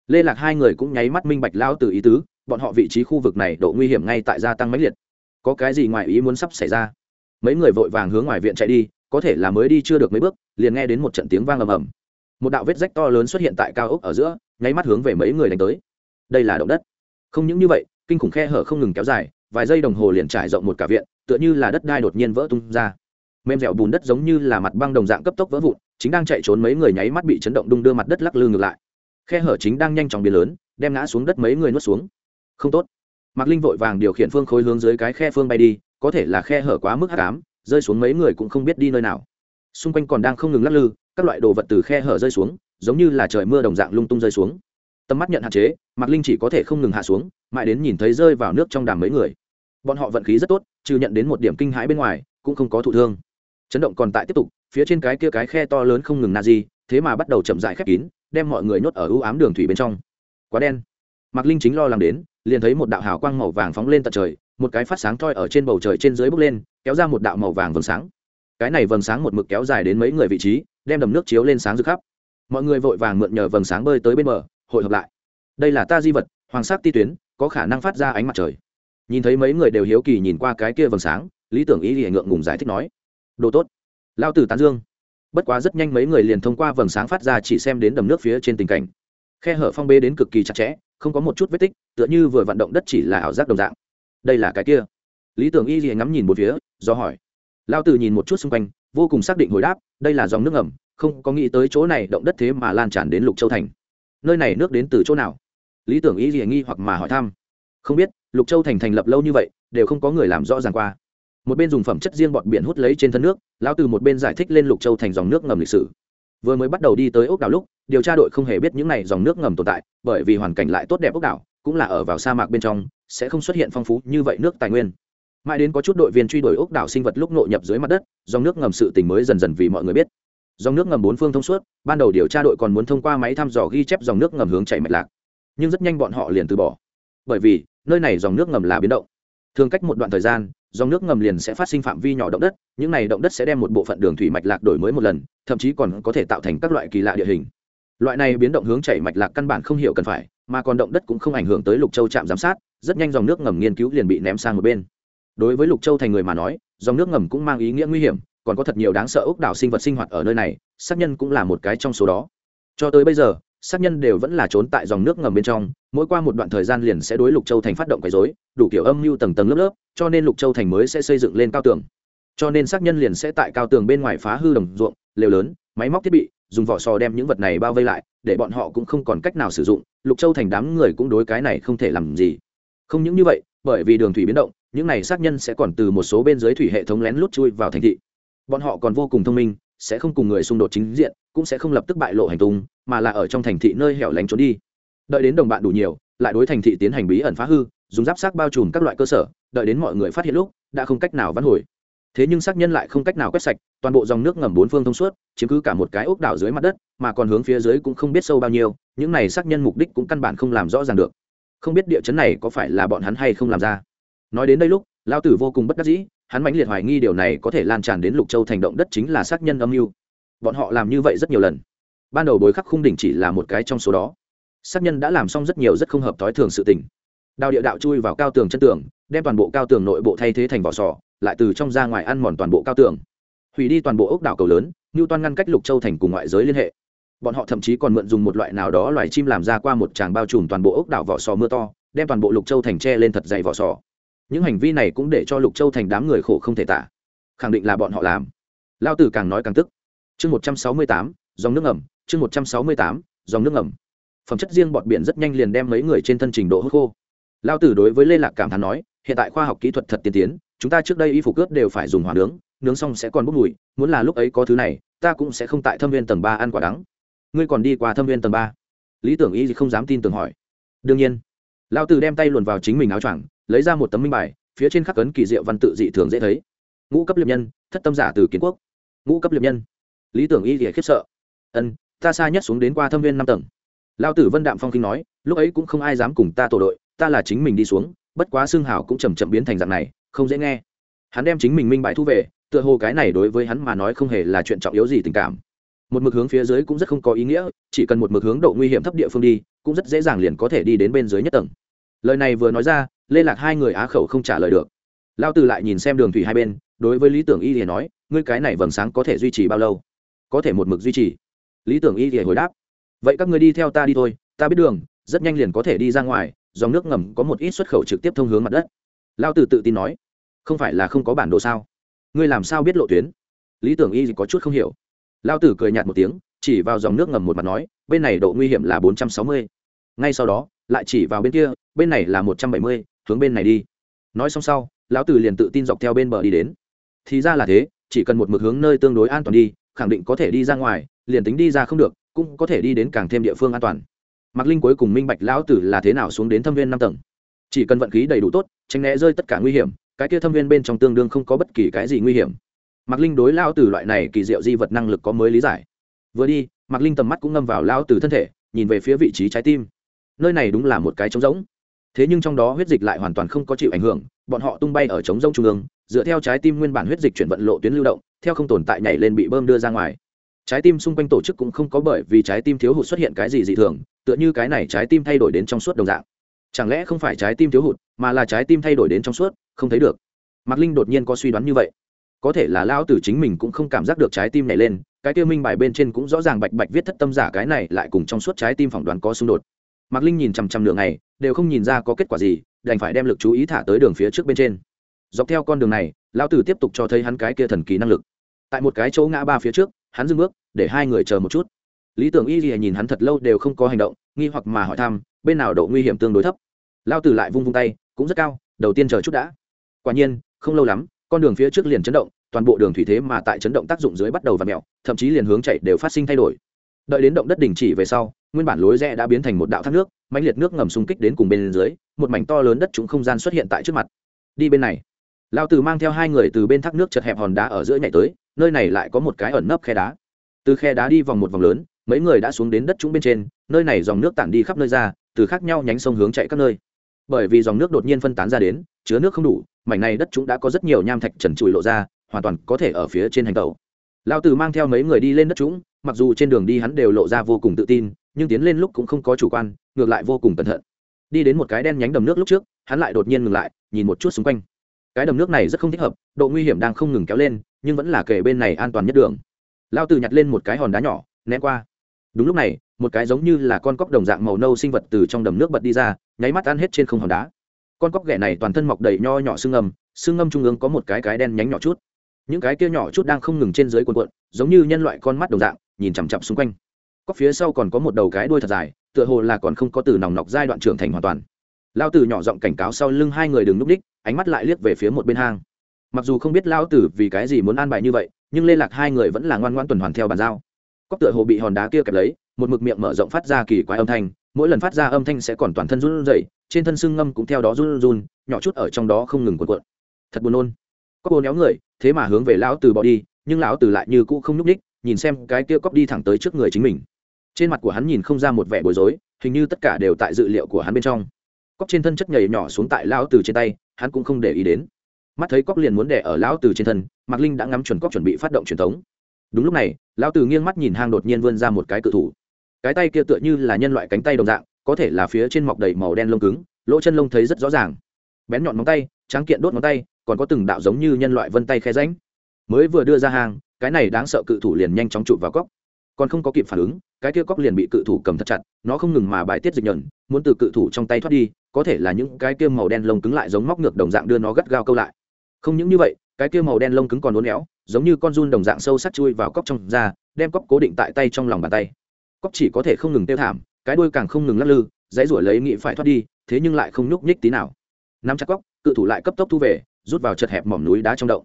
Lê lạc hai người cũng nháy mắt minh bạch lão Tử ý tứ bọn họ vị trí khu vực này độ nguy hiểm ngay tại gia tăng mãnh liệt. Có cái gì ngoài ý muốn sắp xảy ra? Mấy người vội vàng hướng ngoài viện chạy đi, có thể là mới đi chưa được mấy bước, liền nghe đến một trận tiếng vang ầm ầm. Một đạo vết rách to lớn xuất hiện tại cao ốc ở giữa, nháy mắt hướng về mấy người đánh tới. Đây là động đất. Không những như vậy, kinh khủng khe hở không ngừng kéo dài, vài giây đồng hồ liền trải rộng một cả viện, tựa như là đất đai đột nhiên vỡ tung ra. Mềm dẻo bùn đất giống như là mặt băng đồng dạng cấp tốc vỡ vụn, chính đang chạy trốn mấy người nháy mắt bị chấn động đung đưa mặt đất lắc lư ngược lại. Khe hở chính đang nhanh chóng biến lớn, đem ngã xuống đất mấy người nuốt xuống không tốt. Mạc linh vội vàng điều khiển phương khối hướng dưới cái khe phương bay đi, có thể là khe hở quá mức hạ cám rơi xuống mấy người cũng không biết đi nơi nào. Xung quanh còn đang không ngừng lắc lư, các loại đồ vật từ khe hở rơi xuống, giống như là trời mưa đồng dạng lung tung rơi xuống. Tầm mắt nhận hạn chế, mạc linh chỉ có thể không ngừng hạ xuống, mãi đến nhìn thấy rơi vào nước trong đàm mấy người. Bọn họ vận khí rất tốt, trừ nhận đến một điểm kinh hãi bên ngoài, cũng không có thụ thương. Chấn động còn tại tiếp tục, phía trên cái kia cái khe to lớn không ngừng na di, thế mà bắt đầu chậm dại khép kín, đem mọi người nhốt ở ưu ám đường thủy bên trong. Quá đen mạc linh chính lo làm đến, liền thấy một đạo hào quang màu vàng phóng lên tận trời, một cái phát sáng thoi ở trên bầu trời trên dưới bốc lên, kéo ra một đạo màu vàng vầng sáng. Cái này vầng sáng một mực kéo dài đến mấy người vị trí, đem đầm nước chiếu lên sáng rực khắp. Mọi người vội vàng mượn nhờ vầng sáng bơi tới bên bờ, hội hợp lại. Đây là ta di vật, hoàng sắc ti tuyến, có khả năng phát ra ánh mặt trời. Nhìn thấy mấy người đều hiếu kỳ nhìn qua cái kia vầng sáng, lý tưởng ý thì ngượng ngùng giải thích nói, đồ tốt, lao tử tán dương. Bất quá rất nhanh mấy người liền thông qua vầng sáng phát ra chỉ xem đến đầm nước phía trên tình cảnh. Khe hở phong bê đến cực kỳ chặt chẽ không có một chút vết tích, tựa như vừa vận động đất chỉ là ảo giác đồng dạng. Đây là cái kia. Lý tưởng y gì ngắm nhìn một phía, do hỏi. Lao tử nhìn một chút xung quanh, vô cùng xác định hồi đáp, đây là dòng nước ngầm, không có nghĩ tới chỗ này động đất thế mà lan tràn đến lục châu thành. Nơi này nước đến từ chỗ nào? Lý tưởng y gì nghi hoặc mà hỏi thăm. Không biết, lục châu thành thành lập lâu như vậy, đều không có người làm rõ ràng qua. Một bên dùng phẩm chất riêng bọt biển hút lấy trên thân nước lão từ một bên giải thích lên lục châu thành dòng nước ngầm lịch sử vừa mới bắt đầu đi tới ốc đảo lúc, điều tra đội không hề biết những n à y dòng nước ngầm tồn tại, bởi vì hoàn cảnh lại tốt đẹp ốc đảo, cũng là ở vào sa mạc bên trong, sẽ không xuất hiện phong phú như vậy nước tài nguyên. Mãi đến có chút đội viên truy đuổi ốc đảo sinh vật lúc nội nhập dưới mặt đất, dòng nước ngầm sự tình mới dần dần vì mọi người biết. Dòng nước ngầm bốn phương thông suốt, ban đầu điều tra đội còn muốn thông qua máy thăm dò ghi chép dòng nước ngầm hướng chạy mạch lạc. Nhưng rất nhanh bọn họ liền từ bỏ. Bởi vì, nơi này dòng nước ngầm là biến động. Thường cách một đoạn thời gian dòng nước ngầm liền sẽ phát sinh phạm vi nhỏ động đất, những này động đất sẽ đem một bộ phận đường thủy mạch lạc đổi mới một lần, thậm chí còn có thể tạo thành các loại kỳ lạ địa hình. Loại này biến động hướng chảy mạch lạc căn bản không hiểu cần phải, mà còn động đất cũng không ảnh hưởng tới lục châu trạm giám sát, rất nhanh dòng nước ngầm nghiên cứu liền bị ném sang một bên. Đối với lục châu thành người mà nói, dòng nước ngầm cũng mang ý nghĩa nguy hiểm, còn có thật nhiều đáng sợ ốc đảo sinh vật sinh hoạt ở nơi này, xác nhân cũng là một cái trong số đó. Cho tới bây giờ sát nhân đều vẫn là trốn tại dòng nước ngầm bên trong, mỗi qua một đoạn thời gian liền sẽ đối lục châu thành phát động quấy dối đủ kiểu âm mưu tầng tầng lớp lớp, cho nên lục châu thành mới sẽ xây dựng lên cao tường. Cho nên sát nhân liền sẽ tại cao tường bên ngoài phá hư đồng ruộng, lều lớn, máy móc thiết bị, dùng vỏ sò đem những vật này bao vây lại, để bọn họ cũng không còn cách nào sử dụng, lục châu thành đám người cũng đối cái này không thể làm gì. Không những như vậy, bởi vì đường thủy biến động, những này sát nhân sẽ còn từ một số bên dưới thủy hệ thống lén lút chui vào thành thị. Bọn họ còn vô cùng thông minh sẽ không cùng người xung đột chính diện, cũng sẽ không lập tức bại lộ hành tung, mà là ở trong thành thị nơi hẻo lánh trốn đi. Đợi đến đồng bạn đủ nhiều, lại đối thành thị tiến hành bí ẩn phá hư, dùng giáp xác bao trùm các loại cơ sở, đợi đến mọi người phát hiện lúc, đã không cách nào vãn hồi. Thế nhưng xác nhân lại không cách nào quét sạch, toàn bộ dòng nước ngầm bốn phương thông suốt, chiếm cứ cả một cái ốc đảo dưới mặt đất, mà còn hướng phía dưới cũng không biết sâu bao nhiêu, những này xác nhân mục đích cũng căn bản không làm rõ ràng được. Không biết địa chấn này có phải là bọn hắn hay không làm ra. Nói đến đây lúc lao tử vô cùng bất đắc dĩ hắn mãnh liệt hoài nghi điều này có thể lan tràn đến lục châu thành động đất chính là xác nhân âm mưu. Bọn họ làm như vậy rất nhiều lần. Ban đầu bối khắc khung đỉnh chỉ là một cái trong số đó. Xác nhân đã làm xong rất nhiều rất không hợp thói thường sự tình. Đào địa đạo chui vào cao tường chân tường, đem toàn bộ cao tường nội bộ thay thế thành vỏ sò, lại từ trong ra ngoài ăn mòn toàn bộ cao tường. Hủy đi toàn bộ ốc đảo cầu lớn như toan ngăn cách lục châu thành cùng ngoại giới liên hệ. Bọn họ thậm chí còn mượn dùng một loại nào đó loài chim làm ra qua một tràng bao trùm toàn bộ ốc đảo vỏ sò mưa to, đem toàn bộ lục châu thành tre lên thật dày vỏ sò những hành vi này cũng để cho lục châu thành đám người khổ không thể tả. Khẳng định là bọn họ làm. Lao tử càng nói càng tức. Chương một trăm sáu mươi tám, dòng nước ẩm. chương một trăm sáu mươi tám, dòng nước ẩm. phẩm chất riêng bọt biển rất nhanh liền đem mấy người trên thân trình độ hút khô. Lao tử đối với lê lạc cảm thán nói, hiện tại khoa học kỹ thuật thật tiên tiến, chúng ta trước đây y phục ướt đều phải dùng hỏa nướng nướng xong sẽ còn bốc mùi, muốn là lúc ấy có thứ này, ta cũng sẽ không tại thâm viên tầng ba ăn quả đắng. Ngươi còn đi qua thâm viên tầng ba? Lý tưởng y không dám tin tưởng hỏi. Đương nhiên. Lao tử đem tay luồn vào chính mình áo choàng lấy ra một tấm minh bài, phía trên khắc cấn kỳ diệu văn tự dị thường dễ thấy. Ngũ cấp liệp nhân, thất tâm giả từ kiến quốc. Ngũ cấp liệp nhân. Lý tưởng y thì khiếp sợ. Ân, ta xa nhất xuống đến qua thâm viên năm tầng. Lao tử vân đạm phong kinh nói, lúc ấy cũng không ai dám cùng ta tổ đội, ta là chính mình đi xuống, bất quá xương hảo cũng chầm chậm biến thành dạng này, không dễ nghe. Hắn đem chính mình minh bại thu về, tựa hồ cái này đối với hắn mà nói không hề là chuyện trọng yếu gì tình cảm. Một mực hướng phía dưới cũng rất không có ý nghĩa, chỉ cần một mực hướng độ nguy hiểm thấp địa phương đi, cũng rất dễ dàng liền có thể đi đến bên dưới nhất tầng lời này vừa nói ra, lê lạc hai người á khẩu không trả lời được. Lao từ lại nhìn xem đường thủy hai bên, đối với lý tưởng y thì nói, ngươi cái này vầng sáng có thể duy trì bao lâu? Có thể một mực duy trì. Lý tưởng y thì hồi đáp, vậy các ngươi đi theo ta đi thôi, ta biết đường, rất nhanh liền có thể đi ra ngoài, dòng nước ngầm có một ít xuất khẩu trực tiếp thông hướng mặt đất. Lao tử tự tin nói, không phải là không có bản đồ sao? Ngươi làm sao biết lộ tuyến? Lý tưởng y có chút không hiểu. Lao tử cười nhạt một tiếng, chỉ vào dòng nước ngầm một mặt nói, bên này độ nguy hiểm là bốn trăm sáu mươi. Ngay sau đó lại chỉ vào bên kia, bên này là một trăm bảy mươi, hướng bên này đi. Nói xong sau, lão tử liền tự tin dọc theo bên bờ đi đến. Thì ra là thế, chỉ cần một mực hướng nơi tương đối an toàn đi, khẳng định có thể đi ra ngoài, liền tính đi ra không được, cũng có thể đi đến càng thêm địa phương an toàn. Mạc linh cuối cùng minh bạch lão tử là thế nào xuống đến thâm viên năm tầng. Chỉ cần vận khí đầy đủ tốt, tránh né rơi tất cả nguy hiểm, cái kia thâm viên bên trong tương đương không có bất kỳ cái gì nguy hiểm. Mạc linh đối lão tử loại này kỳ diệu di vật năng lực có mới lý giải. Vừa đi, mạc linh tầm mắt cũng ngâm vào lão tử thân thể, nhìn về phía vị trí trái tim nơi này đúng là một cái trống rỗng. Thế nhưng trong đó huyết dịch lại hoàn toàn không có chịu ảnh hưởng, bọn họ tung bay ở trống rỗng trung ương, dựa theo trái tim nguyên bản huyết dịch chuyển vận lộ tuyến lưu động, theo không tồn tại nhảy lên bị bơm đưa ra ngoài. Trái tim xung quanh tổ chức cũng không có bởi vì trái tim thiếu hụt xuất hiện cái gì dị thường, tựa như cái này trái tim thay đổi đến trong suốt đồng dạng. Chẳng lẽ không phải trái tim thiếu hụt, mà là trái tim thay đổi đến trong suốt, không thấy được. Mạc linh đột nhiên có suy đoán như vậy. Có thể là lao tử chính mình cũng không cảm giác được trái tim nhảy lên, cái kia minh bài bên trên cũng rõ ràng bạch bạch viết thất tâm giả cái này lại cùng trong suốt trái tim phỏng đoán có xung đột mạc linh nhìn chằm chằm đường này đều không nhìn ra có kết quả gì, đành phải đem lực chú ý thả tới đường phía trước bên trên. Dọc theo con đường này, lão tử tiếp tục cho thấy hắn cái kia thần kỳ năng lực. Tại một cái chỗ ngã ba phía trước, hắn dừng bước, để hai người chờ một chút. Lý tưởng y lìa nhìn hắn thật lâu đều không có hành động, nghi hoặc mà hỏi thăm, bên nào độ nguy hiểm tương đối thấp. Lao tử lại vung vung tay, cũng rất cao, đầu tiên chờ chút đã. Quả nhiên, không lâu lắm, con đường phía trước liền chấn động, toàn bộ đường thủy thế mà tại chấn động tác dụng dưới bắt đầu và mẹo, thậm chí liền hướng chạy đều phát sinh thay đổi. Đợi đến động đất đình chỉ về sau nguyên bản lối rẽ đã biến thành một đạo thác nước, mãnh liệt nước ngầm xung kích đến cùng bên dưới, một mảnh to lớn đất trũng không gian xuất hiện tại trước mặt. Đi bên này, lao tử mang theo hai người từ bên thác nước chật hẹp hòn đá ở giữa nhảy tới, nơi này lại có một cái ẩn nấp khe đá. Từ khe đá đi vòng một vòng lớn, mấy người đã xuống đến đất trũng bên trên, nơi này dòng nước tản đi khắp nơi ra, từ khác nhau nhánh sông hướng chạy các nơi. Bởi vì dòng nước đột nhiên phân tán ra đến, chứa nước không đủ, mảnh này đất trũng đã có rất nhiều nham thạch trần trụi lộ ra, hoàn toàn có thể ở phía trên hành tàu lao tử mang theo mấy người đi lên đất trũng, mặc dù trên đường đi hắn đều lộ ra vô cùng tự tin nhưng tiến lên lúc cũng không có chủ quan ngược lại vô cùng cẩn thận. Đi đến một cái đen nhánh đầm nước lúc trước hắn lại đột nhiên ngừng lại nhìn một chút xung quanh. Cái đầm nước này rất không thích hợp độ nguy hiểm đang không ngừng kéo lên nhưng vẫn là kể bên này an toàn nhất đường. Lao từ nhặt lên một cái hòn đá nhỏ ném qua. Đúng lúc này một cái giống như là con cóc đồng dạng màu nâu sinh vật từ trong đầm nước bật đi ra nháy mắt ăn hết trên không hòn đá. Con cóc ghẻ này toàn thân mọc đầy nho nhỏ xương ngầm, xương ngầm trung ương có một cái cái đen nhánh nhỏ chút. Những cái kia nhỏ chút đang không ngừng trên dưới cuộn cuộn giống như nhân loại con mắt đồng dạng nhìn chằm chặp xung quanh cóc phía sau còn có một đầu cái đuôi thật dài, tựa hồ là còn không có từ nòng nọc giai đoạn trưởng thành hoàn toàn. Lao tử nhỏ giọng cảnh cáo sau lưng hai người đừng núp đích, ánh mắt lại liếc về phía một bên hang. Mặc dù không biết lao tử vì cái gì muốn an bài như vậy, nhưng lê lạc hai người vẫn là ngoan ngoan tuần hoàn theo bàn giao. Cóc tựa hồ bị hòn đá kia kẹp lấy, một mực miệng mở rộng phát ra kỳ quái âm thanh, mỗi lần phát ra âm thanh sẽ còn toàn thân run rẩy, trên thân xương ngâm cũng theo đó run run, nhỏ chút ở trong đó không ngừng cuộn cuộn. Thật buồn nôn. Cóc bồ néo người, thế mà hướng về lão tử bỏ đi, nhưng lão tử lại như cũ không nhúc ních nhìn xem cái kia cóc đi thẳng tới trước người chính mình trên mặt của hắn nhìn không ra một vẻ bối rối, hình như tất cả đều tại dự liệu của hắn bên trong. Cóc trên thân chất nhảy nhỏ xuống tại lão từ trên tay, hắn cũng không để ý đến. Mắt thấy cóc liền muốn đẻ ở lão từ trên thân, mạc linh đã ngắm chuẩn cóc chuẩn bị phát động truyền thống. Đúng lúc này, lão từ nghiêng mắt nhìn hang đột nhiên vươn ra một cái cự thủ. Cái tay kia tựa như là nhân loại cánh tay đồng dạng, có thể là phía trên mọc đầy màu đen lông cứng, lỗ chân lông thấy rất rõ ràng. Bén nhọn móng tay tráng kiện đốt ngón tay, còn có từng đạo giống như nhân loại vân tay khe ránh mới vừa đưa ra hàng cái này đáng sợ cự thủ liền nhanh chóng chụp vào cóc còn không có kịp phản ứng, cái kia cóc liền bị cự thủ cầm thật chặt, nó không ngừng mà bài tiết dịch nhẫn, muốn từ cự thủ trong tay thoát đi, có thể là những cái kia màu đen lông cứng lại giống móc ngược đồng dạng đưa nó gắt gao câu lại. Không những như vậy, cái kia màu đen lông cứng còn uốn éo, giống như con run đồng dạng sâu sắc chui vào cóc trong da đem cóc cố định tại tay trong lòng bàn tay. Cóc chỉ có thể không ngừng tiêu thảm, cái đuôi càng không ngừng lắc lư, dãy ruổi lấy nghĩ phải thoát đi, thế nhưng lại không nhúc nhích tí nào. Nắm chặt cóc, cự thủ lại cấp tốc thu về, rút vào chật hẹp mỏm núi đá trong động.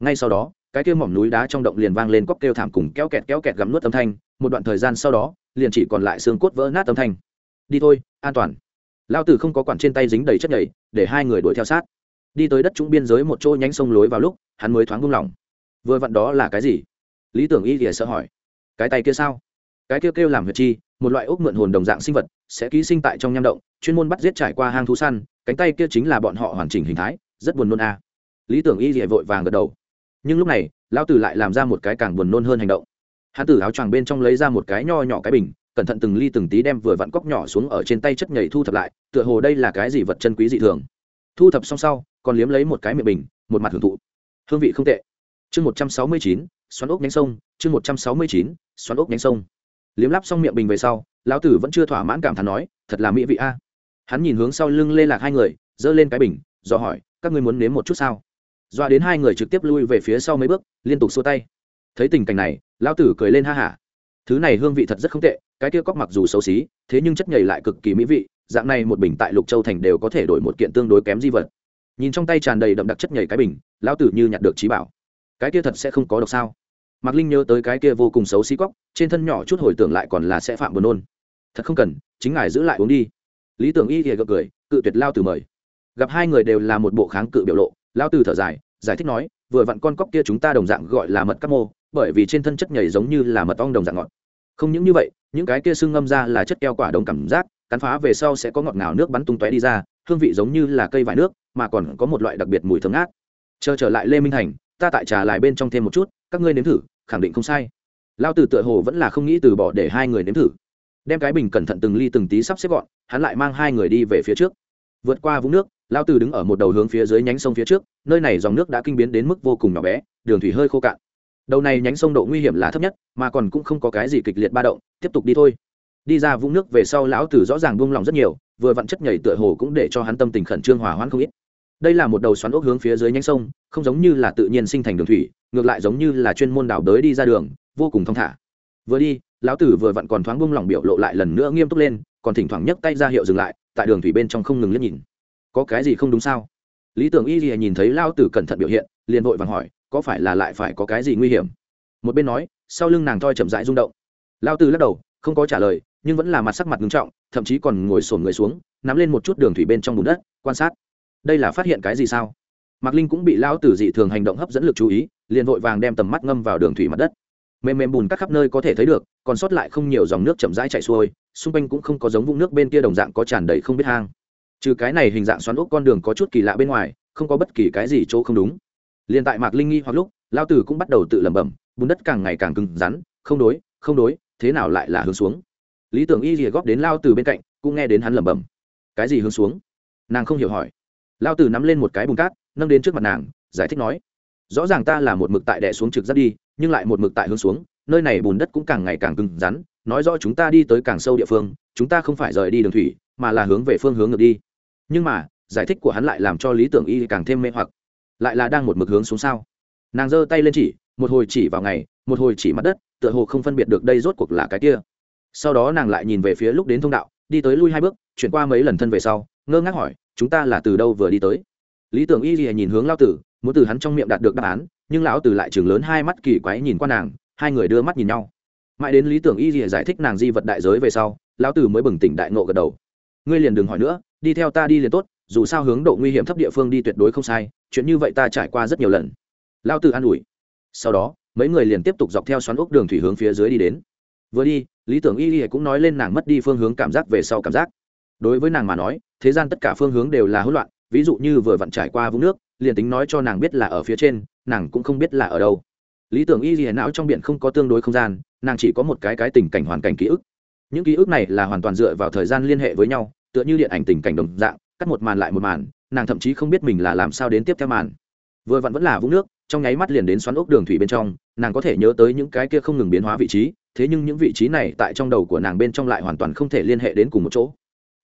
Ngay sau đó cái kia mỏm núi đá trong động liền vang lên cóc kêu thảm cùng kéo kẹt kéo kẹt gắm nuốt âm thanh, một đoạn thời gian sau đó, liền chỉ còn lại xương cốt vỡ nát âm thanh. Đi thôi, an toàn. Lao tử không có quản trên tay dính đầy chất nhảy để hai người đuổi theo sát. Đi tới đất trũng biên giới một chỗ nhánh sông lối vào lúc, hắn mới thoáng buông lỏng. Vừa vặn đó là cái gì? Lý tưởng y thì sợ hỏi. Cái tay kia sao? Cái kia kêu làm huyệt chi, một loại ốc mượn hồn đồng dạng sinh vật, sẽ ký sinh tại trong nham động, chuyên môn bắt giết trải qua hang thú săn, cánh tay kia chính là bọn họ hoàn chỉnh hình thái, rất buồn nôn a. Lý tưởng y dịa vội vàng gật đầu nhưng lúc này, lão tử lại làm ra một cái càng buồn nôn hơn hành động. Hắn từ áo choàng bên trong lấy ra một cái nho nhỏ cái bình, cẩn thận từng ly từng tí đem vừa vặn cóc nhỏ xuống ở trên tay chất nhảy thu thập lại, tựa hồ đây là cái gì vật chân quý dị thường. Thu thập xong sau, còn liếm lấy một cái miệng bình, một mặt hưởng thụ. Hương vị không tệ. Chương một trăm sáu mươi chín, xoắn ốc nhánh sông, chương một trăm sáu mươi chín, xoắn ốc nhánh sông. Liếm lắp xong miệng bình về sau, lão tử vẫn chưa thỏa mãn cảm thán nói, thật là mỹ vị a. Hắn nhìn hướng sau lưng lê lạc hai người, giơ lên cái bình, do hỏi, các ngươi muốn nếm một chút sao? Doa đến hai người trực tiếp lui về phía sau mấy bước, liên tục xua tay. Thấy tình cảnh này, lão tử cười lên ha hả. Thứ này hương vị thật rất không tệ, cái kia cóc mặc dù xấu xí, thế nhưng chất nhầy lại cực kỳ mỹ vị, dạng này một bình tại lục châu thành đều có thể đổi một kiện tương đối kém di vật. Nhìn trong tay tràn đầy đậm đặc chất nhầy cái bình, lão tử như nhặt được trí bảo. Cái kia thật sẽ không có độc sao? Mạc linh nhớ tới cái kia vô cùng xấu xí cóc, trên thân nhỏ chút hồi tưởng lại còn là sẽ phạm buồn nôn. Thật không cần, chính ngài giữ lại uống đi. Lý tưởng y thì gật cười, cự tuyệt lao từ mời. Gặp hai người đều là một bộ kháng cự biểu lộ lao từ thở dài, giải thích nói, vừa vặn con cóc kia chúng ta đồng dạng gọi là mật các mô, bởi vì trên thân chất nhảy giống như là mật ong đồng dạng ngọt. Không những như vậy, những cái kia sưng ngâm ra là chất keo quả đồng cảm giác, cắn phá về sau sẽ có ngọt ngào nước bắn tung tóe đi ra, hương vị giống như là cây vải nước, mà còn có một loại đặc biệt mùi thơm ngát. Chờ trở lại lê minh thành, ta tại trà lại bên trong thêm một chút, các ngươi nếm thử, khẳng định không sai. Lao từ tựa hồ vẫn là không nghĩ từ bỏ để hai người nếm thử. Đem cái bình cẩn thận từng ly từng tí sắp xếp gọn, hắn lại mang hai người đi về phía trước. Vượt qua vũng nước lao từ đứng ở một đầu hướng phía dưới nhánh sông phía trước, nơi này dòng nước đã kinh biến đến mức vô cùng nhỏ bé, đường thủy hơi khô cạn. Đầu này nhánh sông độ nguy hiểm là thấp nhất, mà còn cũng không có cái gì kịch liệt ba động, tiếp tục đi thôi. Đi ra vũng nước về sau lão tử rõ ràng buông lòng rất nhiều, vừa vặn chất nhảy tựa hồ cũng để cho hắn tâm tình khẩn trương hòa hoãn không ít. Đây là một đầu xoắn ốc hướng phía dưới nhánh sông, không giống như là tự nhiên sinh thành đường thủy, ngược lại giống như là chuyên môn đào đới đi ra đường, vô cùng thong thả. Vừa đi, lão tử vừa vặn còn thoáng buông lỏng biểu lộ lại lần nữa nghiêm túc lên, còn thỉnh thoảng nhấc tay ra hiệu dừng lại, tại đường thủy bên trong không ngừng liếc nhìn có cái gì không đúng sao? Lý tưởng y gì nhìn thấy lao tử cẩn thận biểu hiện, liền vội vàng hỏi, có phải là lại phải có cái gì nguy hiểm? Một bên nói, sau lưng nàng thoi chậm rãi rung động. Lao tử lắc đầu, không có trả lời, nhưng vẫn là mặt sắc mặt ngưng trọng, thậm chí còn ngồi sổn người xuống, nắm lên một chút đường thủy bên trong bùn đất, quan sát. Đây là phát hiện cái gì sao? Mạc linh cũng bị lao tử dị thường hành động hấp dẫn lực chú ý, liền vội vàng đem tầm mắt ngâm vào đường thủy mặt đất. Mềm mềm bùn các khắp nơi có thể thấy được, còn sót lại không nhiều dòng nước chậm rãi chảy xuôi, xung quanh cũng không có giống vũng nước bên kia đồng dạng có tràn đầy không biết hang trừ cái này hình dạng xoắn ốc con đường có chút kỳ lạ bên ngoài, không có bất kỳ cái gì chỗ không đúng. Liền tại mạc linh nghi hoặc lúc lao tử cũng bắt đầu tự lẩm bẩm, bùn đất càng ngày càng cứng rắn, không đối không đối, thế nào lại là hướng xuống? Lý tưởng y rìa góp đến lao từ bên cạnh, cũng nghe đến hắn lẩm bẩm. Cái gì hướng xuống? Nàng không hiểu hỏi. Lao tử nắm lên một cái bùn cát, nâng đến trước mặt nàng, giải thích nói, rõ ràng ta là một mực tại đẻ xuống trực dắt đi, nhưng lại một mực tại hướng xuống, nơi này bùn đất cũng càng ngày càng cứng rắn, nói rõ chúng ta đi tới càng sâu địa phương, chúng ta không phải rời đi đường thủy, mà là hướng về phương hướng ngược đi nhưng mà, giải thích của hắn lại làm cho lý tưởng y càng thêm mê hoặc. Lại là đang một mực hướng xuống sao. Nàng giơ tay lên chỉ, một hồi chỉ vào ngày, một hồi chỉ mặt đất, tựa hồ không phân biệt được đây rốt cuộc là cái kia. Sau đó nàng lại nhìn về phía lúc đến thông đạo, đi tới lui hai bước, chuyển qua mấy lần thân về sau, ngơ ngác hỏi, chúng ta là từ đâu vừa đi tới? Lý tưởng y gì nhìn hướng lao tử, muốn từ hắn trong miệng đạt được đáp án, nhưng lão tử lại chừng lớn hai mắt kỳ quái nhìn qua nàng, hai người đưa mắt nhìn nhau. Mãi đến lý tưởng y gì giải thích nàng di vật đại giới về sau, lão tử mới bừng tỉnh đại ngộ gật đầu. Ngươi liền đừng hỏi nữa đi theo ta đi liền tốt, dù sao hướng độ nguy hiểm thấp địa phương đi tuyệt đối không sai, chuyện như vậy ta trải qua rất nhiều lần. Lao tử an ủi. Sau đó, mấy người liền tiếp tục dọc theo xoắn ốc đường thủy hướng phía dưới đi đến. Vừa đi, lý tưởng y y cũng nói lên nàng mất đi phương hướng cảm giác về sau cảm giác. Đối với nàng mà nói, thế gian tất cả phương hướng đều là hỗn loạn, ví dụ như vừa vặn trải qua vũng nước, liền tính nói cho nàng biết là ở phía trên, nàng cũng không biết là ở đâu. Lý tưởng y y não trong biển không có tương đối không gian, nàng chỉ có một cái cái tình cảnh hoàn cảnh ký ức. Những ký ức này là hoàn toàn dựa vào thời gian liên hệ với nhau tựa như điện ảnh tình cảnh đồng dạng, cắt một màn lại một màn, nàng thậm chí không biết mình là làm sao đến tiếp theo màn. Vừa vặn vẫn là vũng nước, trong nháy mắt liền đến xoắn ốc đường thủy bên trong, nàng có thể nhớ tới những cái kia không ngừng biến hóa vị trí, thế nhưng những vị trí này tại trong đầu của nàng bên trong lại hoàn toàn không thể liên hệ đến cùng một chỗ.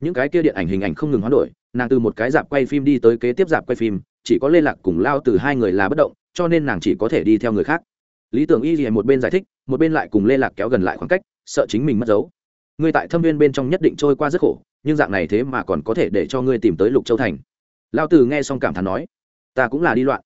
Những cái kia điện ảnh hình ảnh không ngừng hoán đổi, nàng từ một cái dạp quay phim đi tới kế tiếp dạp quay phim, chỉ có lê lạc cùng lao từ hai người là bất động, cho nên nàng chỉ có thể đi theo người khác. Lý tưởng y thì một bên giải thích, một bên lại cùng lê lạc kéo gần lại khoảng cách, sợ chính mình mất dấu. Người tại thâm viên bên trong nhất định trôi qua rất khổ nhưng dạng này thế mà còn có thể để cho ngươi tìm tới lục châu thành. Lao tử nghe xong cảm thán nói, ta cũng là đi loạn.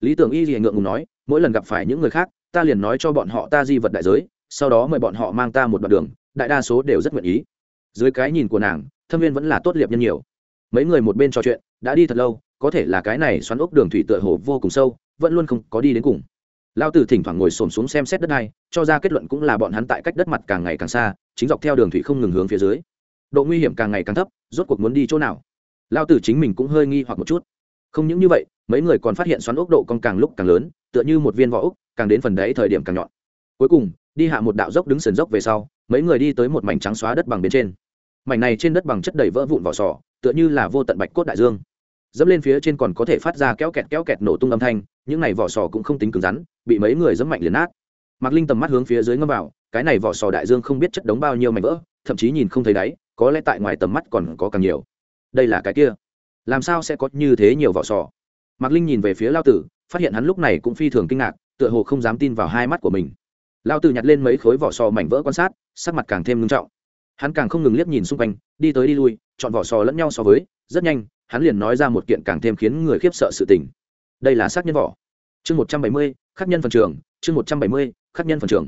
Lý tưởng y thì ngượng ngùng nói, mỗi lần gặp phải những người khác, ta liền nói cho bọn họ ta di vật đại giới, sau đó mời bọn họ mang ta một đoạn đường, đại đa số đều rất nguyện ý. Dưới cái nhìn của nàng, thâm viên vẫn là tốt liệp nhân nhiều. Mấy người một bên trò chuyện, đã đi thật lâu, có thể là cái này xoắn ốc đường thủy tựa hồ vô cùng sâu, vẫn luôn không có đi đến cùng. Lao tử thỉnh thoảng ngồi xổm xuống xem xét đất này cho ra kết luận cũng là bọn hắn tại cách đất mặt càng ngày càng xa, chính dọc theo đường thủy không ngừng hướng phía dưới độ nguy hiểm càng ngày càng thấp, rốt cuộc muốn đi chỗ nào? Lao tử chính mình cũng hơi nghi hoặc một chút. Không những như vậy, mấy người còn phát hiện xoắn ốc độ con càng lúc càng lớn, tựa như một viên vỏ ốc, càng đến phần đấy thời điểm càng nhọn. Cuối cùng, đi hạ một đạo dốc đứng sườn dốc về sau, mấy người đi tới một mảnh trắng xóa đất bằng bên trên. Mảnh này trên đất bằng chất đầy vỡ vụn vỏ sò, tựa như là vô tận bạch cốt đại dương. Dẫm lên phía trên còn có thể phát ra kéo kẹt kéo kẹt nổ tung âm thanh, những này vỏ sò cũng không tính cứng rắn, bị mấy người dẫm mạnh liền nát. Mạc linh tầm mắt hướng phía dưới ngâm vào, cái này vỏ sò đại dương không biết chất đống bao nhiêu mảnh vỡ, thậm chí nhìn không thấy đáy có lẽ tại ngoài tầm mắt còn có càng nhiều. Đây là cái kia. Làm sao sẽ có như thế nhiều vỏ sò? Mạc linh nhìn về phía lao tử, phát hiện hắn lúc này cũng phi thường kinh ngạc, tựa hồ không dám tin vào hai mắt của mình. Lao tử nhặt lên mấy khối vỏ sò mảnh vỡ quan sát, sắc mặt càng thêm ngưng trọng. Hắn càng không ngừng liếc nhìn xung quanh, đi tới đi lui, chọn vỏ sò lẫn nhau so với, rất nhanh, hắn liền nói ra một kiện càng thêm khiến người khiếp sợ sự tình. Đây là xác nhân vỏ. Chương một trăm bảy mươi, khắc nhân phần trường, chương một trăm bảy mươi, khắc nhân phần trường.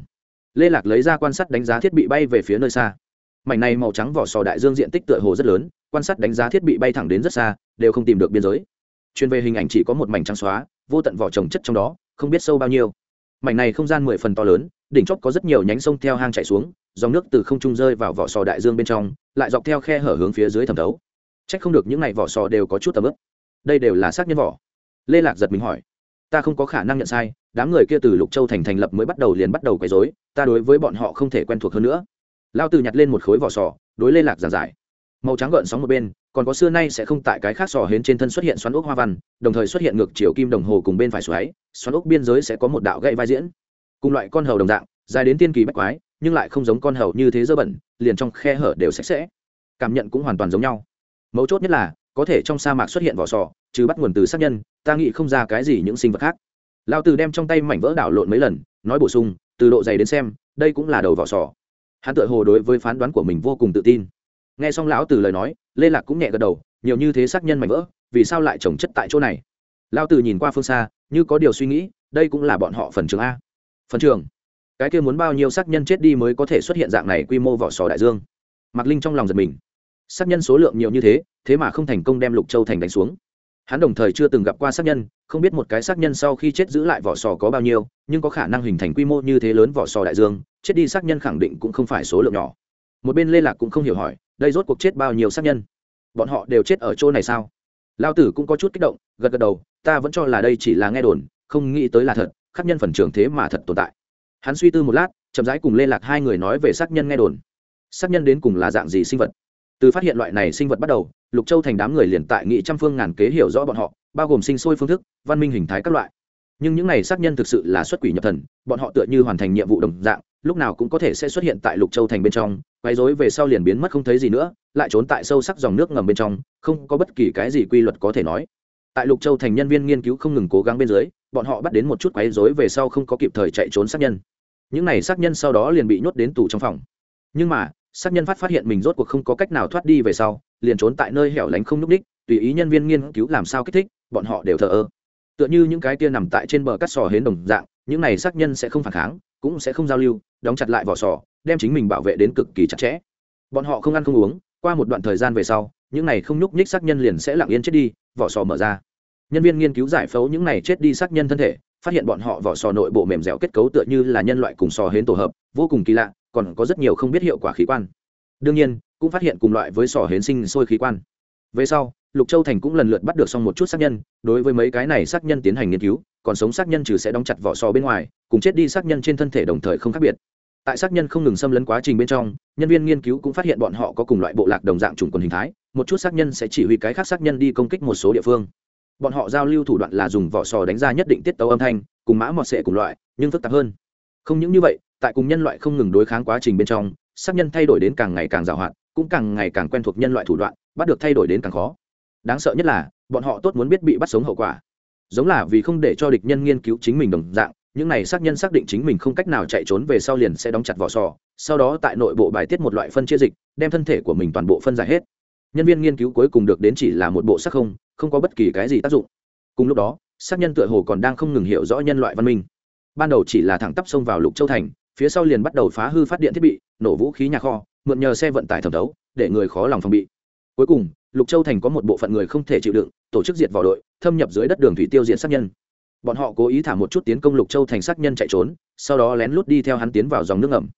Lê lạc lấy ra quan sát đánh giá thiết bị bay về phía nơi xa mảnh này màu trắng vỏ sò đại dương diện tích tựa hồ rất lớn, quan sát đánh giá thiết bị bay thẳng đến rất xa, đều không tìm được biên giới. Chuyên về hình ảnh chỉ có một mảnh trắng xóa, vô tận vỏ trồng chất trong đó, không biết sâu bao nhiêu. Mảnh này không gian mười phần to lớn, đỉnh chóp có rất nhiều nhánh sông theo hang chạy xuống, dòng nước từ không trung rơi vào vỏ sò đại dương bên trong, lại dọc theo khe hở hướng phía dưới thẩm thấu. C h ắ c không được những n à y vỏ sò đều có chút tầm ướp. Đây đều là xác nhân vỏ. Lê lạc giật mình hỏi. Ta không có khả năng nhận sai, đám người kia từ lục châu thành thành lập mới bắt đầu liền bắt đầu quấy dối ta đối với bọn họ không thể quen thuộc hơn nữa lao từ nhặt lên một khối vỏ sò, đối lê lạc giảng giải. Màu trắng gợn sóng một bên, còn có xưa nay sẽ không tại cái khác sò hến trên thân xuất hiện xoắn ốc hoa văn, đồng thời xuất hiện ngược chiều kim đồng hồ cùng bên phải xoáy, xoắn ốc biên giới sẽ có một đạo gậy vai diễn. Cùng loại con hầu đồng dạng, dài đến tiên kỳ bách quái, nhưng lại không giống con hầu như thế dơ bẩn, liền trong khe hở đều sạch sẽ. Cảm nhận cũng hoàn toàn giống nhau. Mấu chốt nhất là, có thể trong sa mạc xuất hiện vỏ sò chứ bắt nguồn từ sát nhân, ta nghĩ không ra cái gì những sinh vật khác. Lao từ đem trong tay mảnh vỡ đảo lộn mấy lần, nói bổ sung, từ độ dày đến xem, đây cũng là đầu vỏ sò hắn tự hồ đối với phán đoán của mình vô cùng tự tin. Nghe xong lão từ lời nói, lê lạc cũng nhẹ gật đầu, nhiều như thế xác nhân mảnh vỡ, vì sao lại trồng chất tại chỗ này? Lao từ nhìn qua phương xa, như có điều suy nghĩ, đây cũng là bọn họ phần trường a. Phần trường? Cái kia muốn bao nhiêu xác nhân chết đi mới có thể xuất hiện dạng này quy mô vỏ sò đại dương? Mạc linh trong lòng giật mình. Xác nhân số lượng nhiều như thế thế mà không thành công đem lục châu thành đánh xuống. Hắn đồng thời chưa từng gặp qua xác nhân, không biết một cái xác nhân sau khi chết giữ lại vỏ sò có bao nhiêu, nhưng có khả năng hình thành quy mô như thế lớn vỏ sò đại dương chết đi xác nhân khẳng định cũng không phải số lượng nhỏ. Một bên lê lạc cũng không hiểu hỏi, đây rốt cuộc chết bao nhiêu xác nhân? Bọn họ đều chết ở chỗ này sao? Lao tử cũng có chút kích động, gật gật đầu, ta vẫn cho là đây chỉ là nghe đồn, không nghĩ tới là thật, khắc nhân phần trường thế mà thật tồn tại. Hắn suy tư một lát, chậm rãi cùng lê lạc hai người nói về xác nhân nghe đồn. Xác nhân đến cùng là dạng gì sinh vật? Từ phát hiện loại này sinh vật bắt đầu, lục châu thành đám người liền tại nghị trăm phương ngàn kế hiểu rõ bọn họ, bao gồm sinh sôi phương thức, văn minh hình thái các loại. Nhưng những này xác nhân thực sự là xuất quỷ nhập thần, bọn họ tựa như hoàn thành nhiệm vụ đồng dạng lúc nào cũng có thể sẽ xuất hiện tại lục châu thành bên trong, quấy rối về sau liền biến mất không thấy gì nữa, lại trốn tại sâu sắc dòng nước ngầm bên trong, không có bất kỳ cái gì quy luật có thể nói. Tại lục châu thành nhân viên nghiên cứu không ngừng cố gắng bên dưới, bọn họ bắt đến một chút quấy rối về sau không có kịp thời chạy trốn sát nhân. Những này sát nhân sau đó liền bị nhốt đến tù trong phòng. Nhưng mà, sát nhân phát phát hiện mình rốt cuộc không có cách nào thoát đi về sau, liền trốn tại nơi hẻo lánh không núp đích tùy ý nhân viên nghiên cứu làm sao kích thích, bọn họ đều thờ ơ. Tựa như những cái tia nằm tại trên bờ cắt sò hến đồng dạng, những này sát nhân sẽ không phản kháng cũng sẽ không giao lưu, đóng chặt lại vỏ sò, đem chính mình bảo vệ đến cực kỳ chặt chẽ. Bọn họ không ăn không uống, qua một đoạn thời gian về sau, những này không nhúc nhích xác nhân liền sẽ lặng yên chết đi, vỏ sò mở ra. Nhân viên nghiên cứu giải phẫu những này chết đi xác nhân thân thể, phát hiện bọn họ vỏ sò nội bộ mềm dẻo kết cấu tựa như là nhân loại cùng sò hến tổ hợp, vô cùng kỳ lạ, còn có rất nhiều không biết hiệu quả khí quan. Đương nhiên, cũng phát hiện cùng loại với sò hến sinh sôi khí quan. Về sau, lục châu thành cũng lần lượt bắt được xong một chút xác nhân, đối với mấy cái này xác nhân tiến hành nghiên cứu còn sống xác nhân trừ sẽ đóng chặt vỏ sò bên ngoài, cùng chết đi xác nhân trên thân thể đồng thời không khác biệt. Tại xác nhân không ngừng xâm lấn quá trình bên trong, nhân viên nghiên cứu cũng phát hiện bọn họ có cùng loại bộ lạc đồng dạng chủng quần hình thái, một chút xác nhân sẽ chỉ huy cái khác xác nhân đi công kích một số địa phương. Bọn họ giao lưu thủ đoạn là dùng vỏ sò đánh ra nhất định tiết tấu âm thanh, cùng mã mọt sệ cùng loại, nhưng phức tạp hơn. Không những như vậy, tại cùng nhân loại không ngừng đối kháng quá trình bên trong xác nhân thay đổi đến càng ngày càng giàu hoạt, cũng càng ngày càng quen thuộc nhân loại thủ đoạn, bắt được thay đổi đến càng khó. Đáng sợ nhất là, bọn họ tốt muốn biết bị bắt sống hậu quả giống là vì không để cho địch nhân nghiên cứu chính mình đồng dạng, những này xác nhân xác định chính mình không cách nào chạy trốn về sau liền sẽ đóng chặt vỏ sò, sau đó tại nội bộ bài tiết một loại phân chia dịch, đem thân thể của mình toàn bộ phân giải hết. Nhân viên nghiên cứu cuối cùng được đến chỉ là một bộ sắc không không có bất kỳ cái gì tác dụng. Cùng lúc đó, xác nhân tựa hồ còn đang không ngừng hiểu rõ nhân loại văn minh. Ban đầu chỉ là thẳng tắp xông vào lục châu thành, phía sau liền bắt đầu phá hư phát điện thiết bị, nổ vũ khí nhà kho, mượn nhờ xe vận tải thẩm thấu, để người khó lòng phòng bị. Cuối cùng lục châu thành có một bộ phận người không thể chịu đựng, tổ chức diệt vào đội, thâm nhập dưới đất đường thủy tiêu diệt sát nhân. Bọn họ cố ý thả một chút tiến công lục châu thành sát nhân chạy trốn, sau đó lén lút đi theo hắn tiến vào dòng nước ngầm.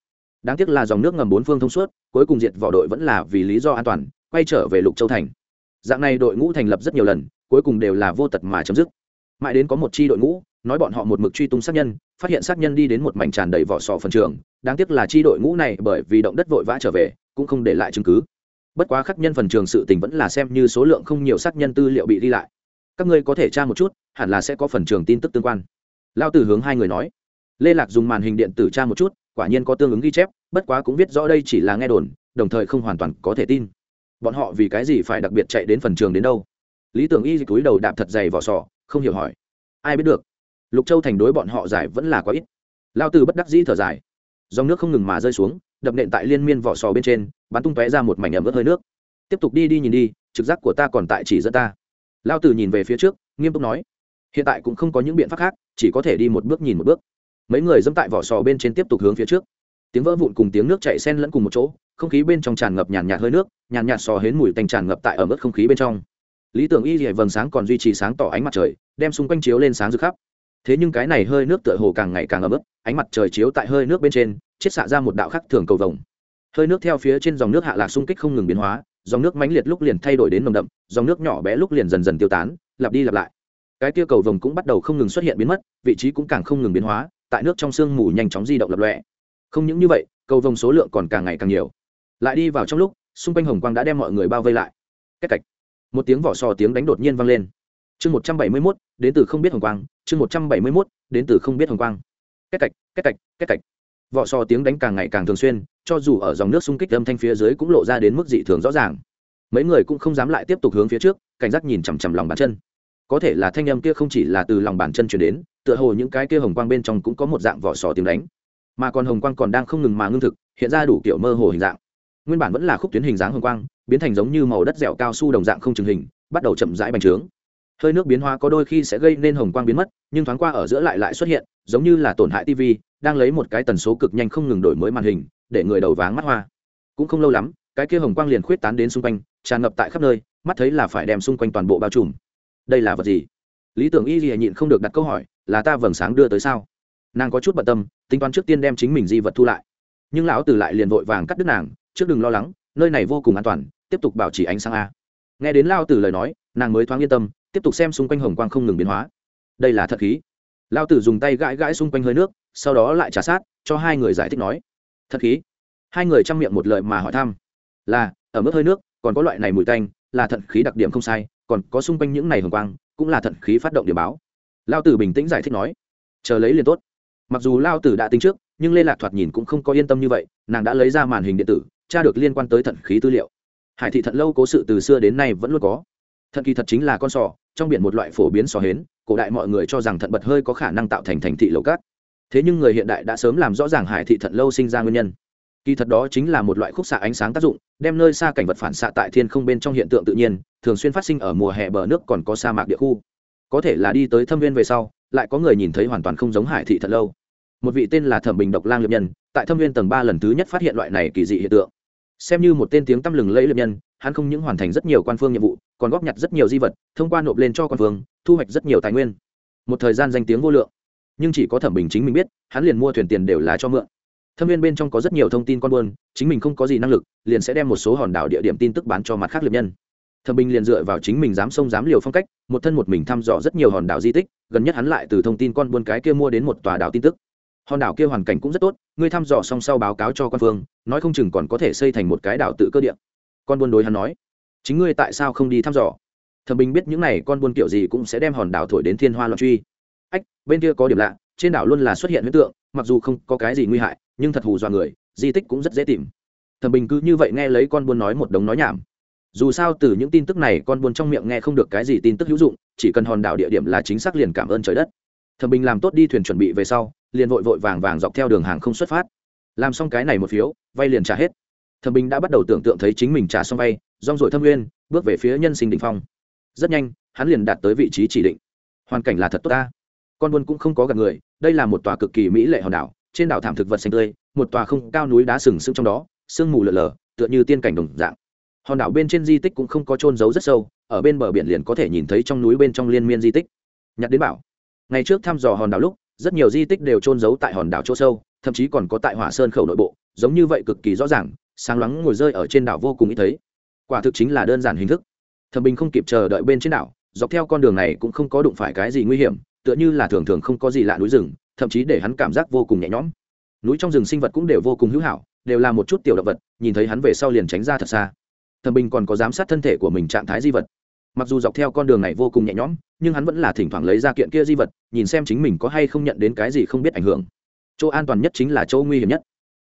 Đáng tiếc là dòng nước ngầm bốn phương thông suốt, cuối cùng diệt vỏ đội vẫn là vì lý do an toàn, quay trở về lục châu thành. Dạng này đội ngũ thành lập rất nhiều lần, cuối cùng đều là vô tật mà chấm dứt. Mãi đến có một chi đội ngũ, nói bọn họ một mực truy tung sát nhân, phát hiện sát nhân đi đến một mảnh tràn đầy vỏ sò phần trường, đáng tiếc là chi đội ngũ này bởi vì động đất vội vã trở về, cũng không để lại chứng cứ bất quá khắc nhân phần trường sự tình vẫn là xem như số lượng không nhiều xác nhân tư liệu bị đi lại. Các ngươi có thể tra một chút, hẳn là sẽ có phần trường tin tức tương quan. Lao tử hướng hai người nói. Lê lạc dùng màn hình điện tử tra một chút, quả nhiên có tương ứng ghi chép, bất quá cũng biết rõ đây chỉ là nghe đồn, đồng thời không hoàn toàn có thể tin. Bọn họ vì cái gì phải đặc biệt chạy đến phần trường đến đâu? Lý tưởng y túi đầu đạp thật dày vỏ sò, không hiểu hỏi. Ai biết được? Lục châu thành đối bọn họ giải vẫn là quá ít. Lao tử bất đắc dĩ thở dài. Dòng nước không ngừng mà rơi xuống đập nện tại liên miên vỏ sò bên trên, bắn tung tóe ra một mảnh ẩm ướt hơi nước. Tiếp tục đi đi nhìn đi, trực giác của ta còn tại chỉ dẫn ta. Lao tử nhìn về phía trước, nghiêm túc nói, hiện tại cũng không có những biện pháp khác, chỉ có thể đi một bước nhìn một bước. Mấy người dẫm tại vỏ sò bên trên tiếp tục hướng phía trước. Tiếng vỡ vụn cùng tiếng nước chạy sen lẫn cùng một chỗ, không khí bên trong tràn ngập nhàn nhạt hơi nước, nhàn nhạt sò hến mùi tành tràn ngập tại ở mức không khí bên trong. Lý tưởng y dỉa vầng sáng còn duy trì sáng tỏ ánh mặt trời, đem xung quanh chiếu lên sáng rực khắp. Thế nhưng cái này hơi nước tựa hồ càng ngày càng ấm ức ánh mặt trời chiếu tại hơi nước bên trên chiết xạ ra một đạo khắc thường cầu vồng. Hơi nước theo phía trên dòng nước hạ lạc xung kích không ngừng biến hóa, dòng nước mãnh liệt lúc liền thay đổi đến nồng đậm, dòng nước nhỏ bé lúc liền dần dần tiêu tán, lặp đi lặp lại. Cái kia cầu vồng cũng bắt đầu không ngừng xuất hiện biến mất, vị trí cũng càng không ngừng biến hóa, tại nước trong sương mù nhanh chóng di động lập lọe không những như vậy, cầu vồng số lượng còn càng ngày càng nhiều. Lại đi vào trong lúc, xung quanh hồng quang đã đem mọi người bao vây lại. Cách cạch một tiếng vỏ sò tiếng đánh đột nhiên vang lên. Chương một trăm bảy mươi mốt, đến từ không biết hồng quang, chương một trăm bảy mươi mốt, đến từ không biết hồng quang. Cách cạch cách cạch cách cạch vỏ sò tiếng đánh càng ngày càng thường xuyên, cho dù ở dòng nước xung kích âm thanh phía dưới cũng lộ ra đến mức dị thường rõ ràng. Mấy người cũng không dám lại tiếp tục hướng phía trước, cảnh giác nhìn chằm chằm lòng bàn chân. Có thể là thanh âm kia không chỉ là từ lòng bàn chân chuyển đến, tựa hồ những cái kia hồng quang bên trong cũng có một dạng vỏ sò tiếng đánh. Mà còn hồng quang còn đang không ngừng mà ngưng thực, hiện ra đủ kiểu mơ hồ hình dạng. Nguyên bản vẫn là khúc tuyến hình dáng hồng quang, biến thành giống như màu đất dẻo cao su đồng dạng không chừng hình, bắt đầu chậm rãi bành trướng hơi nước biến hóa có đôi khi sẽ gây nên hồng quang biến mất, nhưng thoáng qua ở giữa lại lại xuất hiện, giống như là tổn hại tv đang lấy một cái tần số cực nhanh không ngừng đổi mới màn hình, để người đầu váng mắt hoa. Cũng không lâu lắm, cái kia hồng quang liền khuyết tán đến xung quanh, tràn ngập tại khắp nơi, mắt thấy là phải đem xung quanh toàn bộ bao trùm. Đây là vật gì? Lý tưởng y gì nhịn không được đặt câu hỏi, là ta vầng sáng đưa tới sao? Nàng có chút bận tâm, tính toán trước tiên đem chính mình di vật thu lại. Nhưng lão tử lại liền vội vàng cắt đứt nàng, trước đừng lo lắng, nơi này vô cùng an toàn, tiếp tục bảo trì ánh sáng a. Nghe đến lao tử lời nói, nàng mới thoáng yên tâm tiếp tục xem xung quanh hồng quang không ngừng biến hóa. Đây là thật khí. Lao tử dùng tay gãi gãi xung quanh hơi nước, sau đó lại trả sát, cho hai người giải thích nói, thật khí. Hai người chăm miệng một lời mà hỏi thăm, là, ở mức hơi nước, còn có loại này mùi tanh, là thận khí đặc điểm không sai, còn có xung quanh những này hồng quang, cũng là thận khí phát động điểm báo. Lao tử bình tĩnh giải thích nói, chờ lấy liền tốt. Mặc dù lao tử đã tính trước, nhưng lê lạc thoạt nhìn cũng không có yên tâm như vậy, nàng đã lấy ra màn hình điện tử, tra được liên quan tới thận khí tư liệu. Hải thị thận lâu cố sự từ xưa đến nay vẫn luôn có. Thận kỳ thật chính là con sò trong biển một loại phổ biến sò hến, cổ đại mọi người cho rằng thận bật hơi có khả năng tạo thành thành thị lầu cát. Thế nhưng người hiện đại đã sớm làm rõ ràng hải thị thận lâu sinh ra nguyên nhân. Kỳ thật đó chính là một loại khúc xạ ánh sáng tác dụng, đem nơi xa cảnh vật phản xạ tại thiên không bên trong hiện tượng tự nhiên, thường xuyên phát sinh ở mùa hè bờ nước còn có sa mạc địa khu. Có thể là đi tới thâm viên về sau, lại có người nhìn thấy hoàn toàn không giống hải thị thận lâu. Một vị tên là thẩm bình độc lang liệp nhân, tại thâm viên tầng ba lần thứ nhất phát hiện loại này kỳ dị hiện tượng xem như một tên tiếng tăm lừng lẫy lập nhân, hắn không những hoàn thành rất nhiều quan phương nhiệm vụ, còn góp nhặt rất nhiều di vật, thông qua nộp lên cho quan phương, thu hoạch rất nhiều tài nguyên. Một thời gian danh tiếng vô lượng. Nhưng chỉ có thẩm bình chính mình biết, hắn liền mua thuyền tiền đều là cho mượn. Thâm viên bên trong có rất nhiều thông tin con buôn, chính mình không có gì năng lực, liền sẽ đem một số hòn đảo địa điểm tin tức bán cho mặt khác liệp nhân. Thẩm bình liền dựa vào chính mình dám sông dám liều phong cách, một thân một mình thăm dò rất nhiều hòn đảo di tích, gần nhất hắn lại từ thông tin con buôn cái kia mua đến một tòa đảo tin tức hòn đảo kia hoàn cảnh cũng rất tốt, ngươi thăm dò xong sau báo cáo cho quan phương, nói không chừng còn có thể xây thành một cái đảo tự cơ địa. Con buôn đối hắn nói. Chính ngươi tại sao không đi thăm dò? Thẩm bình biết những n à y con buôn kiểu gì cũng sẽ đem hòn đảo thổi đến thiên hoa loạn truy. Ách, bên kia có điểm lạ, trên đảo luôn là xuất hiện huyết tượng, mặc dù không có cái gì nguy hại, nhưng thật hù dọa người, di tích cũng rất dễ tìm. Thẩm bình cứ như vậy nghe lấy con buôn nói một đống nói nhảm. Dù sao từ những tin tức này con buôn trong miệng nghe không được cái gì tin tức hữu dụng, chỉ cần hòn đảo địa điểm là chính xác liền cảm ơn trời đất thẩm bình làm tốt đi thuyền chuẩn bị về sau, liền vội vội vàng vàng dọc theo đường hàng không xuất phát. Làm xong cái này một phiếu, vay liền trả hết. Thẩm bình đã bắt đầu tưởng tượng thấy chính mình trả xong vay, rong rồi thâm nguyên bước về phía nhân sinh định phong. Rất nhanh, hắn liền đạt tới vị trí chỉ định. Hoàn cảnh là thật tốt ta. Con buôn cũng không có gặp người, đây là một tòa cực kỳ mỹ lệ hòn đảo, trên đảo thảm thực vật xanh tươi, một tòa không cao núi đá sừng sững trong đó, sương mù lở lở, tựa như tiên cảnh đồng dạng. Hòn đảo bên trên di tích cũng không có trôn giấu rất sâu, ở bên bờ biển liền có thể nhìn thấy trong núi bên trong liên miên di tích. Nhặt đến bảo ngày trước thăm dò hòn đảo lúc, rất nhiều di tích đều trôn giấu tại hòn đảo chỗ sâu, thậm chí còn có tại hỏa sơn khẩu nội bộ, giống như vậy cực kỳ rõ ràng, sáng loáng ngồi rơi ở trên đảo vô cùng ít thấy. Quả thực chính là đơn giản hình thức. Thẩm bình không kịp chờ đợi bên trên đảo, dọc theo con đường này cũng không có đụng phải cái gì nguy hiểm, tựa như là thường thường không có gì lạ núi rừng, thậm chí để hắn cảm giác vô cùng nhẹ nhõm. Núi trong rừng sinh vật cũng đều vô cùng hữu hảo, đều là một chút tiểu động vật, nhìn thấy hắn về sau liền tránh ra thật xa. Thẩm bình còn có giám sát thân thể của mình trạng thái di vật mặc dù dọc theo con đường này vô cùng nhẹ nhõm, nhưng hắn vẫn là thỉnh thoảng lấy ra kiện kia di vật, nhìn xem chính mình có hay không nhận đến cái gì không biết ảnh hưởng. Chỗ an toàn nhất chính là chỗ nguy hiểm nhất.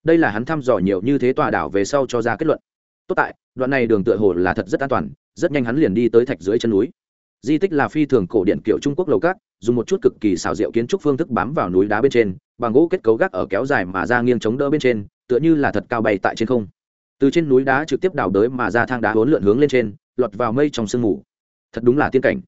Đây là hắn thăm dò nhiều như thế tòa đảo về sau cho ra kết luận. Tốt tại, đoạn này đường tựa hồ là thật rất an toàn, rất nhanh hắn liền đi tới thạch dưới chân núi. Di tích là phi thường cổ điện kiểu trung quốc lầu cát dùng một chút cực kỳ xảo diệu kiến trúc phương thức bám vào núi đá bên trên, bằng gỗ kết cấu gác ở kéo dài mà ra nghiêng chống đỡ bên trên, tựa như là thật cao bay tại trên không. Từ trên núi đá trực tiếp đào đới mà ra thang đá hỗn lượn hướng lên trên, lọt vào mây trong sương mù thật đúng là tiên cảnh.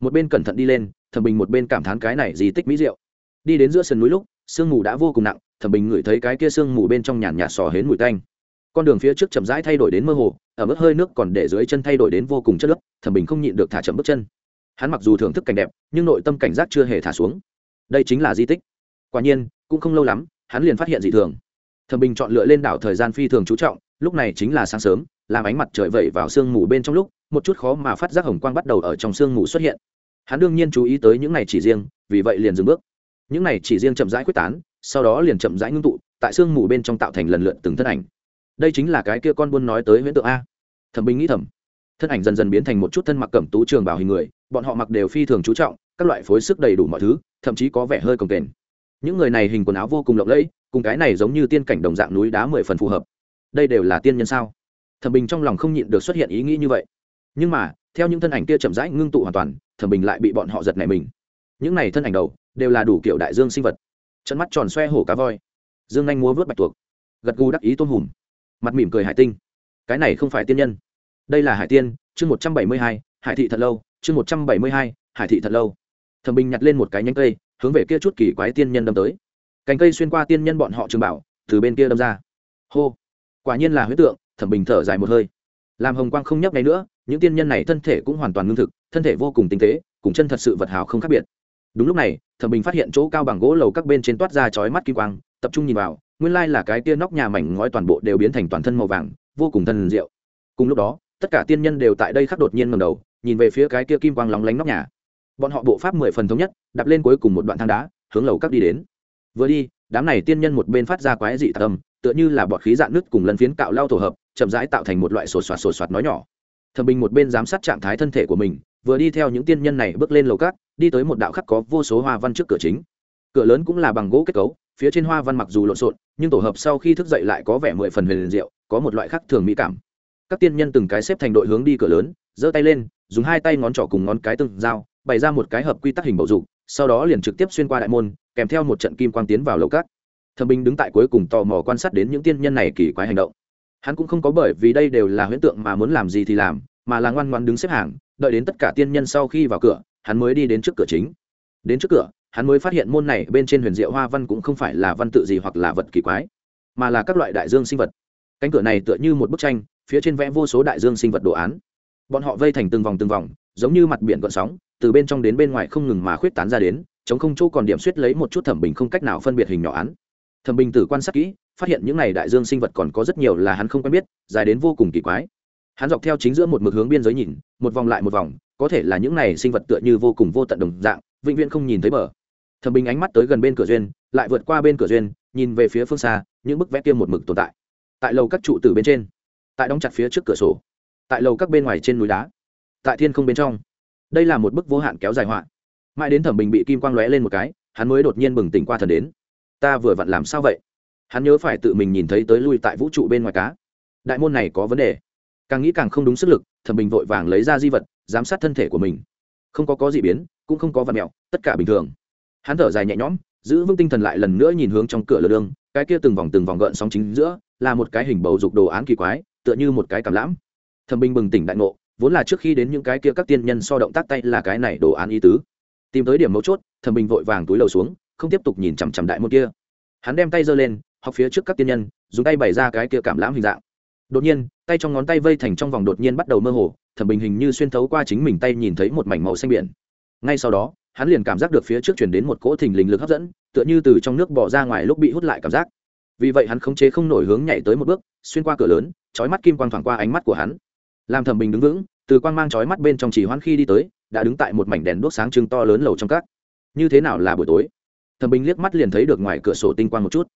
Một bên cẩn thận đi lên, thẩm bình một bên cảm thán cái này di tích mỹ diệu. Đi đến giữa sườn núi lúc, sương mù đã vô cùng nặng, thẩm bình ngửi thấy cái kia sương mù bên trong nhàn nhạt sò hến mùi tanh. Con đường phía trước chậm rãi thay đổi đến mơ hồ, ở mức hơi nước còn để dưới chân thay đổi đến vô cùng chất lớp thẩm bình không nhịn được thả chậm bước chân. Hắn mặc dù thưởng thức cảnh đẹp, nhưng nội tâm cảnh giác chưa hề thả xuống. Đây chính là di tích. Quả nhiên, cũng không lâu lắm, hắn liền phát hiện dị thường. Thẩm bình chọn lựa lên đảo thời gian phi thường chú trọng, lúc này chính là sáng sớm, làm ánh mặt trời vẩy vào sương mù bên trong lúc một chút khó mà phát giác hồng quang bắt đầu ở trong sương mù xuất hiện. Hắn đương nhiên chú ý tới những này chỉ riêng, vì vậy liền dừng bước. Những này chỉ riêng chậm rãi quyết tán, sau đó liền chậm rãi ngưng tụ, tại sương mù bên trong tạo thành lần lượt từng thân ảnh. Đây chính là cái kia con buôn nói tới huyễn tượng a. Thẩm bình nghĩ thầm. Thân ảnh dần dần biến thành một chút thân mặc cẩm tú trường bảo hình người, bọn họ mặc đều phi thường chú trọng, các loại phối sức đầy đủ mọi thứ, thậm chí có vẻ hơi cồng kềnh. Những người này hình quần áo vô cùng lộng lẫy, cùng cái này giống như tiên cảnh đồng dạng núi đá mười phần phù hợp. Đây đều là tiên nhân sao? Thẩm bình trong lòng không nhịn được xuất hiện ý nghĩ như vậy nhưng mà, theo những thân ảnh kia chậm rãi ngưng tụ hoàn toàn, thẩm bình lại bị bọn họ giật này mình. Những này thân ảnh đầu, đều là đủ kiểu đại dương sinh vật. Trận mắt tròn xoe hổ cá voi. Dương nhanh múa vớt bạch tuộc. Gật gù đắc ý tôm hùm. Mặt mỉm cười hải tinh. Cái này không phải tiên nhân. Đây là hải tiên, chương một trăm bảy mươi hai, hải thị thật lâu, chương một trăm bảy mươi hai, hải thị thật lâu. Thẩm bình nhặt lên một cái nhánh cây, hướng về kia chút kỳ quái tiên nhân đâm tới. Cành cây xuyên qua tiên nhân bọn họ trường bảo, từ bên kia đâm ra. Hô. Quả nhiên là huyết tượng, thẩm bình thở dài một hơi. Làm hồng quang không nhấp ngay nữa những tiên nhân này thân thể cũng hoàn toàn ngưng thực, thân thể vô cùng tinh tế, cùng chân thật sự vật hào không khác biệt. Đúng lúc này, thẩm bình phát hiện chỗ cao bằng gỗ lầu các bên trên toát ra chói mắt kim quang, tập trung nhìn vào, nguyên lai là cái tia nóc nhà mảnh ngói toàn bộ đều biến thành toàn thân màu vàng, vô cùng thân diệu. Cùng lúc đó, tất cả tiên nhân đều tại đây khắc đột nhiên ngầm đầu, nhìn về phía cái tia kim quang lóng lánh nóc nhà. Bọn họ bộ pháp mười phần thống nhất, đạp lên cuối cùng một đoạn thang đá, hướng lầu các đi đến. Vừa đi, đám này tiên nhân một bên phát ra quái dị tạc âm, tựa như là bọt khí dạn nứt cùng lần phiến cạo lao tổ hợp, chậm rãi tạo thành một loại sột soạt sột soạt nói nhỏ thẩm bình một bên giám sát trạng thái thân thể của mình, vừa đi theo những tiên nhân này bước lên lầu cát, đi tới một đạo khắc có vô số hoa văn trước cửa chính. Cửa lớn cũng là bằng gỗ kết cấu, phía trên hoa văn mặc dù lộn xộn, nhưng tổ hợp sau khi thức dậy lại có vẻ mười phần huyền diệu, có một loại khác thường mỹ cảm. Các tiên nhân từng cái xếp thành đội hướng đi cửa lớn, giơ tay lên, dùng hai tay ngón trỏ cùng ngón cái từng dao bày ra một cái hợp quy tắc hình bầu dục, sau đó liền trực tiếp xuyên qua đại môn, kèm theo một trận kim quang tiến vào lầu cát. Thẩm bình đứng tại cuối cùng tò mò quan sát đến những tiên nhân này kỳ quái hành động hắn cũng không có bởi vì đây đều là huyễn tượng mà muốn làm gì thì làm, mà là ngoan ngoan đứng xếp hàng, đợi đến tất cả tiên nhân sau khi vào cửa, hắn mới đi đến trước cửa chính. Đến trước cửa, hắn mới phát hiện môn này bên trên huyền diệu hoa văn cũng không phải là văn tự gì hoặc là vật kỳ quái, mà là các loại đại dương sinh vật. Cánh cửa này tựa như một bức tranh, phía trên vẽ vô số đại dương sinh vật đồ án. Bọn họ vây thành từng vòng từng vòng, giống như mặt biển gọn sóng, từ bên trong đến bên ngoài không ngừng mà khuyết tán ra đến, chống không chỗ còn điểm suýt lấy một chút thẩm bình không cách nào phân biệt hình nhỏ án thẩm bình tử quan sát kỹ, phát hiện những này đại dương sinh vật còn có rất nhiều là hắn không quen biết, dài đến vô cùng kỳ quái. Hắn dọc theo chính giữa một mực hướng biên giới nhìn, một vòng lại một vòng, có thể là những này sinh vật tựa như vô cùng vô tận đồng dạng, vĩnh viễn không nhìn thấy bờ. Thẩm bình ánh mắt tới gần bên cửa duyên, lại vượt qua bên cửa duyên, nhìn về phía phương xa, những bức vẽ kia một mực tồn tại. Tại lầu các trụ từ bên trên, tại đóng chặt phía trước cửa sổ, tại lầu các bên ngoài trên núi đá, tại thiên không bên trong. Đây là một bức vô hạn kéo dài họa. Mãi đến thẩm bình bị kim quang lóe lên một cái, hắn mới đột nhiên bừng tỉnh qua thần đến ta vừa vặn làm sao vậy? Hắn nhớ phải tự mình nhìn thấy tới lui tại vũ trụ bên ngoài cá. Đại môn này có vấn đề. Càng nghĩ càng không đúng sức lực, thẩm bình vội vàng lấy ra di vật, giám sát thân thể của mình. Không có có gì biến, cũng không có vật mẹo, tất cả bình thường. Hắn thở dài nhẹ nhõm, giữ vững tinh thần lại lần nữa nhìn hướng trong cửa lửa đường, cái kia từng vòng từng vòng gợn sóng chính giữa, là một cái hình bầu dục đồ án kỳ quái, tựa như một cái cảm lãm. Thẩm bình bừng tỉnh đại ngộ, vốn là trước khi đến những cái kia các tiên nhân so động tác tay là cái này đồ án y tứ. Tìm tới điểm mấu chốt, thẩm bình vội vàng túi lầu xuống không tiếp tục nhìn chằm chằm đại môn kia. Hắn đem tay giơ lên, học phía trước các tiên nhân, dùng tay bày ra cái kia cảm lãm hình dạng. Đột nhiên, tay trong ngón tay vây thành trong vòng đột nhiên bắt đầu mơ hồ, thẩm bình hình như xuyên thấu qua chính mình tay nhìn thấy một mảnh màu xanh biển. Ngay sau đó, hắn liền cảm giác được phía trước chuyển đến một cỗ thình lình lực hấp dẫn, tựa như từ trong nước bỏ ra ngoài lúc bị hút lại cảm giác. Vì vậy hắn khống chế không nổi hướng nhảy tới một bước, xuyên qua cửa lớn trói mắt kim quang thoảng qua ánh mắt của hắn. Làm thẩm bình đứng vững, từ quang mang trói mắt bên trong chỉ hoan khi đi tới, đã đứng tại một mảnh đèn đốt sáng trưng to lớn lầu trong các. Như thế nào là buổi tối? Thẩm bình liếc mắt liền thấy được ngoài cửa sổ tinh quang một chút.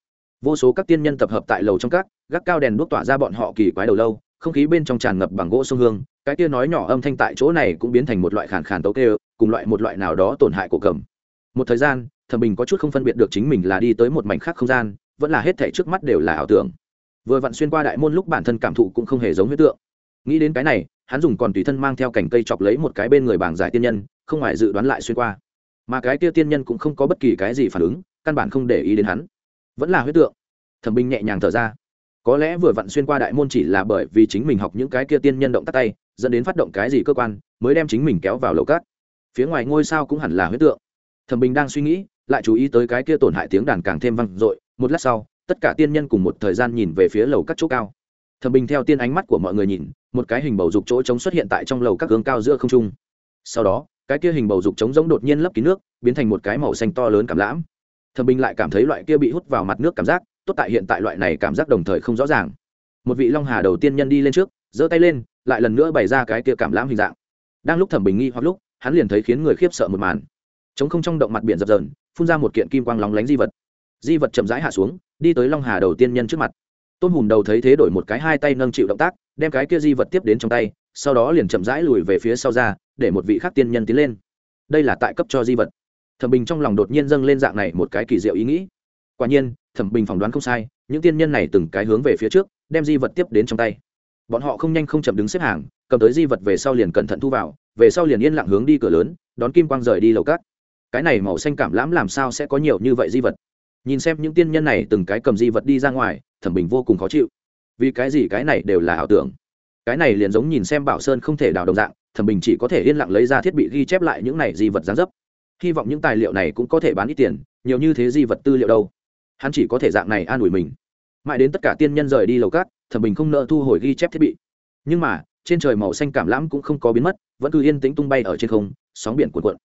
Vô số các tiên nhân tập hợp tại lầu trong các, gác cao đèn đuốc tỏa ra bọn họ kỳ quái đầu lâu, không khí bên trong tràn ngập bằng gỗ sông hương, cái kia nói nhỏ âm thanh tại chỗ này cũng biến thành một loại khàn khàn tấu kêu cùng loại một loại nào đó tổn hại của cầm. Một thời gian, thẩm bình có chút không phân biệt được chính mình là đi tới một mảnh khác không gian, vẫn là hết thể trước mắt đều là ảo tưởng. Vừa vặn xuyên qua đại môn lúc bản thân cảm thụ cũng không hề giống huyết tượng. Nghĩ đến cái này, hắn dùng còn tùy thân mang theo cành cây chọc lấy một cái bên người bảng giải tiên nhân, không ngoài dự đoán lại xuyên qua mà cái kia tiên nhân cũng không có bất kỳ cái gì phản ứng, căn bản không để ý đến hắn. Vẫn là huyết tượng. Thẩm binh nhẹ nhàng thở ra. Có lẽ vừa vặn xuyên qua đại môn chỉ là bởi vì chính mình học những cái kia tiên nhân động tắt tay, dẫn đến phát động cái gì cơ quan, mới đem chính mình kéo vào lầu cát. Phía ngoài ngôi sao cũng hẳn là huyết tượng. Thẩm bình đang suy nghĩ, lại chú ý tới cái kia tổn hại tiếng đàn càng thêm vang dội, một lát sau, tất cả tiên nhân cùng một thời gian nhìn về phía lầu các chỗ cao. Thẩm bình theo tiên ánh mắt của mọi người nhìn, một cái hình bầu dục chỗ trống xuất hiện tại trong lầu các hướng cao giữa không trung. Sau đó cái kia hình bầu dục trống rỗng đột nhiên lấp kín nước, biến thành một cái màu xanh to lớn cảm lãm. Thẩm bình lại cảm thấy loại kia bị hút vào mặt nước cảm giác, tốt tại hiện tại loại này cảm giác đồng thời không rõ ràng. Một vị long hà đầu tiên nhân đi lên trước, giơ tay lên, lại lần nữa bày ra cái kia cảm lãm hình dạng. Đang lúc thẩm bình nghi hoặc lúc, hắn liền thấy khiến người khiếp sợ một màn. Chống không trong động mặt biển dập dờn, phun ra một kiện kim quang lóng lánh di vật. Di vật chậm rãi hạ xuống, đi tới long hà đầu tiên nhân trước mặt. Tôn hùm đầu thấy thế đổi một cái hai tay nâng chịu động tác, đem cái kia di vật tiếp đến trong tay sau đó liền chậm rãi lùi về phía sau ra, để một vị khác tiên nhân tiến lên. Đây là tại cấp cho di vật. Thẩm bình trong lòng đột nhiên dâng lên dạng này một cái kỳ diệu ý nghĩ. Quả nhiên, thẩm bình phỏng đoán không sai, những tiên nhân này từng cái hướng về phía trước, đem di vật tiếp đến trong tay. Bọn họ không nhanh không chậm đứng xếp hàng, cầm tới di vật về sau liền cẩn thận thu vào, về sau liền yên lặng hướng đi cửa lớn, đón kim quang rời đi lầu cát. Cái này màu xanh cảm lãm làm sao sẽ có nhiều như vậy di vật? Nhìn xem những tiên nhân này từng cái cầm di vật đi ra ngoài, thẩm bình vô cùng khó chịu. Vì cái gì cái này đều là ảo tưởng? Cái này liền giống nhìn xem bảo sơn không thể đào đồng dạng, thẩm bình chỉ có thể yên lặng lấy ra thiết bị ghi chép lại những này di vật gián dấp. Hy vọng những tài liệu này cũng có thể bán ít tiền, nhiều như thế di vật tư liệu đâu. Hắn chỉ có thể dạng này an ủi mình. Mãi đến tất cả tiên nhân rời đi lầu cát, thẩm bình không nợ thu hồi ghi chép thiết bị. Nhưng mà, trên trời màu xanh cảm lãm cũng không có biến mất, vẫn cứ yên tĩnh tung bay ở trên không, sóng biển cuộn cuộn.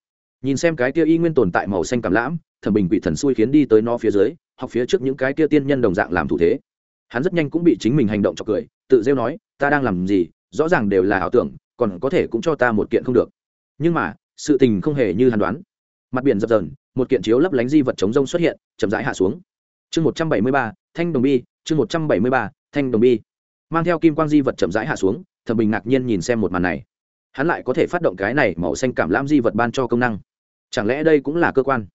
Nhìn xem cái kia y nguyên tồn tại màu xanh cảm lãm, thẩm bình bị thần xui khiến đi tới nó phía dưới hoặc phía trước những cái kia tiên nhân đồng dạng làm thủ thế. Hắn rất nhanh cũng bị chính mình hành động cho cười tự rêu nói, ta đang làm gì, rõ ràng đều là ảo tưởng, còn có thể cũng cho ta một kiện không được. Nhưng mà, sự tình không hề như hàn đoán. Mặt biển dập dờn, một kiện chiếu lấp lánh di vật chống rông xuất hiện, chậm rãi hạ xuống. Chương một trăm bảy mươi ba, thanh đồng bi, chương một trăm bảy mươi ba, thanh đồng bi. Mang theo kim quang di vật chậm rãi hạ xuống, thẩm bình ngạc nhiên nhìn xem một màn này. Hắn lại có thể phát động cái này màu xanh cảm lãm di vật ban cho công năng. Chẳng lẽ đây cũng là cơ quan?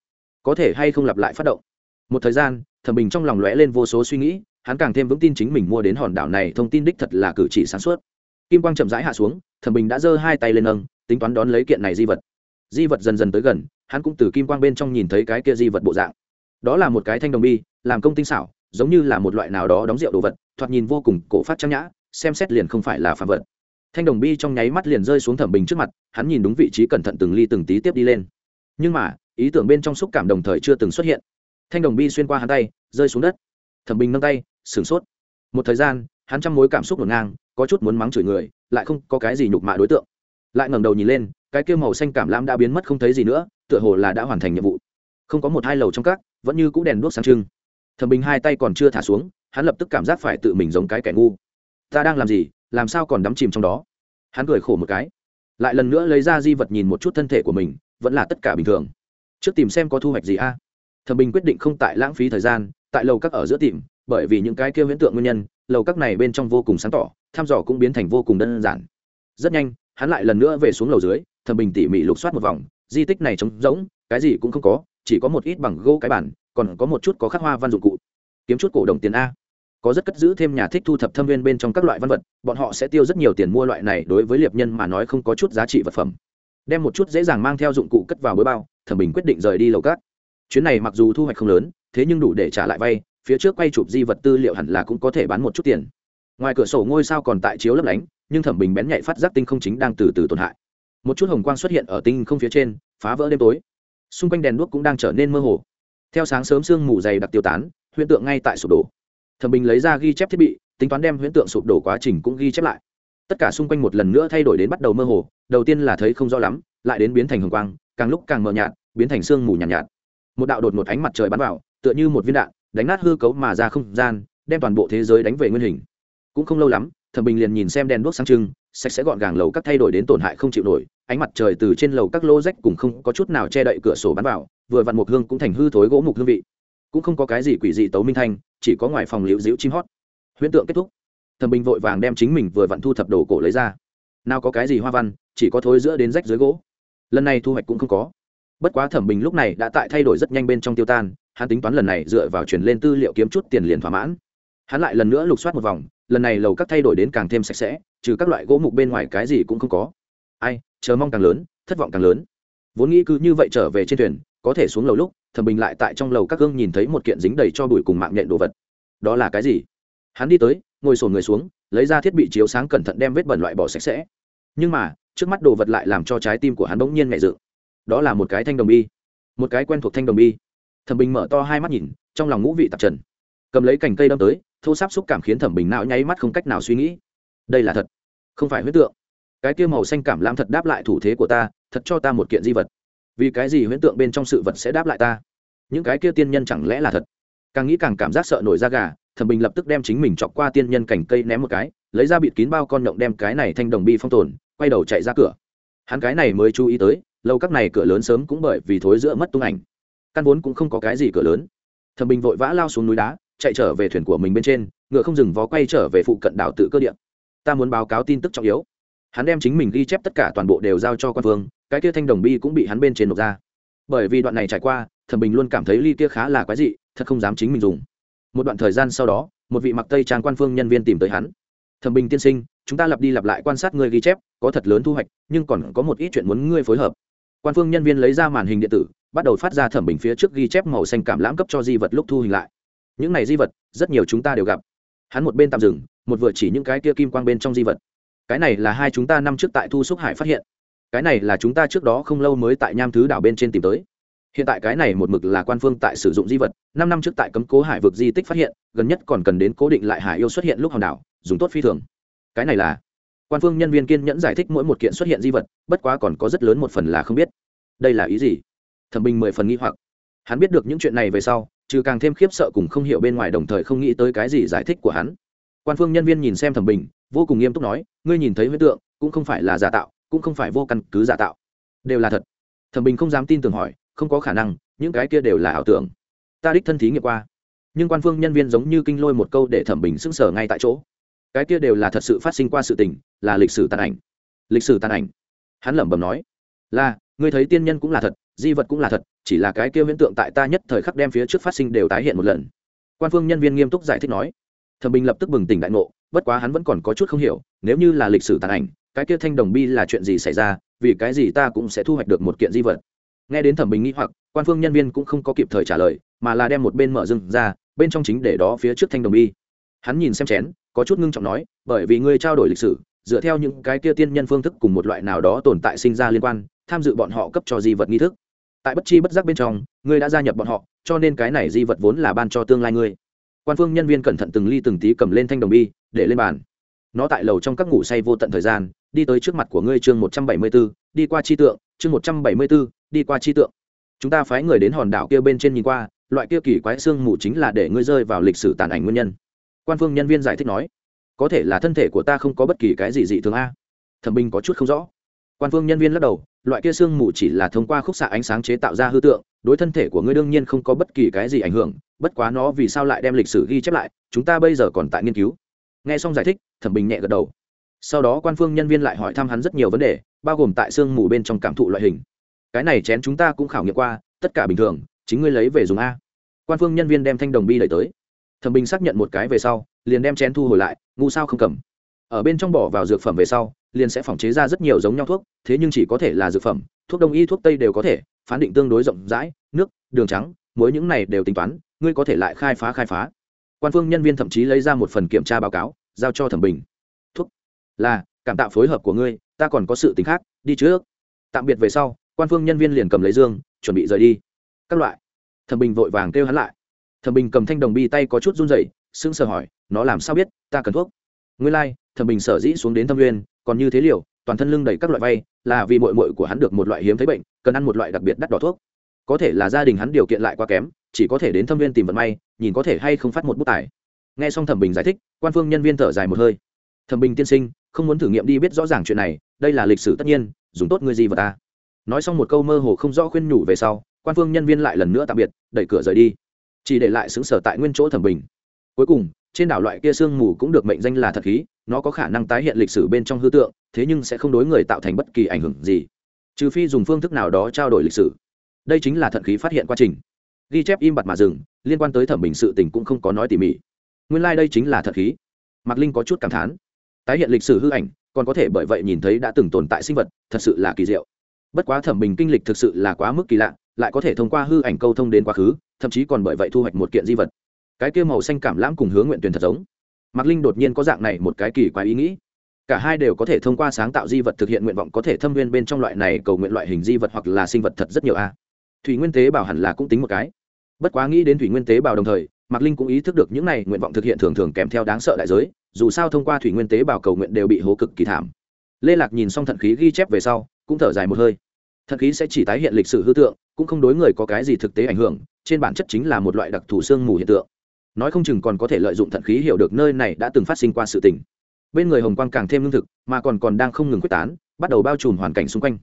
Có thể hay không lặp lại phát động? Một thời gian, thẩm bình trong lòng lóe lên vô số suy nghĩ hắn càng thêm vững tin chính mình mua đến hòn đảo này, thông tin đích thật là cử chỉ sáng suốt. Kim quang chậm rãi hạ xuống, thẩm bình đã giơ hai tay lên nâng, tính toán đón lấy kiện này di vật. Di vật dần dần tới gần, hắn cũng từ kim quang bên trong nhìn thấy cái kia di vật bộ dạng. Đó là một cái thanh đồng bi, làm công tinh xảo, giống như là một loại nào đó đóng rượu đồ vật, thoạt nhìn vô cùng cổ phát trang nhã, xem xét liền không phải là phạm vật. Thanh đồng bi trong nháy mắt liền rơi xuống thẩm bình trước mặt, hắn nhìn đúng vị trí cẩn thận từng ly từng tí tiếp đi lên. Nhưng mà, ý tưởng bên trong xúc cảm đồng thời chưa từng xuất hiện. Thanh đồng bi xuyên qua hắn tay, rơi xuống đất. Thẩm bình nâng tay sửng sốt. Một thời gian, hắn trăm mối cảm xúc ngổn ngang, có chút muốn mắng chửi người, lại không có cái gì nhục mạ đối tượng. Lại ngẩng đầu nhìn lên, cái kia màu xanh cảm lam đã biến mất không thấy gì nữa, tựa hồ là đã hoàn thành nhiệm vụ. Không có một hai lầu trong các, vẫn như cũ đèn đuốc sáng trưng. Thẩm bình hai tay còn chưa thả xuống, hắn lập tức cảm giác phải tự mình giống cái kẻ ngu. Ta đang làm gì, làm sao còn đắm chìm trong đó? Hắn cười khổ một cái. Lại lần nữa lấy ra di vật nhìn một chút thân thể của mình, vẫn là tất cả bình thường. Trước tìm xem có thu hoạch gì a. Thẩm bình quyết định không tại lãng phí thời gian, tại lầu các ở giữa tìm bởi vì những cái kia huyễn tượng nguyên nhân, lầu các này bên trong vô cùng sáng tỏ, thăm dò cũng biến thành vô cùng đơn giản. Rất nhanh, hắn lại lần nữa về xuống lầu dưới, thẩm bình tỉ mỉ lục soát một vòng, di tích này trống rỗng, cái gì cũng không có, chỉ có một ít bằng gỗ cái bản, còn có một chút có khắc hoa văn dụng cụ. Kiếm chút cổ đồng tiền a. Có rất cất giữ thêm nhà thích thu thập thâm viên bên trong các loại văn vật, bọn họ sẽ tiêu rất nhiều tiền mua loại này đối với liệp nhân mà nói không có chút giá trị vật phẩm. Đem một chút dễ dàng mang theo dụng cụ cất vào bối bao, thẩm bình quyết định rời đi lầu cát chuyến này mặc dù thu hoạch không lớn, thế nhưng đủ để trả lại vay phía trước quay chụp di vật tư liệu hẳn là cũng có thể bán một chút tiền. Ngoài cửa sổ ngôi sao còn tại chiếu lấp lánh nhưng thẩm bình bén nhạy phát giác tinh không chính đang từ từ tổn hại. Một chút hồng quang xuất hiện ở tinh không phía trên phá vỡ đêm tối. Xung quanh đèn đuốc cũng đang trở nên mơ hồ. Theo sáng sớm sương mù dày đặc tiêu tán huyễn tượng ngay tại sụp đổ. Thẩm bình lấy ra ghi chép thiết bị tính toán đem huyễn tượng sụp đổ quá trình cũng ghi chép lại. Tất cả xung quanh một lần nữa thay đổi đến bắt đầu mơ hồ đầu tiên là thấy không rõ lắm lại đến biến thành hồng quang càng lúc càng mờ nhạt biến thành sương mù nhàn nhạt, nhạt. Một đạo đột một ánh mặt trời bắn vào tựa như một viên đạn đánh nát hư cấu mà ra không gian, đem toàn bộ thế giới đánh về nguyên hình. Cũng không lâu lắm, thẩm bình liền nhìn xem đèn đuốc sáng trưng, sạch sẽ gọn gàng lầu các thay đổi đến tổn hại không chịu nổi, ánh mặt trời từ trên lầu các lô rách cùng không có chút nào che đậy cửa sổ bắn vào, vừa vặn mục hương cũng thành hư thối gỗ mục hương vị. Cũng không có cái gì quỷ dị tấu minh thanh, chỉ có ngoài phòng liễu diễu chim hót. Huyễn tượng kết thúc. Thẩm bình vội vàng đem chính mình vừa vặn thu thập đồ cổ lấy ra. Nào có cái gì hoa văn, chỉ có thối giữa đến rách dưới gỗ. Lần này thu hoạch cũng không có. Bất quá thẩm bình lúc này đã tại thay đổi rất nhanh bên trong tiêu tan hắn tính toán lần này dựa vào chuyển lên tư liệu kiếm chút tiền liền thỏa mãn. Hắn lại lần nữa lục soát một vòng, lần này lầu các thay đổi đến càng thêm sạch sẽ, trừ các loại gỗ mục bên ngoài cái gì cũng không có. Ai, chờ mong càng lớn, thất vọng càng lớn. Vốn nghĩ cứ như vậy trở về trên thuyền, có thể xuống lầu lúc, thẩm bình lại tại trong lầu các gương nhìn thấy một kiện dính đầy cho bụi cùng mạng nhện đồ vật. Đó là cái gì? Hắn đi tới, ngồi sổn người xuống, lấy ra thiết bị chiếu sáng cẩn thận đem vết bẩn loại bỏ sạch sẽ. Nhưng mà, trước mắt đồ vật lại làm cho trái tim của hắn bỗng nhiên nhẹ dự đó là một cái thanh đồng bi. Một cái quen thuộc thanh đồng bi thẩm bình mở to hai mắt nhìn, trong lòng ngũ vị tạp trần. Cầm lấy cành cây đâm tới, thô sáp xúc cảm khiến thẩm bình não nháy mắt không cách nào suy nghĩ. Đây là thật, không phải huyết tượng. Cái kia màu xanh cảm lam thật đáp lại thủ thế của ta, thật cho ta một kiện di vật. Vì cái gì huyễn tượng bên trong sự vật sẽ đáp lại ta? Những cái kia tiên nhân chẳng lẽ là thật? Càng nghĩ càng cảm giác sợ nổi da gà, thẩm bình lập tức đem chính mình chọc qua tiên nhân cành cây ném một cái, lấy ra bịt kín bao con nhộng đem cái này thanh đồng bi phong tồn, quay đầu chạy ra cửa. Hắn cái này mới chú ý tới, lâu các này cửa lớn sớm cũng bởi vì thối giữa mất tung ảnh căn vốn cũng không có cái gì cửa lớn. Thẩm bình vội vã lao xuống núi đá, chạy trở về thuyền của mình bên trên, ngựa không dừng vó quay trở về phụ cận đảo tự cơ điện ta muốn báo cáo tin tức trọng yếu. Hắn đem chính mình ghi chép tất cả toàn bộ đều giao cho quan vương, cái kia thanh đồng bi cũng bị hắn bên trên nộp ra. Bởi vì đoạn này trải qua, thẩm bình luôn cảm thấy ly kia khá là quái dị, thật không dám chính mình dùng. Một đoạn thời gian sau đó, một vị mặc tây trang quan phương nhân viên tìm tới hắn. Thẩm bình tiên sinh, chúng ta lặp đi lặp lại quan sát ngươi ghi chép, có thật lớn thu hoạch, nhưng còn có một ít chuyện muốn ngươi phối hợp. Quan phương nhân viên lấy ra màn hình điện tử bắt đầu phát ra thẩm bình phía trước ghi chép màu xanh cảm lãm cấp cho di vật lúc thu hình lại. Những này di vật, rất nhiều chúng ta đều gặp. Hắn một bên tạm dừng, một vừa chỉ những cái kia kim quang bên trong di vật. Cái này là hai chúng ta năm trước tại thu xúc hải phát hiện. Cái này là chúng ta trước đó không lâu mới tại nham thứ đảo bên trên tìm tới. Hiện tại cái này một mực là quan phương tại sử dụng di vật, năm năm trước tại cấm cố hải vực di tích phát hiện, gần nhất còn cần đến cố định lại hải yêu xuất hiện lúc hòn đảo, dùng tốt phi thường. Cái này là, quan phương nhân viên kiên nhẫn giải thích mỗi một kiện xuất hiện di vật, bất quá còn có rất lớn một phần là không biết. Đây là ý gì? Thẩm bình mười phần nghi hoặc. Hắn biết được những chuyện này về sau, trừ càng thêm khiếp sợ cùng không hiểu bên ngoài đồng thời không nghĩ tới cái gì giải thích của hắn. Quan phương nhân viên nhìn xem thẩm bình, vô cùng nghiêm túc nói, ngươi nhìn thấy huyết tượng, cũng không phải là giả tạo, cũng không phải vô căn cứ giả tạo. Đều là thật. Thẩm bình không dám tin tưởng hỏi, không có khả năng, những cái kia đều là ảo tưởng. Ta đích thân thí nghiệm qua. Nhưng quan phương nhân viên giống như kinh lôi một câu để thẩm bình sững sờ ngay tại chỗ. Cái kia đều là thật sự phát sinh qua sự tình, là lịch sử tàn ảnh. Lịch sử tàn ảnh. Hắn lẩm bẩm nói, là ngươi thấy tiên nhân cũng là thật, di vật cũng là thật, chỉ là cái kia huyễn tượng tại ta nhất thời khắc đem phía trước phát sinh đều tái hiện một lần. Quan phương nhân viên nghiêm túc giải thích nói. Thẩm bình lập tức bừng tỉnh đại ngộ, bất quá hắn vẫn còn có chút không hiểu, nếu như là lịch sử tàn ảnh, cái kia thanh đồng bi là chuyện gì xảy ra, vì cái gì ta cũng sẽ thu hoạch được một kiện di vật. Nghe đến thẩm bình nghĩ hoặc, quan phương nhân viên cũng không có kịp thời trả lời, mà là đem một bên mở rừng ra, bên trong chính để đó phía trước thanh đồng bi. Hắn nhìn xem chén, có chút ngưng trọng nói, bởi vì ngươi trao đổi lịch sử, dựa theo những cái kia tiên nhân phương thức cùng một loại nào đó tồn tại sinh ra liên quan tham dự bọn họ cấp cho di vật nghi thức. Tại bất chi bất giác bên trong, ngươi đã gia nhập bọn họ, cho nên cái này di vật vốn là ban cho tương lai ngươi. Quan phương nhân viên cẩn thận từng ly từng tí cầm lên thanh đồng bi, để lên bàn. Nó tại lầu trong các ngủ say vô tận thời gian, đi tới trước mặt của ngươi chương một trăm bảy mươi b ố đi qua chi tượng, chương một trăm bảy mươi b ố đi qua chi tượng. Chúng ta phái người đến hòn đảo kia bên trên nhìn qua, loại kia kỳ quái xương mù chính là để ngươi rơi vào lịch sử tàn ảnh nguyên nhân. Quan phương nhân viên giải thích nói, có thể là thân thể của ta không có bất kỳ cái gì dị thường a. Thẩm binh có chút không rõ quan phương nhân viên lắc đầu, loại kia xương mù chỉ là thông qua khúc xạ ánh sáng chế tạo ra hư tượng, đối thân thể của ngươi đương nhiên không có bất kỳ cái gì ảnh hưởng, bất quá nó vì sao lại đem lịch sử ghi chép lại, chúng ta bây giờ còn tại nghiên cứu. Nghe xong giải thích, thẩm bình nhẹ gật đầu. Sau đó quan phương nhân viên lại hỏi thăm hắn rất nhiều vấn đề, bao gồm tại xương mù bên trong cảm thụ loại hình. Cái này chén chúng ta cũng khảo nghiệm qua, tất cả bình thường, chính ngươi lấy về dùng a. Quan phương nhân viên đem thanh đồng bi đẩy tới. Thẩm bình xác nhận một cái về sau, liền đem chén thu hồi lại, ngu sao không cầm? Ở bên trong bỏ vào dược phẩm về sau liền sẽ phòng chế ra rất nhiều giống nhau thuốc thế nhưng chỉ có thể là dược phẩm thuốc đông y thuốc tây đều có thể phán định tương đối rộng rãi nước đường trắng mỗi những này đều tính toán ngươi có thể lại khai phá khai phá. Quan phương nhân viên thậm chí lấy ra một phần kiểm tra báo cáo giao cho thẩm bình. Thuốc là cảm tạ phối hợp của ngươi ta còn có sự tình khác đi trước. Tạm biệt về sau quan phương nhân viên liền cầm lấy dương chuẩn bị rời đi. Các loại. Thẩm bình vội vàng kêu hắn lại. Thẩm bình cầm thanh đồng bi tay có chút run dậy sững sờ hỏi nó làm sao biết ta cần thuốc? Nguyên lai、like, thẩm bình sở dĩ xuống đến thâm nguyên còn như thế liều, toàn thân lưng đầy các loại vay, là vì mội mội của hắn được một loại hiếm thấy bệnh, cần ăn một loại đặc biệt đắt đỏ thuốc. Có thể là gia đình hắn điều kiện lại quá kém, chỉ có thể đến thâm viên tìm vận may, nhìn có thể hay không phát một bút tài. Nghe xong thẩm bình giải thích, quan phương nhân viên thở dài một hơi. Thẩm bình tiên sinh, không muốn thử nghiệm đi biết rõ ràng chuyện này, đây là lịch sử tất nhiên, dùng tốt ngươi gì vào ta. Nói xong một câu mơ hồ không rõ khuyên nhủ về sau, quan phương nhân viên lại lần nữa tạm biệt, đẩy cửa rời đi. Chỉ để lại xứng sở tại nguyên chỗ thẩm bình. Cuối cùng trên đảo loại kia sương mù cũng được mệnh danh là thật khí, nó có khả năng tái hiện lịch sử bên trong hư tượng, thế nhưng sẽ không đối người tạo thành bất kỳ ảnh hưởng gì, trừ phi dùng phương thức nào đó trao đổi lịch sử. Đây chính là thận khí phát hiện quá trình. Ghi chép im bặt mà dừng, liên quan tới thẩm bình sự tình cũng không có nói tỉ mỉ. Nguyên lai、like、đây chính là thận khí. Mạc linh có chút cảm thán. Tái hiện lịch sử hư ảnh, còn có thể bởi vậy nhìn thấy đã từng tồn tại sinh vật, thật sự là kỳ diệu. Bất quá thẩm bình kinh lịch thực sự là quá mức kỳ lạ, lại có thể thông qua hư ảnh câu thông đến quá khứ, thậm chí còn bởi vậy thu hoạch một kiện di vật cái kia màu xanh cảm lãm cùng hướng nguyện tuyển thật giống. Mạc linh đột nhiên có dạng này một cái kỳ quái ý nghĩ. Cả hai đều có thể thông qua sáng tạo di vật thực hiện nguyện vọng có thể thâm viên bên trong loại này cầu nguyện loại hình di vật hoặc là sinh vật thật rất nhiều a. Thủy nguyên tế bảo hẳn là cũng tính một cái. Bất quá nghĩ đến thủy nguyên tế bảo đồng thời, mạc linh cũng ý thức được những này nguyện vọng thực hiện thường thường kèm theo đáng sợ đại giới, dù sao thông qua thủy nguyên tế bảo cầu nguyện đều bị hố cực kỳ thảm. Lê lạc nhìn xong thận khí ghi chép về sau, cũng thở dài một hơi. Thận khí sẽ chỉ tái hiện lịch sử hư tượng, cũng không đối người có cái gì thực tế ảnh hưởng, trên bản chất chính là một loại đặc thù sương mù hiện tượng nói không chừng còn có thể lợi dụng thận khí hiểu được nơi này đã từng phát sinh qua sự tình. Bên người hồng quang càng thêm lương thực, mà còn còn đang không ngừng quyết tán, bắt đầu bao trùm hoàn cảnh xung quanh.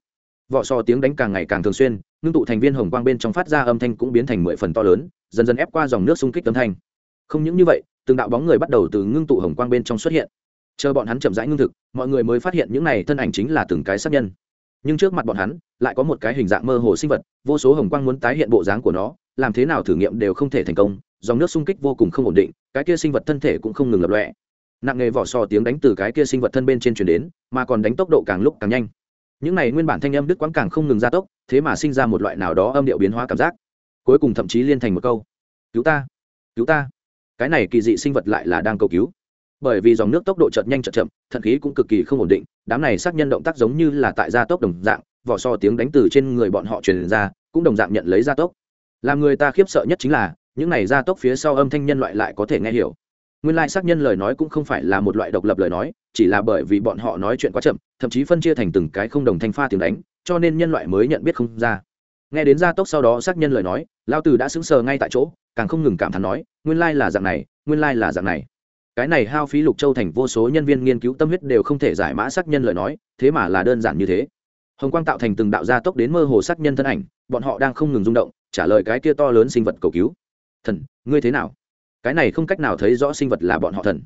Vỏ sò tiếng đánh càng ngày càng thường xuyên, ngưng tụ thành viên hồng quang bên trong phát ra âm thanh cũng biến thành mười phần to lớn, dần dần ép qua dòng nước xung kích âm thanh. Không những như vậy, từng đạo bóng người bắt đầu từ ngưng tụ hồng quang bên trong xuất hiện. Chờ bọn hắn chậm rãi ngưng thực, mọi người mới phát hiện những này thân ảnh chính là từng cái sát nhân. Nhưng trước mặt bọn hắn, lại có một cái hình dạng mơ hồ sinh vật, vô số hồng quang muốn tái hiện bộ dáng của nó làm thế nào thử nghiệm đều không thể thành công, dòng nước xung kích vô cùng không ổn định, cái kia sinh vật thân thể cũng không ngừng lập lọe nặng nghề vỏ sò tiếng đánh từ cái kia sinh vật thân bên trên chuyển đến, mà còn đánh tốc độ càng lúc càng nhanh. Những này nguyên bản thanh âm đức quãng càng không ngừng gia tốc, thế mà sinh ra một loại nào đó âm điệu biến hóa cảm giác. Cuối cùng thậm chí liên thành một câu, cứu ta cứu ta. Cái này kỳ dị sinh vật lại là đang cầu cứu. Bởi vì dòng nước tốc độ chợt nhanh chợt chậm, thận khí cũng cực kỳ không ổn định, đám này xác nhân động tác giống như là tại gia tốc đồng dạng, vỏ so tiếng đánh từ trên người bọn họ truyền ra, cũng đồng dạng nhận lấy gia tốc làm người ta khiếp sợ nhất chính là, những này gia tốc phía sau âm thanh nhân loại lại có thể nghe hiểu. Nguyên lai xác nhân lời nói cũng không phải là một loại độc lập lời nói, chỉ là bởi vì bọn họ nói chuyện quá chậm, thậm chí phân chia thành từng cái không đồng thanh pha tiếng đánh, cho nên nhân loại mới nhận biết không ra. Nghe đến gia tốc sau đó xác nhân lời nói lao từ đã sững sờ ngay tại chỗ, càng không ngừng cảm thán nói, nguyên lai là dạng này, nguyên lai là dạng này. Cái này hao phí lục châu thành vô số nhân viên nghiên cứu tâm huyết đều không thể giải mã xác nhân lời nói, thế mà là đơn giản như thế. Hồng quang tạo thành từng đạo gia tốc đến mơ hồ xác nhân thân ảnh bọn họ đang không ngừng rung động, trả lời cái kia to lớn sinh vật cầu cứu. Thần, ngươi thế nào? Cái này không cách nào thấy rõ sinh vật là bọn họ thần.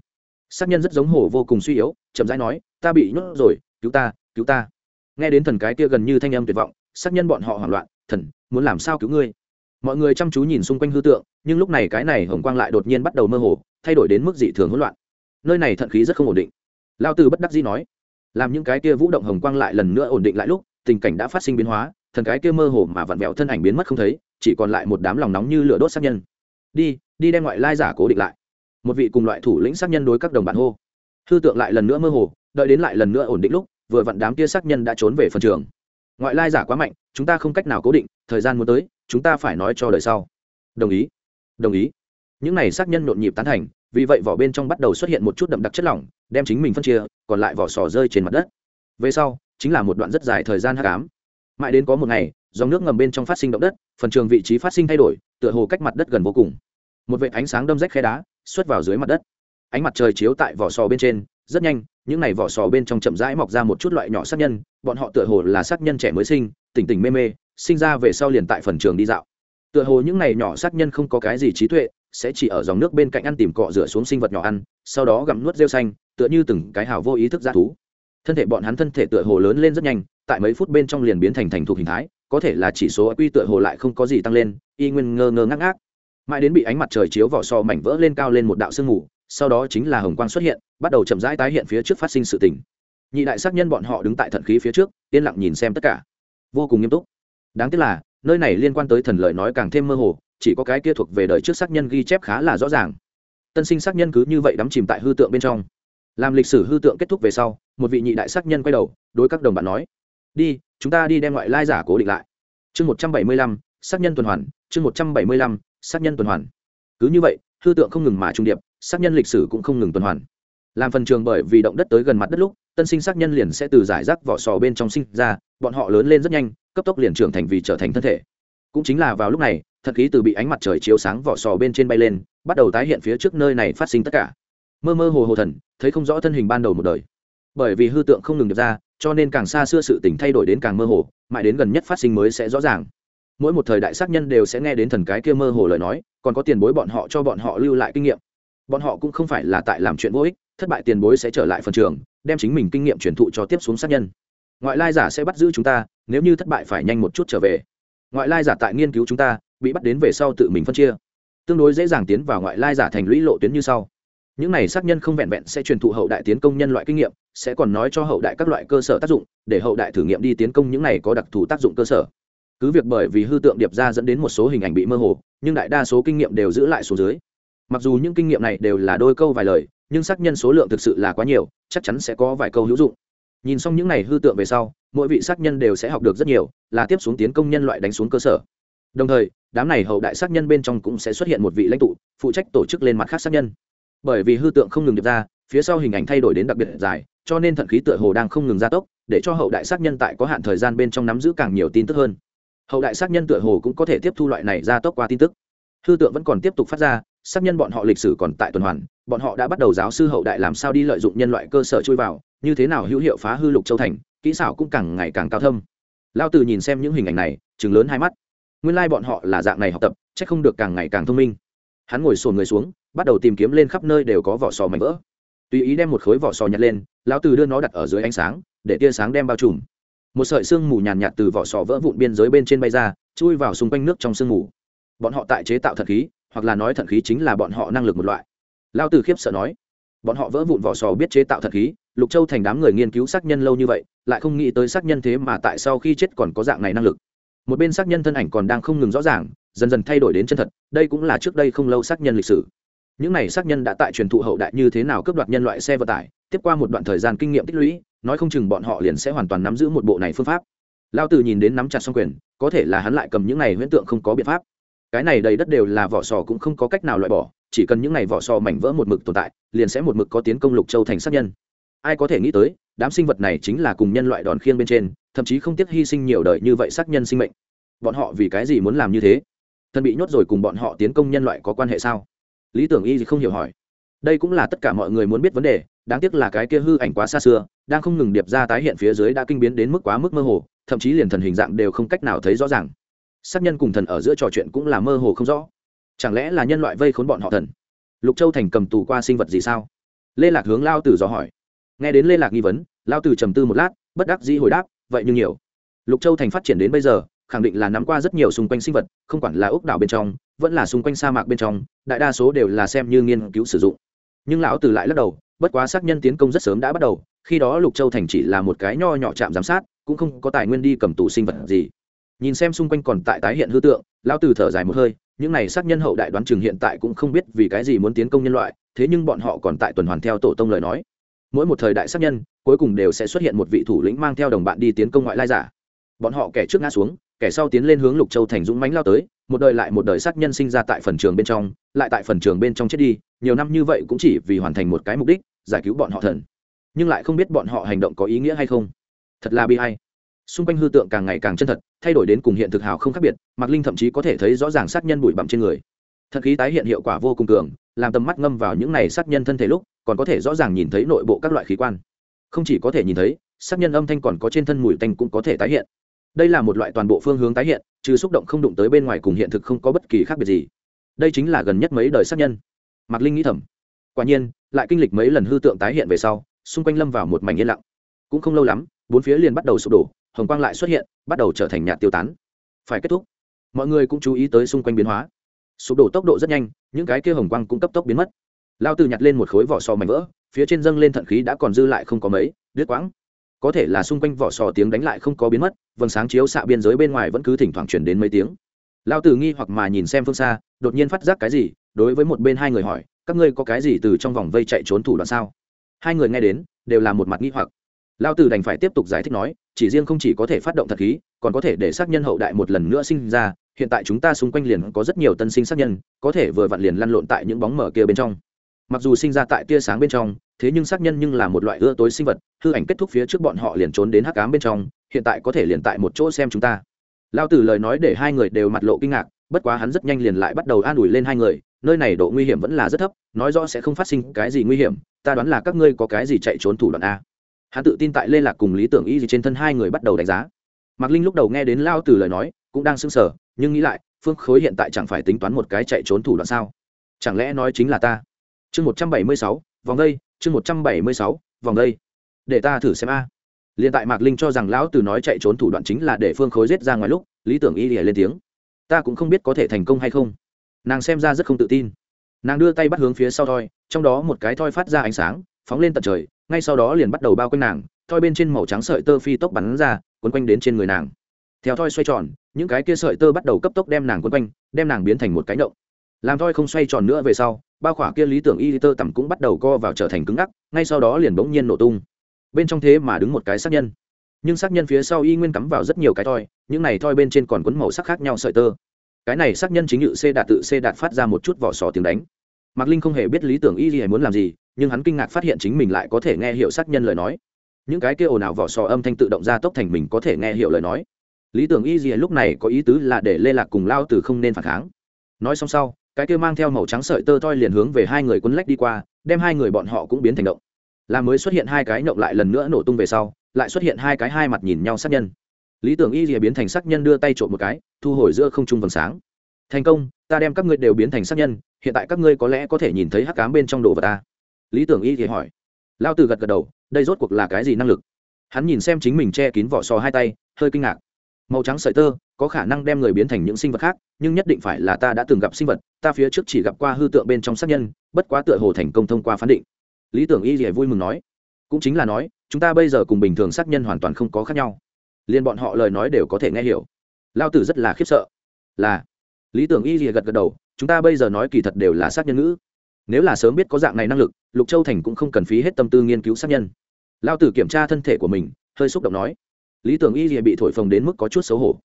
Sát nhân rất giống hồ vô cùng suy yếu, chậm rãi nói, ta bị nhốt rồi, cứu ta cứu ta. Nghe đến thần cái kia gần như thanh âm tuyệt vọng, sát nhân bọn họ hoảng loạn, thần, muốn làm sao cứu ngươi? Mọi người chăm chú nhìn xung quanh hư tượng, nhưng lúc này cái này hồng quang lại đột nhiên bắt đầu mơ hồ, thay đổi đến mức dị thường hỗn loạn. Nơi này thận khí rất không ổn định. Lao từ bất đắc dĩ nói, làm những cái kia vũ động hồng quang lại lần nữa ổn định lại lúc, tình cảnh đã phát sinh biến hóa thần cái kia mơ hồ mà vặn vẹo thân ảnh biến mất không thấy, chỉ còn lại một đám lòng nóng như lửa đốt sát nhân. Đi đi đem ngoại lai giả cố định lại. Một vị cùng loại thủ lĩnh sát nhân đối các đồng bạn hô. Hư tượng lại lần nữa mơ hồ, đợi đến lại lần nữa ổn định lúc, vừa vặn đám kia sát nhân đã trốn về phần trường. Ngoại lai giả quá mạnh, chúng ta không cách nào cố định, thời gian muốn tới, chúng ta phải nói cho đời sau. Đồng ý đồng ý. Những này sát nhân nhộn nhịp tán thành, vì vậy vỏ bên trong bắt đầu xuất hiện một chút đậm đặc chất lỏng, đem chính mình phân chia, còn lại vỏ sò rơi trên mặt đất. Về sau, chính là một đoạn rất dài thời gian hắc ám mãi đến có một ngày, dòng nước ngầm bên trong phát sinh động đất, phần trường vị trí phát sinh thay đổi, tựa hồ cách mặt đất gần vô cùng. Một vệ ánh sáng đâm rách khe đá, xuất vào dưới mặt đất. Ánh mặt trời chiếu tại vỏ sò bên trên, rất nhanh, những n à y vỏ sò bên trong chậm rãi mọc ra một chút loại nhỏ sát nhân, bọn họ tựa hồ là sát nhân trẻ mới sinh, tỉnh tỉnh mê mê, sinh ra về sau liền tại phần trường đi dạo. Tựa hồ những n à y nhỏ sát nhân không có cái gì trí tuệ, sẽ chỉ ở dòng nước bên cạnh ăn tìm cọ rửa xuống sinh vật nhỏ ăn, sau đó gặm nuốt rêu xanh, tựa như từng cái hào vô ý thức g thú. Thân thể bọn hắn thân thể tựa hồ lớn lên rất nhanh tại mấy phút bên trong liền biến thành thành thuộc hình thái, có thể là chỉ số quy tựa hồ lại không có gì tăng lên, y nguyên ngơ ngơ ngác ngác. Mãi đến bị ánh mặt trời chiếu vỏ so mảnh vỡ lên cao lên một đạo sương mù, sau đó chính là hồng quang xuất hiện, bắt đầu chậm rãi tái hiện phía trước phát sinh sự tình. Nhị đại xác nhân bọn họ đứng tại thận khí phía trước, yên lặng nhìn xem tất cả. Vô cùng nghiêm túc. Đáng tiếc là, nơi này liên quan tới thần lời nói càng thêm mơ hồ, chỉ có cái kia thuộc về đời trước xác nhân ghi chép khá là rõ ràng. Tân sinh xác nhân cứ như vậy đắm chìm tại hư tượng bên trong. Làm lịch sử hư tượng kết thúc về sau, một vị nhị đại xác nhân quay đầu, đối các đồng bạn nói đi, chúng ta đi đem ngoại lai giả cố định lại. Chương một trăm bảy mươi lăm xác nhân tuần hoàn, chương một trăm bảy mươi lăm xác nhân tuần hoàn. Cứ như vậy, hư tượng không ngừng mà trung điệp xác nhân lịch sử cũng không ngừng tuần hoàn. Làm phần trường bởi vì động đất tới gần mặt đất lúc, tân sinh xác nhân liền sẽ từ giải rác vỏ sò bên trong sinh ra, bọn họ lớn lên rất nhanh, cấp tốc liền trưởng thành vì trở thành thân thể. Cũng chính là vào lúc này, thật khí từ bị ánh mặt trời chiếu sáng vỏ sò bên trên bay lên, bắt đầu tái hiện phía trước nơi này phát sinh tất cả. Mơ mơ hồ hồ thần, thấy không rõ thân hình ban đầu một đời. Bởi vì hư tượng không ngừng được ra cho nên càng xa xưa sự tình thay đổi đến càng mơ hồ, mãi đến gần nhất phát sinh mới sẽ rõ ràng. Mỗi một thời đại xác nhân đều sẽ nghe đến thần cái kia mơ hồ lời nói, còn có tiền bối bọn họ cho bọn họ lưu lại kinh nghiệm. Bọn họ cũng không phải là tại làm chuyện vô ích, thất bại tiền bối sẽ trở lại phần trường, đem chính mình kinh nghiệm truyền thụ cho tiếp xuống sát nhân. Ngoại lai giả sẽ bắt giữ chúng ta, nếu như thất bại phải nhanh một chút trở về. Ngoại lai giả tại nghiên cứu chúng ta, bị bắt đến về sau tự mình phân chia. Tương đối dễ dàng tiến vào ngoại lai giả thành lũy lộ tuyến như sau những này sát nhân không vẹn vẹn sẽ truyền thụ hậu đại tiến công nhân loại kinh nghiệm, sẽ còn nói cho hậu đại các loại cơ sở tác dụng, để hậu đại thử nghiệm đi tiến công những này có đặc thù tác dụng cơ sở. Cứ việc bởi vì hư tượng điệp ra dẫn đến một số hình ảnh bị mơ hồ, nhưng đại đa số kinh nghiệm đều giữ lại số dưới. Mặc dù những kinh nghiệm này đều là đôi câu vài lời, nhưng xác nhân số lượng thực sự là quá nhiều, chắc chắn sẽ có vài câu hữu dụng. Nhìn xong những này hư tượng về sau, mỗi vị xác nhân đều sẽ học được rất nhiều, là tiếp xuống tiến công nhân loại đánh xuống cơ sở. Đồng thời, đám này hậu đại xác nhân bên trong cũng sẽ xuất hiện một vị lãnh tụ, phụ trách tổ chức lên mặt khác xác nhân bởi vì hư tượng không ngừng điệp ra, phía sau hình ảnh thay đổi đến đặc biệt dài, cho nên thận khí tựa hồ đang không ngừng gia tốc, để cho hậu đại xác nhân tại có hạn thời gian bên trong nắm giữ càng nhiều tin tức hơn. Hậu đại xác nhân tựa hồ cũng có thể tiếp thu loại này gia tốc qua tin tức. Hư tượng vẫn còn tiếp tục phát ra xác nhân bọn họ lịch sử còn tại tuần hoàn, bọn họ đã bắt đầu giáo sư hậu đại làm sao đi lợi dụng nhân loại cơ sở chui vào, như thế nào hữu hiệu phá hư lục châu thành, kỹ xảo cũng càng ngày càng cao thâm. Lao từ nhìn xem những hình ảnh này chừng lớn hai mắt. Nguyên lai、like、bọn họ là dạng này học tập c h ắ c không được càng ngày càng thông minh. Hắn ngồi sồn người xuống bắt đầu tìm kiếm lên khắp nơi đều có vỏ sò mảnh vỡ. Tùy ý đem một khối vỏ sò nhặt lên Lão từ đưa nó đặt ở dưới ánh sáng để tia sáng đem bao trùm. Một sợi sương mù nhàn nhạt, từ vỏ sò vỡ vụn biên giới bên trên bay ra chui vào xung quanh nước trong sương mù. Bọn họ tại chế tạo thận khí hoặc là nói thận khí chính là bọn họ năng lực một loại. Lao từ khiếp sợ nói bọn họ vỡ vụn vỏ sò biết chế tạo thận khí lục châu thành đám người nghiên cứu xác nhân lâu như vậy lại không nghĩ tới xác nhân thế mà tại sau khi chết còn có dạng này năng lực. Một bên xác nhân thân ảnh còn đang không ngừng rõ ràng dần dần thay đổi đến chân thật đây cũng là trước đây không lâu xác nhân lịch sử những này xác nhân đã tại truyền thụ hậu đại như thế nào cướp đoạt nhân loại xe vận tải, tiếp qua một đoạn thời gian kinh nghiệm tích lũy, nói không chừng bọn họ liền sẽ hoàn toàn nắm giữ một bộ này phương pháp. Lao từ nhìn đến nắm chặt xong quyền, có thể là hắn lại cầm những này huyễn tượng không có biện pháp. Cái này đầy đất đều là vỏ sò cũng không có cách nào loại bỏ, chỉ cần những này vỏ sò mảnh vỡ một mực tồn tại, liền sẽ một mực có tiến công lục châu thành sát nhân. Ai có thể nghĩ tới, đám sinh vật này chính là cùng nhân loại đòn khiêng bên trên, thậm chí không tiếc hy sinh nhiều đời như vậy sát nhân sinh mệnh. Bọn họ vì cái gì muốn làm như thế? Thân bị nhốt rồi cùng bọn họ tiến công nhân loại có quan hệ sao? Lý tưởng y gì không hiểu hỏi. Đây cũng là tất cả mọi người muốn biết vấn đề, đáng tiếc là cái kia hư ảnh quá xa xưa, đang không ngừng điệp ra tái hiện phía dưới đã kinh biến đến mức quá mức mơ hồ, thậm chí liền thần hình dạng đều không cách nào thấy rõ ràng. Sát nhân cùng thần ở giữa trò chuyện cũng là mơ hồ không rõ. Chẳng lẽ là nhân loại vây khốn bọn họ thần? Lục châu thành cầm tù qua sinh vật gì sao? Lê lạc hướng lao tử dò hỏi. Nghe đến lê lạc nghi vấn, lao tử trầm tư một lát, bất đắc dĩ hồi đáp, vậy nhưng nhiều. Lục châu thành phát triển đến bây giờ, khẳng định là nắm qua rất nhiều xung quanh sinh vật, không quản là ốc đảo bên trong vẫn là xung quanh sa mạc bên trong, đại đa số đều là xem như nghiên cứu sử dụng. Nhưng lão tử lại lắc đầu, bất quá xác nhân tiến công rất sớm đã bắt đầu, khi đó lục châu thành chỉ là một cái nho nhỏ trạm giám sát, cũng không có tài nguyên đi cầm tù sinh vật gì. Nhìn xem xung quanh còn tại tái hiện hư tượng, lão tử thở dài một hơi, những này xác nhân hậu đại đoán chừng hiện tại cũng không biết vì cái gì muốn tiến công nhân loại, thế nhưng bọn họ còn tại tuần hoàn theo tổ tông lời nói. Mỗi một thời đại xác nhân, cuối cùng đều sẽ xuất hiện một vị thủ lĩnh mang theo đồng bạn đi tiến công ngoại lai giả. Bọn họ kẻ trước ngã xuống kẻ sau tiến lên hướng lục châu thành dũng mánh lao tới, một đời lại một đời sát nhân sinh ra tại phần trường bên trong, lại tại phần trường bên trong chết đi, nhiều năm như vậy cũng chỉ vì hoàn thành một cái mục đích, giải cứu bọn họ thần. Nhưng lại không biết bọn họ hành động có ý nghĩa hay không. Thật là bi hay xung quanh hư tượng càng ngày càng chân thật, thay đổi đến cùng hiện thực hào không khác biệt, mạc linh thậm chí có thể thấy rõ ràng sát nhân bụi bặm trên người. Thật khí tái hiện hiệu quả vô cùng cường, làm tầm mắt ngâm vào những này sát nhân thân thể lúc, còn có thể rõ ràng nhìn thấy nội bộ các loại khí quan. Không chỉ có thể nhìn thấy, sát nhân âm thanh còn có trên thân mùi tanh cũng có thể tái hiện đây là một loại toàn bộ phương hướng tái hiện, trừ xúc động không đụng tới bên ngoài cùng hiện thực không có bất kỳ khác biệt gì. Đây chính là gần nhất mấy đời sát nhân. Mạc linh nghĩ thầm. Quả nhiên, lại kinh lịch mấy lần hư tượng tái hiện về sau, xung quanh lâm vào một mảnh yên lặng. Cũng không lâu lắm, bốn phía liền bắt đầu sụp đổ, hồng quang lại xuất hiện, bắt đầu trở thành nhạt tiêu tán. Phải kết thúc. Mọi người cũng chú ý tới xung quanh biến hóa. Sụp đổ tốc độ rất nhanh, những cái kia hồng quang cũng cấp tốc biến mất. Lao từ nhặt lên một khối vỏ sò mảnh vỡ, phía trên dâng lên thận khí đã còn dư lại không có mấy, đứt quãng có thể là xung quanh vỏ sò tiếng đánh lại không có biến mất, vầng sáng chiếu xạ biên giới bên ngoài vẫn cứ thỉnh thoảng chuyển đến mấy tiếng. Lao tử nghi hoặc mà nhìn xem phương xa, đột nhiên phát giác cái gì, đối với một bên hai người hỏi, các ngươi có cái gì từ trong vòng vây chạy trốn thủ đoạn sao? Hai người nghe đến, đều là một mặt nghi hoặc. Lao tử đành phải tiếp tục giải thích nói, chỉ riêng không chỉ có thể phát động thật khí, còn có thể để xác nhân hậu đại một lần nữa sinh ra, hiện tại chúng ta xung quanh liền có rất nhiều tân sinh xác nhân, có thể vừa vặn liền lăn lộn tại những bóng mở kia bên trong mặc dù sinh ra tại tia sáng bên trong thế nhưng xác nhân nhưng là một loại ưa tối sinh vật hư ảnh kết thúc phía trước bọn họ liền trốn đến hắc cám bên trong hiện tại có thể liền tại một chỗ xem chúng ta. Lao tử lời nói để hai người đều mặt lộ kinh ngạc bất quá hắn rất nhanh liền lại bắt đầu an ủi lên hai người nơi này độ nguy hiểm vẫn là rất thấp nói rõ sẽ không phát sinh cái gì nguy hiểm ta đoán là các ngươi có cái gì chạy trốn thủ đoạn a. Hắn tự tin tại lê lạc cùng lý tưởng y gì trên thân hai người bắt đầu đánh giá. Mạc linh lúc đầu nghe đến lao từ lời nói cũng đang sững sờ, nhưng nghĩ lại phương khối hiện tại chẳng phải tính toán một cái chạy trốn thủ đoạn sao? Chẳng lẽ nói chính là ta? Chương một trăm bảy mươi sáu, vòng đây, chương một trăm bảy mươi sáu, vòng đây. Để ta thử xem a. À. liền tại mạc linh cho rằng lão từ nói chạy trốn thủ đoạn chính là để phương khối giết ra ngoài lúc, lý tưởng y lìa lên tiếng. Ta cũng không biết có thể thành công hay không. Nàng xem ra rất không tự tin. Nàng đưa tay bắt hướng phía sau thoi, trong đó một cái thoi phát ra ánh sáng, phóng lên tận trời, ngay sau đó liền bắt đầu bao quanh nàng, thoi bên trên màu trắng sợi tơ phi tốc bắn ra quấn quanh đến trên người nàng. Theo thoi xoay tròn, những cái kia sợi tơ bắt đầu cấp tốc đem nàng quấn quanh, đem nàng biến thành một cái động làm thoi không xoay tròn nữa về sau bao khỏa kia lý tưởng y tơ tằm cũng bắt đầu co vào trở thành cứng ngắc, ngay sau đó liền bỗng nhiên nổ tung. Bên trong thế mà đứng một cái xác nhân. Nhưng xác nhân phía sau y nguyên cắm vào rất nhiều cái thoi, những này thoi bên trên còn quấn màu sắc khác nhau sợi tơ. Cái này xác nhân chính nhự c đạt tự c đạt phát ra một chút vỏ sò tiếng đánh. Mạc linh không hề biết lý tưởng y gì muốn làm gì, nhưng hắn kinh ngạc phát hiện chính mình lại có thể nghe hiểu xác nhân lời nói. Những cái kia ồn ào vỏ sò âm thanh tự động ra tốc thành mình có thể nghe hiểu lời nói. Lý tưởng y gì lúc này có ý tứ là để lê lạc cùng lao từ không nên phản kháng. Nói xong sau cái kia mang theo màu trắng sợi tơ toi liền hướng về hai người quấn lách đi qua, đem hai người bọn họ cũng biến thành động. Là mới xuất hiện hai cái nhộng lại lần nữa nổ tung về sau, lại xuất hiện hai cái hai mặt nhìn nhau sát nhân. Lý tưởng y rìa biến thành sát nhân đưa tay trộm một cái, thu hồi giữa không trung vầng sáng. Thành công, ta đem các ngươi đều biến thành sát nhân, hiện tại các ngươi có lẽ có thể nhìn thấy hắc cám bên trong đồ vật ta. Lý tưởng y thì hỏi. Lao từ gật gật đầu, đây rốt cuộc là cái gì năng lực? Hắn nhìn xem chính mình che kín vỏ sò hai tay, hơi kinh ngạc màu trắng sợi tơ, có khả năng đem người biến thành những sinh vật khác, nhưng nhất định phải là ta đã từng gặp sinh vật, ta phía trước chỉ gặp qua hư tượng bên trong sát nhân, bất quá tựa hồ thành công thông qua phán định. Lý tưởng y dỉa vui mừng nói. Cũng chính là nói, chúng ta bây giờ cùng bình thường sát nhân hoàn toàn không có khác nhau. Liền bọn họ lời nói đều có thể nghe hiểu. Lao tử rất là khiếp sợ. Là. Lý tưởng y dỉa gật gật đầu, chúng ta bây giờ nói kỳ thật đều là sát nhân ngữ. Nếu là sớm biết có dạng này năng lực, lục châu thành cũng không cần phí hết tâm tư nghiên cứu sát nhân. Lao tử kiểm tra thân thể của mình, hơi xúc động nói lý tưởng y rìa bị thổi phồng đến mức có chút xấu hổ.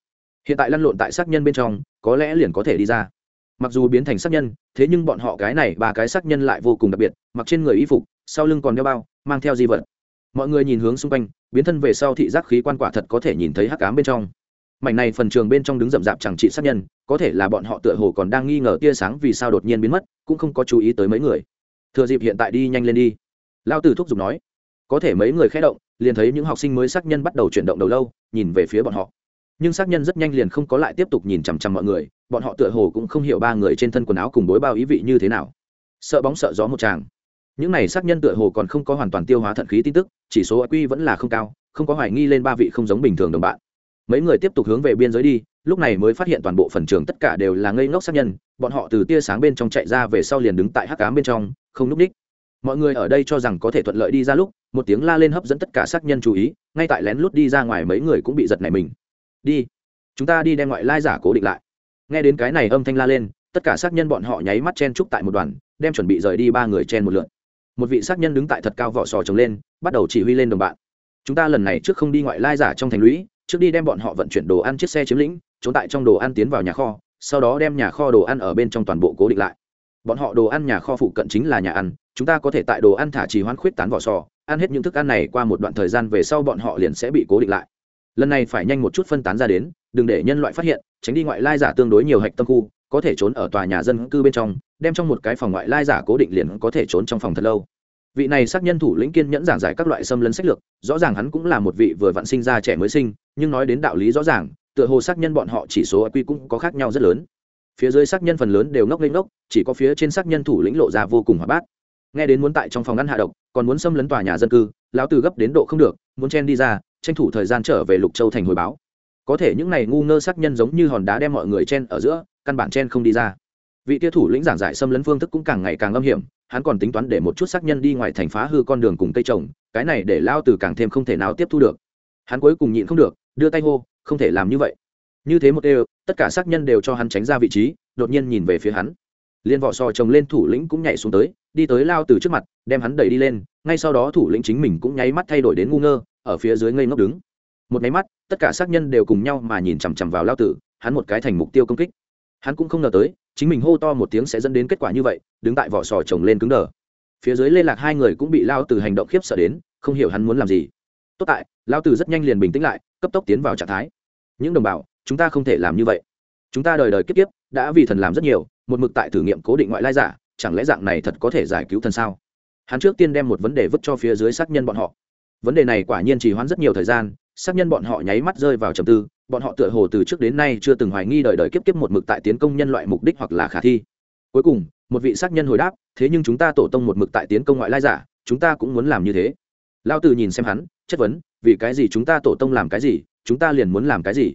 Hiện tại lăn lộn tại xác nhân bên trong, có lẽ liền có thể đi ra. Mặc dù biến thành xác nhân, thế nhưng bọn họ cái này ba cái xác nhân lại vô cùng đặc biệt, mặc trên người y phục, sau lưng còn đeo bao, mang theo di vật. Mọi người nhìn hướng xung quanh, biến thân về sau thị giác khí quan quả thật có thể nhìn thấy hắc cám bên trong. Mảnh này phần trường bên trong đứng rậm rạp chẳng trị sát nhân, có thể là bọn họ tựa hồ còn đang nghi ngờ tia sáng vì sao đột nhiên biến mất, cũng không có chú ý tới mấy người. Thừa dịp hiện tại đi nhanh lên đi. Lao tử thúc giục nói, có thể mấy người khé động liền thấy những học sinh mới sát nhân bắt đầu chuyển động đầu lâu, nhìn về phía bọn họ. Nhưng xác nhân rất nhanh liền không có lại tiếp tục nhìn chằm chằm mọi người, bọn họ tựa hồ cũng không hiểu ba người trên thân quần áo cùng bối bao ý vị như thế nào. Sợ bóng sợ gió một chàng những này xác nhân tựa hồ còn không có hoàn toàn tiêu hóa thận khí tin tức, chỉ số quy vẫn là không cao, không có hoài nghi lên ba vị không giống bình thường đồng bạn. Mấy người tiếp tục hướng về biên giới đi, lúc này mới phát hiện toàn bộ phần trường tất cả đều là ngây ngốc xác nhân, bọn họ từ tia sáng bên trong chạy ra về sau liền đứng tại hắc cám bên trong, không núp ních. Mọi người ở đây cho rằng có thể thuận lợi đi ra lúc một tiếng la lên hấp dẫn tất cả xác nhân chú ý, ngay tại lén lút đi ra ngoài mấy người cũng bị giật này mình. Đi, chúng ta đi đem ngoại lai giả cố định lại. Nghe đến cái này âm thanh la lên, tất cả xác nhân bọn họ nháy mắt chen trúc tại một đoàn, đem chuẩn bị rời đi ba người chen một lượn. Một vị xác nhân đứng tại thật cao vỏ sò trồng lên, bắt đầu chỉ huy lên đồng bạn. Chúng ta lần này trước không đi ngoại lai giả trong thành lũy, trước đi đem bọn họ vận chuyển đồ ăn chiếc xe chiếm lĩnh, trốn tại trong đồ ăn tiến vào nhà kho, sau đó đem nhà kho đồ ăn ở bên trong toàn bộ cố định lại. Bọn họ đồ ăn nhà kho phụ cận chính là nhà ăn, chúng ta có thể tại đồ ăn thả trì hoãn khuyết tán vỏ sò ăn hết những thức ăn này qua một đoạn thời gian về sau bọn họ liền sẽ bị cố định lại. Lần này phải nhanh một chút phân tán ra đến, đừng để nhân loại phát hiện, tránh đi ngoại lai giả tương đối nhiều hạch tâm khu, có thể trốn ở tòa nhà dân cư bên trong, đem trong một cái phòng ngoại lai giả cố định liền có thể trốn trong phòng thật lâu. Vị này xác nhân thủ lĩnh kiên nhẫn giảng giải các loại xâm lấn sách lược, rõ ràng hắn cũng là một vị vừa vặn sinh ra trẻ mới sinh, nhưng nói đến đạo lý rõ ràng, tựa hồ xác nhân bọn họ chỉ số quy cũng có khác nhau rất lớn. Phía dưới xác nhân phần lớn đều ngốc lên ngốc, chỉ có phía trên xác nhân thủ lĩnh lộ ra vô cùng hoạt bát nghe đến muốn tại trong phòng ngăn hạ độc, còn muốn xâm lấn tòa nhà dân cư, lão từ gấp đến độ không được, muốn chen đi ra, tranh thủ thời gian trở về lục châu thành hồi báo. Có thể những này ngu ngơ sắc nhân giống như hòn đá đem mọi người chen ở giữa, căn bản chen không đi ra. Vị tiêu thủ lĩnh giảng giải xâm lấn phương thức cũng càng ngày càng âm hiểm, hắn còn tính toán để một chút sắc nhân đi ngoài thành phá hư con đường cùng cây trồng, cái này để lao từ càng thêm không thể nào tiếp thu được. Hắn cuối cùng nhịn không được, đưa tay hô, không thể làm như vậy. Như thế một đều, tất cả sắc nhân đều cho hắn tránh ra vị trí, đột nhiên nhìn về phía hắn. Liên vọ sò chồng lên thủ lĩnh cũng nhảy xuống tới đi tới lao từ trước mặt, đem hắn đẩy đi lên, ngay sau đó thủ lĩnh chính mình cũng nháy mắt thay đổi đến ngu ngơ, ở phía dưới ngây ngốc đứng. Một máy mắt, tất cả xác nhân đều cùng nhau mà nhìn chằm chằm vào lao tử, hắn một cái thành mục tiêu công kích. Hắn cũng không ngờ tới, chính mình hô to một tiếng sẽ dẫn đến kết quả như vậy, đứng tại vỏ sò chồng lên cứng đờ. Phía dưới lê lạc hai người cũng bị lao tử hành động khiếp sợ đến, không hiểu hắn muốn làm gì. Tốt tại, lao tử rất nhanh liền bình tĩnh lại, cấp tốc tiến vào trạng thái. Những đồng bào, chúng ta không thể làm như vậy. Chúng ta đời đời kiếp kiếp, đã vì thần làm rất nhiều, một mực tại thử nghiệm cố định ngoại lai giả chẳng lẽ dạng này thật có thể giải cứu thần sao? Hắn trước tiên đem một vấn đề vứt cho phía dưới sát nhân bọn họ. Vấn đề này quả nhiên trì hoãn rất nhiều thời gian, sát nhân bọn họ nháy mắt rơi vào trầm tư, bọn họ tựa hồ từ trước đến nay chưa từng hoài nghi đời đời kiếp kiếp một mực tại tiến công nhân loại mục đích hoặc là khả thi. Cuối cùng, một vị sát nhân hồi đáp, thế nhưng chúng ta tổ tông một mực tại tiến công ngoại lai giả, chúng ta cũng muốn làm như thế. Lao từ nhìn xem hắn, chất vấn, vì cái gì chúng ta tổ tông làm cái gì, chúng ta liền muốn làm cái gì?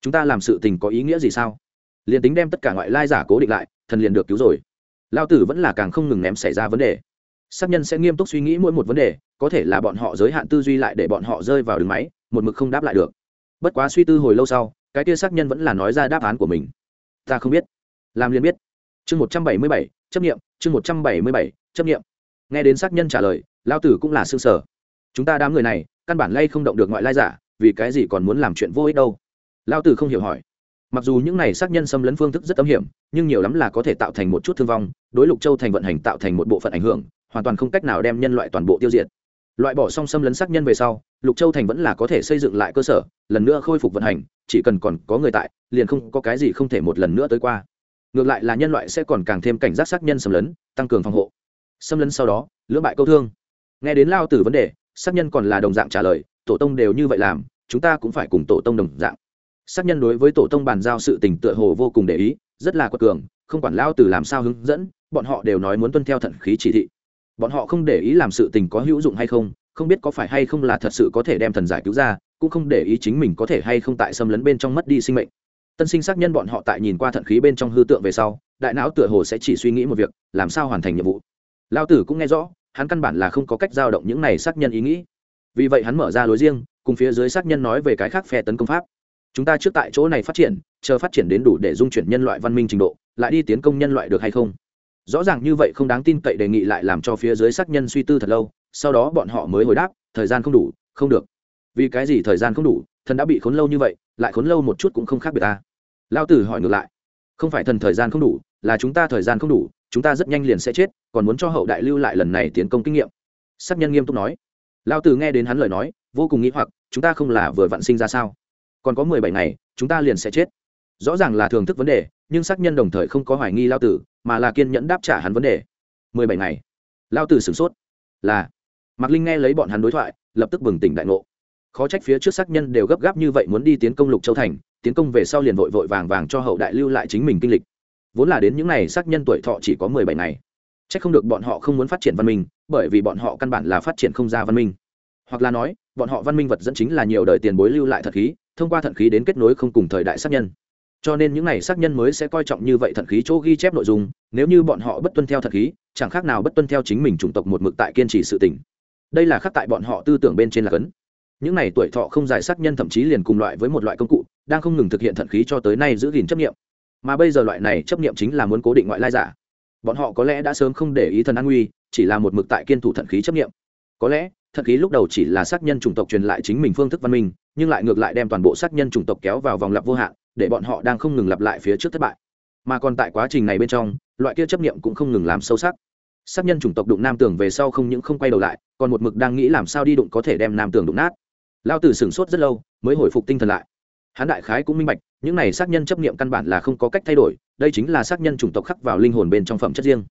Chúng ta làm sự tình có ý nghĩa gì sao? Liền tính đem tất cả ngoại lai giả cố định lại, thần liền được cứu rồi lao tử vẫn là càng không ngừng ném xảy ra vấn đề. Sát nhân sẽ nghiêm túc suy nghĩ mỗi một vấn đề, có thể là bọn họ giới hạn tư duy lại để bọn họ rơi vào đường máy, một mực không đáp lại được. Bất quá suy tư hồi lâu sau, cái kia sát nhân vẫn là nói ra đáp án của mình. Ta không biết. Làm liền biết. Chương một trăm bảy mươi bảy, chấp nghiệm chương một trăm bảy mươi bảy, chấp nghiệm nghe đến sát nhân trả lời, lao tử cũng là s ư ơ n g sở chúng ta đám người này, căn bản lay không động được ngoại lai giả, vì cái gì còn muốn làm chuyện vô ích đâu? Lao tử không hiểu hỏi mặc dù những này xác nhân xâm lấn phương thức rất âm hiểm, nhưng nhiều lắm là có thể tạo thành một chút thương vong, đối lục châu thành vận hành tạo thành một bộ phận ảnh hưởng, hoàn toàn không cách nào đem nhân loại toàn bộ tiêu diệt. Loại bỏ xong xâm lấn xác nhân về sau, lục châu thành vẫn là có thể xây dựng lại cơ sở, lần nữa khôi phục vận hành, chỉ cần còn có người tại, liền không có cái gì không thể một lần nữa tới qua. Ngược lại là nhân loại sẽ còn càng thêm cảnh giác xác nhân xâm lấn, tăng cường phòng hộ. Xâm lấn sau đó, lưỡng bại câu thương. Nghe đến lao tử vấn đề xác nhân còn là đồng dạng trả lời, tổ tông đều như vậy làm, chúng ta cũng phải cùng tổ tông đồng dạng. Sát nhân đối với tổ tông bàn giao sự tình tựa hồ vô cùng để ý, rất là quật cường, không quản lao tử làm sao hướng dẫn, bọn họ đều nói muốn tuân theo thận khí chỉ thị. Bọn họ không để ý làm sự tình có hữu dụng hay không không biết có phải hay không là thật sự có thể đem thần giải cứu ra, cũng không để ý chính mình có thể hay không tại xâm lấn bên trong mất đi sinh mệnh. Tân sinh xác nhân bọn họ tại nhìn qua thận khí bên trong hư tượng về sau, đại não tựa hồ sẽ chỉ suy nghĩ một việc, làm sao hoàn thành nhiệm vụ. Lao tử cũng nghe rõ, hắn căn bản là không có cách giao động những này xác nhân ý nghĩ. Vì vậy hắn mở ra lối riêng, cùng phía dưới xác nhân nói về cái khác phe tấn công pháp chúng ta trước tại chỗ này phát triển, chờ phát triển đến đủ để dung chuyển nhân loại văn minh trình độ, lại đi tiến công nhân loại được hay không? Rõ ràng như vậy không đáng tin cậy đề nghị lại làm cho phía dưới xác nhân suy tư thật lâu, sau đó bọn họ mới hồi đáp, thời gian không đủ, không được. Vì cái gì thời gian không đủ, thần đã bị khốn lâu như vậy, lại khốn lâu một chút cũng không khác biệt ta. Lao tử hỏi ngược lại. Không phải thần thời gian không đủ, là chúng ta thời gian không đủ, chúng ta rất nhanh liền sẽ chết, còn muốn cho hậu đại lưu lại lần này tiến công kinh nghiệm. Sát nhân nghiêm túc nói. Lao tử nghe đến hắn lời nói, vô cùng nghĩ hoặc, chúng ta không là vừa vặn sinh ra sao? Còn có mười bảy ngày, chúng ta liền sẽ chết. Rõ ràng là thường thức vấn đề, nhưng xác nhân đồng thời không có hoài nghi lao tử, mà là kiên nhẫn đáp trả hắn vấn đề. Mười bảy ngày. Lao tử sửng sốt. Là. Mạc linh nghe lấy bọn hắn đối thoại, lập tức bừng tỉnh đại ngộ. Khó trách phía trước xác nhân đều gấp gáp như vậy muốn đi tiến công lục châu thành, tiến công về sau liền vội vội vàng vàng cho hậu đại lưu lại chính mình kinh lịch. Vốn là đến những n à y xác nhân tuổi thọ chỉ có mười bảy ngày. C h ắ c không được bọn họ không muốn phát triển văn minh, bởi vì bọn họ căn bản là phát triển không ra văn minh. Hoặc là nói bọn họ văn minh vật dẫn chính là nhiều đời tiền bối lưu lại thật khí, thông qua thận khí đến kết nối không cùng thời đại xác nhân. Cho nên những n à y xác nhân mới sẽ coi trọng như vậy thận khí chỗ ghi chép nội dung, nếu như bọn họ bất tuân theo thật khí, chẳng khác nào bất tuân theo chính mình chủng tộc một mực tại kiên trì sự tỉnh đây là khắc tại bọn họ tư tưởng bên trên là cấn. Những này tuổi thọ không dài xác nhân thậm chí liền cùng loại với một loại công cụ, đang không ngừng thực hiện thận khí cho tới nay giữ gìn chấp nghiệm mà bây giờ loại này chấp nghiệm chính là muốn cố định ngoại lai giả. Bọn họ có lẽ đã sớm không để ý thần an nguy, chỉ là một mực tại kiên thủ thận khí chấp nghiệm có lẽ thận khí lúc đầu chỉ là xác nhân chủng tộc truyền lại chính mình phương thức văn minh, nhưng lại ngược lại đem toàn bộ xác nhân chủng tộc kéo vào vòng lặp vô hạn, để bọn họ đang không ngừng lặp lại phía trước thất bại. Mà còn tại quá trình này bên trong, loại kia chấp nghiệm cũng không ngừng làm sâu sắc. Xác nhân chủng tộc đụng nam tường về sau không những không quay đầu lại, còn một mực đang nghĩ làm sao đi đụng có thể đem nam tường đụng nát. Lao tử sửng sốt rất lâu, mới hồi phục tinh thần lại. Hắn đại khái cũng minh bạch, những này xác nhân chấp nghiệm căn bản là không có cách thay đổi, đây chính là xác nhân chủng tộc khắc vào linh hồn bên trong phẩm chất riêng.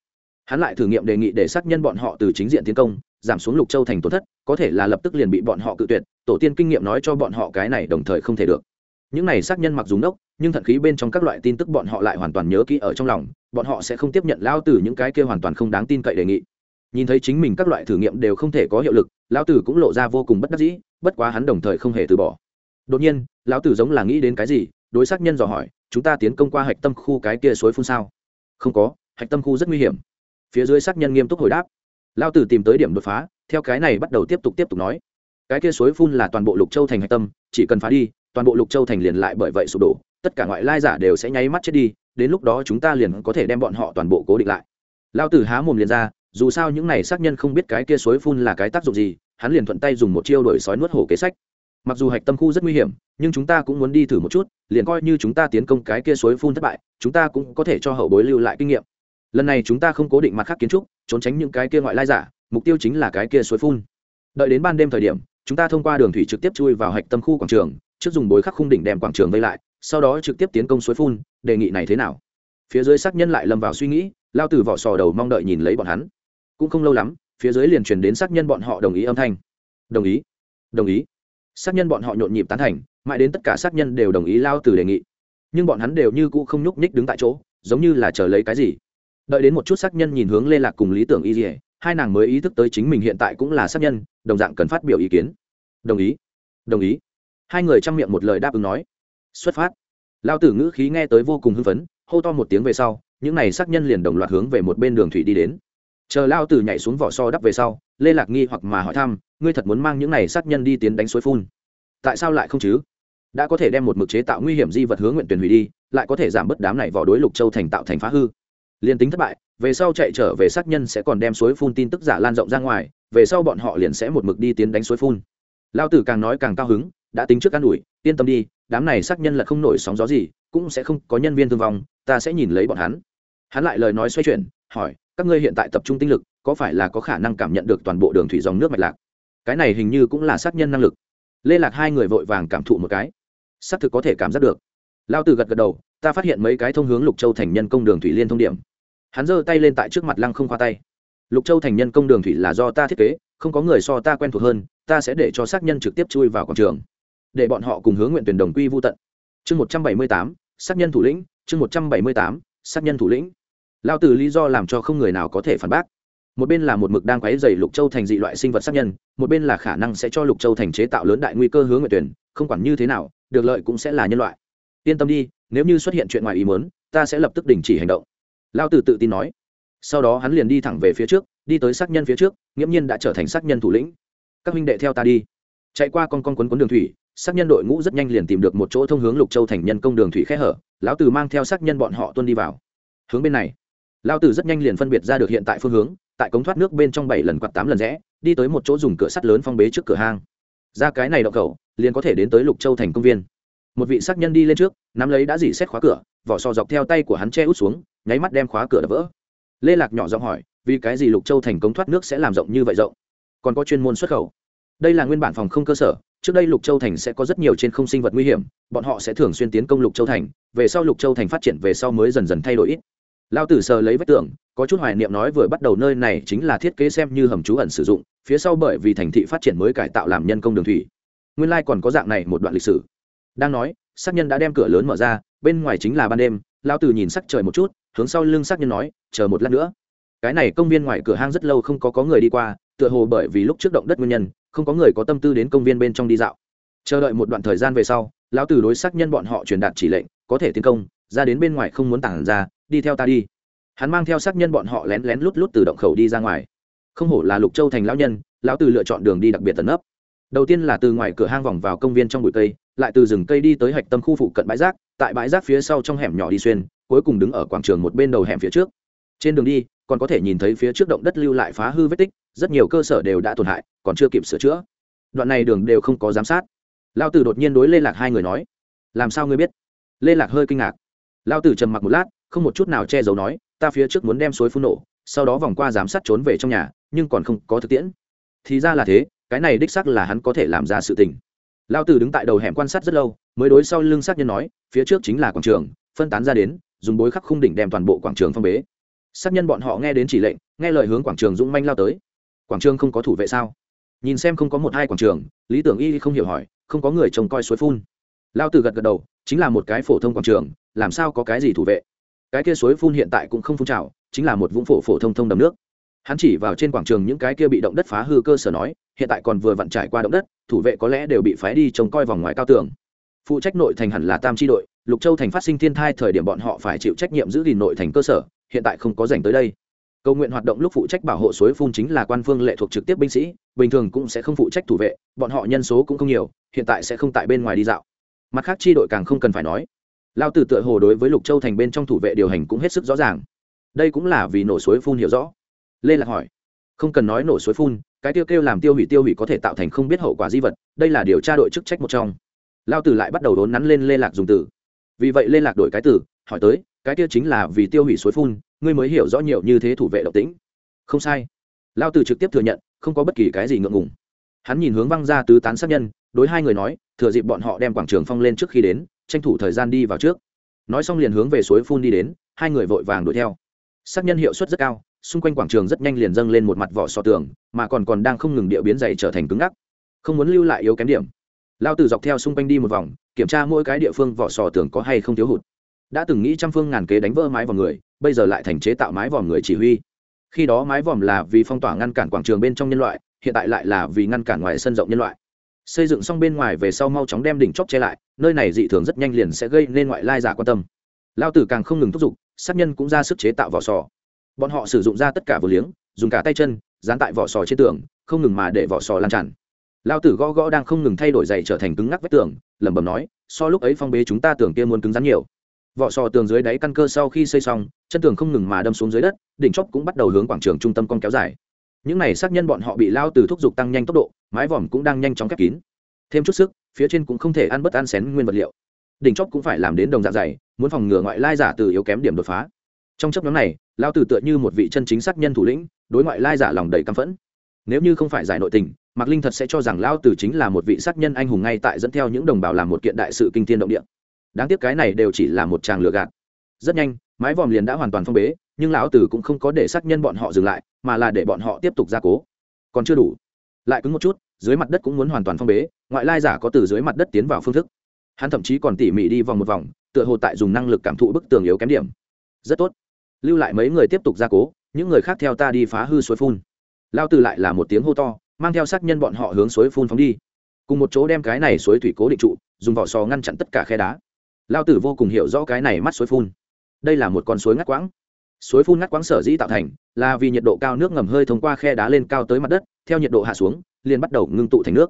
Hắn lại thử nghiệm đề nghị để xác nhân bọn họ từ chính diện tiến công giảm xuống lục châu thành tổn thất, có thể là lập tức liền bị bọn họ cự tuyệt, tổ tiên kinh nghiệm nói cho bọn họ cái này đồng thời không thể được. Những này xác nhân mặc dù nốc nhưng thận khí bên trong các loại tin tức bọn họ lại hoàn toàn nhớ kỹ ở trong lòng, bọn họ sẽ không tiếp nhận lao từ những cái kia hoàn toàn không đáng tin cậy đề nghị. Nhìn thấy chính mình các loại thử nghiệm đều không thể có hiệu lực, lão tử cũng lộ ra vô cùng bất đắc dĩ, bất quá hắn đồng thời không hề từ bỏ. Đột nhiên, lão tử giống là nghĩ đến cái gì, đối xác nhân dò hỏi, chúng ta tiến công qua hạch tâm khu cái kia suối phun sao? Không có, hạch tâm khu rất nguy hiểm. Phía dưới xác nhân nghiêm túc hồi đáp lão tử tìm tới điểm đột phá, theo cái này bắt đầu tiếp tục tiếp tục nói. Cái kia suối phun là toàn bộ lục châu thành hạch tâm, chỉ cần phá đi, toàn bộ lục châu thành liền lại bởi vậy sụp đổ, tất cả ngoại lai giả đều sẽ nháy mắt chết đi, đến lúc đó chúng ta liền có thể đem bọn họ toàn bộ cố định lại. Lão tử há mồm liền ra, dù sao những này xác nhân không biết cái kia suối phun là cái tác dụng gì, hắn liền thuận tay dùng một chiêu đổi sói nuốt hổ kế sách. Mặc dù hạch tâm khu rất nguy hiểm, nhưng chúng ta cũng muốn đi thử một chút, liền coi như chúng ta tiến công cái kia suối phun thất bại, chúng ta cũng có thể cho hậu bối lưu lại kinh nghiệm. Lần này chúng ta không cố định mặt khác kiến trúc trốn tránh những cái kia ngoại lai giả, mục tiêu chính là cái kia suối phun. Đợi đến ban đêm thời điểm, chúng ta thông qua đường thủy trực tiếp chui vào hạch tâm khu quảng trường, trước dùng bối khắc khung đỉnh đem quảng trường vây lại, sau đó trực tiếp tiến công suối phun, đề nghị này thế nào? Phía dưới xác nhân lại lâm vào suy nghĩ, lao từ vỏ sò đầu mong đợi nhìn lấy bọn hắn. Cũng không lâu lắm, phía dưới liền truyền đến xác nhân bọn họ đồng ý âm thanh. Đồng ý. Đồng ý. Xác nhân bọn họ nhộn nhịp tán thành, mãi đến tất cả xác nhân đều đồng ý, lao từ đề nghị. Nhưng bọn hắn đều như cũ không nhúc nhích đứng tại chỗ, giống như là chờ lấy cái gì đợi đến một chút xác nhân nhìn hướng lê lạc cùng lý tưởng y dỉa hai nàng mới ý thức tới chính mình hiện tại cũng là xác nhân, đồng dạng cần phát biểu ý kiến. Đồng ý. Đồng ý. Hai người chăm miệng một lời đáp ứng nói. Xuất phát. Lao tử ngữ khí nghe tới vô cùng hưng phấn, hô to một tiếng về sau, những n à y xác nhân liền đồng loạt hướng về một bên đường thủy đi đến. Chờ lao tử nhảy xuống vỏ so đắp về sau, lê lạc nghi hoặc mà hỏi thăm, ngươi thật muốn mang những này sát nhân đi tiến đánh suối phun? Tại sao lại không chứ? Đã có thể đem một mực chế tạo nguy hiểm di vật hướng nguyện tuyển hủy đi, lại có thể giảm bớt đám này vỏ đối lục châu thành tạo thành phá hư liền tính thất bại, về sau chạy trở về sát nhân sẽ còn đem suối phun tin tức giả lan rộng ra ngoài, về sau bọn họ liền sẽ một mực đi tiến đánh suối phun. Lao tử càng nói càng cao hứng, đã tính trước an ủi, yên tâm đi, đám này sát nhân là không nổi sóng gió gì, cũng sẽ không có nhân viên thương vong, ta sẽ nhìn lấy bọn hắn. Hắn lại lời nói xoay chuyển, hỏi, các ngươi hiện tại tập trung tinh lực, có phải là có khả năng cảm nhận được toàn bộ đường thủy dòng nước mạch lạc? Cái này hình như cũng là sát nhân năng lực. Lê lạc hai người vội vàng cảm thụ một cái. Xác thực có thể cảm giác được. Lao tử gật gật đầu, ta phát hiện mấy cái thông hướng lục châu thành nhân công đường thủy liên thông điểm hắn giơ tay lên tại trước mặt lăng không khoa tay. Lục châu thành nhân công đường thủy là do ta thiết kế, không có người so ta quen thuộc hơn, ta sẽ để cho xác nhân trực tiếp chui vào quảng trường. Để bọn họ cùng hướng nguyện tuyển đồng quy vô tận. Chương một trăm bảy mươi tám xác nhân thủ lĩnh, chương một trăm bảy mươi tám xác nhân thủ lĩnh. Lao từ lý do làm cho không người nào có thể phản bác. Một bên là một mực đang quấy dày lục châu thành dị loại sinh vật sát nhân, một bên là khả năng sẽ cho lục châu thành chế tạo lớn đại nguy cơ hướng nguyện tuyển, không quản như thế nào, được lợi cũng sẽ là nhân loại. Yên tâm đi, nếu như xuất hiện chuyện ngoài ý muốn, ta sẽ lập tức đình chỉ hành động lao tử tự tin nói. Sau đó hắn liền đi thẳng về phía trước, đi tới xác nhân phía trước, nghiễm nhiên đã trở thành xác nhân thủ lĩnh. Các huynh đệ theo ta đi. Chạy qua con con quấn quấn đường thủy xác nhân đội ngũ rất nhanh liền tìm được một chỗ thông hướng lục châu thành nhân công đường thủy khẽ hở, lão tử mang theo xác nhân bọn họ tuân đi vào. Hướng bên này, lão tử rất nhanh liền phân biệt ra được hiện tại phương hướng, tại cống thoát nước bên trong bảy lần quạt tám lần rẽ, đi tới một chỗ dùng cửa sắt lớn phong bế trước cửa hang. Ra cái này động khẩu, liền có thể đến tới lục châu thành công viên. Một vị xác nhân đi lên trước, nắm lấy đã dỉ xét khóa cửa, vỏ sò dọc theo tay của hắn che út xuống nháy mắt đem khóa cửa đập vỡ. Lê lạc nhỏ giọng hỏi, vì cái gì lục châu thành công thoát nước sẽ làm rộng như vậy rộng? Còn có chuyên môn xuất khẩu. Đây là nguyên bản phòng không cơ sở, trước đây lục châu thành sẽ có rất nhiều trên không sinh vật nguy hiểm, bọn họ sẽ thường xuyên tiến công lục châu thành, về sau lục châu thành phát triển về sau mới dần dần thay đổi ít. Lao tử sờ lấy vết tưởng có chút hoài niệm nói vừa bắt đầu nơi này chính là thiết kế xem như hầm trú ẩn sử dụng, phía sau bởi vì thành thị phát triển mới cải tạo làm nhân công đường thủy. Nguyên lai、like、còn có dạng này một đoạn lịch sử. Đang nói, sát nhân đã đem cửa lớn mở ra, bên ngoài chính là ban đêm lao tử nhìn sắc trời một chút hướng sau lưng sát nhân nói, chờ một lát nữa. Cái này công viên ngoài cửa hang rất lâu không có có người đi qua, tựa hồ bởi vì lúc trước động đất nguyên nhân, không có người có tâm tư đến công viên bên trong đi dạo. Chờ đợi một đoạn thời gian về sau, lão tử đối xác nhân bọn họ truyền đạt chỉ lệnh, có thể tiến công, ra đến bên ngoài không muốn tản ra, đi theo ta đi. Hắn mang theo xác nhân bọn họ lén lén lút lút từ động khẩu đi ra ngoài. Không hổ là lục châu thành lão nhân, lão tử lựa chọn đường đi đặc biệt tấn ấp đầu tiên là từ ngoài cửa hang vòng vào công viên trong bụi cây, lại từ rừng cây đi tới hạch tâm khu phụ cận bãi rác, tại bãi rác phía sau trong hẻm nhỏ đi xuyên, cuối cùng đứng ở quảng trường một bên đầu hẻm phía trước. Trên đường đi, còn có thể nhìn thấy phía trước động đất lưu lại phá hư vết tích, rất nhiều cơ sở đều đã tổn hại, còn chưa kịp sửa chữa. Đoạn này đường đều không có giám sát. Lao tử đột nhiên đối lê lạc hai người nói, làm sao ngươi biết? Lê lạc hơi kinh ngạc. Lao tử trầm mặc một lát, không một chút nào che giấu nói, ta phía trước muốn đem suối phun nổ, sau đó vòng qua giám sát trốn về trong nhà, nhưng còn không có thực tiễn. Thì ra là thế cái này đích xác là hắn có thể làm ra sự tình. Lao tử đứng tại đầu hẻm quan sát rất lâu, mới đối sau lưng xác nhân nói, phía trước chính là quảng trường, phân tán ra đến, dùng bối khắc khung đỉnh đem toàn bộ quảng trường phong bế. Sát nhân bọn họ nghe đến chỉ lệnh, nghe lời hướng quảng trường dũng manh lao tới. Quảng trường không có thủ vệ sao? Nhìn xem không có một hai quảng trường, lý tưởng y không hiểu hỏi, không có người trông coi suối phun. Lao tử gật gật đầu, chính là một cái phổ thông quảng trường, làm sao có cái gì thủ vệ? Cái kia suối phun hiện tại cũng không phun trào, chính là một vũng phổ phổ thông thông đầm nước hắn chỉ vào trên quảng trường những cái kia bị động đất phá hư cơ sở nói, hiện tại còn vừa vặn trải qua động đất, thủ vệ có lẽ đều bị phái đi trông coi vòng ngoài cao tường. Phụ trách nội thành hẳn là tam tri đội, lục châu thành phát sinh thiên thai thời điểm bọn họ phải chịu trách nhiệm giữ gìn nội thành cơ sở, hiện tại không có dành tới đây. Cầu nguyện hoạt động lúc phụ trách bảo hộ suối phun chính là quan phương lệ thuộc trực tiếp binh sĩ, bình thường cũng sẽ không phụ trách thủ vệ, bọn họ nhân số cũng không nhiều, hiện tại sẽ không tại bên ngoài đi dạo. Mặt khác chi đội càng không cần phải nói. Lao tử tựa hồ đối với lục châu thành bên trong thủ vệ điều hành cũng hết sức rõ ràng. Đây cũng là vì nổ suối phun hiểu rõ lê lạc hỏi. Không cần nói nổ suối phun, cái tiêu kêu làm tiêu hủy tiêu hủy có thể tạo thành không biết hậu quả di vật, đây là điều tra đội chức trách một trong. Lao tử lại bắt đầu đốn nắn lên lê lạc dùng từ. Vì vậy lê lạc đổi cái từ, hỏi tới, cái tiêu chính là vì tiêu hủy suối phun, ngươi mới hiểu rõ nhiều như thế thủ vệ độc tĩnh. không sai. Lao Tử trực tiếp thừa nhận, không có bất kỳ cái gì ngượng ngùng. Hắn nhìn hướng văng ra tứ tán sát nhân, đối hai người nói, thừa dịp bọn họ đem quảng trường phong lên trước khi đến, tranh thủ thời gian đi vào trước. Nói xong liền hướng về suối phun đi đến, hai người vội vàng đuổi theo. Sát nhân hiệu suất rất cao xung quanh quảng trường rất nhanh liền dâng lên một mặt vỏ sò tường, mà còn còn đang không ngừng địa biến dày trở thành cứng ngắc. Không muốn lưu lại yếu kém điểm. Lao Tử dọc theo xung quanh đi một vòng, kiểm tra mỗi cái địa phương vỏ sò tường có hay không thiếu hụt. Đã từng nghĩ trăm phương ngàn kế đánh vỡ mái vòm người, bây giờ lại thành chế tạo mái vòm người chỉ huy. Khi đó mái vòm là vì phong tỏa ngăn cản quảng trường bên trong nhân loại, hiện tại lại là vì ngăn cản ngoài sân rộng nhân loại. Xây dựng xong bên ngoài về sau mau chóng đem đỉnh chóp che lại, nơi này dị thường rất nhanh liền sẽ gây nên ngoại lai giả quan tâm. Lao tử càng không ngừng thúc giục, sát nhân cũng ra sức chế tạo vỏ sò bọn họ sử dụng ra tất cả vừa liếng, dùng cả tay chân, dán tại vỏ sò trên tường, không ngừng mà để vỏ sò lan tràn. Lao tử gõ gõ đang không ngừng thay đổi dày trở thành cứng ngắc vách tường, lẩm bẩm nói, so lúc ấy phong bế chúng ta tưởng kia muốn cứng rắn nhiều. Vỏ sò tường dưới đáy căn cơ sau khi xây xong, chân tường không ngừng mà đâm xuống dưới đất, đỉnh chóp cũng bắt đầu hướng quảng trường trung tâm con kéo dài. Những này xác nhân bọn họ bị lao từ thúc giục tăng nhanh tốc độ, mái vòm cũng đang nhanh chóng khép kín. Thêm chút sức, phía trên cũng không thể ăn bất ăn xén nguyên vật liệu. Đỉnh chóp cũng phải làm đến đồng dạng dày, muốn phòng ngừa ngoại lai giả từ yếu kém điểm đột phá trong chấp nhóm này lao Tử tựa như một vị chân chính xác nhân thủ lĩnh, đối ngoại lai giả lòng đầy căm phẫn. Nếu như không phải giải nội tình, mạc linh thật sẽ cho rằng lao Tử chính là một vị sát nhân anh hùng ngay tại dẫn theo những đồng bào làm một kiện đại sự kinh thiên động địa. Đáng tiếc cái này đều chỉ là một tràng lừa gạt. Rất nhanh, mái vòm liền đã hoàn toàn phong bế, nhưng lão tử cũng không có để xác nhân bọn họ dừng lại, mà là để bọn họ tiếp tục gia cố. Còn chưa đủ. Lại cứng một chút, dưới mặt đất cũng muốn hoàn toàn phong bế, ngoại lai giả có từ dưới mặt đất tiến vào phương thức. Hắn thậm chí còn tỉ mỉ đi vòng một vòng, tựa hồ tại dùng năng lực cảm thụ bức tường yếu kém điểm. Rất tốt lưu lại mấy người tiếp tục gia cố, những người khác theo ta đi phá hư suối phun. Lao tử lại là một tiếng hô to, mang theo xác nhân bọn họ hướng suối phun phóng đi. Cùng một chỗ đem cái này suối thủy cố định trụ, dùng vỏ sò ngăn chặn tất cả khe đá. Lao tử vô cùng hiểu rõ cái này mắt suối phun. Đây là một con suối ngắt quãng. Suối phun ngắt quãng sở dĩ tạo thành là vì nhiệt độ cao nước ngầm hơi thông qua khe đá lên cao tới mặt đất, theo nhiệt độ hạ xuống, liền bắt đầu ngưng tụ thành nước.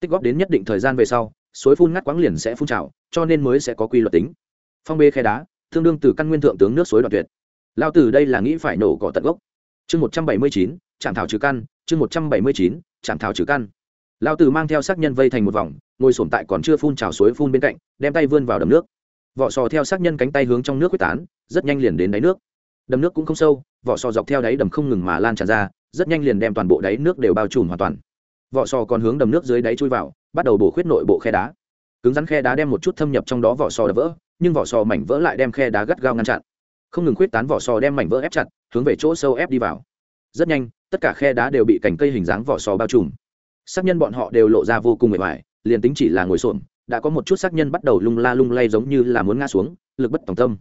Tích góp đến nhất định thời gian về sau, suối phun ngắt quãng liền sẽ phun trào, cho nên mới sẽ có quy luật tính. Phong bê khe đá, tương đương từ căn nguyên thượng tướng nước suối đoạn tuyệt lao tử đây là nghĩ phải nổ cỏ tận gốc. Chương một trăm bảy mươi chín, trạm thảo trừ căn, chương một trăm bảy mươi chín, trạm thảo trừ căn. Lao tử mang theo xác nhân vây thành một vòng, ngồi sổm tại còn chưa phun trào suối phun bên cạnh, đem tay vươn vào đầm nước. Vỏ sò theo xác nhân cánh tay hướng trong nước quyết tán, rất nhanh liền đến đáy nước. Đầm nước cũng không sâu, vỏ sò dọc theo đáy đầm không ngừng mà lan tràn ra, rất nhanh liền đem toàn bộ đáy nước đều bao trùm hoàn toàn. Vỏ sò còn hướng đầm nước dưới đáy chui vào, bắt đầu bổ khuyết nội bộ khe đá. Cứng rắn khe đá đem một chút thâm nhập trong đó vỏ sò đập vỡ, nhưng vỏ sò mảnh vỡ lại đem khe đá gắt gao ngăn chặn không ngừng khuyết tán vỏ sò đem mảnh vỡ ép chặt, hướng về chỗ sâu ép đi vào. Rất nhanh, tất cả khe đá đều bị cành cây hình dáng vỏ sò bao trùm. Xác nhân bọn họ đều lộ ra vô cùng mệt mỏi, liền tính chỉ là ngồi xổm, đã có một chút xác nhân bắt đầu lung la lung lay giống như là muốn ngã xuống, lực bất tòng tâm.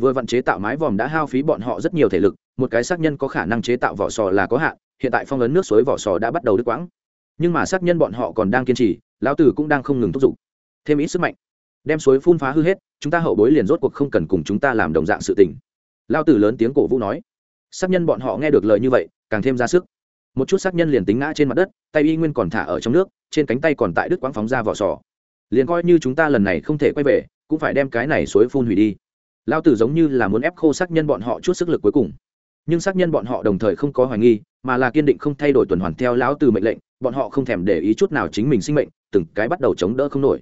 Vừa vận chế tạo mái vòm đã hao phí bọn họ rất nhiều thể lực, một cái xác nhân có khả năng chế tạo vỏ sò là có hạn, hiện tại phong ấn nước suối vỏ sò đã bắt đầu đứt quãng. Nhưng mà xác nhân bọn họ còn đang kiên trì, lão tử cũng đang không ngừng thúc giục. Thêm ít sức mạnh. Đem suối phun phá hư hết, chúng ta hậu bối liền rốt cuộc không cần cùng chúng ta làm đồng dạng sự tình lao tử lớn tiếng cổ vũ nói. Xác nhân bọn họ nghe được lời như vậy, càng thêm ra sức. Một chút xác nhân liền tính ngã trên mặt đất, tay y nguyên còn thả ở trong nước, trên cánh tay còn tại đứt quang phóng ra vỏ sò. Liền coi như chúng ta lần này không thể quay về, cũng phải đem cái này suối phun hủy đi. Lao tử giống như là muốn ép khô xác nhân bọn họ chút sức lực cuối cùng. Nhưng xác nhân bọn họ đồng thời không có hoài nghi, mà là kiên định không thay đổi tuần hoàn theo lão từ mệnh lệnh, bọn họ không thèm để ý chút nào chính mình sinh mệnh, từng cái bắt đầu chống đỡ không nổi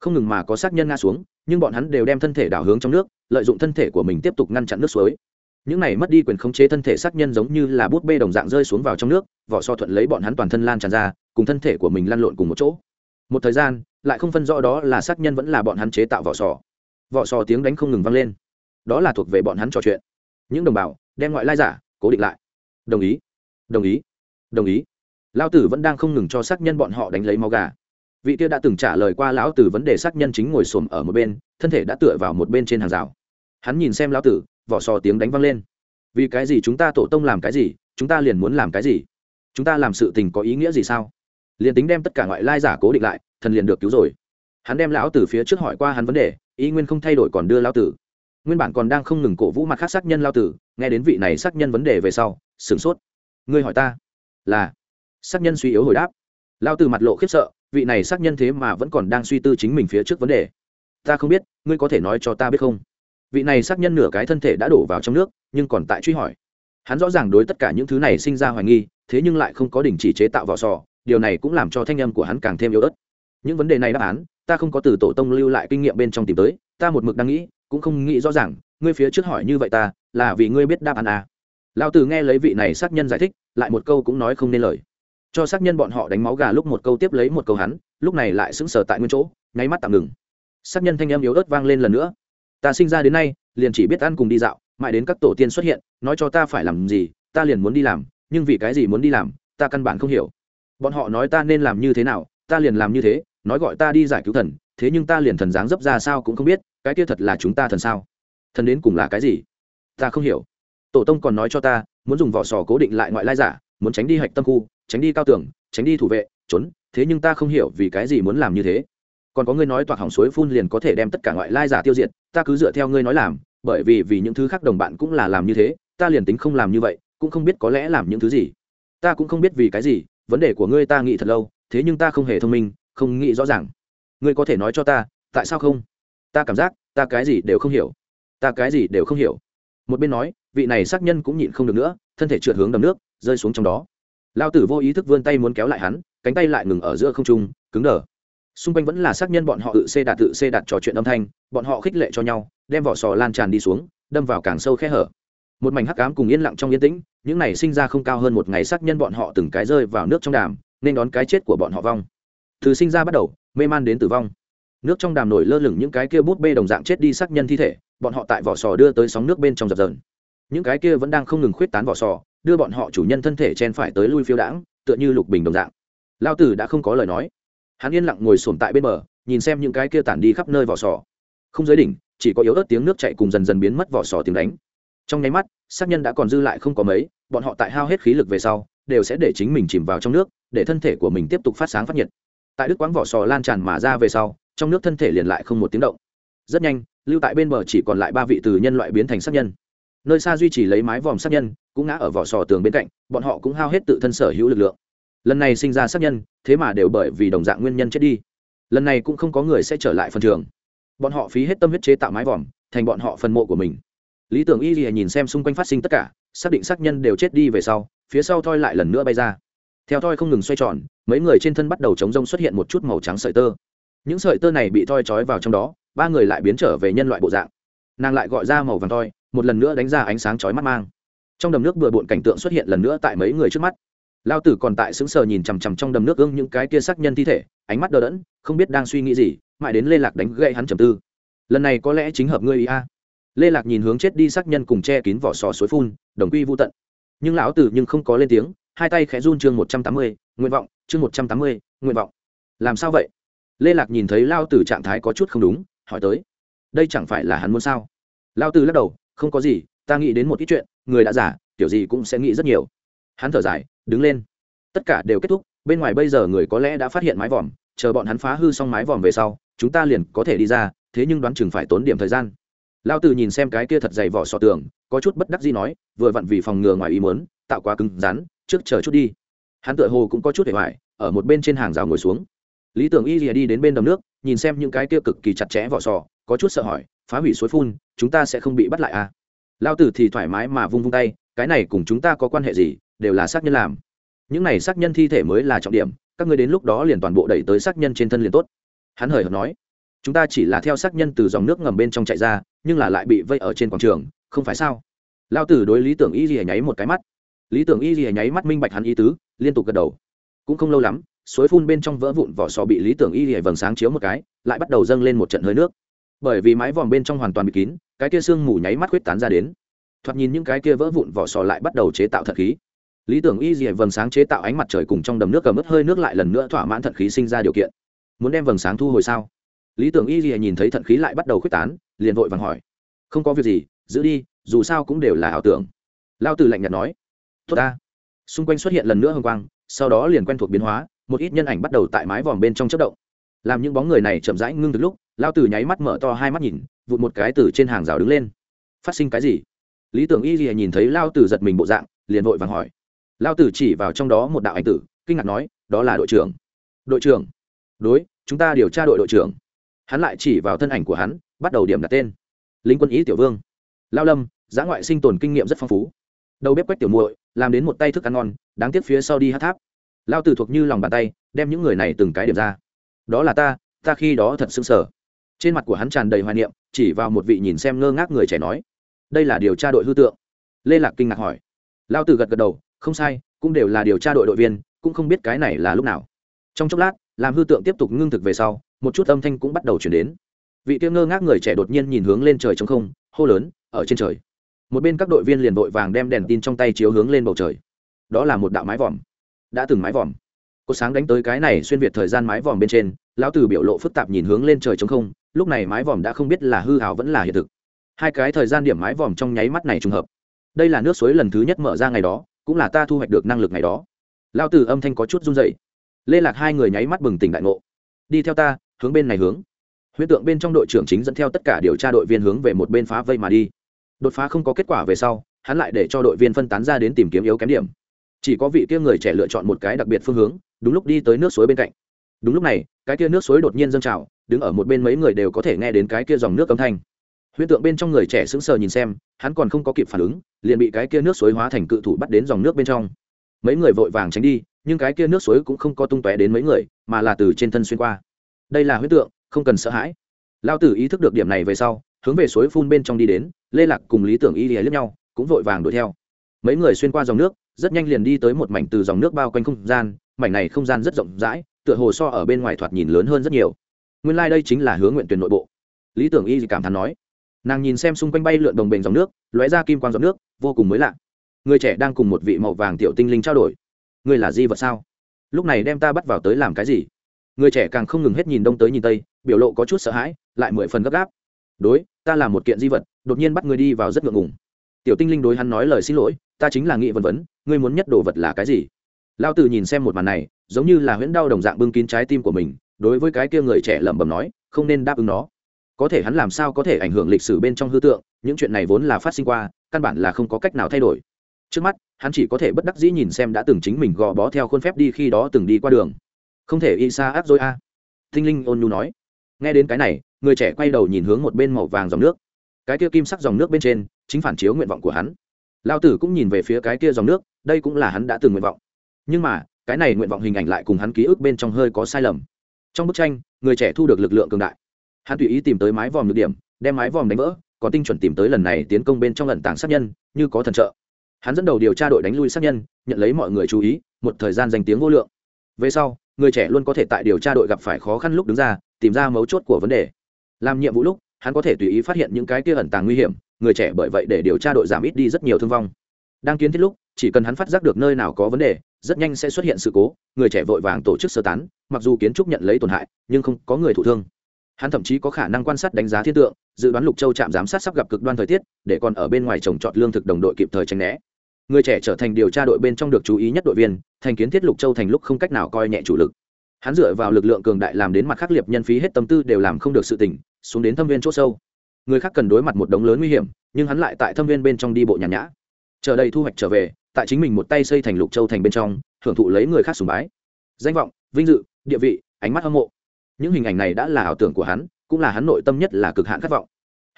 không ngừng mà có xác nhân ngã xuống, nhưng bọn hắn đều đem thân thể đảo hướng trong nước, lợi dụng thân thể của mình tiếp tục ngăn chặn nước suối. Những này mất đi quyền khống chế thân thể xác nhân giống như là bút bê đồng dạng rơi xuống vào trong nước, vỏ so thuận lấy bọn hắn toàn thân lan tràn ra, cùng thân thể của mình lăn lộn cùng một chỗ. Một thời gian, lại không phân rõ đó là xác nhân vẫn là bọn hắn chế tạo vỏ sò. Vỏ sò tiếng đánh không ngừng vang lên. Đó là thuộc về bọn hắn trò chuyện. Những đồng bào, đem ngoại lai giả, cố định lại. Đồng ý. Đồng ý. Đồng ý. Lao tử vẫn đang không ngừng cho xác nhân bọn họ đánh lấy máu gà vị kia đã từng trả lời qua lão tử vấn đề xác nhân chính ngồi xổm ở một bên, thân thể đã tựa vào một bên trên hàng rào. Hắn nhìn xem lão tử, vỏ sò tiếng đánh văng lên. Vì cái gì chúng ta tổ tông làm cái gì, chúng ta liền muốn làm cái gì? Chúng ta làm sự tình có ý nghĩa gì sao? Liền tính đem tất cả ngoại lai giả cố định lại, thần liền được cứu rồi. Hắn đem lão tử phía trước hỏi qua hắn vấn đề, ý nguyên không thay đổi còn đưa lão tử. Nguyên bản còn đang không ngừng cổ vũ mặt khác xác nhân lao tử, nghe đến vị này xác nhân vấn đề về sau, sửng sốt. Ngươi hỏi ta, là xác nhân suy yếu hồi đáp. Lao tử mặt lộ khiếp sợ vị này xác nhân thế mà vẫn còn đang suy tư chính mình phía trước vấn đề. Ta không biết, ngươi có thể nói cho ta biết không? Vị này xác nhân nửa cái thân thể đã đổ vào trong nước, nhưng còn tại truy hỏi. Hắn rõ ràng đối tất cả những thứ này sinh ra hoài nghi, thế nhưng lại không có đình chỉ chế tạo vỏ sò, điều này cũng làm cho thanh âm của hắn càng thêm yếu ớt. Những vấn đề này đáp án, ta không có từ tổ tông lưu lại kinh nghiệm bên trong tìm tới, ta một mực đang nghĩ, cũng không nghĩ rõ ràng, ngươi phía trước hỏi như vậy ta, là vì ngươi biết đáp án à. lao tử nghe lấy vị này xác nhân giải thích, lại một câu cũng nói không nên lời cho xác nhân bọn họ đánh máu gà lúc một câu tiếp lấy một câu hắn, lúc này lại sững sờ tại nguyên chỗ, nháy mắt tạm ngừng. Xác nhân thanh em yếu ớt vang lên lần nữa. Ta sinh ra đến nay, liền chỉ biết ăn cùng đi dạo, mãi đến các tổ tiên xuất hiện, nói cho ta phải làm gì, ta liền muốn đi làm, nhưng vì cái gì muốn đi làm, ta căn bản không hiểu. Bọn họ nói ta nên làm như thế nào, ta liền làm như thế, nói gọi ta đi giải cứu thần, thế nhưng ta liền thần dáng dấp ra sao cũng không biết, cái kia thật là chúng ta thần sao? Thần đến cùng là cái gì? Ta không hiểu. Tổ tông còn nói cho ta, muốn dùng vỏ sò cố định lại ngoại lai giả, muốn tránh đi hạch tâm khu tránh đi cao tường, tránh đi thủ vệ, trốn, thế nhưng ta không hiểu vì cái gì muốn làm như thế. Còn có ngươi nói toạc hỏng suối phun liền có thể đem tất cả ngoại lai giả tiêu diệt, ta cứ dựa theo ngươi nói làm, bởi vì vì những thứ khác đồng bạn cũng là làm như thế, ta liền tính không làm như vậy, cũng không biết có lẽ làm những thứ gì. Ta cũng không biết vì cái gì, vấn đề của ngươi ta nghĩ thật lâu, thế nhưng ta không hề thông minh, không nghĩ rõ ràng. Ngươi có thể nói cho ta, tại sao không? Ta cảm giác, ta cái gì đều không hiểu. Ta cái gì đều không hiểu. Một bên nói, vị này xác nhân cũng nhịn không được nữa, thân thể trượt hướng đầm nước, rơi xuống trong đó lao tử vô ý thức vươn tay muốn kéo lại hắn, cánh tay lại ngừng ở giữa không trung, cứng đờ. Xung quanh vẫn là xác nhân bọn họ tự xê đạt tự xê đạt trò chuyện âm thanh, bọn họ khích lệ cho nhau, đem vỏ sò lan tràn đi xuống, đâm vào càng sâu khe hở. Một mảnh hắc cám cùng yên lặng trong yên tĩnh, những này sinh ra không cao hơn một ngày xác nhân bọn họ từng cái rơi vào nước trong đàm, nên đón cái chết của bọn họ vong. Từ sinh ra bắt đầu, mê man đến tử vong. Nước trong đàm nổi lơ lửng những cái kia bút bê đồng dạng chết đi xác nhân thi thể, bọn họ tại vỏ sò đưa tới sóng nước bên trong dập dờn những cái kia vẫn đang không ngừng khuyết tán vỏ sò, đưa bọn họ chủ nhân thân thể chen phải tới lui phiêu đãng, tựa như lục bình đồng dạng. Lao tử đã không có lời nói. Hắn yên lặng ngồi sồn tại bên bờ, nhìn xem những cái kia tản đi khắp nơi vỏ sò. Không giới đỉnh, chỉ có yếu ớt tiếng nước chạy cùng dần dần biến mất vỏ sò tiếng đánh. Trong nháy mắt xác nhân đã còn dư lại không có mấy, bọn họ tại hao hết khí lực về sau, đều sẽ để chính mình chìm vào trong nước, để thân thể của mình tiếp tục phát sáng phát nhiệt. Tại đức quán vỏ sò lan tràn mà ra về sau, trong nước thân thể liền lại không một tiếng động. Rất nhanh, lưu tại bên bờ chỉ còn lại ba vị từ nhân loại biến thành sát nhân nơi xa duy trì lấy mái vòm sát nhân, cũng ngã ở vỏ sò tường bên cạnh, bọn họ cũng hao hết tự thân sở hữu lực lượng. Lần này sinh ra sát nhân, thế mà đều bởi vì đồng dạng nguyên nhân chết đi. Lần này cũng không có người sẽ trở lại phần trường. Bọn họ phí hết tâm huyết chế tạo mái vòm, thành bọn họ phần mộ của mình. Lý tưởng y gì nhìn xem xung quanh phát sinh tất cả, xác định sát nhân đều chết đi về sau, phía sau thoi lại lần nữa bay ra. Theo thoi không ngừng xoay tròn, mấy người trên thân bắt đầu chống rông xuất hiện một chút màu trắng sợi tơ. Những sợi tơ này bị thoi trói vào trong đó, ba người lại biến trở về nhân loại bộ dạng. Nàng lại gọi ra màu vàng thoi một lần nữa đánh ra ánh sáng chói mắt mang. Trong đầm nước bừa bộn cảnh tượng xuất hiện lần nữa tại mấy người trước mắt. Lao tử còn tại xứng sờ nhìn chằm chằm trong đầm nước ương những cái kia xác nhân thi thể, ánh mắt đờ đẫn, không biết đang suy nghĩ gì, mãi đến lê lạc đánh gậy hắn trầm tư. Lần này có lẽ chính hợp ngươi ý a. Lê lạc nhìn hướng chết đi xác nhân cùng che kín vỏ sò suối phun, đồng quy vô tận. Nhưng lão tử nhưng không có lên tiếng, hai tay khẽ run chương một trăm tám mươi, nguyện vọng, chương một trăm tám mươi, nguyện vọng. Làm sao vậy? Lê lạc nhìn thấy lao tử trạng thái có chút không đúng, hỏi tới. Đây chẳng phải là hắn muốn sao? Lao tử lắc đầu không có gì, ta nghĩ đến một ít chuyện, người đã giả, kiểu gì cũng sẽ nghĩ rất nhiều. Hắn thở dài, đứng lên. Tất cả đều kết thúc, bên ngoài bây giờ người có lẽ đã phát hiện mái vòm, chờ bọn hắn phá hư xong mái vòm về sau, chúng ta liền có thể đi ra, thế nhưng đoán chừng phải tốn điểm thời gian. Lao tử nhìn xem cái kia thật dày vỏ sọ tường, có chút bất đắc gì nói, vừa vặn vì phòng ngừa ngoài ý muốn, tạo quá cứng rắn, trước chờ chút đi. Hắn tựa hồ cũng có chút hề hoài ở một bên trên hàng rào ngồi xuống. Lý tưởng y rìa đi đến bên đầm nước, nhìn xem những cái kia cực kỳ chặt chẽ vỏ sò, có chút sợ hỏi phá hủy suối phun, chúng ta sẽ không bị bắt lại à? Lao tử thì thoải mái mà vung vung tay, cái này cùng chúng ta có quan hệ gì, đều là xác nhân làm. Những này xác nhân thi thể mới là trọng điểm, các người đến lúc đó liền toàn bộ đẩy tới xác nhân trên thân liền tốt. Hắn hời hợt nói, chúng ta chỉ là theo xác nhân từ dòng nước ngầm bên trong chạy ra, nhưng là lại bị vây ở trên quảng trường, không phải sao? Lao tử đối lý tưởng y gì nháy một cái mắt. Lý tưởng y gì nháy mắt minh bạch hắn ý tứ, liên tục gật đầu. Cũng không lâu lắm, suối phun bên trong vỡ vụn vỏ sò bị lý tưởng y gì vầng sáng chiếu một cái, lại bắt đầu dâng lên một trận hơi nước bởi vì mái vòm bên trong hoàn toàn bị kín, cái kia sương mù nháy mắt huyết tán ra đến. Thoạt nhìn những cái kia vỡ vụn vỏ sò lại bắt đầu chế tạo thật khí. Lý tưởng y dì vầng sáng chế tạo ánh mặt trời cùng trong đầm nước cầm ướt hơi nước lại lần nữa thỏa mãn thận khí sinh ra điều kiện. Muốn đem vầng sáng thu hồi sao? Lý tưởng y dì nhìn thấy thận khí lại bắt đầu khuếch tán, liền vội vàng hỏi. Không có việc gì, giữ đi, dù sao cũng đều là ảo tưởng. Lao từ lạnh nhạt nói. Tốt ta. Xung quanh xuất hiện lần nữa hồng quang, sau đó liền quen thuộc biến hóa, một ít nhân ảnh bắt đầu tại mái vòm bên trong chất động làm những bóng người này chậm rãi ngưng từ lúc, lao Tử nháy mắt mở to hai mắt nhìn, vụt một cái từ trên hàng rào đứng lên. Phát sinh cái gì? Lý tưởng y lìa nhìn thấy lao Tử giật mình bộ dạng, liền vội vàng hỏi. Lao tử chỉ vào trong đó một đạo ảnh tử, kinh ngạc nói, đó là đội trưởng. Đội trưởng? Đối, chúng ta điều tra đội đội trưởng. Hắn lại chỉ vào thân ảnh của hắn, bắt đầu điểm đặt tên. Lính quân ý tiểu vương. Lao lâm, giã ngoại sinh tồn kinh nghiệm rất phong phú. Đầu bếp quách tiểu muội, làm đến một tay thức ăn ngon, đáng tiếc phía sau đi hát tháp. Lao tử thuộc như lòng bàn tay, đem những người này từng cái điểm ra đó là ta ta khi đó thật sững sờ. Trên mặt của hắn tràn đầy hoài niệm, chỉ vào một vị nhìn xem ngơ ngác người trẻ nói, đây là điều tra đội hư tượng. Lê lạc kinh ngạc hỏi. Lao tử gật gật đầu, không sai, cũng đều là điều tra đội đội viên, cũng không biết cái này là lúc nào. Trong chốc lát, làm hư tượng tiếp tục ngưng thực về sau, một chút âm thanh cũng bắt đầu chuyển đến. Vị tiêu ngơ ngác người trẻ đột nhiên nhìn hướng lên trời trong không, hô lớn, ở trên trời. Một bên các đội viên liền vội vàng đem đèn tin trong tay chiếu hướng lên bầu trời. Đó là một đạo mái vòm. Đã từng mái vòm có sáng đánh tới cái này xuyên việt thời gian mái vòm bên trên, lão tử biểu lộ phức tạp nhìn hướng lên trời trống không, lúc này mái vòm đã không biết là hư hào vẫn là hiện thực. Hai cái thời gian điểm mái vòm trong nháy mắt này trùng hợp. Đây là nước suối lần thứ nhất mở ra ngày đó, cũng là ta thu hoạch được năng lực ngày đó. Lão Tử âm thanh có chút run dậy lê lạc hai người nháy mắt bừng tỉnh đại ngộ. Đi theo ta, hướng bên này hướng. Huyễn tượng bên trong đội trưởng chính dẫn theo tất cả điều tra đội viên hướng về một bên phá vây mà đi. Đột phá không có kết quả về sau, hắn lại để cho đội viên phân tán ra đến tìm kiếm yếu kém điểm chỉ có vị kia người trẻ lựa chọn một cái đặc biệt phương hướng, đúng lúc đi tới nước suối bên cạnh. Đúng lúc này, cái kia nước suối đột nhiên dâng trào, đứng ở một bên mấy người đều có thể nghe đến cái kia dòng nước âm thanh. Huyễn tượng bên trong người trẻ sững sờ nhìn xem, hắn còn không có kịp phản ứng, liền bị cái kia nước suối hóa thành cự thủ bắt đến dòng nước bên trong. Mấy người vội vàng tránh đi, nhưng cái kia nước suối cũng không có tung tóe đến mấy người, mà là từ trên thân xuyên qua. Đây là huyễn tượng, không cần sợ hãi. Lao tử ý thức được điểm này về sau, hướng về suối phun bên trong đi đến, lê lạc cùng lý tưởng y lìa lướt nhau, cũng vội vàng đuổi theo. Mấy người xuyên qua dòng nước rất nhanh liền đi tới một mảnh từ dòng nước bao quanh không gian, mảnh này không gian rất rộng rãi, tựa hồ so ở bên ngoài thoạt nhìn lớn hơn rất nhiều. Nguyên lai、like、đây chính là hướng nguyện tuyển nội bộ. Lý tưởng y cảm thán nói. Nàng nhìn xem xung quanh bay lượn đồng bình dòng nước, lóe ra kim quang dòng nước, vô cùng mới lạ. Người trẻ đang cùng một vị màu vàng tiểu tinh linh trao đổi. Người là di vật sao? Lúc này đem ta bắt vào tới làm cái gì? Người trẻ càng không ngừng hết nhìn đông tới nhìn tây, biểu lộ có chút sợ hãi, lại mười phần gấp gáp. Đối, ta là một kiện di vật, đột nhiên bắt người đi vào rất ngượng ngùng. Tiểu tinh linh đối hắn nói lời xin lỗi ta chính là nghị vân vấn ngươi muốn nhất đồ vật là cái gì? Lao tử nhìn xem một màn này, giống như là huyễn đau đồng dạng bưng kín trái tim của mình, đối với cái kia người trẻ lẩm bẩm nói, không nên đáp ứng nó. Có thể hắn làm sao có thể ảnh hưởng lịch sử bên trong hư tượng, những chuyện này vốn là phát sinh qua, căn bản là không có cách nào thay đổi. Trước mắt, hắn chỉ có thể bất đắc dĩ nhìn xem đã từng chính mình gò bó theo khuôn phép đi khi đó từng đi qua đường. Không thể y xa áp rồi a. À. thinh linh ôn nhu nói. Nghe đến cái này, người trẻ quay đầu nhìn hướng một bên màu vàng dòng nước. Cái kia kim sắc dòng nước bên trên, chính phản chiếu nguyện vọng của hắn lao tử cũng nhìn về phía cái kia dòng nước, đây cũng là hắn đã từng nguyện vọng. Nhưng mà, cái này nguyện vọng hình ảnh lại cùng hắn ký ức bên trong hơi có sai lầm. Trong bức tranh, người trẻ thu được lực lượng cường đại. Hắn tùy ý tìm tới mái vòm nhược điểm, đem mái vòm đánh vỡ, còn tinh chuẩn tìm tới lần này tiến công bên trong lần tảng sát nhân, như có thần trợ. Hắn dẫn đầu điều tra đội đánh lui sát nhân, nhận lấy mọi người chú ý, một thời gian danh tiếng vô lượng. Về sau, người trẻ luôn có thể tại điều tra đội gặp phải khó khăn lúc đứng ra, tìm ra mấu chốt của vấn đề. Làm nhiệm vụ lúc, hắn có thể tùy ý phát hiện những cái kia ẩn tàng nguy hiểm người trẻ bởi vậy để điều tra đội giảm ít đi rất nhiều thương vong. Đang kiến thiết lúc, chỉ cần hắn phát giác được nơi nào có vấn đề, rất nhanh sẽ xuất hiện sự cố, người trẻ vội vàng tổ chức sơ tán, mặc dù kiến trúc nhận lấy tổn hại, nhưng không có người thụ thương. Hắn thậm chí có khả năng quan sát đánh giá thiên tượng, dự đoán lục châu trạm giám sát sắp gặp cực đoan thời tiết, để còn ở bên ngoài trồng trọt lương thực đồng đội kịp thời tránh né. Người trẻ trở thành điều tra đội bên trong được chú ý nhất đội viên, thành kiến thiết lục châu thành lúc không cách nào coi nhẹ chủ lực. Hắn dựa vào lực lượng cường đại làm đến mặt khắc liệt nhân phí hết tâm tư đều làm không được sự tỉnh xuống đến thâm viên c h ỗ sâu người khác cần đối mặt một đống lớn nguy hiểm, nhưng hắn lại tại thâm viên bên trong đi bộ nhàn nhã. Chờ đây thu hoạch trở về, tại chính mình một tay xây thành lục châu thành bên trong hưởng thụ lấy người khác sùng bái. Danh vọng, vinh dự, địa vị, ánh mắt hâm mộ. Những hình ảnh này đã là ảo tưởng của hắn, cũng là hắn nội tâm nhất là cực hạn khát vọng.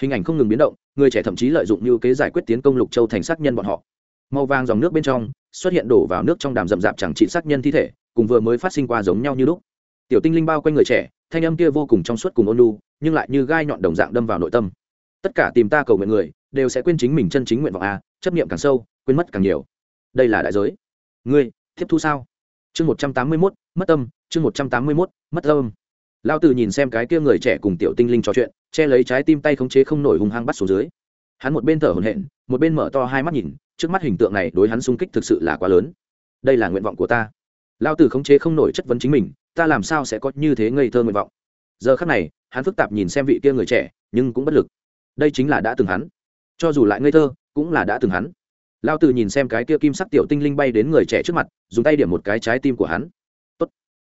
Hình ảnh không ngừng biến động, người trẻ thậm chí lợi dụng như kế giải quyết tiến công lục châu thành sát nhân bọn họ. Màu vàng dòng nước bên trong, xuất hiện đổ vào nước trong đàm rậm rạp chẳng trị sát nhân thi thể, cùng vừa mới phát sinh qua giống nhau như lúc. Tiểu tinh linh bao quanh người trẻ, thanh âm kia vô cùng trong suốt cùng ôn lu nhưng lại như gai nhọn đồng dạng đâm vào nội tâm tất cả tìm ta cầu nguyện người, đều sẽ quên chính mình chân chính nguyện vọng a, chấp niệm càng sâu, quên mất càng nhiều. Đây là đại giới. Ngươi, tiếp thu sao? Chương một trăm tám mươi mốt, mất tâm, chương một trăm tám mươi mốt, mất tâm. Lao tử nhìn xem cái kia người trẻ cùng tiểu tinh linh trò chuyện, che lấy trái tim tay khống chế không nổi hung hăng bắt xuống dưới. Hắn một bên thở hổn hển, một bên mở to hai mắt nhìn, trước mắt hình tượng này đối hắn sung kích thực sự là quá lớn. Đây là nguyện vọng của ta. Lao tử khống chế không nổi chất vấn chính mình, ta làm sao sẽ có như thế ngây thơ nguyện vọng? Giờ khắc này, hắn phức tạp nhìn xem vị kia người trẻ, nhưng cũng bất lực đây chính là đã từng hắn. Cho dù lại ngây thơ, cũng là đã từng hắn. Lao từ nhìn xem cái kia kim sắc tiểu tinh linh bay đến người trẻ trước mặt, dùng tay điểm một cái trái tim của hắn. Tốt,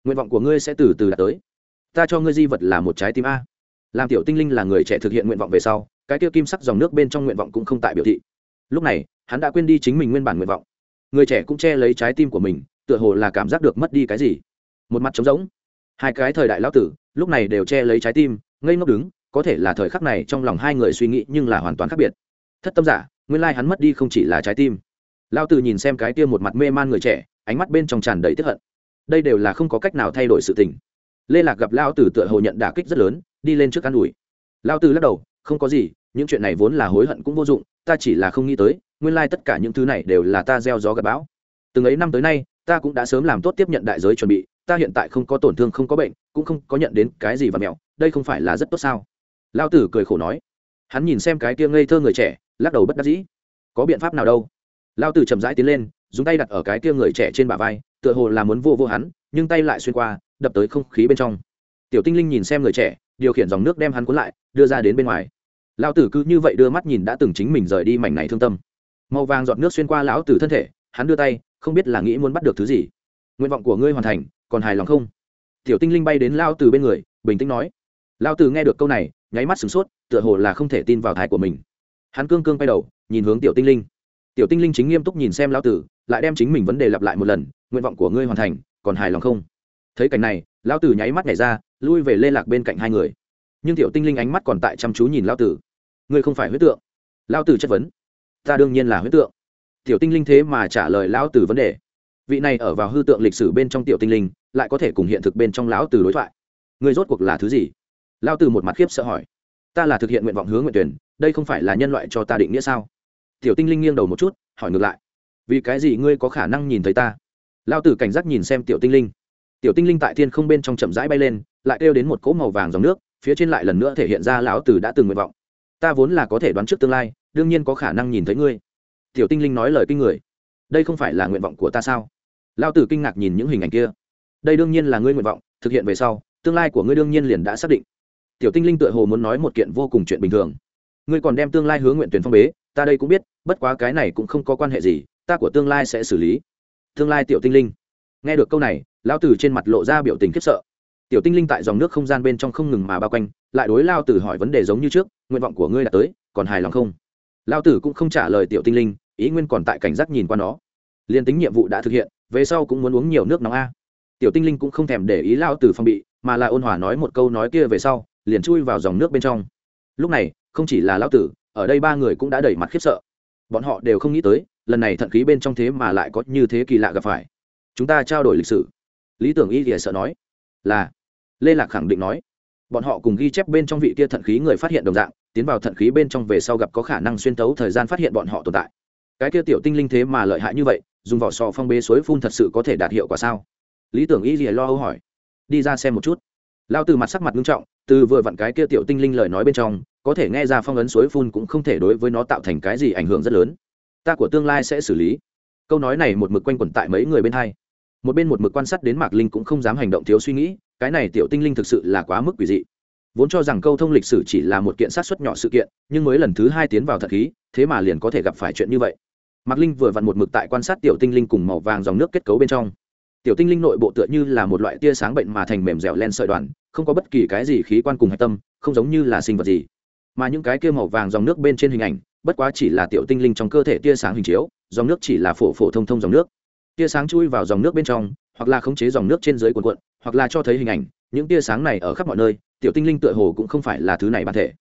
nguyện vọng của ngươi sẽ từ từ đạt tới. Ta cho ngươi di vật là một trái tim a. Làm tiểu tinh linh là người trẻ thực hiện nguyện vọng về sau, cái kia kim sắc dòng nước bên trong nguyện vọng cũng không tại biểu thị. Lúc này, hắn đã quên đi chính mình nguyên bản nguyện vọng. Người trẻ cũng che lấy trái tim của mình, tựa hồ là cảm giác được mất đi cái gì. Một mặt trống rỗng. Hai cái thời đại lão tử, lúc này đều che lấy trái tim, ngây ngốc đứng có thể là thời khắc này trong lòng hai người suy nghĩ nhưng là hoàn toàn khác biệt. Thất tâm giả, nguyên lai hắn mất đi không chỉ là trái tim. Lao tử nhìn xem cái kia một mặt mê man người trẻ, ánh mắt bên trong tràn đầy tức hận. Đây đều là không có cách nào thay đổi sự tình. Lê lạc gặp lao tử tựa hồ nhận đả kích rất lớn, đi lên trước ă n ủi. Lao tử lắc đầu, không có gì, những chuyện này vốn là hối hận cũng vô dụng, ta chỉ là không nghĩ tới, nguyên lai tất cả những thứ này đều là ta gieo gió gặp bão. Từng ấy năm tới nay, ta cũng đã sớm làm tốt tiếp nhận đại giới chuẩn bị, ta hiện tại không có tổn thương, không có bệnh, cũng không có nhận đến cái gì và mẹo, đây không phải là rất tốt sao? Lao tử cười khổ nói. Hắn nhìn xem cái kia ngây thơ người trẻ, lắc đầu bất đắc dĩ. Có biện pháp nào đâu? Lao tử chậm rãi tiến lên, dùng tay đặt ở cái kia người trẻ trên bả vai, tựa hồ là muốn vô vô hắn, nhưng tay lại xuyên qua, đập tới không khí bên trong. Tiểu tinh linh nhìn xem người trẻ, điều khiển dòng nước đem hắn cuốn lại, đưa ra đến bên ngoài. Lão tử cứ như vậy đưa mắt nhìn đã từng chính mình rời đi mảnh này thương tâm. Màu vàng giọt nước xuyên qua lão tử thân thể, hắn đưa tay, không biết là nghĩ muốn bắt được thứ gì. Nguyện vọng của ngươi hoàn thành, còn hài lòng không? Tiểu tinh linh bay đến lao từ bên người, bình tĩnh nói lao từ nghe được câu này, nháy mắt sửng sốt, tựa hồ là không thể tin vào thái của mình. Hắn cương cương quay đầu, nhìn hướng tiểu tinh linh. Tiểu tinh linh chính nghiêm túc nhìn xem lao tử, lại đem chính mình vấn đề lặp lại một lần, nguyện vọng của ngươi hoàn thành, còn hài lòng không? Thấy cảnh này, lao tử nháy mắt nhảy ra, lui về lê lạc bên cạnh hai người. Nhưng tiểu tinh linh ánh mắt còn tại chăm chú nhìn lao tử. Ngươi không phải huyết tượng. Lao tử chất vấn. Ta đương nhiên là huyết tượng. Tiểu tinh linh thế mà trả lời lão tử vấn đề. Vị này ở vào hư tượng lịch sử bên trong tiểu tinh linh, lại có thể cùng hiện thực bên trong lão tử đối thoại. Người rốt cuộc là thứ gì? Lao tử một mặt khiếp sợ hỏi, ta là thực hiện nguyện vọng hướng nguyện tuyển đây không phải là nhân loại cho ta định nghĩa sao? Tiểu tinh linh nghiêng đầu một chút, hỏi ngược lại, vì cái gì ngươi có khả năng nhìn thấy ta? Lao tử cảnh giác nhìn xem tiểu tinh linh. Tiểu tinh linh tại thiên không bên trong chậm rãi bay lên, lại kêu đến một cỗ màu vàng dòng nước, phía trên lại lần nữa thể hiện ra lão tử đã từng nguyện vọng. Ta vốn là có thể đoán trước tương lai, đương nhiên có khả năng nhìn thấy ngươi. Tiểu tinh linh nói lời kinh người, đây không phải là nguyện vọng của ta sao? Lao tử kinh ngạc nhìn những hình ảnh kia, đây đương nhiên là ngươi nguyện vọng, thực hiện về sau, tương lai của ngươi đương nhiên liền đã xác định tiểu tinh linh tựa hồ muốn nói một kiện vô cùng chuyện bình thường. Ngươi còn đem tương lai hướng nguyện tuyển phong bế, ta đây cũng biết, bất quá cái này cũng không có quan hệ gì, ta của tương lai sẽ xử lý. Tương lai tiểu tinh linh. Nghe được câu này lao tử trên mặt lộ ra biểu tình khiếp sợ. Tiểu tinh linh tại dòng nước không gian bên trong không ngừng mà bao quanh, lại đối lao tử hỏi vấn đề giống như trước, nguyện vọng của ngươi đã tới, còn hài lòng không? Lao tử cũng không trả lời tiểu tinh linh, ý nguyên còn tại cảnh giác nhìn qua nó. Liền tính nhiệm vụ đã thực hiện, về sau cũng muốn uống nhiều nước nóng a. Tiểu tinh linh cũng không thèm để ý lao tử phong bị, mà là ôn hòa nói một câu nói kia về sau liền chui vào dòng nước bên trong. Lúc này, không chỉ là lao tử, ở đây ba người cũng đã đẩy mặt khiếp sợ. Bọn họ đều không nghĩ tới, lần này thận khí bên trong thế mà lại có như thế kỳ lạ gặp phải. Chúng ta trao đổi lịch sử. Lý tưởng y thì sợ nói, là. Lê lạc khẳng định nói, bọn họ cùng ghi chép bên trong vị kia thận khí người phát hiện đồng dạng, tiến vào thận khí bên trong về sau gặp có khả năng xuyên tấu thời gian phát hiện bọn họ tồn tại. Cái kia tiểu tinh linh thế mà lợi hại như vậy, dùng vỏ sò phong bế suối phun thật sự có thể đạt hiệu quả sao? Lý tưởng y lìa lo âu hỏi, đi ra xem một chút lao từ mặt sắc mặt nghiêm trọng, từ vừa vặn cái kia tiểu tinh linh lời nói bên trong, có thể nghe ra phong ấn suối phun cũng không thể đối với nó tạo thành cái gì ảnh hưởng rất lớn. Ta của tương lai sẽ xử lý. Câu nói này một mực quanh quẩn tại mấy người bên hai. Một bên một mực quan sát đến mạc linh cũng không dám hành động thiếu suy nghĩ, cái này tiểu tinh linh thực sự là quá mức quỷ dị. Vốn cho rằng câu thông lịch sử chỉ là một kiện sát xuất nhỏ sự kiện, nhưng mới lần thứ hai tiến vào thật khí, thế mà liền có thể gặp phải chuyện như vậy. Mạc linh vừa vặn một mực tại quan sát tiểu tinh linh cùng màu vàng dòng nước kết cấu bên trong tiểu tinh linh nội bộ tựa như là một loại tia sáng bệnh mà thành mềm dẻo len sợi đoàn, không có bất kỳ cái gì khí quan cùng hạch tâm, không giống như là sinh vật gì. Mà những cái kia màu vàng dòng nước bên trên hình ảnh, bất quá chỉ là tiểu tinh linh trong cơ thể tia sáng hình chiếu, dòng nước chỉ là phổ phổ thông thông dòng nước. Tia sáng chui vào dòng nước bên trong, hoặc là khống chế dòng nước trên dưới cuộn cuộn, hoặc là cho thấy hình ảnh, những tia sáng này ở khắp mọi nơi, tiểu tinh linh tựa hồ cũng không phải là thứ này bản thể.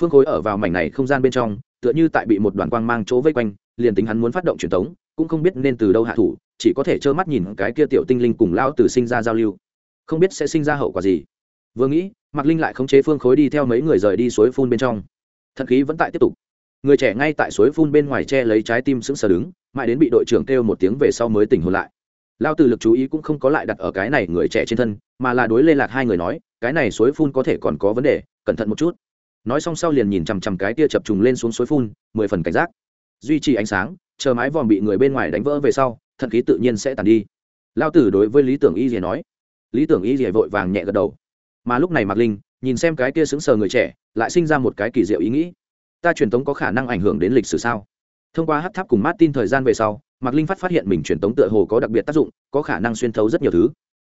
Phương khối ở vào mảnh này không gian bên trong, tựa như tại bị một đoàn quang mang chỗ vây quanh, liền tính hắn muốn phát động truyền thống cũng không biết nên từ đâu hạ thủ, chỉ có thể trơ mắt nhìn cái kia tiểu tinh linh cùng lao từ sinh ra giao lưu. Không biết sẽ sinh ra hậu quả gì. Vừa nghĩ, mạc linh lại khống chế phương khối đi theo mấy người rời đi suối phun bên trong. Thật khí vẫn tại tiếp tục. Người trẻ ngay tại suối phun bên ngoài che lấy trái tim sững sờ đứng, mãi đến bị đội trưởng kêu một tiếng về sau mới tỉnh hồn lại. Lao từ lực chú ý cũng không có lại đặt ở cái này người trẻ trên thân, mà là đối lê lạc hai người nói, cái này suối phun có thể còn có vấn đề, cẩn thận một chút. Nói xong sau liền nhìn chằm chằm cái tia chập trùng lên xuống suối phun, mười phần cảnh giác. Duy trì ánh sáng chờ mái vòm bị người bên ngoài đánh vỡ về sau thận khí tự nhiên sẽ tàn đi. Lao tử đối với lý tưởng y rìa nói. Lý tưởng y rìa vội vàng nhẹ gật đầu. Mà lúc này mạc linh, nhìn xem cái kia xứng sờ người trẻ, lại sinh ra một cái kỳ diệu ý nghĩ. Ta truyền tống có khả năng ảnh hưởng đến lịch sử sao? Thông qua hát tháp cùng mát tin thời gian về sau, mạc linh phát phát hiện mình truyền tống tựa hồ có đặc biệt tác dụng, có khả năng xuyên thấu rất nhiều thứ.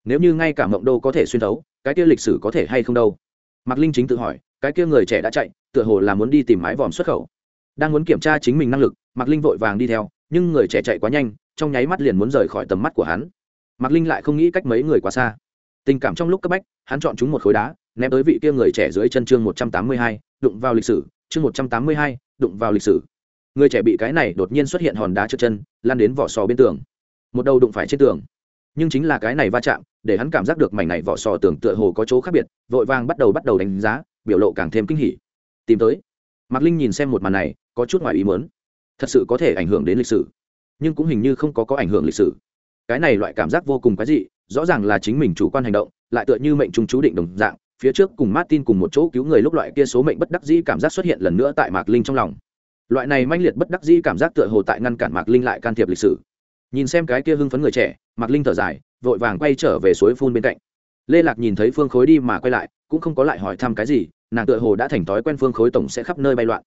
Nếu như ngay cả mộng đô có thể xuyên thấu, cái kia lịch sử có thể hay không đâu? Mạc linh chính tự hỏi, cái kia người trẻ đã chạy, tựa hồ là muốn đi tìm mái vòm xuất khẩu đang muốn kiểm tra chính mình năng lực, mạc linh vội vàng đi theo, nhưng người trẻ chạy quá nhanh, trong nháy mắt liền muốn rời khỏi tầm mắt của hắn. Mạc linh lại không nghĩ cách mấy người quá xa. Tình cảm trong lúc cấp bách, hắn chọn chúng một khối đá, ném tới vị kia người trẻ dưới chân chương một trăm tám mươi hai, đụng vào lịch sử, chương một trăm tám mươi hai, đụng vào lịch sử. Người trẻ bị cái này đột nhiên xuất hiện hòn đá trước chân lan đến vỏ sò bên tường. Một đầu đụng phải trên tường. Nhưng chính là cái này va chạm, để hắn cảm giác được mảnh này vỏ sò tường tựa hồ có chỗ khác biệt, vội vàng bắt đầu bắt đầu đánh giá, biểu lộ càng thêm kinh hỉ. Tìm tới. Mạc linh nhìn xem một màn này có chút ngoài ý muốn. Thật sự có thể ảnh hưởng đến lịch sử, nhưng cũng hình như không có có ảnh hưởng lịch sử. Cái này loại cảm giác vô cùng quái dị, rõ ràng là chính mình chủ quan hành động, lại tựa như mệnh trung chú định đồng dạng, phía trước cùng martin cùng một chỗ cứu người lúc loại kia số mệnh bất đắc dĩ cảm giác xuất hiện lần nữa tại mạc linh trong lòng. Loại này manh liệt bất đắc dĩ cảm giác tựa hồ tại ngăn cản mạc linh lại can thiệp lịch sử. Nhìn xem cái kia hưng phấn người trẻ, mạc linh thở dài, vội vàng quay trở về suối phun bên cạnh. Lê lạc nhìn thấy phương khối đi mà quay lại, cũng không có lại hỏi thăm cái gì, nàng tựa hồ đã thành thói quen phương khối tổng sẽ khắp nơi bay loạn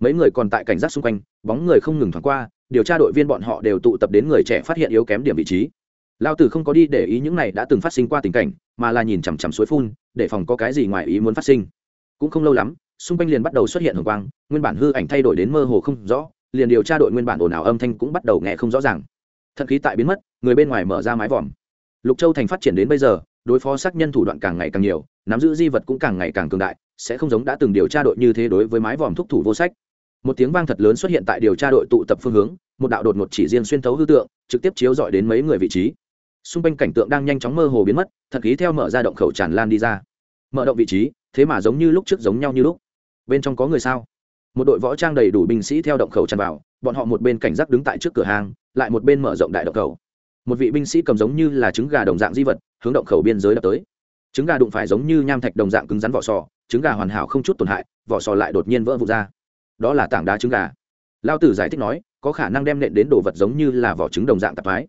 mấy người còn tại cảnh giác xung quanh, bóng người không ngừng thoáng qua, điều tra đội viên bọn họ đều tụ tập đến người trẻ phát hiện yếu kém điểm vị trí. Lao tử không có đi để ý những này đã từng phát sinh qua tình cảnh, mà là nhìn chằm chằm suối phun, để phòng có cái gì ngoài ý muốn phát sinh. Cũng không lâu lắm, xung quanh liền bắt đầu xuất hiện hồng quang, nguyên bản hư ảnh thay đổi đến mơ hồ không rõ, liền điều tra đội nguyên bản ồn ào âm thanh cũng bắt đầu nghe không rõ ràng. Thận khí tại biến mất, người bên ngoài mở ra mái vòm. Lục châu thành phát triển đến bây giờ, đối phó xác nhân thủ đoạn càng ngày càng nhiều, nắm giữ di vật cũng càng ngày càng cường đại, sẽ không giống đã từng điều tra đội như thế đối với mái vòm thúc thủ vô sách một tiếng vang thật lớn xuất hiện tại điều tra đội tụ tập phương hướng, một đạo đột ngột chỉ riêng xuyên thấu hư tượng, trực tiếp chiếu dọi đến mấy người vị trí. Xung quanh cảnh tượng đang nhanh chóng mơ hồ biến mất, thật khí theo mở ra động khẩu tràn lan đi ra. Mở động vị trí, thế mà giống như lúc trước giống nhau như lúc. Bên trong có người sao? Một đội võ trang đầy đủ binh sĩ theo động khẩu tràn vào, bọn họ một bên cảnh giác đứng tại trước cửa hàng lại một bên mở rộng đại động khẩu. Một vị binh sĩ cầm giống như là trứng gà đồng dạng di vật, hướng động khẩu biên giới đập tới. Trứng gà đụng phải giống như nham thạch đồng dạng cứng rắn vỏ sò, trứng gà hoàn hảo không chút tổn hại, vỏ sò lại đột nhiên vỡ vụt ra đó là tảng đá trứng gà. Lao tử giải thích nói, có khả năng đem nện đến đồ vật giống như là vỏ trứng đồng dạng tạp mái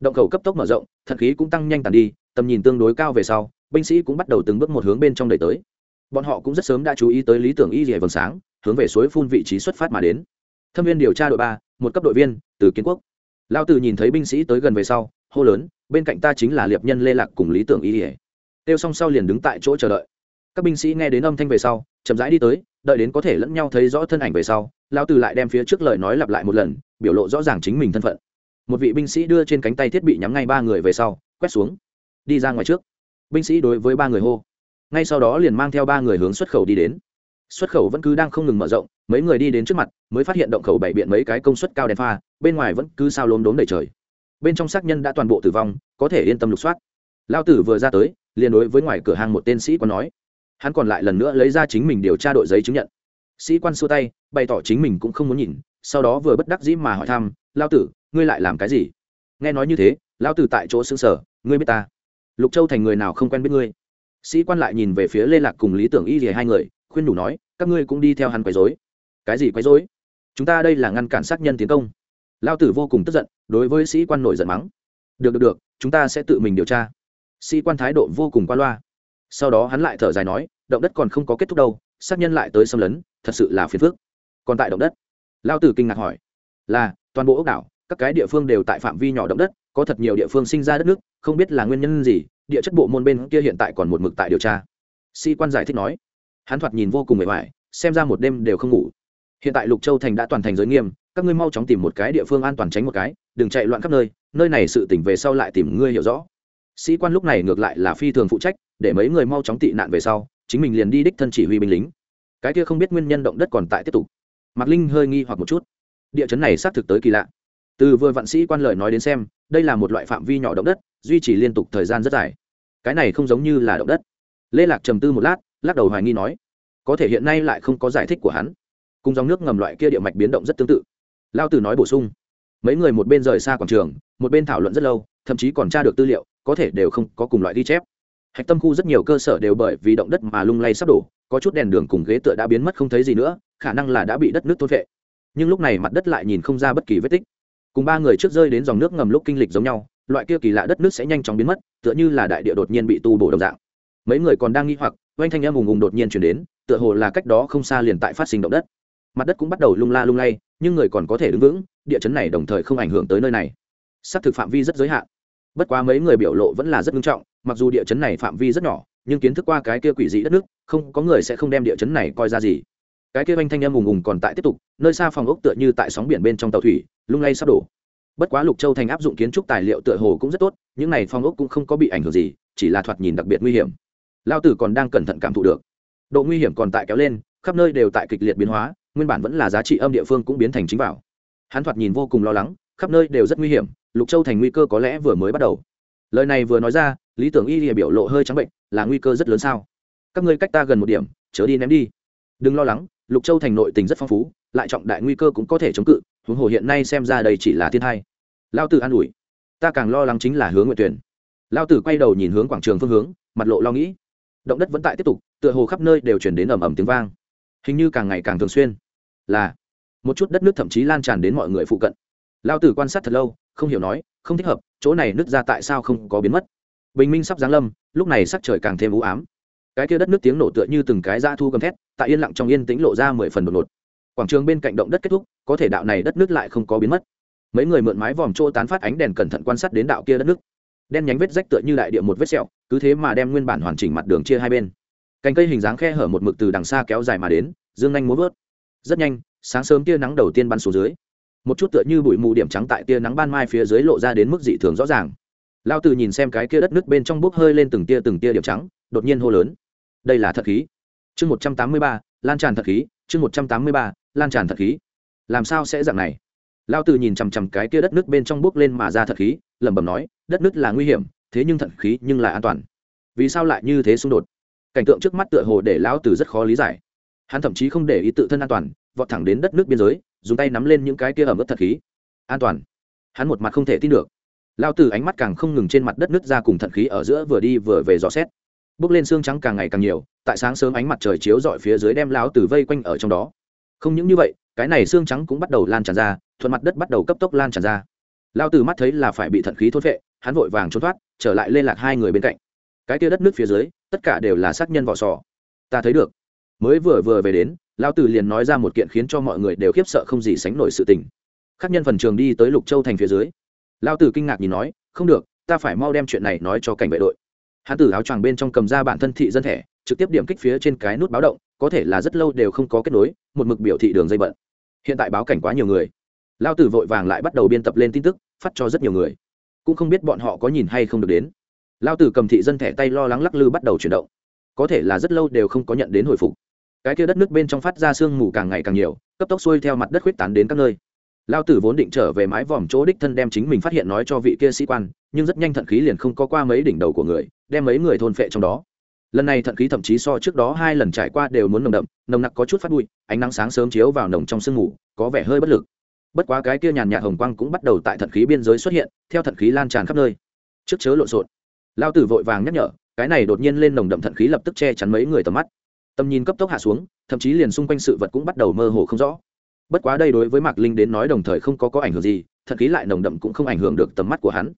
động khẩu cấp tốc mở rộng, thận khí cũng tăng nhanh tàn đi, tầm nhìn tương đối cao về sau, binh sĩ cũng bắt đầu từng bước một hướng bên trong đẩy tới. Bọn họ cũng rất sớm đã chú ý tới lý tưởng y dỉa vầng sáng, hướng về suối phun vị trí xuất phát mà đến. Thâm viên điều tra đội ba, một cấp đội viên, từ kiến quốc. Lao tử nhìn thấy binh sĩ tới gần về sau, hô lớn, bên cạnh ta chính là liệp nhân lê lạc cùng lý tưởng y dỉa têu xong sau liền đứng tại chỗ chờ đợi. Các binh sĩ nghe đến âm thanh về sau chậm rãi đi tới, đợi đến có thể lẫn nhau thấy rõ thân ảnh về sau lao tử lại đem phía trước lời nói lặp lại một lần, biểu lộ rõ ràng chính mình thân phận. Một vị binh sĩ đưa trên cánh tay thiết bị nhắm ngay ba người về sau, quét xuống, đi ra ngoài trước. Binh sĩ đối với ba người hô. Ngay sau đó liền mang theo ba người hướng xuất khẩu đi đến. Xuất khẩu vẫn cứ đang không ngừng mở rộng, mấy người đi đến trước mặt, mới phát hiện động khẩu bảy biện mấy cái công suất cao đèn pha, bên ngoài vẫn cứ sao lốm đốm đầy trời. Bên trong xác nhân đã toàn bộ tử vong, có thể yên tâm lục soát. Lao tử vừa ra tới, liền đối với ngoài cửa hàng một tên sĩ quan nói hắn còn lại lần nữa lấy ra chính mình điều tra đội giấy chứng nhận. Sĩ quan xua tay, bày tỏ chính mình cũng không muốn nhìn, sau đó vừa bất đắc dĩ mà hỏi thăm lao tử, ngươi lại làm cái gì? Nghe nói như thế lao tử tại chỗ xứng sở ngươi biết ta? Lục châu thành người nào không quen biết ngươi? Sĩ quan lại nhìn về phía lê lạc cùng lý tưởng y thì hai người, khuyên đủ nói, các ngươi cũng đi theo hắn quấy dối cái gì quấy dối chúng ta đây là ngăn cản sát nhân tiến công. Lao tử vô cùng tức giận, đối với sĩ quan nổi giận mắng. Được được được, chúng ta sẽ tự mình điều tra. Sĩ quan thái độ vô cùng qua loa sau đó hắn lại thở dài nói, động đất còn không có kết thúc đâu, sát nhân lại tới xâm lấn, thật sự là phiền phức. Còn tại động đất? Lao tử kinh ngạc hỏi. Là, toàn bộ ốc đảo, các cái địa phương đều tại phạm vi nhỏ động đất, có thật nhiều địa phương sinh ra đất nước, không biết là nguyên nhân gì, địa chất bộ môn bên kia hiện tại còn một mực tại điều tra. Sĩ quan giải thích nói. Hắn thoạt nhìn vô cùng mệt mỏi, xem ra một đêm đều không ngủ. Hiện tại lục châu thành đã toàn thành giới nghiêm, các ngươi mau chóng tìm một cái địa phương an toàn tránh một cái, đừng chạy loạn khắp nơi nơi này sự tỉnh về sau lại tìm ngươi hiểu rõ sĩ quan lúc này ngược lại là phi thường phụ trách, để mấy người mau chóng tị nạn về sau, chính mình liền đi đích thân chỉ huy binh lính. Cái kia không biết nguyên nhân động đất còn tại tiếp tục. Mạc linh hơi nghi hoặc một chút. Địa chấn này xác thực tới kỳ lạ. Từ vừa vạn sĩ quan lời nói đến xem, đây là một loại phạm vi nhỏ động đất, duy trì liên tục thời gian rất dài. Cái này không giống như là động đất. Lê lạc trầm tư một lát, lắc đầu hoài nghi nói, có thể hiện nay lại không có giải thích của hắn. Cùng dòng nước ngầm loại kia địa mạch biến động rất tương tự. Lao tử nói bổ sung. Mấy người một bên rời xa quảng trường, một bên thảo luận rất lâu, thậm chí còn tra được tư liệu có thể đều không có cùng loại ghi chép. Hạch tâm khu rất nhiều cơ sở đều bởi vì động đất mà lung lay sắp đổ, có chút đèn đường cùng ghế tựa đã biến mất không thấy gì nữa, khả năng là đã bị đất nước thôn vệ nhưng lúc này mặt đất lại nhìn không ra bất kỳ vết tích. Cùng ba người trước rơi đến dòng nước ngầm lúc kinh lịch giống nhau, loại kia kỳ lạ đất nước sẽ nhanh chóng biến mất, tựa như là đại địa đột nhiên bị tu bổ đồng dạng. Mấy người còn đang nghi hoặc, oanh thanh em hùng hùng đột nhiên chuyển đến, tựa hồ là cách đó không xa liền tại phát sinh động đất. Mặt đất cũng bắt đầu lung la lung lay, nhưng người còn có thể đứng vững, địa chấn này đồng thời không ảnh hưởng tới nơi này. Xác thực phạm vi rất giới hạn bất quá mấy người biểu lộ vẫn là rất nghiêm trọng, mặc dù địa chấn này phạm vi rất nhỏ, nhưng kiến thức qua cái kia quỷ dị đất nước, không, có người sẽ không đem địa chấn này coi ra gì. Cái kia oanh thanh em ùng ùng còn tại tiếp tục, nơi xa phòng ốc tựa như tại sóng biển bên trong tàu thủy, lung lay sắp đổ. Bất quá lục châu thành áp dụng kiến trúc tài liệu tựa hồ cũng rất tốt, những này phong ốc cũng không có bị ảnh hưởng gì, chỉ là thoạt nhìn đặc biệt nguy hiểm. Lao tử còn đang cẩn thận cảm thụ được. Độ nguy hiểm còn tại kéo lên, khắp nơi đều tại kịch liệt biến hóa, nguyên bản vẫn là giá trị âm địa phương cũng biến thành chính vào. Hắn thoạt nhìn vô cùng lo lắng khắp nơi đều rất nguy hiểm, lục châu thành nguy cơ có lẽ vừa mới bắt đầu. Lời này vừa nói ra, lý tưởng y biểu lộ hơi trắng bệnh, là nguy cơ rất lớn sao? Các ngươi cách ta gần một điểm, chớ đi ném đi. Đừng lo lắng, lục châu thành nội tình rất phong phú, lại trọng đại nguy cơ cũng có thể chống cự, huống hồ hiện nay xem ra đây chỉ là thiên thai. Lao tử an ủi. Ta càng lo lắng chính là hướng nguyện tuyển lao tử quay đầu nhìn hướng quảng trường phương hướng, mặt lộ lo nghĩ. Động đất vẫn tại tiếp tục, tựa hồ khắp nơi đều chuyển đến ầm ầm tiếng vang. Hình như càng ngày càng thường xuyên. Là, một chút đất nước thậm chí lan tràn đến mọi người phụ cận lao tử quan sát thật lâu, không hiểu nói, không thích hợp, chỗ này nứt ra tại sao không có biến mất? Bình minh sắp giáng lâm, lúc này sắc trời càng thêm u ám. Cái kia đất nước tiếng nổ tựa như từng cái da thu gầm thét, tại yên lặng trong yên tĩnh lộ ra mười phần một ngột. Quảng trường bên cạnh động đất kết thúc, có thể đạo này đất nước lại không có biến mất. Mấy người mượn mái vòm chỗ tán phát ánh đèn cẩn thận quan sát đến đạo kia đất nước. Đen nhánh vết rách tựa như đại địa một vết sẹo, cứ thế mà đem nguyên bản hoàn chỉnh mặt đường chia hai bên. Cành cây hình dáng khe hở một mực từ đằng xa kéo dài mà đến, dương nhanh muốn vớt. Rất nhanh, sáng sớm tia nắng đầu tiên bắn xuống dưới một chút tựa như bụi mù điểm trắng tại tia nắng ban mai phía dưới lộ ra đến mức dị thường rõ ràng. Lao từ nhìn xem cái kia đất nước bên trong bốc hơi lên từng tia từng tia điểm trắng, đột nhiên hô lớn. Đây là thật khí. Chương một trăm tám mươi ba, lan tràn thật khí, chương một trăm tám mươi ba, lan tràn thật khí. Làm sao sẽ dạng này? Lao từ nhìn chằm chằm cái kia đất nước bên trong bốc lên mà ra thật khí, lẩm bẩm nói, đất nước là nguy hiểm, thế nhưng thận khí nhưng là an toàn. Vì sao lại như thế xung đột? Cảnh tượng trước mắt tựa hồ để lão từ rất khó lý giải. Hắn thậm chí không để ý tự thân an toàn, vọt thẳng đến đất nước biên giới dùng tay nắm lên những cái kia ẩm ướt thật khí. An toàn. Hắn một mặt không thể tin được. Lao Tử ánh mắt càng không ngừng trên mặt đất nước ra cùng thận khí ở giữa vừa đi vừa về dò xét. Bước lên xương trắng càng ngày càng nhiều, tại sáng sớm ánh mặt trời chiếu dọi phía dưới đem lão Tử vây quanh ở trong đó. Không những như vậy, cái này xương trắng cũng bắt đầu lan tràn ra, thuận mặt đất bắt đầu cấp tốc lan tràn ra. Lao Tử mắt thấy là phải bị thận khí thốt vệ hắn vội vàng trốn thoát, trở lại lên lạc hai người bên cạnh. Cái kia đất nước phía dưới, tất cả đều là sát nhân vỏ sò. Ta thấy được. Mới vừa vừa về đến Lão tử liền nói ra một kiện khiến cho mọi người đều khiếp sợ không gì sánh nổi sự tình. Khắc nhân phần trường đi tới lục châu thành phía dưới. Lão tử kinh ngạc nhìn nói, không được, ta phải mau đem chuyện này nói cho cảnh vệ đội. Hán tử áo choàng bên trong cầm ra bản thân thị dân thẻ, trực tiếp điểm kích phía trên cái nút báo động, có thể là rất lâu đều không có kết nối, một mực biểu thị đường dây bận. Hiện tại báo cảnh quá nhiều người. Lao tử vội vàng lại bắt đầu biên tập lên tin tức, phát cho rất nhiều người. Cũng không biết bọn họ có nhìn hay không được đến. Lao tử cầm thị dân thẻ tay lo lắng lắc lư bắt đầu chuyển động. Có thể là rất lâu đều không có nhận đến hồi phục cái kia đất nước bên trong phát ra sương mù càng ngày càng nhiều, cấp tốc xuôi theo mặt đất khuyết tán đến các nơi. Lao tử vốn định trở về mái vòm chỗ đích thân đem chính mình phát hiện nói cho vị kia sĩ quan, nhưng rất nhanh thận khí liền không có qua mấy đỉnh đầu của người, đem mấy người thôn phệ trong đó. Lần này thận khí thậm chí so trước đó hai lần trải qua đều muốn nồng đậm, nồng nặc có chút phát bụi, ánh nắng sáng sớm chiếu vào nồng trong sương mù, có vẻ hơi bất lực. Bất quá cái kia nhàn nhạt hồng quang cũng bắt đầu tại thận khí biên giới xuất hiện, theo thận khí lan tràn khắp nơi. Trước chớ lộn xộn. Lao tử vội vàng nhắc nhở, cái này đột nhiên lên nồng đậm thận khí lập tức che chắn mấy người tầm mắt tầm nhìn cấp tốc hạ xuống, thậm chí liền xung quanh sự vật cũng bắt đầu mơ hồ không rõ. Bất quá đây đối với mạc linh đến nói đồng thời không có có ảnh hưởng gì thật khí lại nồng đậm cũng không ảnh hưởng được tầm mắt của hắn.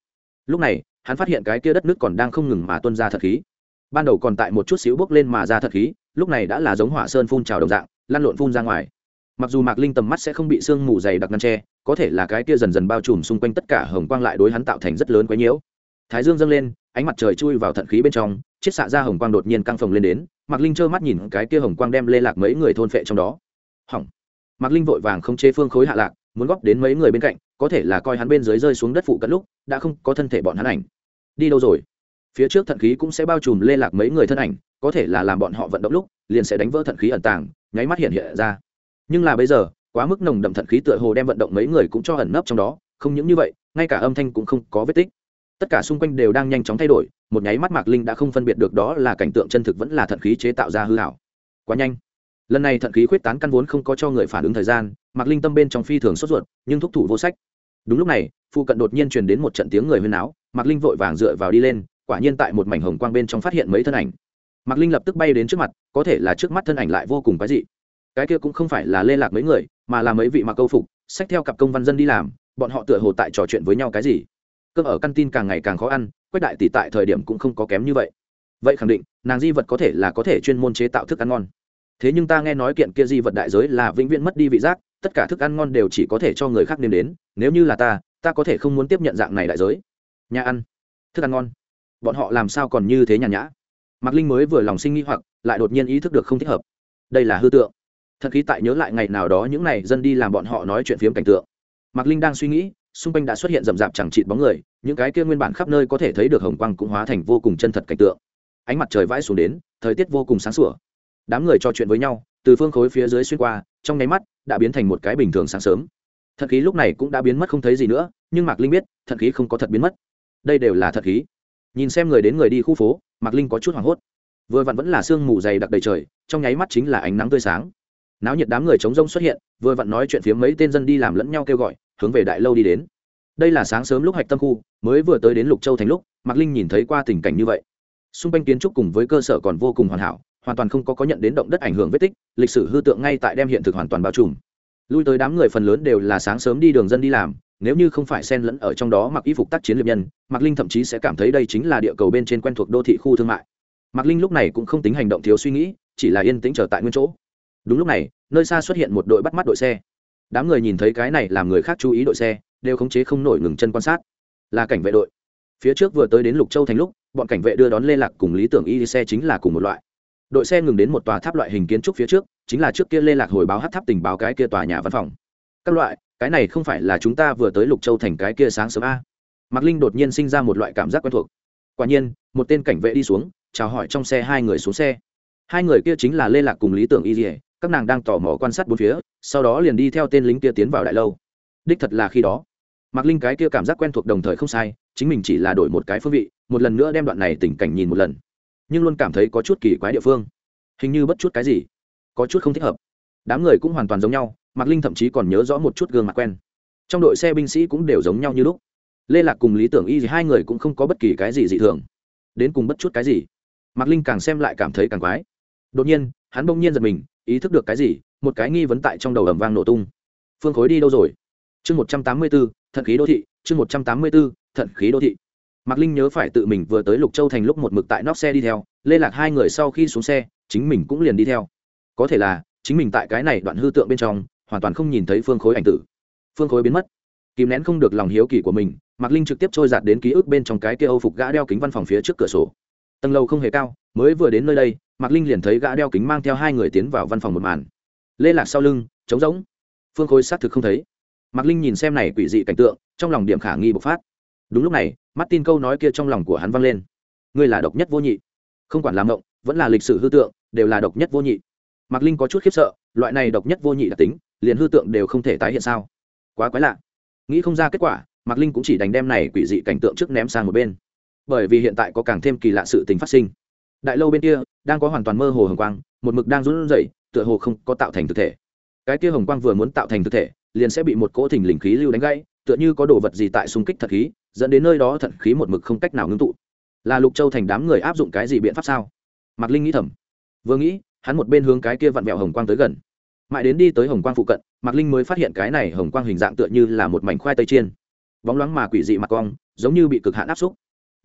Lúc này, hắn phát hiện cái kia đất nước còn đang không ngừng mà tuân ra thật khí. Ban đầu còn tại một chút xíu bước lên mà ra thật khí, lúc này đã là giống hỏa sơn phun trào đồng dạng, lăn lộn phun ra ngoài. Mặc dù mạc linh tầm mắt sẽ không bị sương mù dày đặc ngăn tre có thể là cái kia dần dần bao trùm xung quanh tất cả hồng quang lại đối hắn tạo thành rất lớn quấy nhiễu. Thái dương dâng lên, ánh mặt trời chui vào thận khí bên trong, chiết xạ ra hồng quang đột nhiên căng phồng lên đến mạc linh trơ mắt nhìn cái kia hồng quang đem lê lạc mấy người thôn phệ trong đó. Hỏng. Mạc linh vội vàng không chê phương khối hạ lạc, muốn góp đến mấy người bên cạnh, có thể là coi hắn bên dưới rơi xuống đất phụ cận lúc, đã không có thân thể bọn hắn ảnh. Đi đâu rồi? Phía trước thận khí cũng sẽ bao trùm lê lạc mấy người thân ảnh, có thể là làm bọn họ vận động lúc, liền sẽ đánh vỡ thận khí ẩn tàng, nháy mắt hiện hiện ra. Nhưng là bây giờ, quá mức nồng đậm thận khí tựa hồ đem vận động mấy người cũng cho ẩn nấp trong đó, không những như vậy, ngay cả âm thanh cũng không có vết tích tất cả xung quanh đều đang nhanh chóng thay đổi, một nháy mắt mạc linh đã không phân biệt được đó là cảnh tượng chân thực vẫn là thận khí chế tạo ra hư hảo. Quá nhanh. Lần này thận khí khuyết tán căn vốn không có cho người phản ứng thời gian, mạc linh tâm bên trong phi thường sốt ruột, nhưng thúc thủ vô sách. Đúng lúc này, phụ cận đột nhiên truyền đến một trận tiếng người huyên áo mạc linh vội vàng dựa vào đi lên, quả nhiên tại một mảnh hồng quang bên trong phát hiện mấy thân ảnh. Mạc linh lập tức bay đến trước mặt, có thể là trước mắt thân ảnh lại vô cùng quái dị. Cái kia cũng không phải là lê lạc mấy người, mà là mấy vị mặc câu phục sách theo cặp công văn dân đi làm, bọn họ tựa hồ tại trò chuyện với nhau cái gì cơm ở căn tin càng ngày càng khó ăn, quách đại tỷ tại thời điểm cũng không có kém như vậy. Vậy khẳng định, nàng di vật có thể là có thể chuyên môn chế tạo thức ăn ngon. Thế nhưng ta nghe nói kiện kia di vật đại giới là vĩnh viễn mất đi vị giác, tất cả thức ăn ngon đều chỉ có thể cho người khác nếm đến, nếu như là ta ta có thể không muốn tiếp nhận dạng này đại giới. Nhà ăn, thức ăn ngon. Bọn họ làm sao còn như thế nhàn nhã? Mạc linh mới vừa lòng sinh nghi hoặc, lại đột nhiên ý thức được không thích hợp. Đây là hư tượng. Thật khí tại nhớ lại ngày nào đó những n à y dân đi làm bọn họ nói chuyện phiếm cảnh tượng. Mạc linh đang suy nghĩ xung quanh đã xuất hiện rậm rạp chẳng chịt bóng người, những cái kia nguyên bản khắp nơi có thể thấy được hồng quang cũng hóa thành vô cùng chân thật cảnh tượng. Ánh mặt trời vãi xuống đến, thời tiết vô cùng sáng sủa. Đám người trò chuyện với nhau, từ phương khối phía dưới xuyên qua, trong nháy mắt, đã biến thành một cái bình thường sáng sớm. Thật khí lúc này cũng đã biến mất không thấy gì nữa, nhưng mạc linh biết, thật khí không có thật biến mất. Đây đều là thật khí. Nhìn xem người đến người đi khu phố, mạc linh có chút hoảng hốt. Vừa vặn vẫn là sương mù dày đặc đầy trời, trong nháy mắt chính là ánh nắng tươi sáng. Náo nhiệt đám người chống rông xuất hiện, vừa vặn nói chuyện phía mấy tên dân đi làm lẫn nhau kêu gọi hướng về đại lâu đi đến. Đây là sáng sớm lúc hạch tâm khu, mới vừa tới đến lục châu thành lúc, mạc linh nhìn thấy qua tình cảnh như vậy. Xung quanh kiến trúc cùng với cơ sở còn vô cùng hoàn hảo, hoàn toàn không có có nhận đến động đất ảnh hưởng vết tích, lịch sử hư tượng ngay tại đem hiện thực hoàn toàn bao trùm. Lui tới đám người phần lớn đều là sáng sớm đi đường dân đi làm, nếu như không phải xen lẫn ở trong đó mặc y phục tác chiến liệp nhân, mạc linh thậm chí sẽ cảm thấy đây chính là địa cầu bên trên quen thuộc đô thị khu thương mại. Mạc linh lúc này cũng không tính hành động thiếu suy nghĩ, chỉ là yên tĩnh trở tại nguyên chỗ. Đúng lúc này, nơi xa xuất hiện một đội bắt mắt đội xe đám người nhìn thấy cái này làm người khác chú ý đội xe, đều khống chế không nổi ngừng chân quan sát. Là cảnh vệ đội. Phía trước vừa tới đến lục châu thành lúc, bọn cảnh vệ đưa đón lê lạc cùng lý tưởng y xe chính là cùng một loại. Đội xe ngừng đến một tòa tháp loại hình kiến trúc phía trước, chính là trước kia lê lạc hồi báo hát tháp tình báo cái kia tòa nhà văn phòng. Các loại, cái này không phải là chúng ta vừa tới lục châu thành cái kia sáng sớm a? Mạc linh đột nhiên sinh ra một loại cảm giác quen thuộc. Quả nhiên, một tên cảnh vệ đi xuống, chào hỏi trong xe hai người xuống xe. Hai người kia chính là lê lạc cùng lý tưởng y. dỉa các nàng đang tò mò quan sát bốn phía, sau đó liền đi theo tên lính kia tiến vào đại lâu. Đích thật là khi đó, mạc linh cái kia cảm giác quen thuộc đồng thời không sai, chính mình chỉ là đổi một cái phương vị, một lần nữa đem đoạn này tình cảnh nhìn một lần, nhưng luôn cảm thấy có chút kỳ quái địa phương. Hình như bất chút cái gì, có chút không thích hợp. Đám người cũng hoàn toàn giống nhau, mạc linh thậm chí còn nhớ rõ một chút gương mặt quen. Trong đội xe binh sĩ cũng đều giống nhau như lúc. Lê lạc cùng lý tưởng y thì hai người cũng không có bất kỳ cái gì dị thường. Đến cùng bất chút cái gì, mạc linh càng xem lại cảm thấy càng quái. Đột nhiên hắn bỗng nhiên giật mình, ý thức được cái gì, một cái nghi vấn tại trong đầu ầm vang nổ tung. Phương khối đi đâu rồi? Chương một trăm tám mươi b ố thận khí đô thị, chương một trăm tám mươi b ố thận khí đô thị. Mạc linh nhớ phải tự mình vừa tới lục châu thành lúc một mực tại nóc xe đi theo lê lạc hai người sau khi xuống xe, chính mình cũng liền đi theo. Có thể là, chính mình tại cái này đoạn hư tượng bên trong, hoàn toàn không nhìn thấy phương khối ảnh tử. Phương khối biến mất. Kìm nén không được lòng hiếu kỳ của mình, mạc linh trực tiếp trôi giạt đến ký ức bên trong cái kia âu phục gã đeo kính văn phòng phía trước cửa sổ. Tầng lầu không hề cao, mới vừa đến nơi đây mạc linh liền thấy gã đeo kính mang theo hai người tiến vào văn phòng một màn. Lê lạc sau lưng, trống rỗng. Phương khối xác thực không thấy. Mạc linh nhìn xem này quỷ dị cảnh tượng, trong lòng điểm khả nghi bộc phát. Đúng lúc này mắt tin câu nói kia trong lòng của hắn vang lên. Ngươi là độc nhất vô nhị. Không quản làm mộng vẫn là lịch sử hư tượng, đều là độc nhất vô nhị. Mạc linh có chút khiếp sợ, loại này độc nhất vô nhị đặc tính, liền hư tượng đều không thể tái hiện sao? Quá quái lạ. Nghĩ không ra kết quả, mạc linh cũng chỉ đành đem này quỷ dị cảnh tượng trước ném sang một bên. Bởi vì hiện tại có càng thêm kỳ lạ sự tình phát sinh. Đại lâu bên kia đang có hoàn toàn mơ hồ hồng quang, một mực đang run rẩy, tựa hồ không có tạo thành thực thể. Cái kia hồng quang vừa muốn tạo thành thực thể, liền sẽ bị một cỗ thình lình khí lưu đánh gãy, tựa như có đồ vật gì tại xung kích thật khí, dẫn đến nơi đó thận khí một mực không cách nào ngưng tụ. Là lục châu thành đám người áp dụng cái gì biện pháp sao? Mạc linh nghĩ thầm. Vừa nghĩ, hắn một bên hướng cái kia vặn vẹo hồng quang tới gần. Mãi đến đi tới hồng quang phụ cận, mạc linh mới phát hiện cái này hồng quang hình dạng tựa như là một mảnh khoai tây chiên. Bóng loáng mà quỷ dị mặt cong, giống như bị cực hạn áp xúc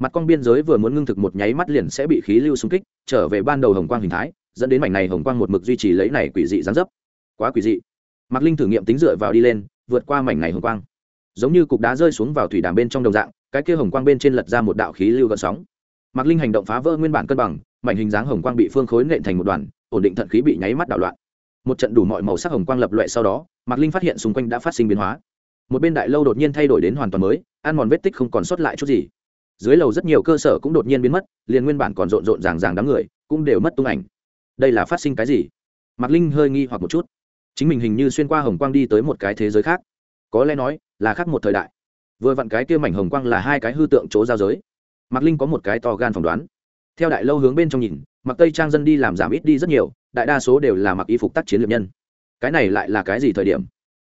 mặt cong biên giới vừa muốn ngưng thực một nháy mắt liền sẽ bị khí lưu xung kích, trở về ban đầu hồng quang hình thái, dẫn đến mảnh này hồng quang một mực duy trì lấy này quỷ dị gián dấp. Quá quỷ dị. Mạc linh thử nghiệm tính dựa vào đi lên, vượt qua mảnh này hồng quang. Giống như cục đá rơi xuống vào thủy đàm bên trong đồng dạng, cái kia hồng quang bên trên lật ra một đạo khí lưu gợn sóng. Mạc linh hành động phá vỡ nguyên bản cân bằng, mảnh hình dáng hồng quang bị phương khối nện thành một đoàn, ổn định thận khí bị nháy mắt đảo loạn. Một trận đủ mọi màu sắc hồng quang lập loại sau đó, mạc linh phát hiện xung quanh đã phát sinh biến hóa. Một bên đại lâu đột nhiên thay đổi đến hoàn toàn mới, ăn mòn vết tích không còn sót lại chút gì dưới lầu rất nhiều cơ sở cũng đột nhiên biến mất, liền nguyên bản còn rộn rộn ràng ràng đám người cũng đều mất tung ảnh. Đây là phát sinh cái gì? Mạc linh hơi nghi hoặc một chút. Chính mình hình như xuyên qua hồng quang đi tới một cái thế giới khác. Có lẽ nói là khác một thời đại. Vừa vặn cái kia mảnh hồng quang là hai cái hư tượng chỗ giao giới. Mạc linh có một cái to gan phỏng đoán. Theo đại lâu hướng bên trong nhìn mặc tây trang dân đi làm giảm ít đi rất nhiều, đại đa số đều là mặc y phục tác chiến lược nhân. Cái này lại là cái gì thời điểm?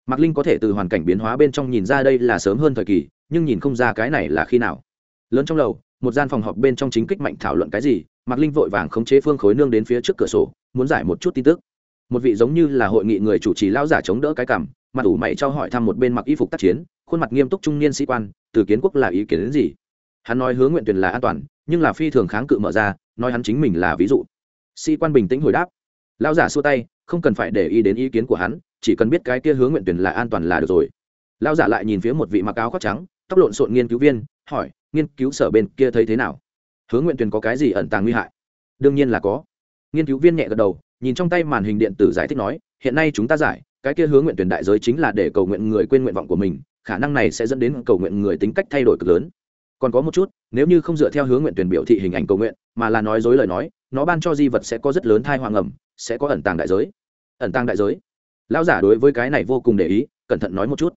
Mạc linh có thể từ hoàn cảnh biến hóa bên trong nhìn ra đây là sớm hơn thời kỳ, nhưng nhìn không ra cái này là khi nào lớn trong lầu, một gian phòng họp bên trong chính kích mạnh thảo luận cái gì, mạc linh vội vàng khống chế phương khối nương đến phía trước cửa sổ, muốn giải một chút tin tức. Một vị giống như là hội nghị người chủ trì lao giả chống đỡ cái cảm mặt ủ mày cho hỏi thăm một bên mặc y phục tác chiến, khuôn mặt nghiêm túc trung niên sĩ quan, từ kiến quốc là ý kiến đến gì? Hắn nói hướng nguyện tuyển là an toàn, nhưng là phi thường kháng cự mở ra, nói hắn chính mình là ví dụ. Sĩ quan bình tĩnh hồi đáp. Lao giả xua tay, không cần phải để ý đến ý kiến của hắn, chỉ cần biết cái kia hướng nguyện tuyển là an toàn là được rồi. Lao giả lại nhìn phía một vị mặc áo khoác trắng, tóc lộn xộn nghiên cứu viên, hỏi nghiên cứu sở bên kia thấy thế nào? Hướng nguyện tuyển có cái gì ẩn tàng nguy hại? Đương nhiên là có. Nghiên cứu viên nhẹ gật đầu, nhìn trong tay màn hình điện tử giải thích nói, hiện nay chúng ta giải, cái kia hướng nguyện tuyển đại giới chính là để cầu nguyện người quên nguyện vọng của mình, khả năng này sẽ dẫn đến cầu nguyện người tính cách thay đổi cực lớn. Còn có một chút, nếu như không dựa theo hướng nguyện tuyển biểu thị hình ảnh cầu nguyện, mà là nói dối lời nói, nó ban cho di vật sẽ có rất lớn thai hoàng ẩm, sẽ có ẩn tàng đại giới. Ẩn tàng đại giới? Lão giả đối với cái này vô cùng để ý, cẩn thận nói một chút.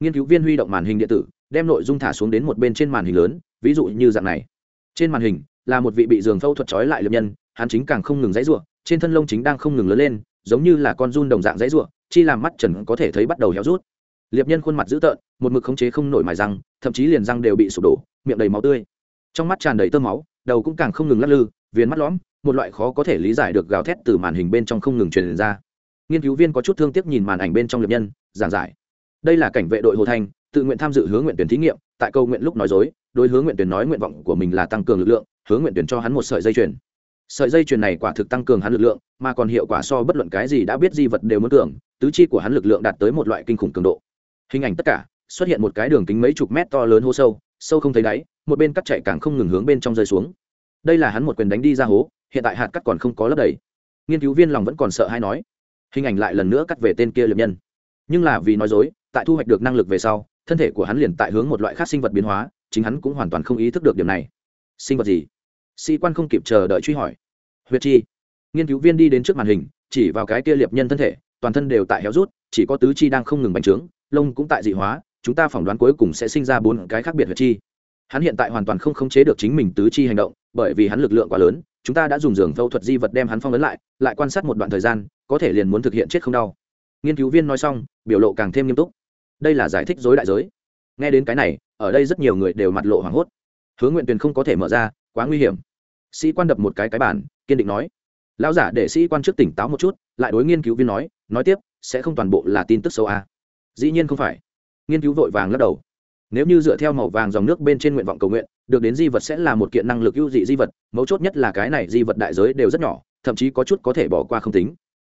Nghiên cứu viên huy động màn hình điện tử đem nội dung thả xuống đến một bên trên màn hình lớn, ví dụ như dạng này. Trên màn hình là một vị bị giường phẫu thuật trói lại liệp nhân, hắn chính càng không ngừng dãy ruộng trên thân lông chính đang không ngừng lớn lên, giống như là con run đồng dạng dãy ruộng chi làm mắt trần có thể thấy bắt đầu héo rút. Liệp nhân khuôn mặt dữ tợn, một mực khống chế không nổi mài răng, thậm chí liền răng đều bị sụp đổ, miệng đầy máu tươi. Trong mắt tràn đầy tơ máu, đầu cũng càng không ngừng lắc lư, viền mắt lõm, một loại khó có thể lý giải được gào thét từ màn hình bên trong không ngừng truyền ra. Nghiên cứu viên có chút thương tiếc nhìn màn ảnh bên trong liệp nhân, giảng giải. Đây là cảnh vệ đội hồ thanh tự nguyện tham dự hướng nguyện tuyển thí nghiệm, tại câu nguyện lúc nói dối, đối hướng nguyện tuyển nói nguyện vọng của mình là tăng cường lực lượng hướng nguyện tuyển cho hắn một sợi dây chuyền. Sợi dây chuyền này quả thực tăng cường hắn lực lượng, mà còn hiệu quả so bất luận cái gì đã biết di vật đều muốn cường, tứ chi của hắn lực lượng đạt tới một loại kinh khủng cường độ. Hình ảnh tất cả, xuất hiện một cái đường kính mấy chục mét to lớn hố sâu sâu không thấy đáy, một bên cắt chạy càng không ngừng hướng bên trong rơi xuống. Đây là hắn một quyền đánh đi ra hố, hiện tại hạt cắt còn không có lấp đầy. Nghiên cứu viên lòng vẫn còn sợ hay nói. Hình ảnh lại lần nữa cắt về tên kia liệp nhân. Nhưng là vì nói dối, tại thu hoạch được năng lực về sau thân thể của hắn liền tại hướng một loại khác sinh vật biến hóa, chính hắn cũng hoàn toàn không ý thức được điểm này. Sinh vật gì? Sĩ quan không kịp chờ đợi truy hỏi. Huyết chi. Nghiên cứu viên đi đến trước màn hình, chỉ vào cái kia liệp nhân thân thể, toàn thân đều tại héo rút, chỉ có tứ chi đang không ngừng bành trướng, lông cũng tại dị hóa, chúng ta phỏng đoán cuối cùng sẽ sinh ra bốn cái khác biệt huyết chi. Hắn hiện tại hoàn toàn không khống chế được chính mình tứ chi hành động, bởi vì hắn lực lượng quá lớn, chúng ta đã dùng giường phẫu thuật di vật đem hắn phong ấn lại lại quan sát một đoạn thời gian, có thể liền muốn thực hiện chết không đau. Nghiên cứu viên nói xong, biểu lộ càng thêm nghiêm túc đây là giải thích dối đại giới. Nghe đến cái này, ở đây rất nhiều người đều mặt lộ hoảng hốt. Hướng nguyện tuyền không có thể mở ra, quá nguy hiểm. Sĩ quan đập một cái cái bản kiên định nói. Lão giả để sĩ quan trước tỉnh táo một chút, lại đối nghiên cứu viên nói nói tiếp, sẽ không toàn bộ là tin tức xấu à. dĩ nhiên không phải. Nghiên cứu vội vàng lắc đầu. Nếu như dựa theo màu vàng dòng nước bên trên nguyện vọng cầu nguyện, được đến di vật sẽ là một kiện năng lực ưu dị di vật, mấu chốt nhất là cái này di vật đại giới đều rất nhỏ, thậm chí có chút có thể bỏ qua không tính.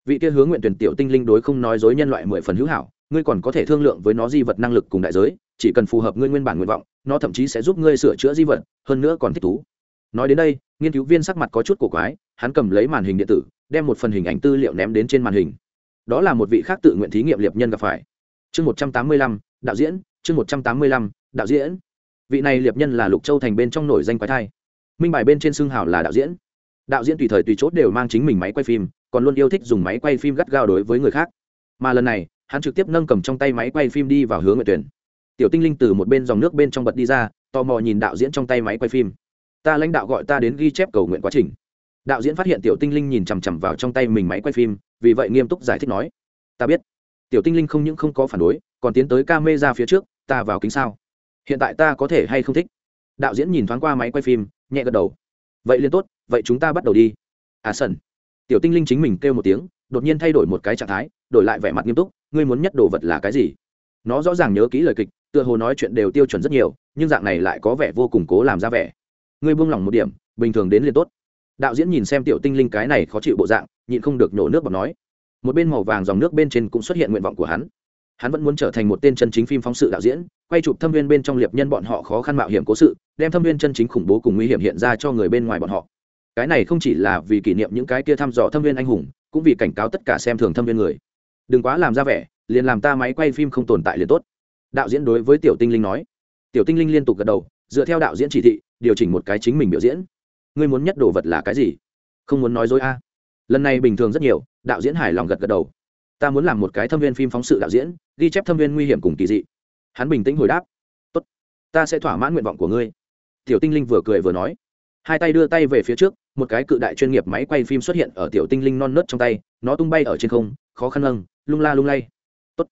Vị kia hướng nguyện tuyển tiểu tinh linh đối không nói dối nhân loại mười phần hữu hảo ngươi còn có thể thương lượng với nó di vật năng lực cùng đại giới, chỉ cần phù hợp ngươi nguyên bản nguyện vọng, nó thậm chí sẽ giúp ngươi sửa chữa di vật, hơn nữa còn thích thú. Nói đến đây, nghiên cứu viên sắc mặt có chút cổ quái, hắn cầm lấy màn hình điện tử, đem một phần hình ảnh tư liệu ném đến trên màn hình. Đó là một vị khác tự nguyện thí nghiệm liệp nhân gặp phải. Chương một trăm tám mươi lăm, đạo diễn, chương một trăm tám mươi lăm, đạo diễn. Vị này liệp nhân là lục châu thành bên trong nổi danh quái thai. Minh bài bên trên xương hào là đạo diễn. Đạo diễn tùy thời tùy chốt đều mang chính mình máy quay phim, còn luôn yêu thích dùng máy quay phim gắt gao đối với người khác. Mà lần này hắn trực tiếp nâng cầm trong tay máy quay phim đi vào hướng nguyện tuyển tiểu tinh linh từ một bên dòng nước bên trong bật đi ra, tò mò nhìn đạo diễn trong tay máy quay phim. Ta lãnh đạo gọi ta đến ghi chép cầu nguyện quá trình. Đạo diễn phát hiện tiểu tinh linh nhìn chằm chằm vào trong tay mình máy quay phim, vì vậy nghiêm túc giải thích nói, ta biết. Tiểu tinh linh không những không có phản đối, còn tiến tới ca mê ra phía trước, ta vào kính sao? Hiện tại ta có thể hay không thích? Đạo diễn nhìn thoáng qua máy quay phim, nhẹ gật đầu. Vậy liền tốt, vậy chúng ta bắt đầu đi. À sần. Tiểu tinh linh chính mình kêu một tiếng, đột nhiên thay đổi một cái trạng thái, đổi lại vẻ mặt nghiêm túc ngươi muốn nhất đồ vật là cái gì? Nó rõ ràng nhớ kỹ lời kịch, tựa hồ nói chuyện đều tiêu chuẩn rất nhiều, nhưng dạng này lại có vẻ vô cùng cố làm ra vẻ. Ngươi buông lỏng một điểm, bình thường đến liền tốt. Đạo diễn nhìn xem tiểu tinh linh cái này khó chịu bộ dạng, nhịn không được nhổ nước bọc nói. Một bên màu vàng dòng nước bên trên cũng xuất hiện nguyện vọng của hắn. Hắn vẫn muốn trở thành một tên chân chính phim phóng sự đạo diễn, quay chụp thâm viên bên trong liệp nhân bọn họ khó khăn mạo hiểm cố sự, đem thâm viên chân chính khủng bố cùng nguy hiểm hiện ra cho người bên ngoài bọn họ. Cái này không chỉ là vì kỷ niệm những cái kia thăm dò thâm viên anh hùng, cũng vì cảnh cáo tất cả xem thường thâm viên người đừng quá làm ra vẻ, liền làm ta máy quay phim không tồn tại liền tốt. Đạo diễn đối với tiểu tinh linh nói. Tiểu tinh linh liên tục gật đầu, dựa theo đạo diễn chỉ thị, điều chỉnh một cái chính mình biểu diễn. Ngươi muốn nhất đồ vật là cái gì? Không muốn nói dối a. Lần này bình thường rất nhiều, đạo diễn hài lòng gật gật đầu. Ta muốn làm một cái thâm viên phim phóng sự đạo diễn, ghi chép thâm viên nguy hiểm cùng kỳ dị. Hắn bình tĩnh hồi đáp. Tốt, ta sẽ thỏa mãn nguyện vọng của ngươi. Tiểu tinh linh vừa cười vừa nói hai tay đưa tay về phía trước, một cái cự đại chuyên nghiệp máy quay phim xuất hiện ở tiểu tinh linh non nớt trong tay, nó tung bay ở trên không, khó khăn lâng, lung la lung lay. Tốt.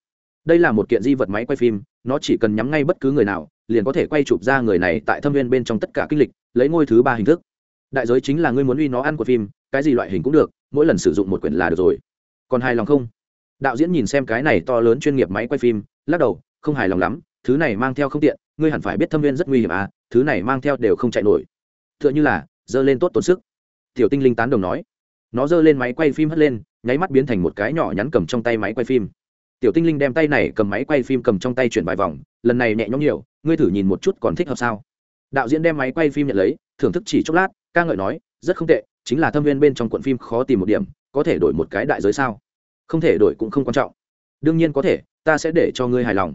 đây là một kiện di vật máy quay phim, nó chỉ cần nhắm ngay bất cứ người nào, liền có thể quay chụp ra người này tại thâm viên bên trong tất cả kinh lịch, lấy ngôi thứ ba hình thức. Đại giới chính là ngươi muốn uy nó ăn của phim, cái gì loại hình cũng được, mỗi lần sử dụng một quyển là được rồi. Còn hài lòng không? Đạo diễn nhìn xem cái này to lớn chuyên nghiệp máy quay phim, lắc đầu, không hài lòng lắm, thứ này mang theo không tiện, ngươi hẳn phải biết thâm viên rất nguy hiểm à thứ này mang theo đều không chạy nổi tựa như là dơ lên tốt tốn sức. Tiểu tinh linh tán đồng nói. Nó dơ lên máy quay phim hất lên, nháy mắt biến thành một cái nhỏ nhắn cầm trong tay máy quay phim. Tiểu tinh linh đem tay này cầm máy quay phim cầm trong tay chuyển vài vòng, lần này nhẹ nhõm nhiều, ngươi thử nhìn một chút còn thích hợp sao? Đạo diễn đem máy quay phim nhận lấy, thưởng thức chỉ chốc lát, ca ngợi nói, rất không tệ, chính là thâm viên bên trong cuộn phim khó tìm một điểm, có thể đổi một cái đại giới sao? Không thể đổi cũng không quan trọng. Đương nhiên có thể, ta sẽ để cho ngươi hài lòng.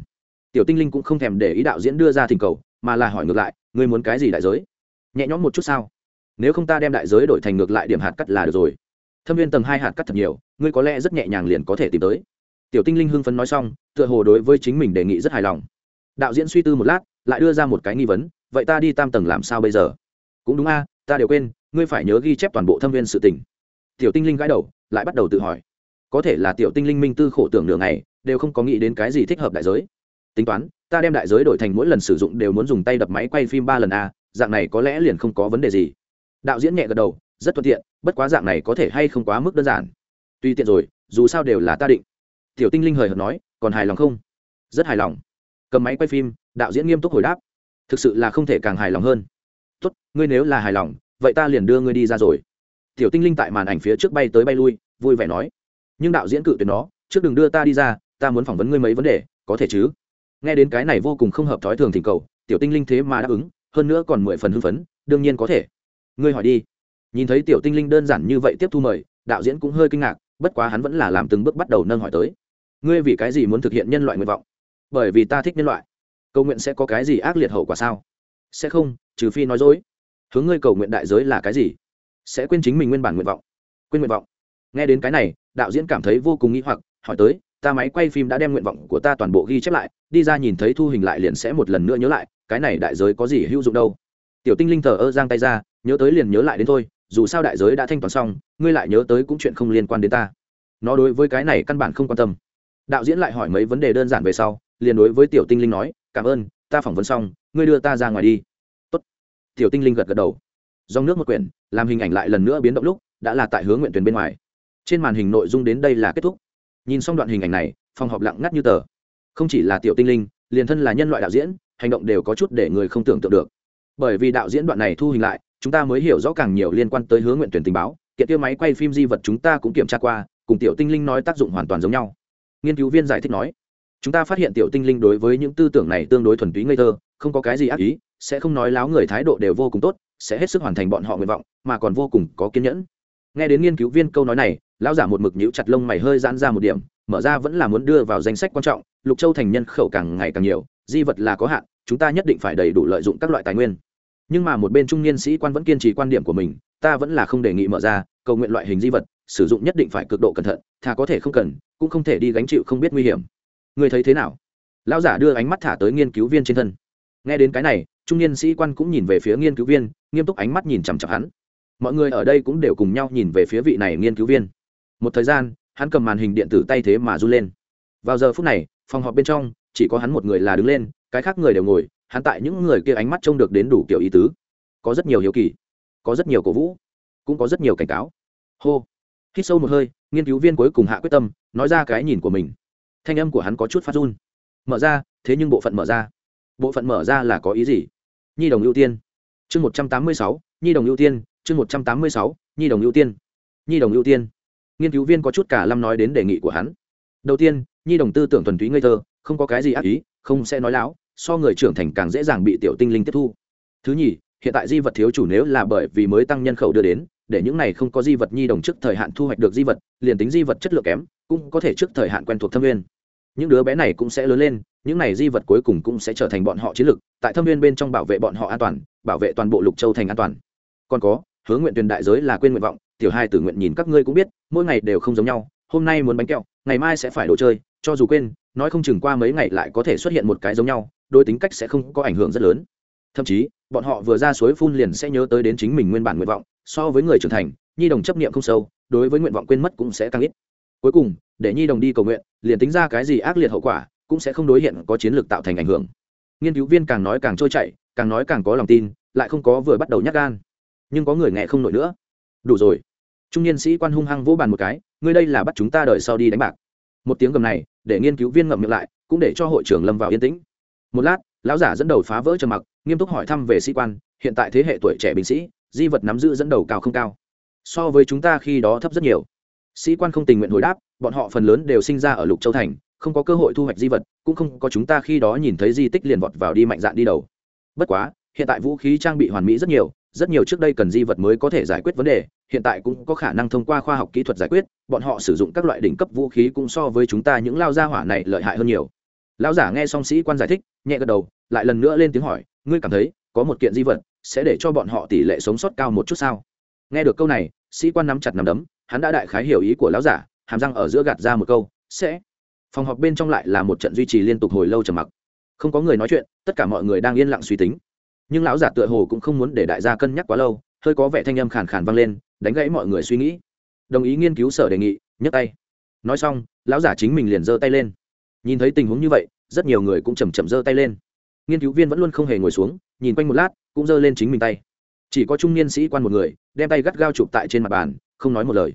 Tiểu tinh linh cũng không thèm để ý đạo diễn đưa ra thỉnh cầu, mà là hỏi ngược lại, ngươi muốn cái gì đại giới? Nhẹ nhõm một chút sao? Nếu không ta đem đại giới đổi thành ngược lại điểm hạt cắt là được rồi. Thâm viên tầng hai hạt cắt thật nhiều, ngươi có lẽ rất nhẹ nhàng liền có thể tìm tới. Tiểu tinh linh hưng phấn nói xong, tựa hồ đối với chính mình đề nghị rất hài lòng. Đạo diễn suy tư một lát, lại đưa ra một cái nghi vấn, vậy ta đi tam tầng làm sao bây giờ? Cũng đúng a, ta đều quên, ngươi phải nhớ ghi chép toàn bộ thâm viên sự tình. Tiểu tinh linh gãi đầu, lại bắt đầu tự hỏi. Có thể là tiểu tinh linh minh tư khổ tưởng nửa ngày, đều không có nghĩ đến cái gì thích hợp đại giới. Tính toán, ta đem đại giới đổi thành mỗi lần sử dụng đều muốn dùng tay đập máy quay phim ba lần a dạng này có lẽ liền không có vấn đề gì. Đạo diễn nhẹ gật đầu, rất thuận tiện, bất quá dạng này có thể hay không quá mức đơn giản. Tuy tiện rồi, dù sao đều là ta định. Tiểu tinh linh hời hợt nói, còn hài lòng không? Rất hài lòng. Cầm máy quay phim, đạo diễn nghiêm túc hồi đáp. Thực sự là không thể càng hài lòng hơn. Tốt, ngươi nếu là hài lòng, vậy ta liền đưa ngươi đi ra rồi. Tiểu tinh linh tại màn ảnh phía trước bay tới bay lui, vui vẻ nói. Nhưng đạo diễn cự tuyệt nó, trước đừng đưa ta đi ra, ta muốn phỏng vấn ngươi mấy vấn đề, có thể chứ? Nghe đến cái này vô cùng không hợp thói thường thỉnh cầu, tiểu tinh linh thế mà đáp ứng hơn nữa còn mười phần hưng phấn, đương nhiên có thể. Ngươi hỏi đi. Nhìn thấy tiểu tinh linh đơn giản như vậy tiếp thu mời, đạo diễn cũng hơi kinh ngạc, bất quá hắn vẫn là làm từng bước bắt đầu nâng hỏi tới. Ngươi vì cái gì muốn thực hiện nhân loại nguyện vọng? Bởi vì ta thích nhân loại. Cầu nguyện sẽ có cái gì ác liệt hậu quả sao? Sẽ không, trừ phi nói dối. Hướng ngươi cầu nguyện đại giới là cái gì? Sẽ quên chính mình nguyên bản nguyện vọng. Quên nguyện vọng. Nghe đến cái này, đạo diễn cảm thấy vô cùng nghĩ hoặc, hỏi tới, ta máy quay phim đã đem nguyện vọng của ta toàn bộ ghi chép lại, đi ra nhìn thấy thu hình lại liền sẽ một lần nữa nhớ lại cái này đại giới có gì hữu dụng đâu. Tiểu tinh linh thờ ơ giang tay ra, nhớ tới liền nhớ lại đến thôi, dù sao đại giới đã thanh toán xong, ngươi lại nhớ tới cũng chuyện không liên quan đến ta. Nó đối với cái này căn bản không quan tâm. Đạo diễn lại hỏi mấy vấn đề đơn giản về sau, liền đối với tiểu tinh linh nói, cảm ơn, ta phỏng vấn xong, ngươi đưa ta ra ngoài đi. Tốt. tiểu tinh linh gật gật đầu. Dòng nước một quyển, làm hình ảnh lại lần nữa biến động lúc, đã là tại hướng nguyện tuyển bên ngoài. Trên màn hình nội dung đến đây là kết thúc. Nhìn xong đoạn hình ảnh này, phòng họp lặng ngắt như tờ. Không chỉ là tiểu tinh linh, liền thân là nhân loại đạo diễn hành động đều có chút để người không tưởng tượng được. Bởi vì đạo diễn đoạn này thu hình lại, chúng ta mới hiểu rõ càng nhiều liên quan tới hướng nguyện tuyển tình báo, kiện tiêu máy quay phim di vật chúng ta cũng kiểm tra qua, cùng tiểu tinh linh nói tác dụng hoàn toàn giống nhau. Nghiên cứu viên giải thích nói, chúng ta phát hiện tiểu tinh linh đối với những tư tưởng này tương đối thuần túy ngây thơ, không có cái gì ác ý, sẽ không nói láo người thái độ đều vô cùng tốt, sẽ hết sức hoàn thành bọn họ nguyện vọng, mà còn vô cùng có kiên nhẫn. Nghe đến nghiên cứu viên câu nói này, lão giả một mực nhíu chặt lông mày hơi giãn ra một điểm, mở ra vẫn là muốn đưa vào danh sách quan trọng, lục châu thành nhân khẩu càng ngày càng nhiều, di vật là có hạn chúng ta nhất định phải đầy đủ lợi dụng các loại tài nguyên. Nhưng mà một bên trung niên sĩ quan vẫn kiên trì quan điểm của mình, ta vẫn là không đề nghị mở ra, cầu nguyện loại hình di vật, sử dụng nhất định phải cực độ cẩn thận, thà có thể không cần, cũng không thể đi gánh chịu không biết nguy hiểm. Người thấy thế nào? Lão giả đưa ánh mắt thả tới nghiên cứu viên trên thân. Nghe đến cái này, trung niên sĩ quan cũng nhìn về phía nghiên cứu viên, nghiêm túc ánh mắt nhìn chằm chặp hắn. Mọi người ở đây cũng đều cùng nhau nhìn về phía vị này nghiên cứu viên. Một thời gian, hắn cầm màn hình điện tử tay thế mà run lên. Vào giờ phút này, phòng họp bên trong, chỉ có hắn một người là đứng lên cái khác người đều ngồi, hắn tại những người kia ánh mắt trông được đến đủ kiểu ý tứ. Có rất nhiều hiếu kỳ, có rất nhiều cổ vũ, cũng có rất nhiều cảnh cáo. Hô. Hít sâu một hơi, nghiên cứu viên cuối cùng hạ quyết tâm, nói ra cái nhìn của mình. Thanh âm của hắn có chút phát run. Mở ra, thế nhưng bộ phận mở ra. Bộ phận mở ra là có ý gì? Nhi đồng ưu tiên. Chương một trăm tám mươi sáu, nhi đồng ưu tiên. Chương một trăm tám mươi sáu, nhi đồng ưu tiên. Nhi đồng ưu tiên. Nghiên cứu viên có chút cả lâm nói đến đề nghị của hắn. Đầu tiên, nhi đồng tư tưởng thuần túy ngây thơ, không có cái gì ác ý, không sẽ nói láo so người trưởng thành càng dễ dàng bị tiểu tinh linh tiếp thu. Thứ nhì, hiện tại di vật thiếu chủ nếu là bởi vì mới tăng nhân khẩu đưa đến, để những này không có di vật nhi đồng trước thời hạn thu hoạch được di vật, liền tính di vật chất lượng kém, cũng có thể trước thời hạn quen thuộc thâm viên những đứa bé này cũng sẽ lớn lên, những này di vật cuối cùng cũng sẽ trở thành bọn họ chiến lược tại thâm viên bên trong bảo vệ bọn họ an toàn, bảo vệ toàn bộ lục châu thành an toàn. Còn có hướng nguyện tuyển đại giới là quên nguyện vọng, tiểu hai tử nguyện nhìn các ngươi cũng biết, mỗi ngày đều không giống nhau, hôm nay muốn bánh kẹo, ngày mai sẽ phải đồ chơi, cho dù quên, nói không chừng qua mấy ngày lại có thể xuất hiện một cái giống nhau đôi tính cách sẽ không có ảnh hưởng rất lớn. Thậm chí, bọn họ vừa ra suối phun liền sẽ nhớ tới đến chính mình nguyên bản nguyện vọng, so với người trưởng thành, nhi đồng chấp niệm không sâu, đối với nguyện vọng quên mất cũng sẽ tăng ít. Cuối cùng, để nhi đồng đi cầu nguyện, liền tính ra cái gì ác liệt hậu quả, cũng sẽ không đối hiện có chiến lược tạo thành ảnh hưởng. Nghiên cứu viên càng nói càng trôi chảy, càng nói càng có lòng tin, lại không có vừa bắt đầu nhắc gan. Nhưng có người nghe không nổi nữa. Đủ rồi. Trung niên sĩ quan hung hăng vỗ bàn một cái, ngươi đây là bắt chúng ta đợi sau đi đánh bạc. Một tiếng gầm này, để nghiên cứu viên ngậm miệng lại, cũng để cho hội trưởng lâm vào yên tĩnh một lát, lão giả dẫn đầu phá vỡ trầm mặc, nghiêm túc hỏi thăm về sĩ quan, hiện tại thế hệ tuổi trẻ binh sĩ, di vật nắm giữ dẫn đầu cao không cao? So với chúng ta khi đó thấp rất nhiều. Sĩ quan không tình nguyện hồi đáp, bọn họ phần lớn đều sinh ra ở lục châu thành, không có cơ hội thu hoạch di vật, cũng không có chúng ta khi đó nhìn thấy di tích liền vọt vào đi mạnh dạn đi đầu. Bất quá, hiện tại vũ khí trang bị hoàn mỹ rất nhiều rất nhiều trước đây cần di vật mới có thể giải quyết vấn đề, hiện tại cũng có khả năng thông qua khoa học kỹ thuật giải quyết, bọn họ sử dụng các loại đỉnh cấp vũ khí cũng so với chúng ta những lao gia hỏa này lợi hại hơn nhiều lão giả nghe song sĩ quan giải thích, nhẹ gật đầu, lại lần nữa lên tiếng hỏi, ngươi cảm thấy có một kiện di vật sẽ để cho bọn họ tỷ lệ sống sót cao một chút sao? Nghe được câu này, sĩ quan nắm chặt nắm đấm, hắn đã đại khái hiểu ý của lão giả, hàm răng ở giữa gạt ra một câu, sẽ. Phòng họp bên trong lại là một trận duy trì liên tục hồi lâu trầm mặc. Không có người nói chuyện, tất cả mọi người đang yên lặng suy tính. Nhưng lão giả tựa hồ cũng không muốn để đại gia cân nhắc quá lâu, hơi có vẻ thanh âm khàn khàn vang lên, đánh gãy mọi người suy nghĩ. Đồng ý nghiên cứu sở đề nghị, nhấc tay. Nói xong, lão giả chính mình liền giơ tay lên nhìn thấy tình huống như vậy, rất nhiều người cũng chầm chậm giơ tay lên. Nghiên cứu viên vẫn luôn không hề ngồi xuống, nhìn quanh một lát, cũng giơ lên chính mình tay. Chỉ có trung niên sĩ quan một người, đem tay gắt gao chụp tại trên mặt bàn, không nói một lời.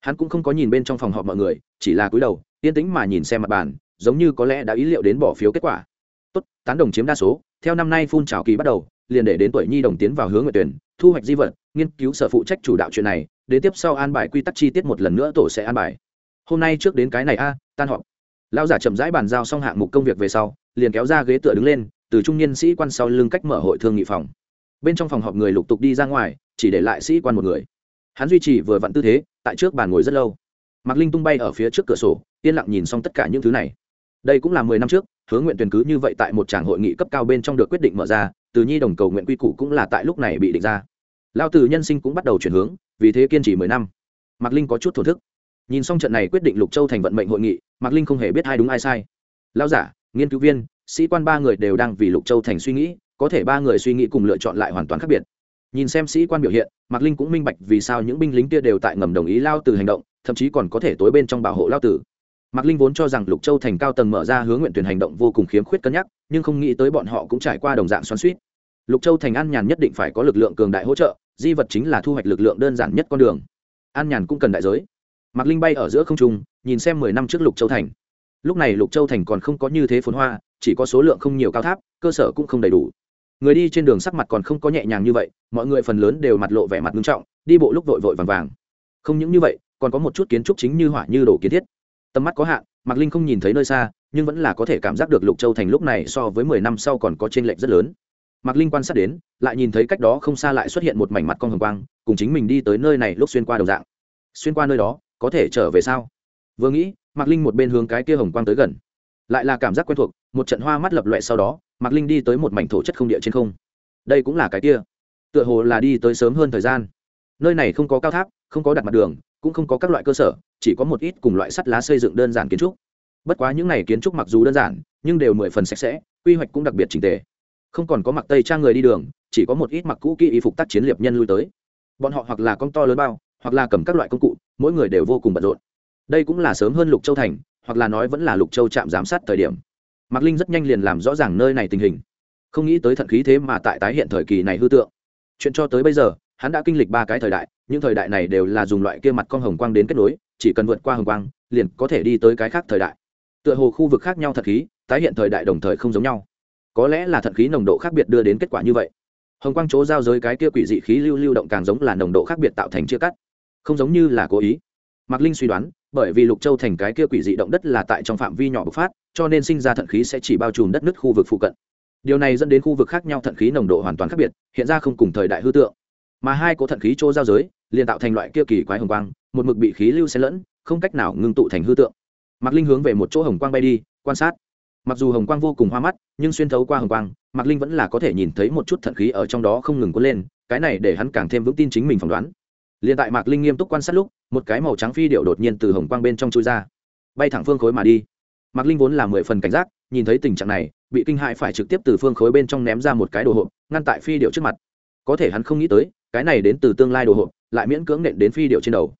Hắn cũng không có nhìn bên trong phòng họp mọi người, chỉ là cúi đầu, yên tĩnh mà nhìn xem mặt bàn, giống như có lẽ đã ý liệu đến bỏ phiếu kết quả. Tốt, tán đồng chiếm đa số, theo năm nay phun trào kỳ bắt đầu, liền để đến tuổi nhi đồng tiến vào hướng nguyện tuyển, thu hoạch di vật, nghiên cứu sở phụ trách chủ đạo chuyện này, đến tiếp sau an bài quy tắc chi tiết một lần nữa tổ sẽ an bài. Hôm nay trước đến cái này a, tan họp lão giả chậm rãi bàn giao xong hạng mục công việc về sau, liền kéo ra ghế tựa đứng lên, từ trung niên sĩ quan sau lưng cách mở hội thương nghị phòng. Bên trong phòng họp người lục tục đi ra ngoài, chỉ để lại sĩ quan một người. Hắn duy trì vừa vặn tư thế, tại trước bàn ngồi rất lâu. Mạc linh tung bay ở phía trước cửa sổ, yên lặng nhìn xong tất cả những thứ này. Đây cũng là mười năm trước hướng nguyện tuyển cứ như vậy tại một tràng hội nghị cấp cao bên trong được quyết định mở ra, từ nhi đồng cầu nguyện quy củ cũng là tại lúc này bị định ra. Lao từ nhân sinh cũng bắt đầu chuyển hướng, vì thế kiên trì mười năm. Mạc linh có chút thổ thức nhìn xong trận này quyết định lục châu thành vận mệnh hội nghị, mạc linh không hề biết ai đúng ai sai. Lao giả, nghiên cứu viên, sĩ quan ba người đều đang vì lục châu thành suy nghĩ, có thể ba người suy nghĩ cùng lựa chọn lại hoàn toàn khác biệt. Nhìn xem sĩ quan biểu hiện, mạc linh cũng minh bạch vì sao những binh lính kia đều tại ngầm đồng ý lao từ hành động, thậm chí còn có thể tối bên trong bảo hộ lao tử. Mạc linh vốn cho rằng lục châu thành cao tầng mở ra hướng nguyện tuyển hành động vô cùng khiếm khuyết cân nhắc, nhưng không nghĩ tới bọn họ cũng trải qua đồng dạng xoắn suýt lục châu thành an nhàn nhất định phải có lực lượng cường đại hỗ trợ, di vật chính là thu hoạch lực lượng đơn giản nhất con đường. An nhàn cũng cần đại giới mạc linh bay ở giữa không trung, nhìn xem mười năm trước lục châu thành. Lúc này lục châu thành còn không có như thế phồn hoa, chỉ có số lượng không nhiều cao tháp, cơ sở cũng không đầy đủ. Người đi trên đường sắc mặt còn không có nhẹ nhàng như vậy, mọi người phần lớn đều mặt lộ vẻ mặt nghiêm trọng, đi bộ lúc vội vội vàng vàng. Không những như vậy, còn có một chút kiến trúc chính như hỏa như đồ kiến thiết. Tầm mắt có hạn, mạc linh không nhìn thấy nơi xa, nhưng vẫn là có thể cảm giác được lục châu thành lúc này so với mười năm sau còn có t r ê n lệch rất lớn. Mạc linh quan sát đến, lại nhìn thấy cách đó không xa lại xuất hiện một mảnh mặt con hồng quang, cùng chính mình đi tới nơi này lúc xuyên qua đồng dạng. Xuyên qua nơi đó có thể trở về sao? Vừa nghĩ, mạc linh một bên hướng cái kia hồng quang tới gần. Lại là cảm giác quen thuộc, một trận hoa mắt lập loẹ sau đó, mạc linh đi tới một mảnh thổ chất không địa trên không. Đây cũng là cái kia. Tựa hồ là đi tới sớm hơn thời gian. Nơi này không có cao tháp, không có đặt mặt đường, cũng không có các loại cơ sở, chỉ có một ít cùng loại sắt lá xây dựng đơn giản kiến trúc. Bất quá những này kiến trúc mặc dù đơn giản, nhưng đều mười phần sạch sẽ, quy hoạch cũng đặc biệt trình tề. Không còn có mặc tây trang người đi đường, chỉ có một ít mặc cũ kỹ y phục tác chiến liệp nhân lui tới. Bọn họ hoặc là con to lớn bao hoặc là cầm các loại công cụ, mỗi người đều vô cùng bận rộn. Đây cũng là sớm hơn lục châu thành, hoặc là nói vẫn là lục châu trạm giám sát thời điểm. Mạc linh rất nhanh liền làm rõ ràng nơi này tình hình. Không nghĩ tới thận khí thế mà tại tái hiện thời kỳ này hư tượng. Chuyện cho tới bây giờ, hắn đã kinh lịch ba cái thời đại, những thời đại này đều là dùng loại kia mặt con hồng quang đến kết nối, chỉ cần vượt qua hồng quang, liền có thể đi tới cái khác thời đại. Tựa hồ khu vực khác nhau thật khí, tái hiện thời đại đồng thời không giống nhau. Có lẽ là thận khí nồng độ khác biệt đưa đến kết quả như vậy. Hồng quang chỗ giao giới cái kia quỷ dị khí lưu lưu động càng giống là nồng độ khác biệt tạo thành chia cắt không giống như là cố ý. Mạc linh suy đoán, bởi vì lục châu thành cái kia quỷ dị động đất là tại trong phạm vi nhỏ bộc phát, cho nên sinh ra thận khí sẽ chỉ bao trùm đất nước khu vực phụ cận. Điều này dẫn đến khu vực khác nhau thận khí nồng độ hoàn toàn khác biệt, hiện ra không cùng thời đại hư tượng. Mà hai cỗ thận khí chỗ giao giới, liền tạo thành loại kia kỳ quái hồng quang, một mực bị khí lưu xen lẫn, không cách nào ngưng tụ thành hư tượng. Mạc linh hướng về một chỗ hồng quang bay đi, quan sát. Mặc dù hồng quang vô cùng hoa mắt, nhưng xuyên thấu qua hồng quang, mạc linh vẫn là có thể nhìn thấy một chút thận khí ở trong đó không ngừng cuốn lên, cái này để hắn càng thêm vững tin chính mình phỏng đoán liền tại mạc linh nghiêm túc quan sát lúc một cái màu trắng phi điệu đột nhiên từ hồng quang bên trong chui ra bay thẳng phương khối mà đi mạc linh vốn là mười phần cảnh giác nhìn thấy tình trạng này bị kinh hại phải trực tiếp từ phương khối bên trong ném ra một cái đồ hộp ngăn tại phi điệu trước mặt có thể hắn không nghĩ tới cái này đến từ tương lai đồ hộp lại miễn cưỡng nện đến phi điệu trên đầu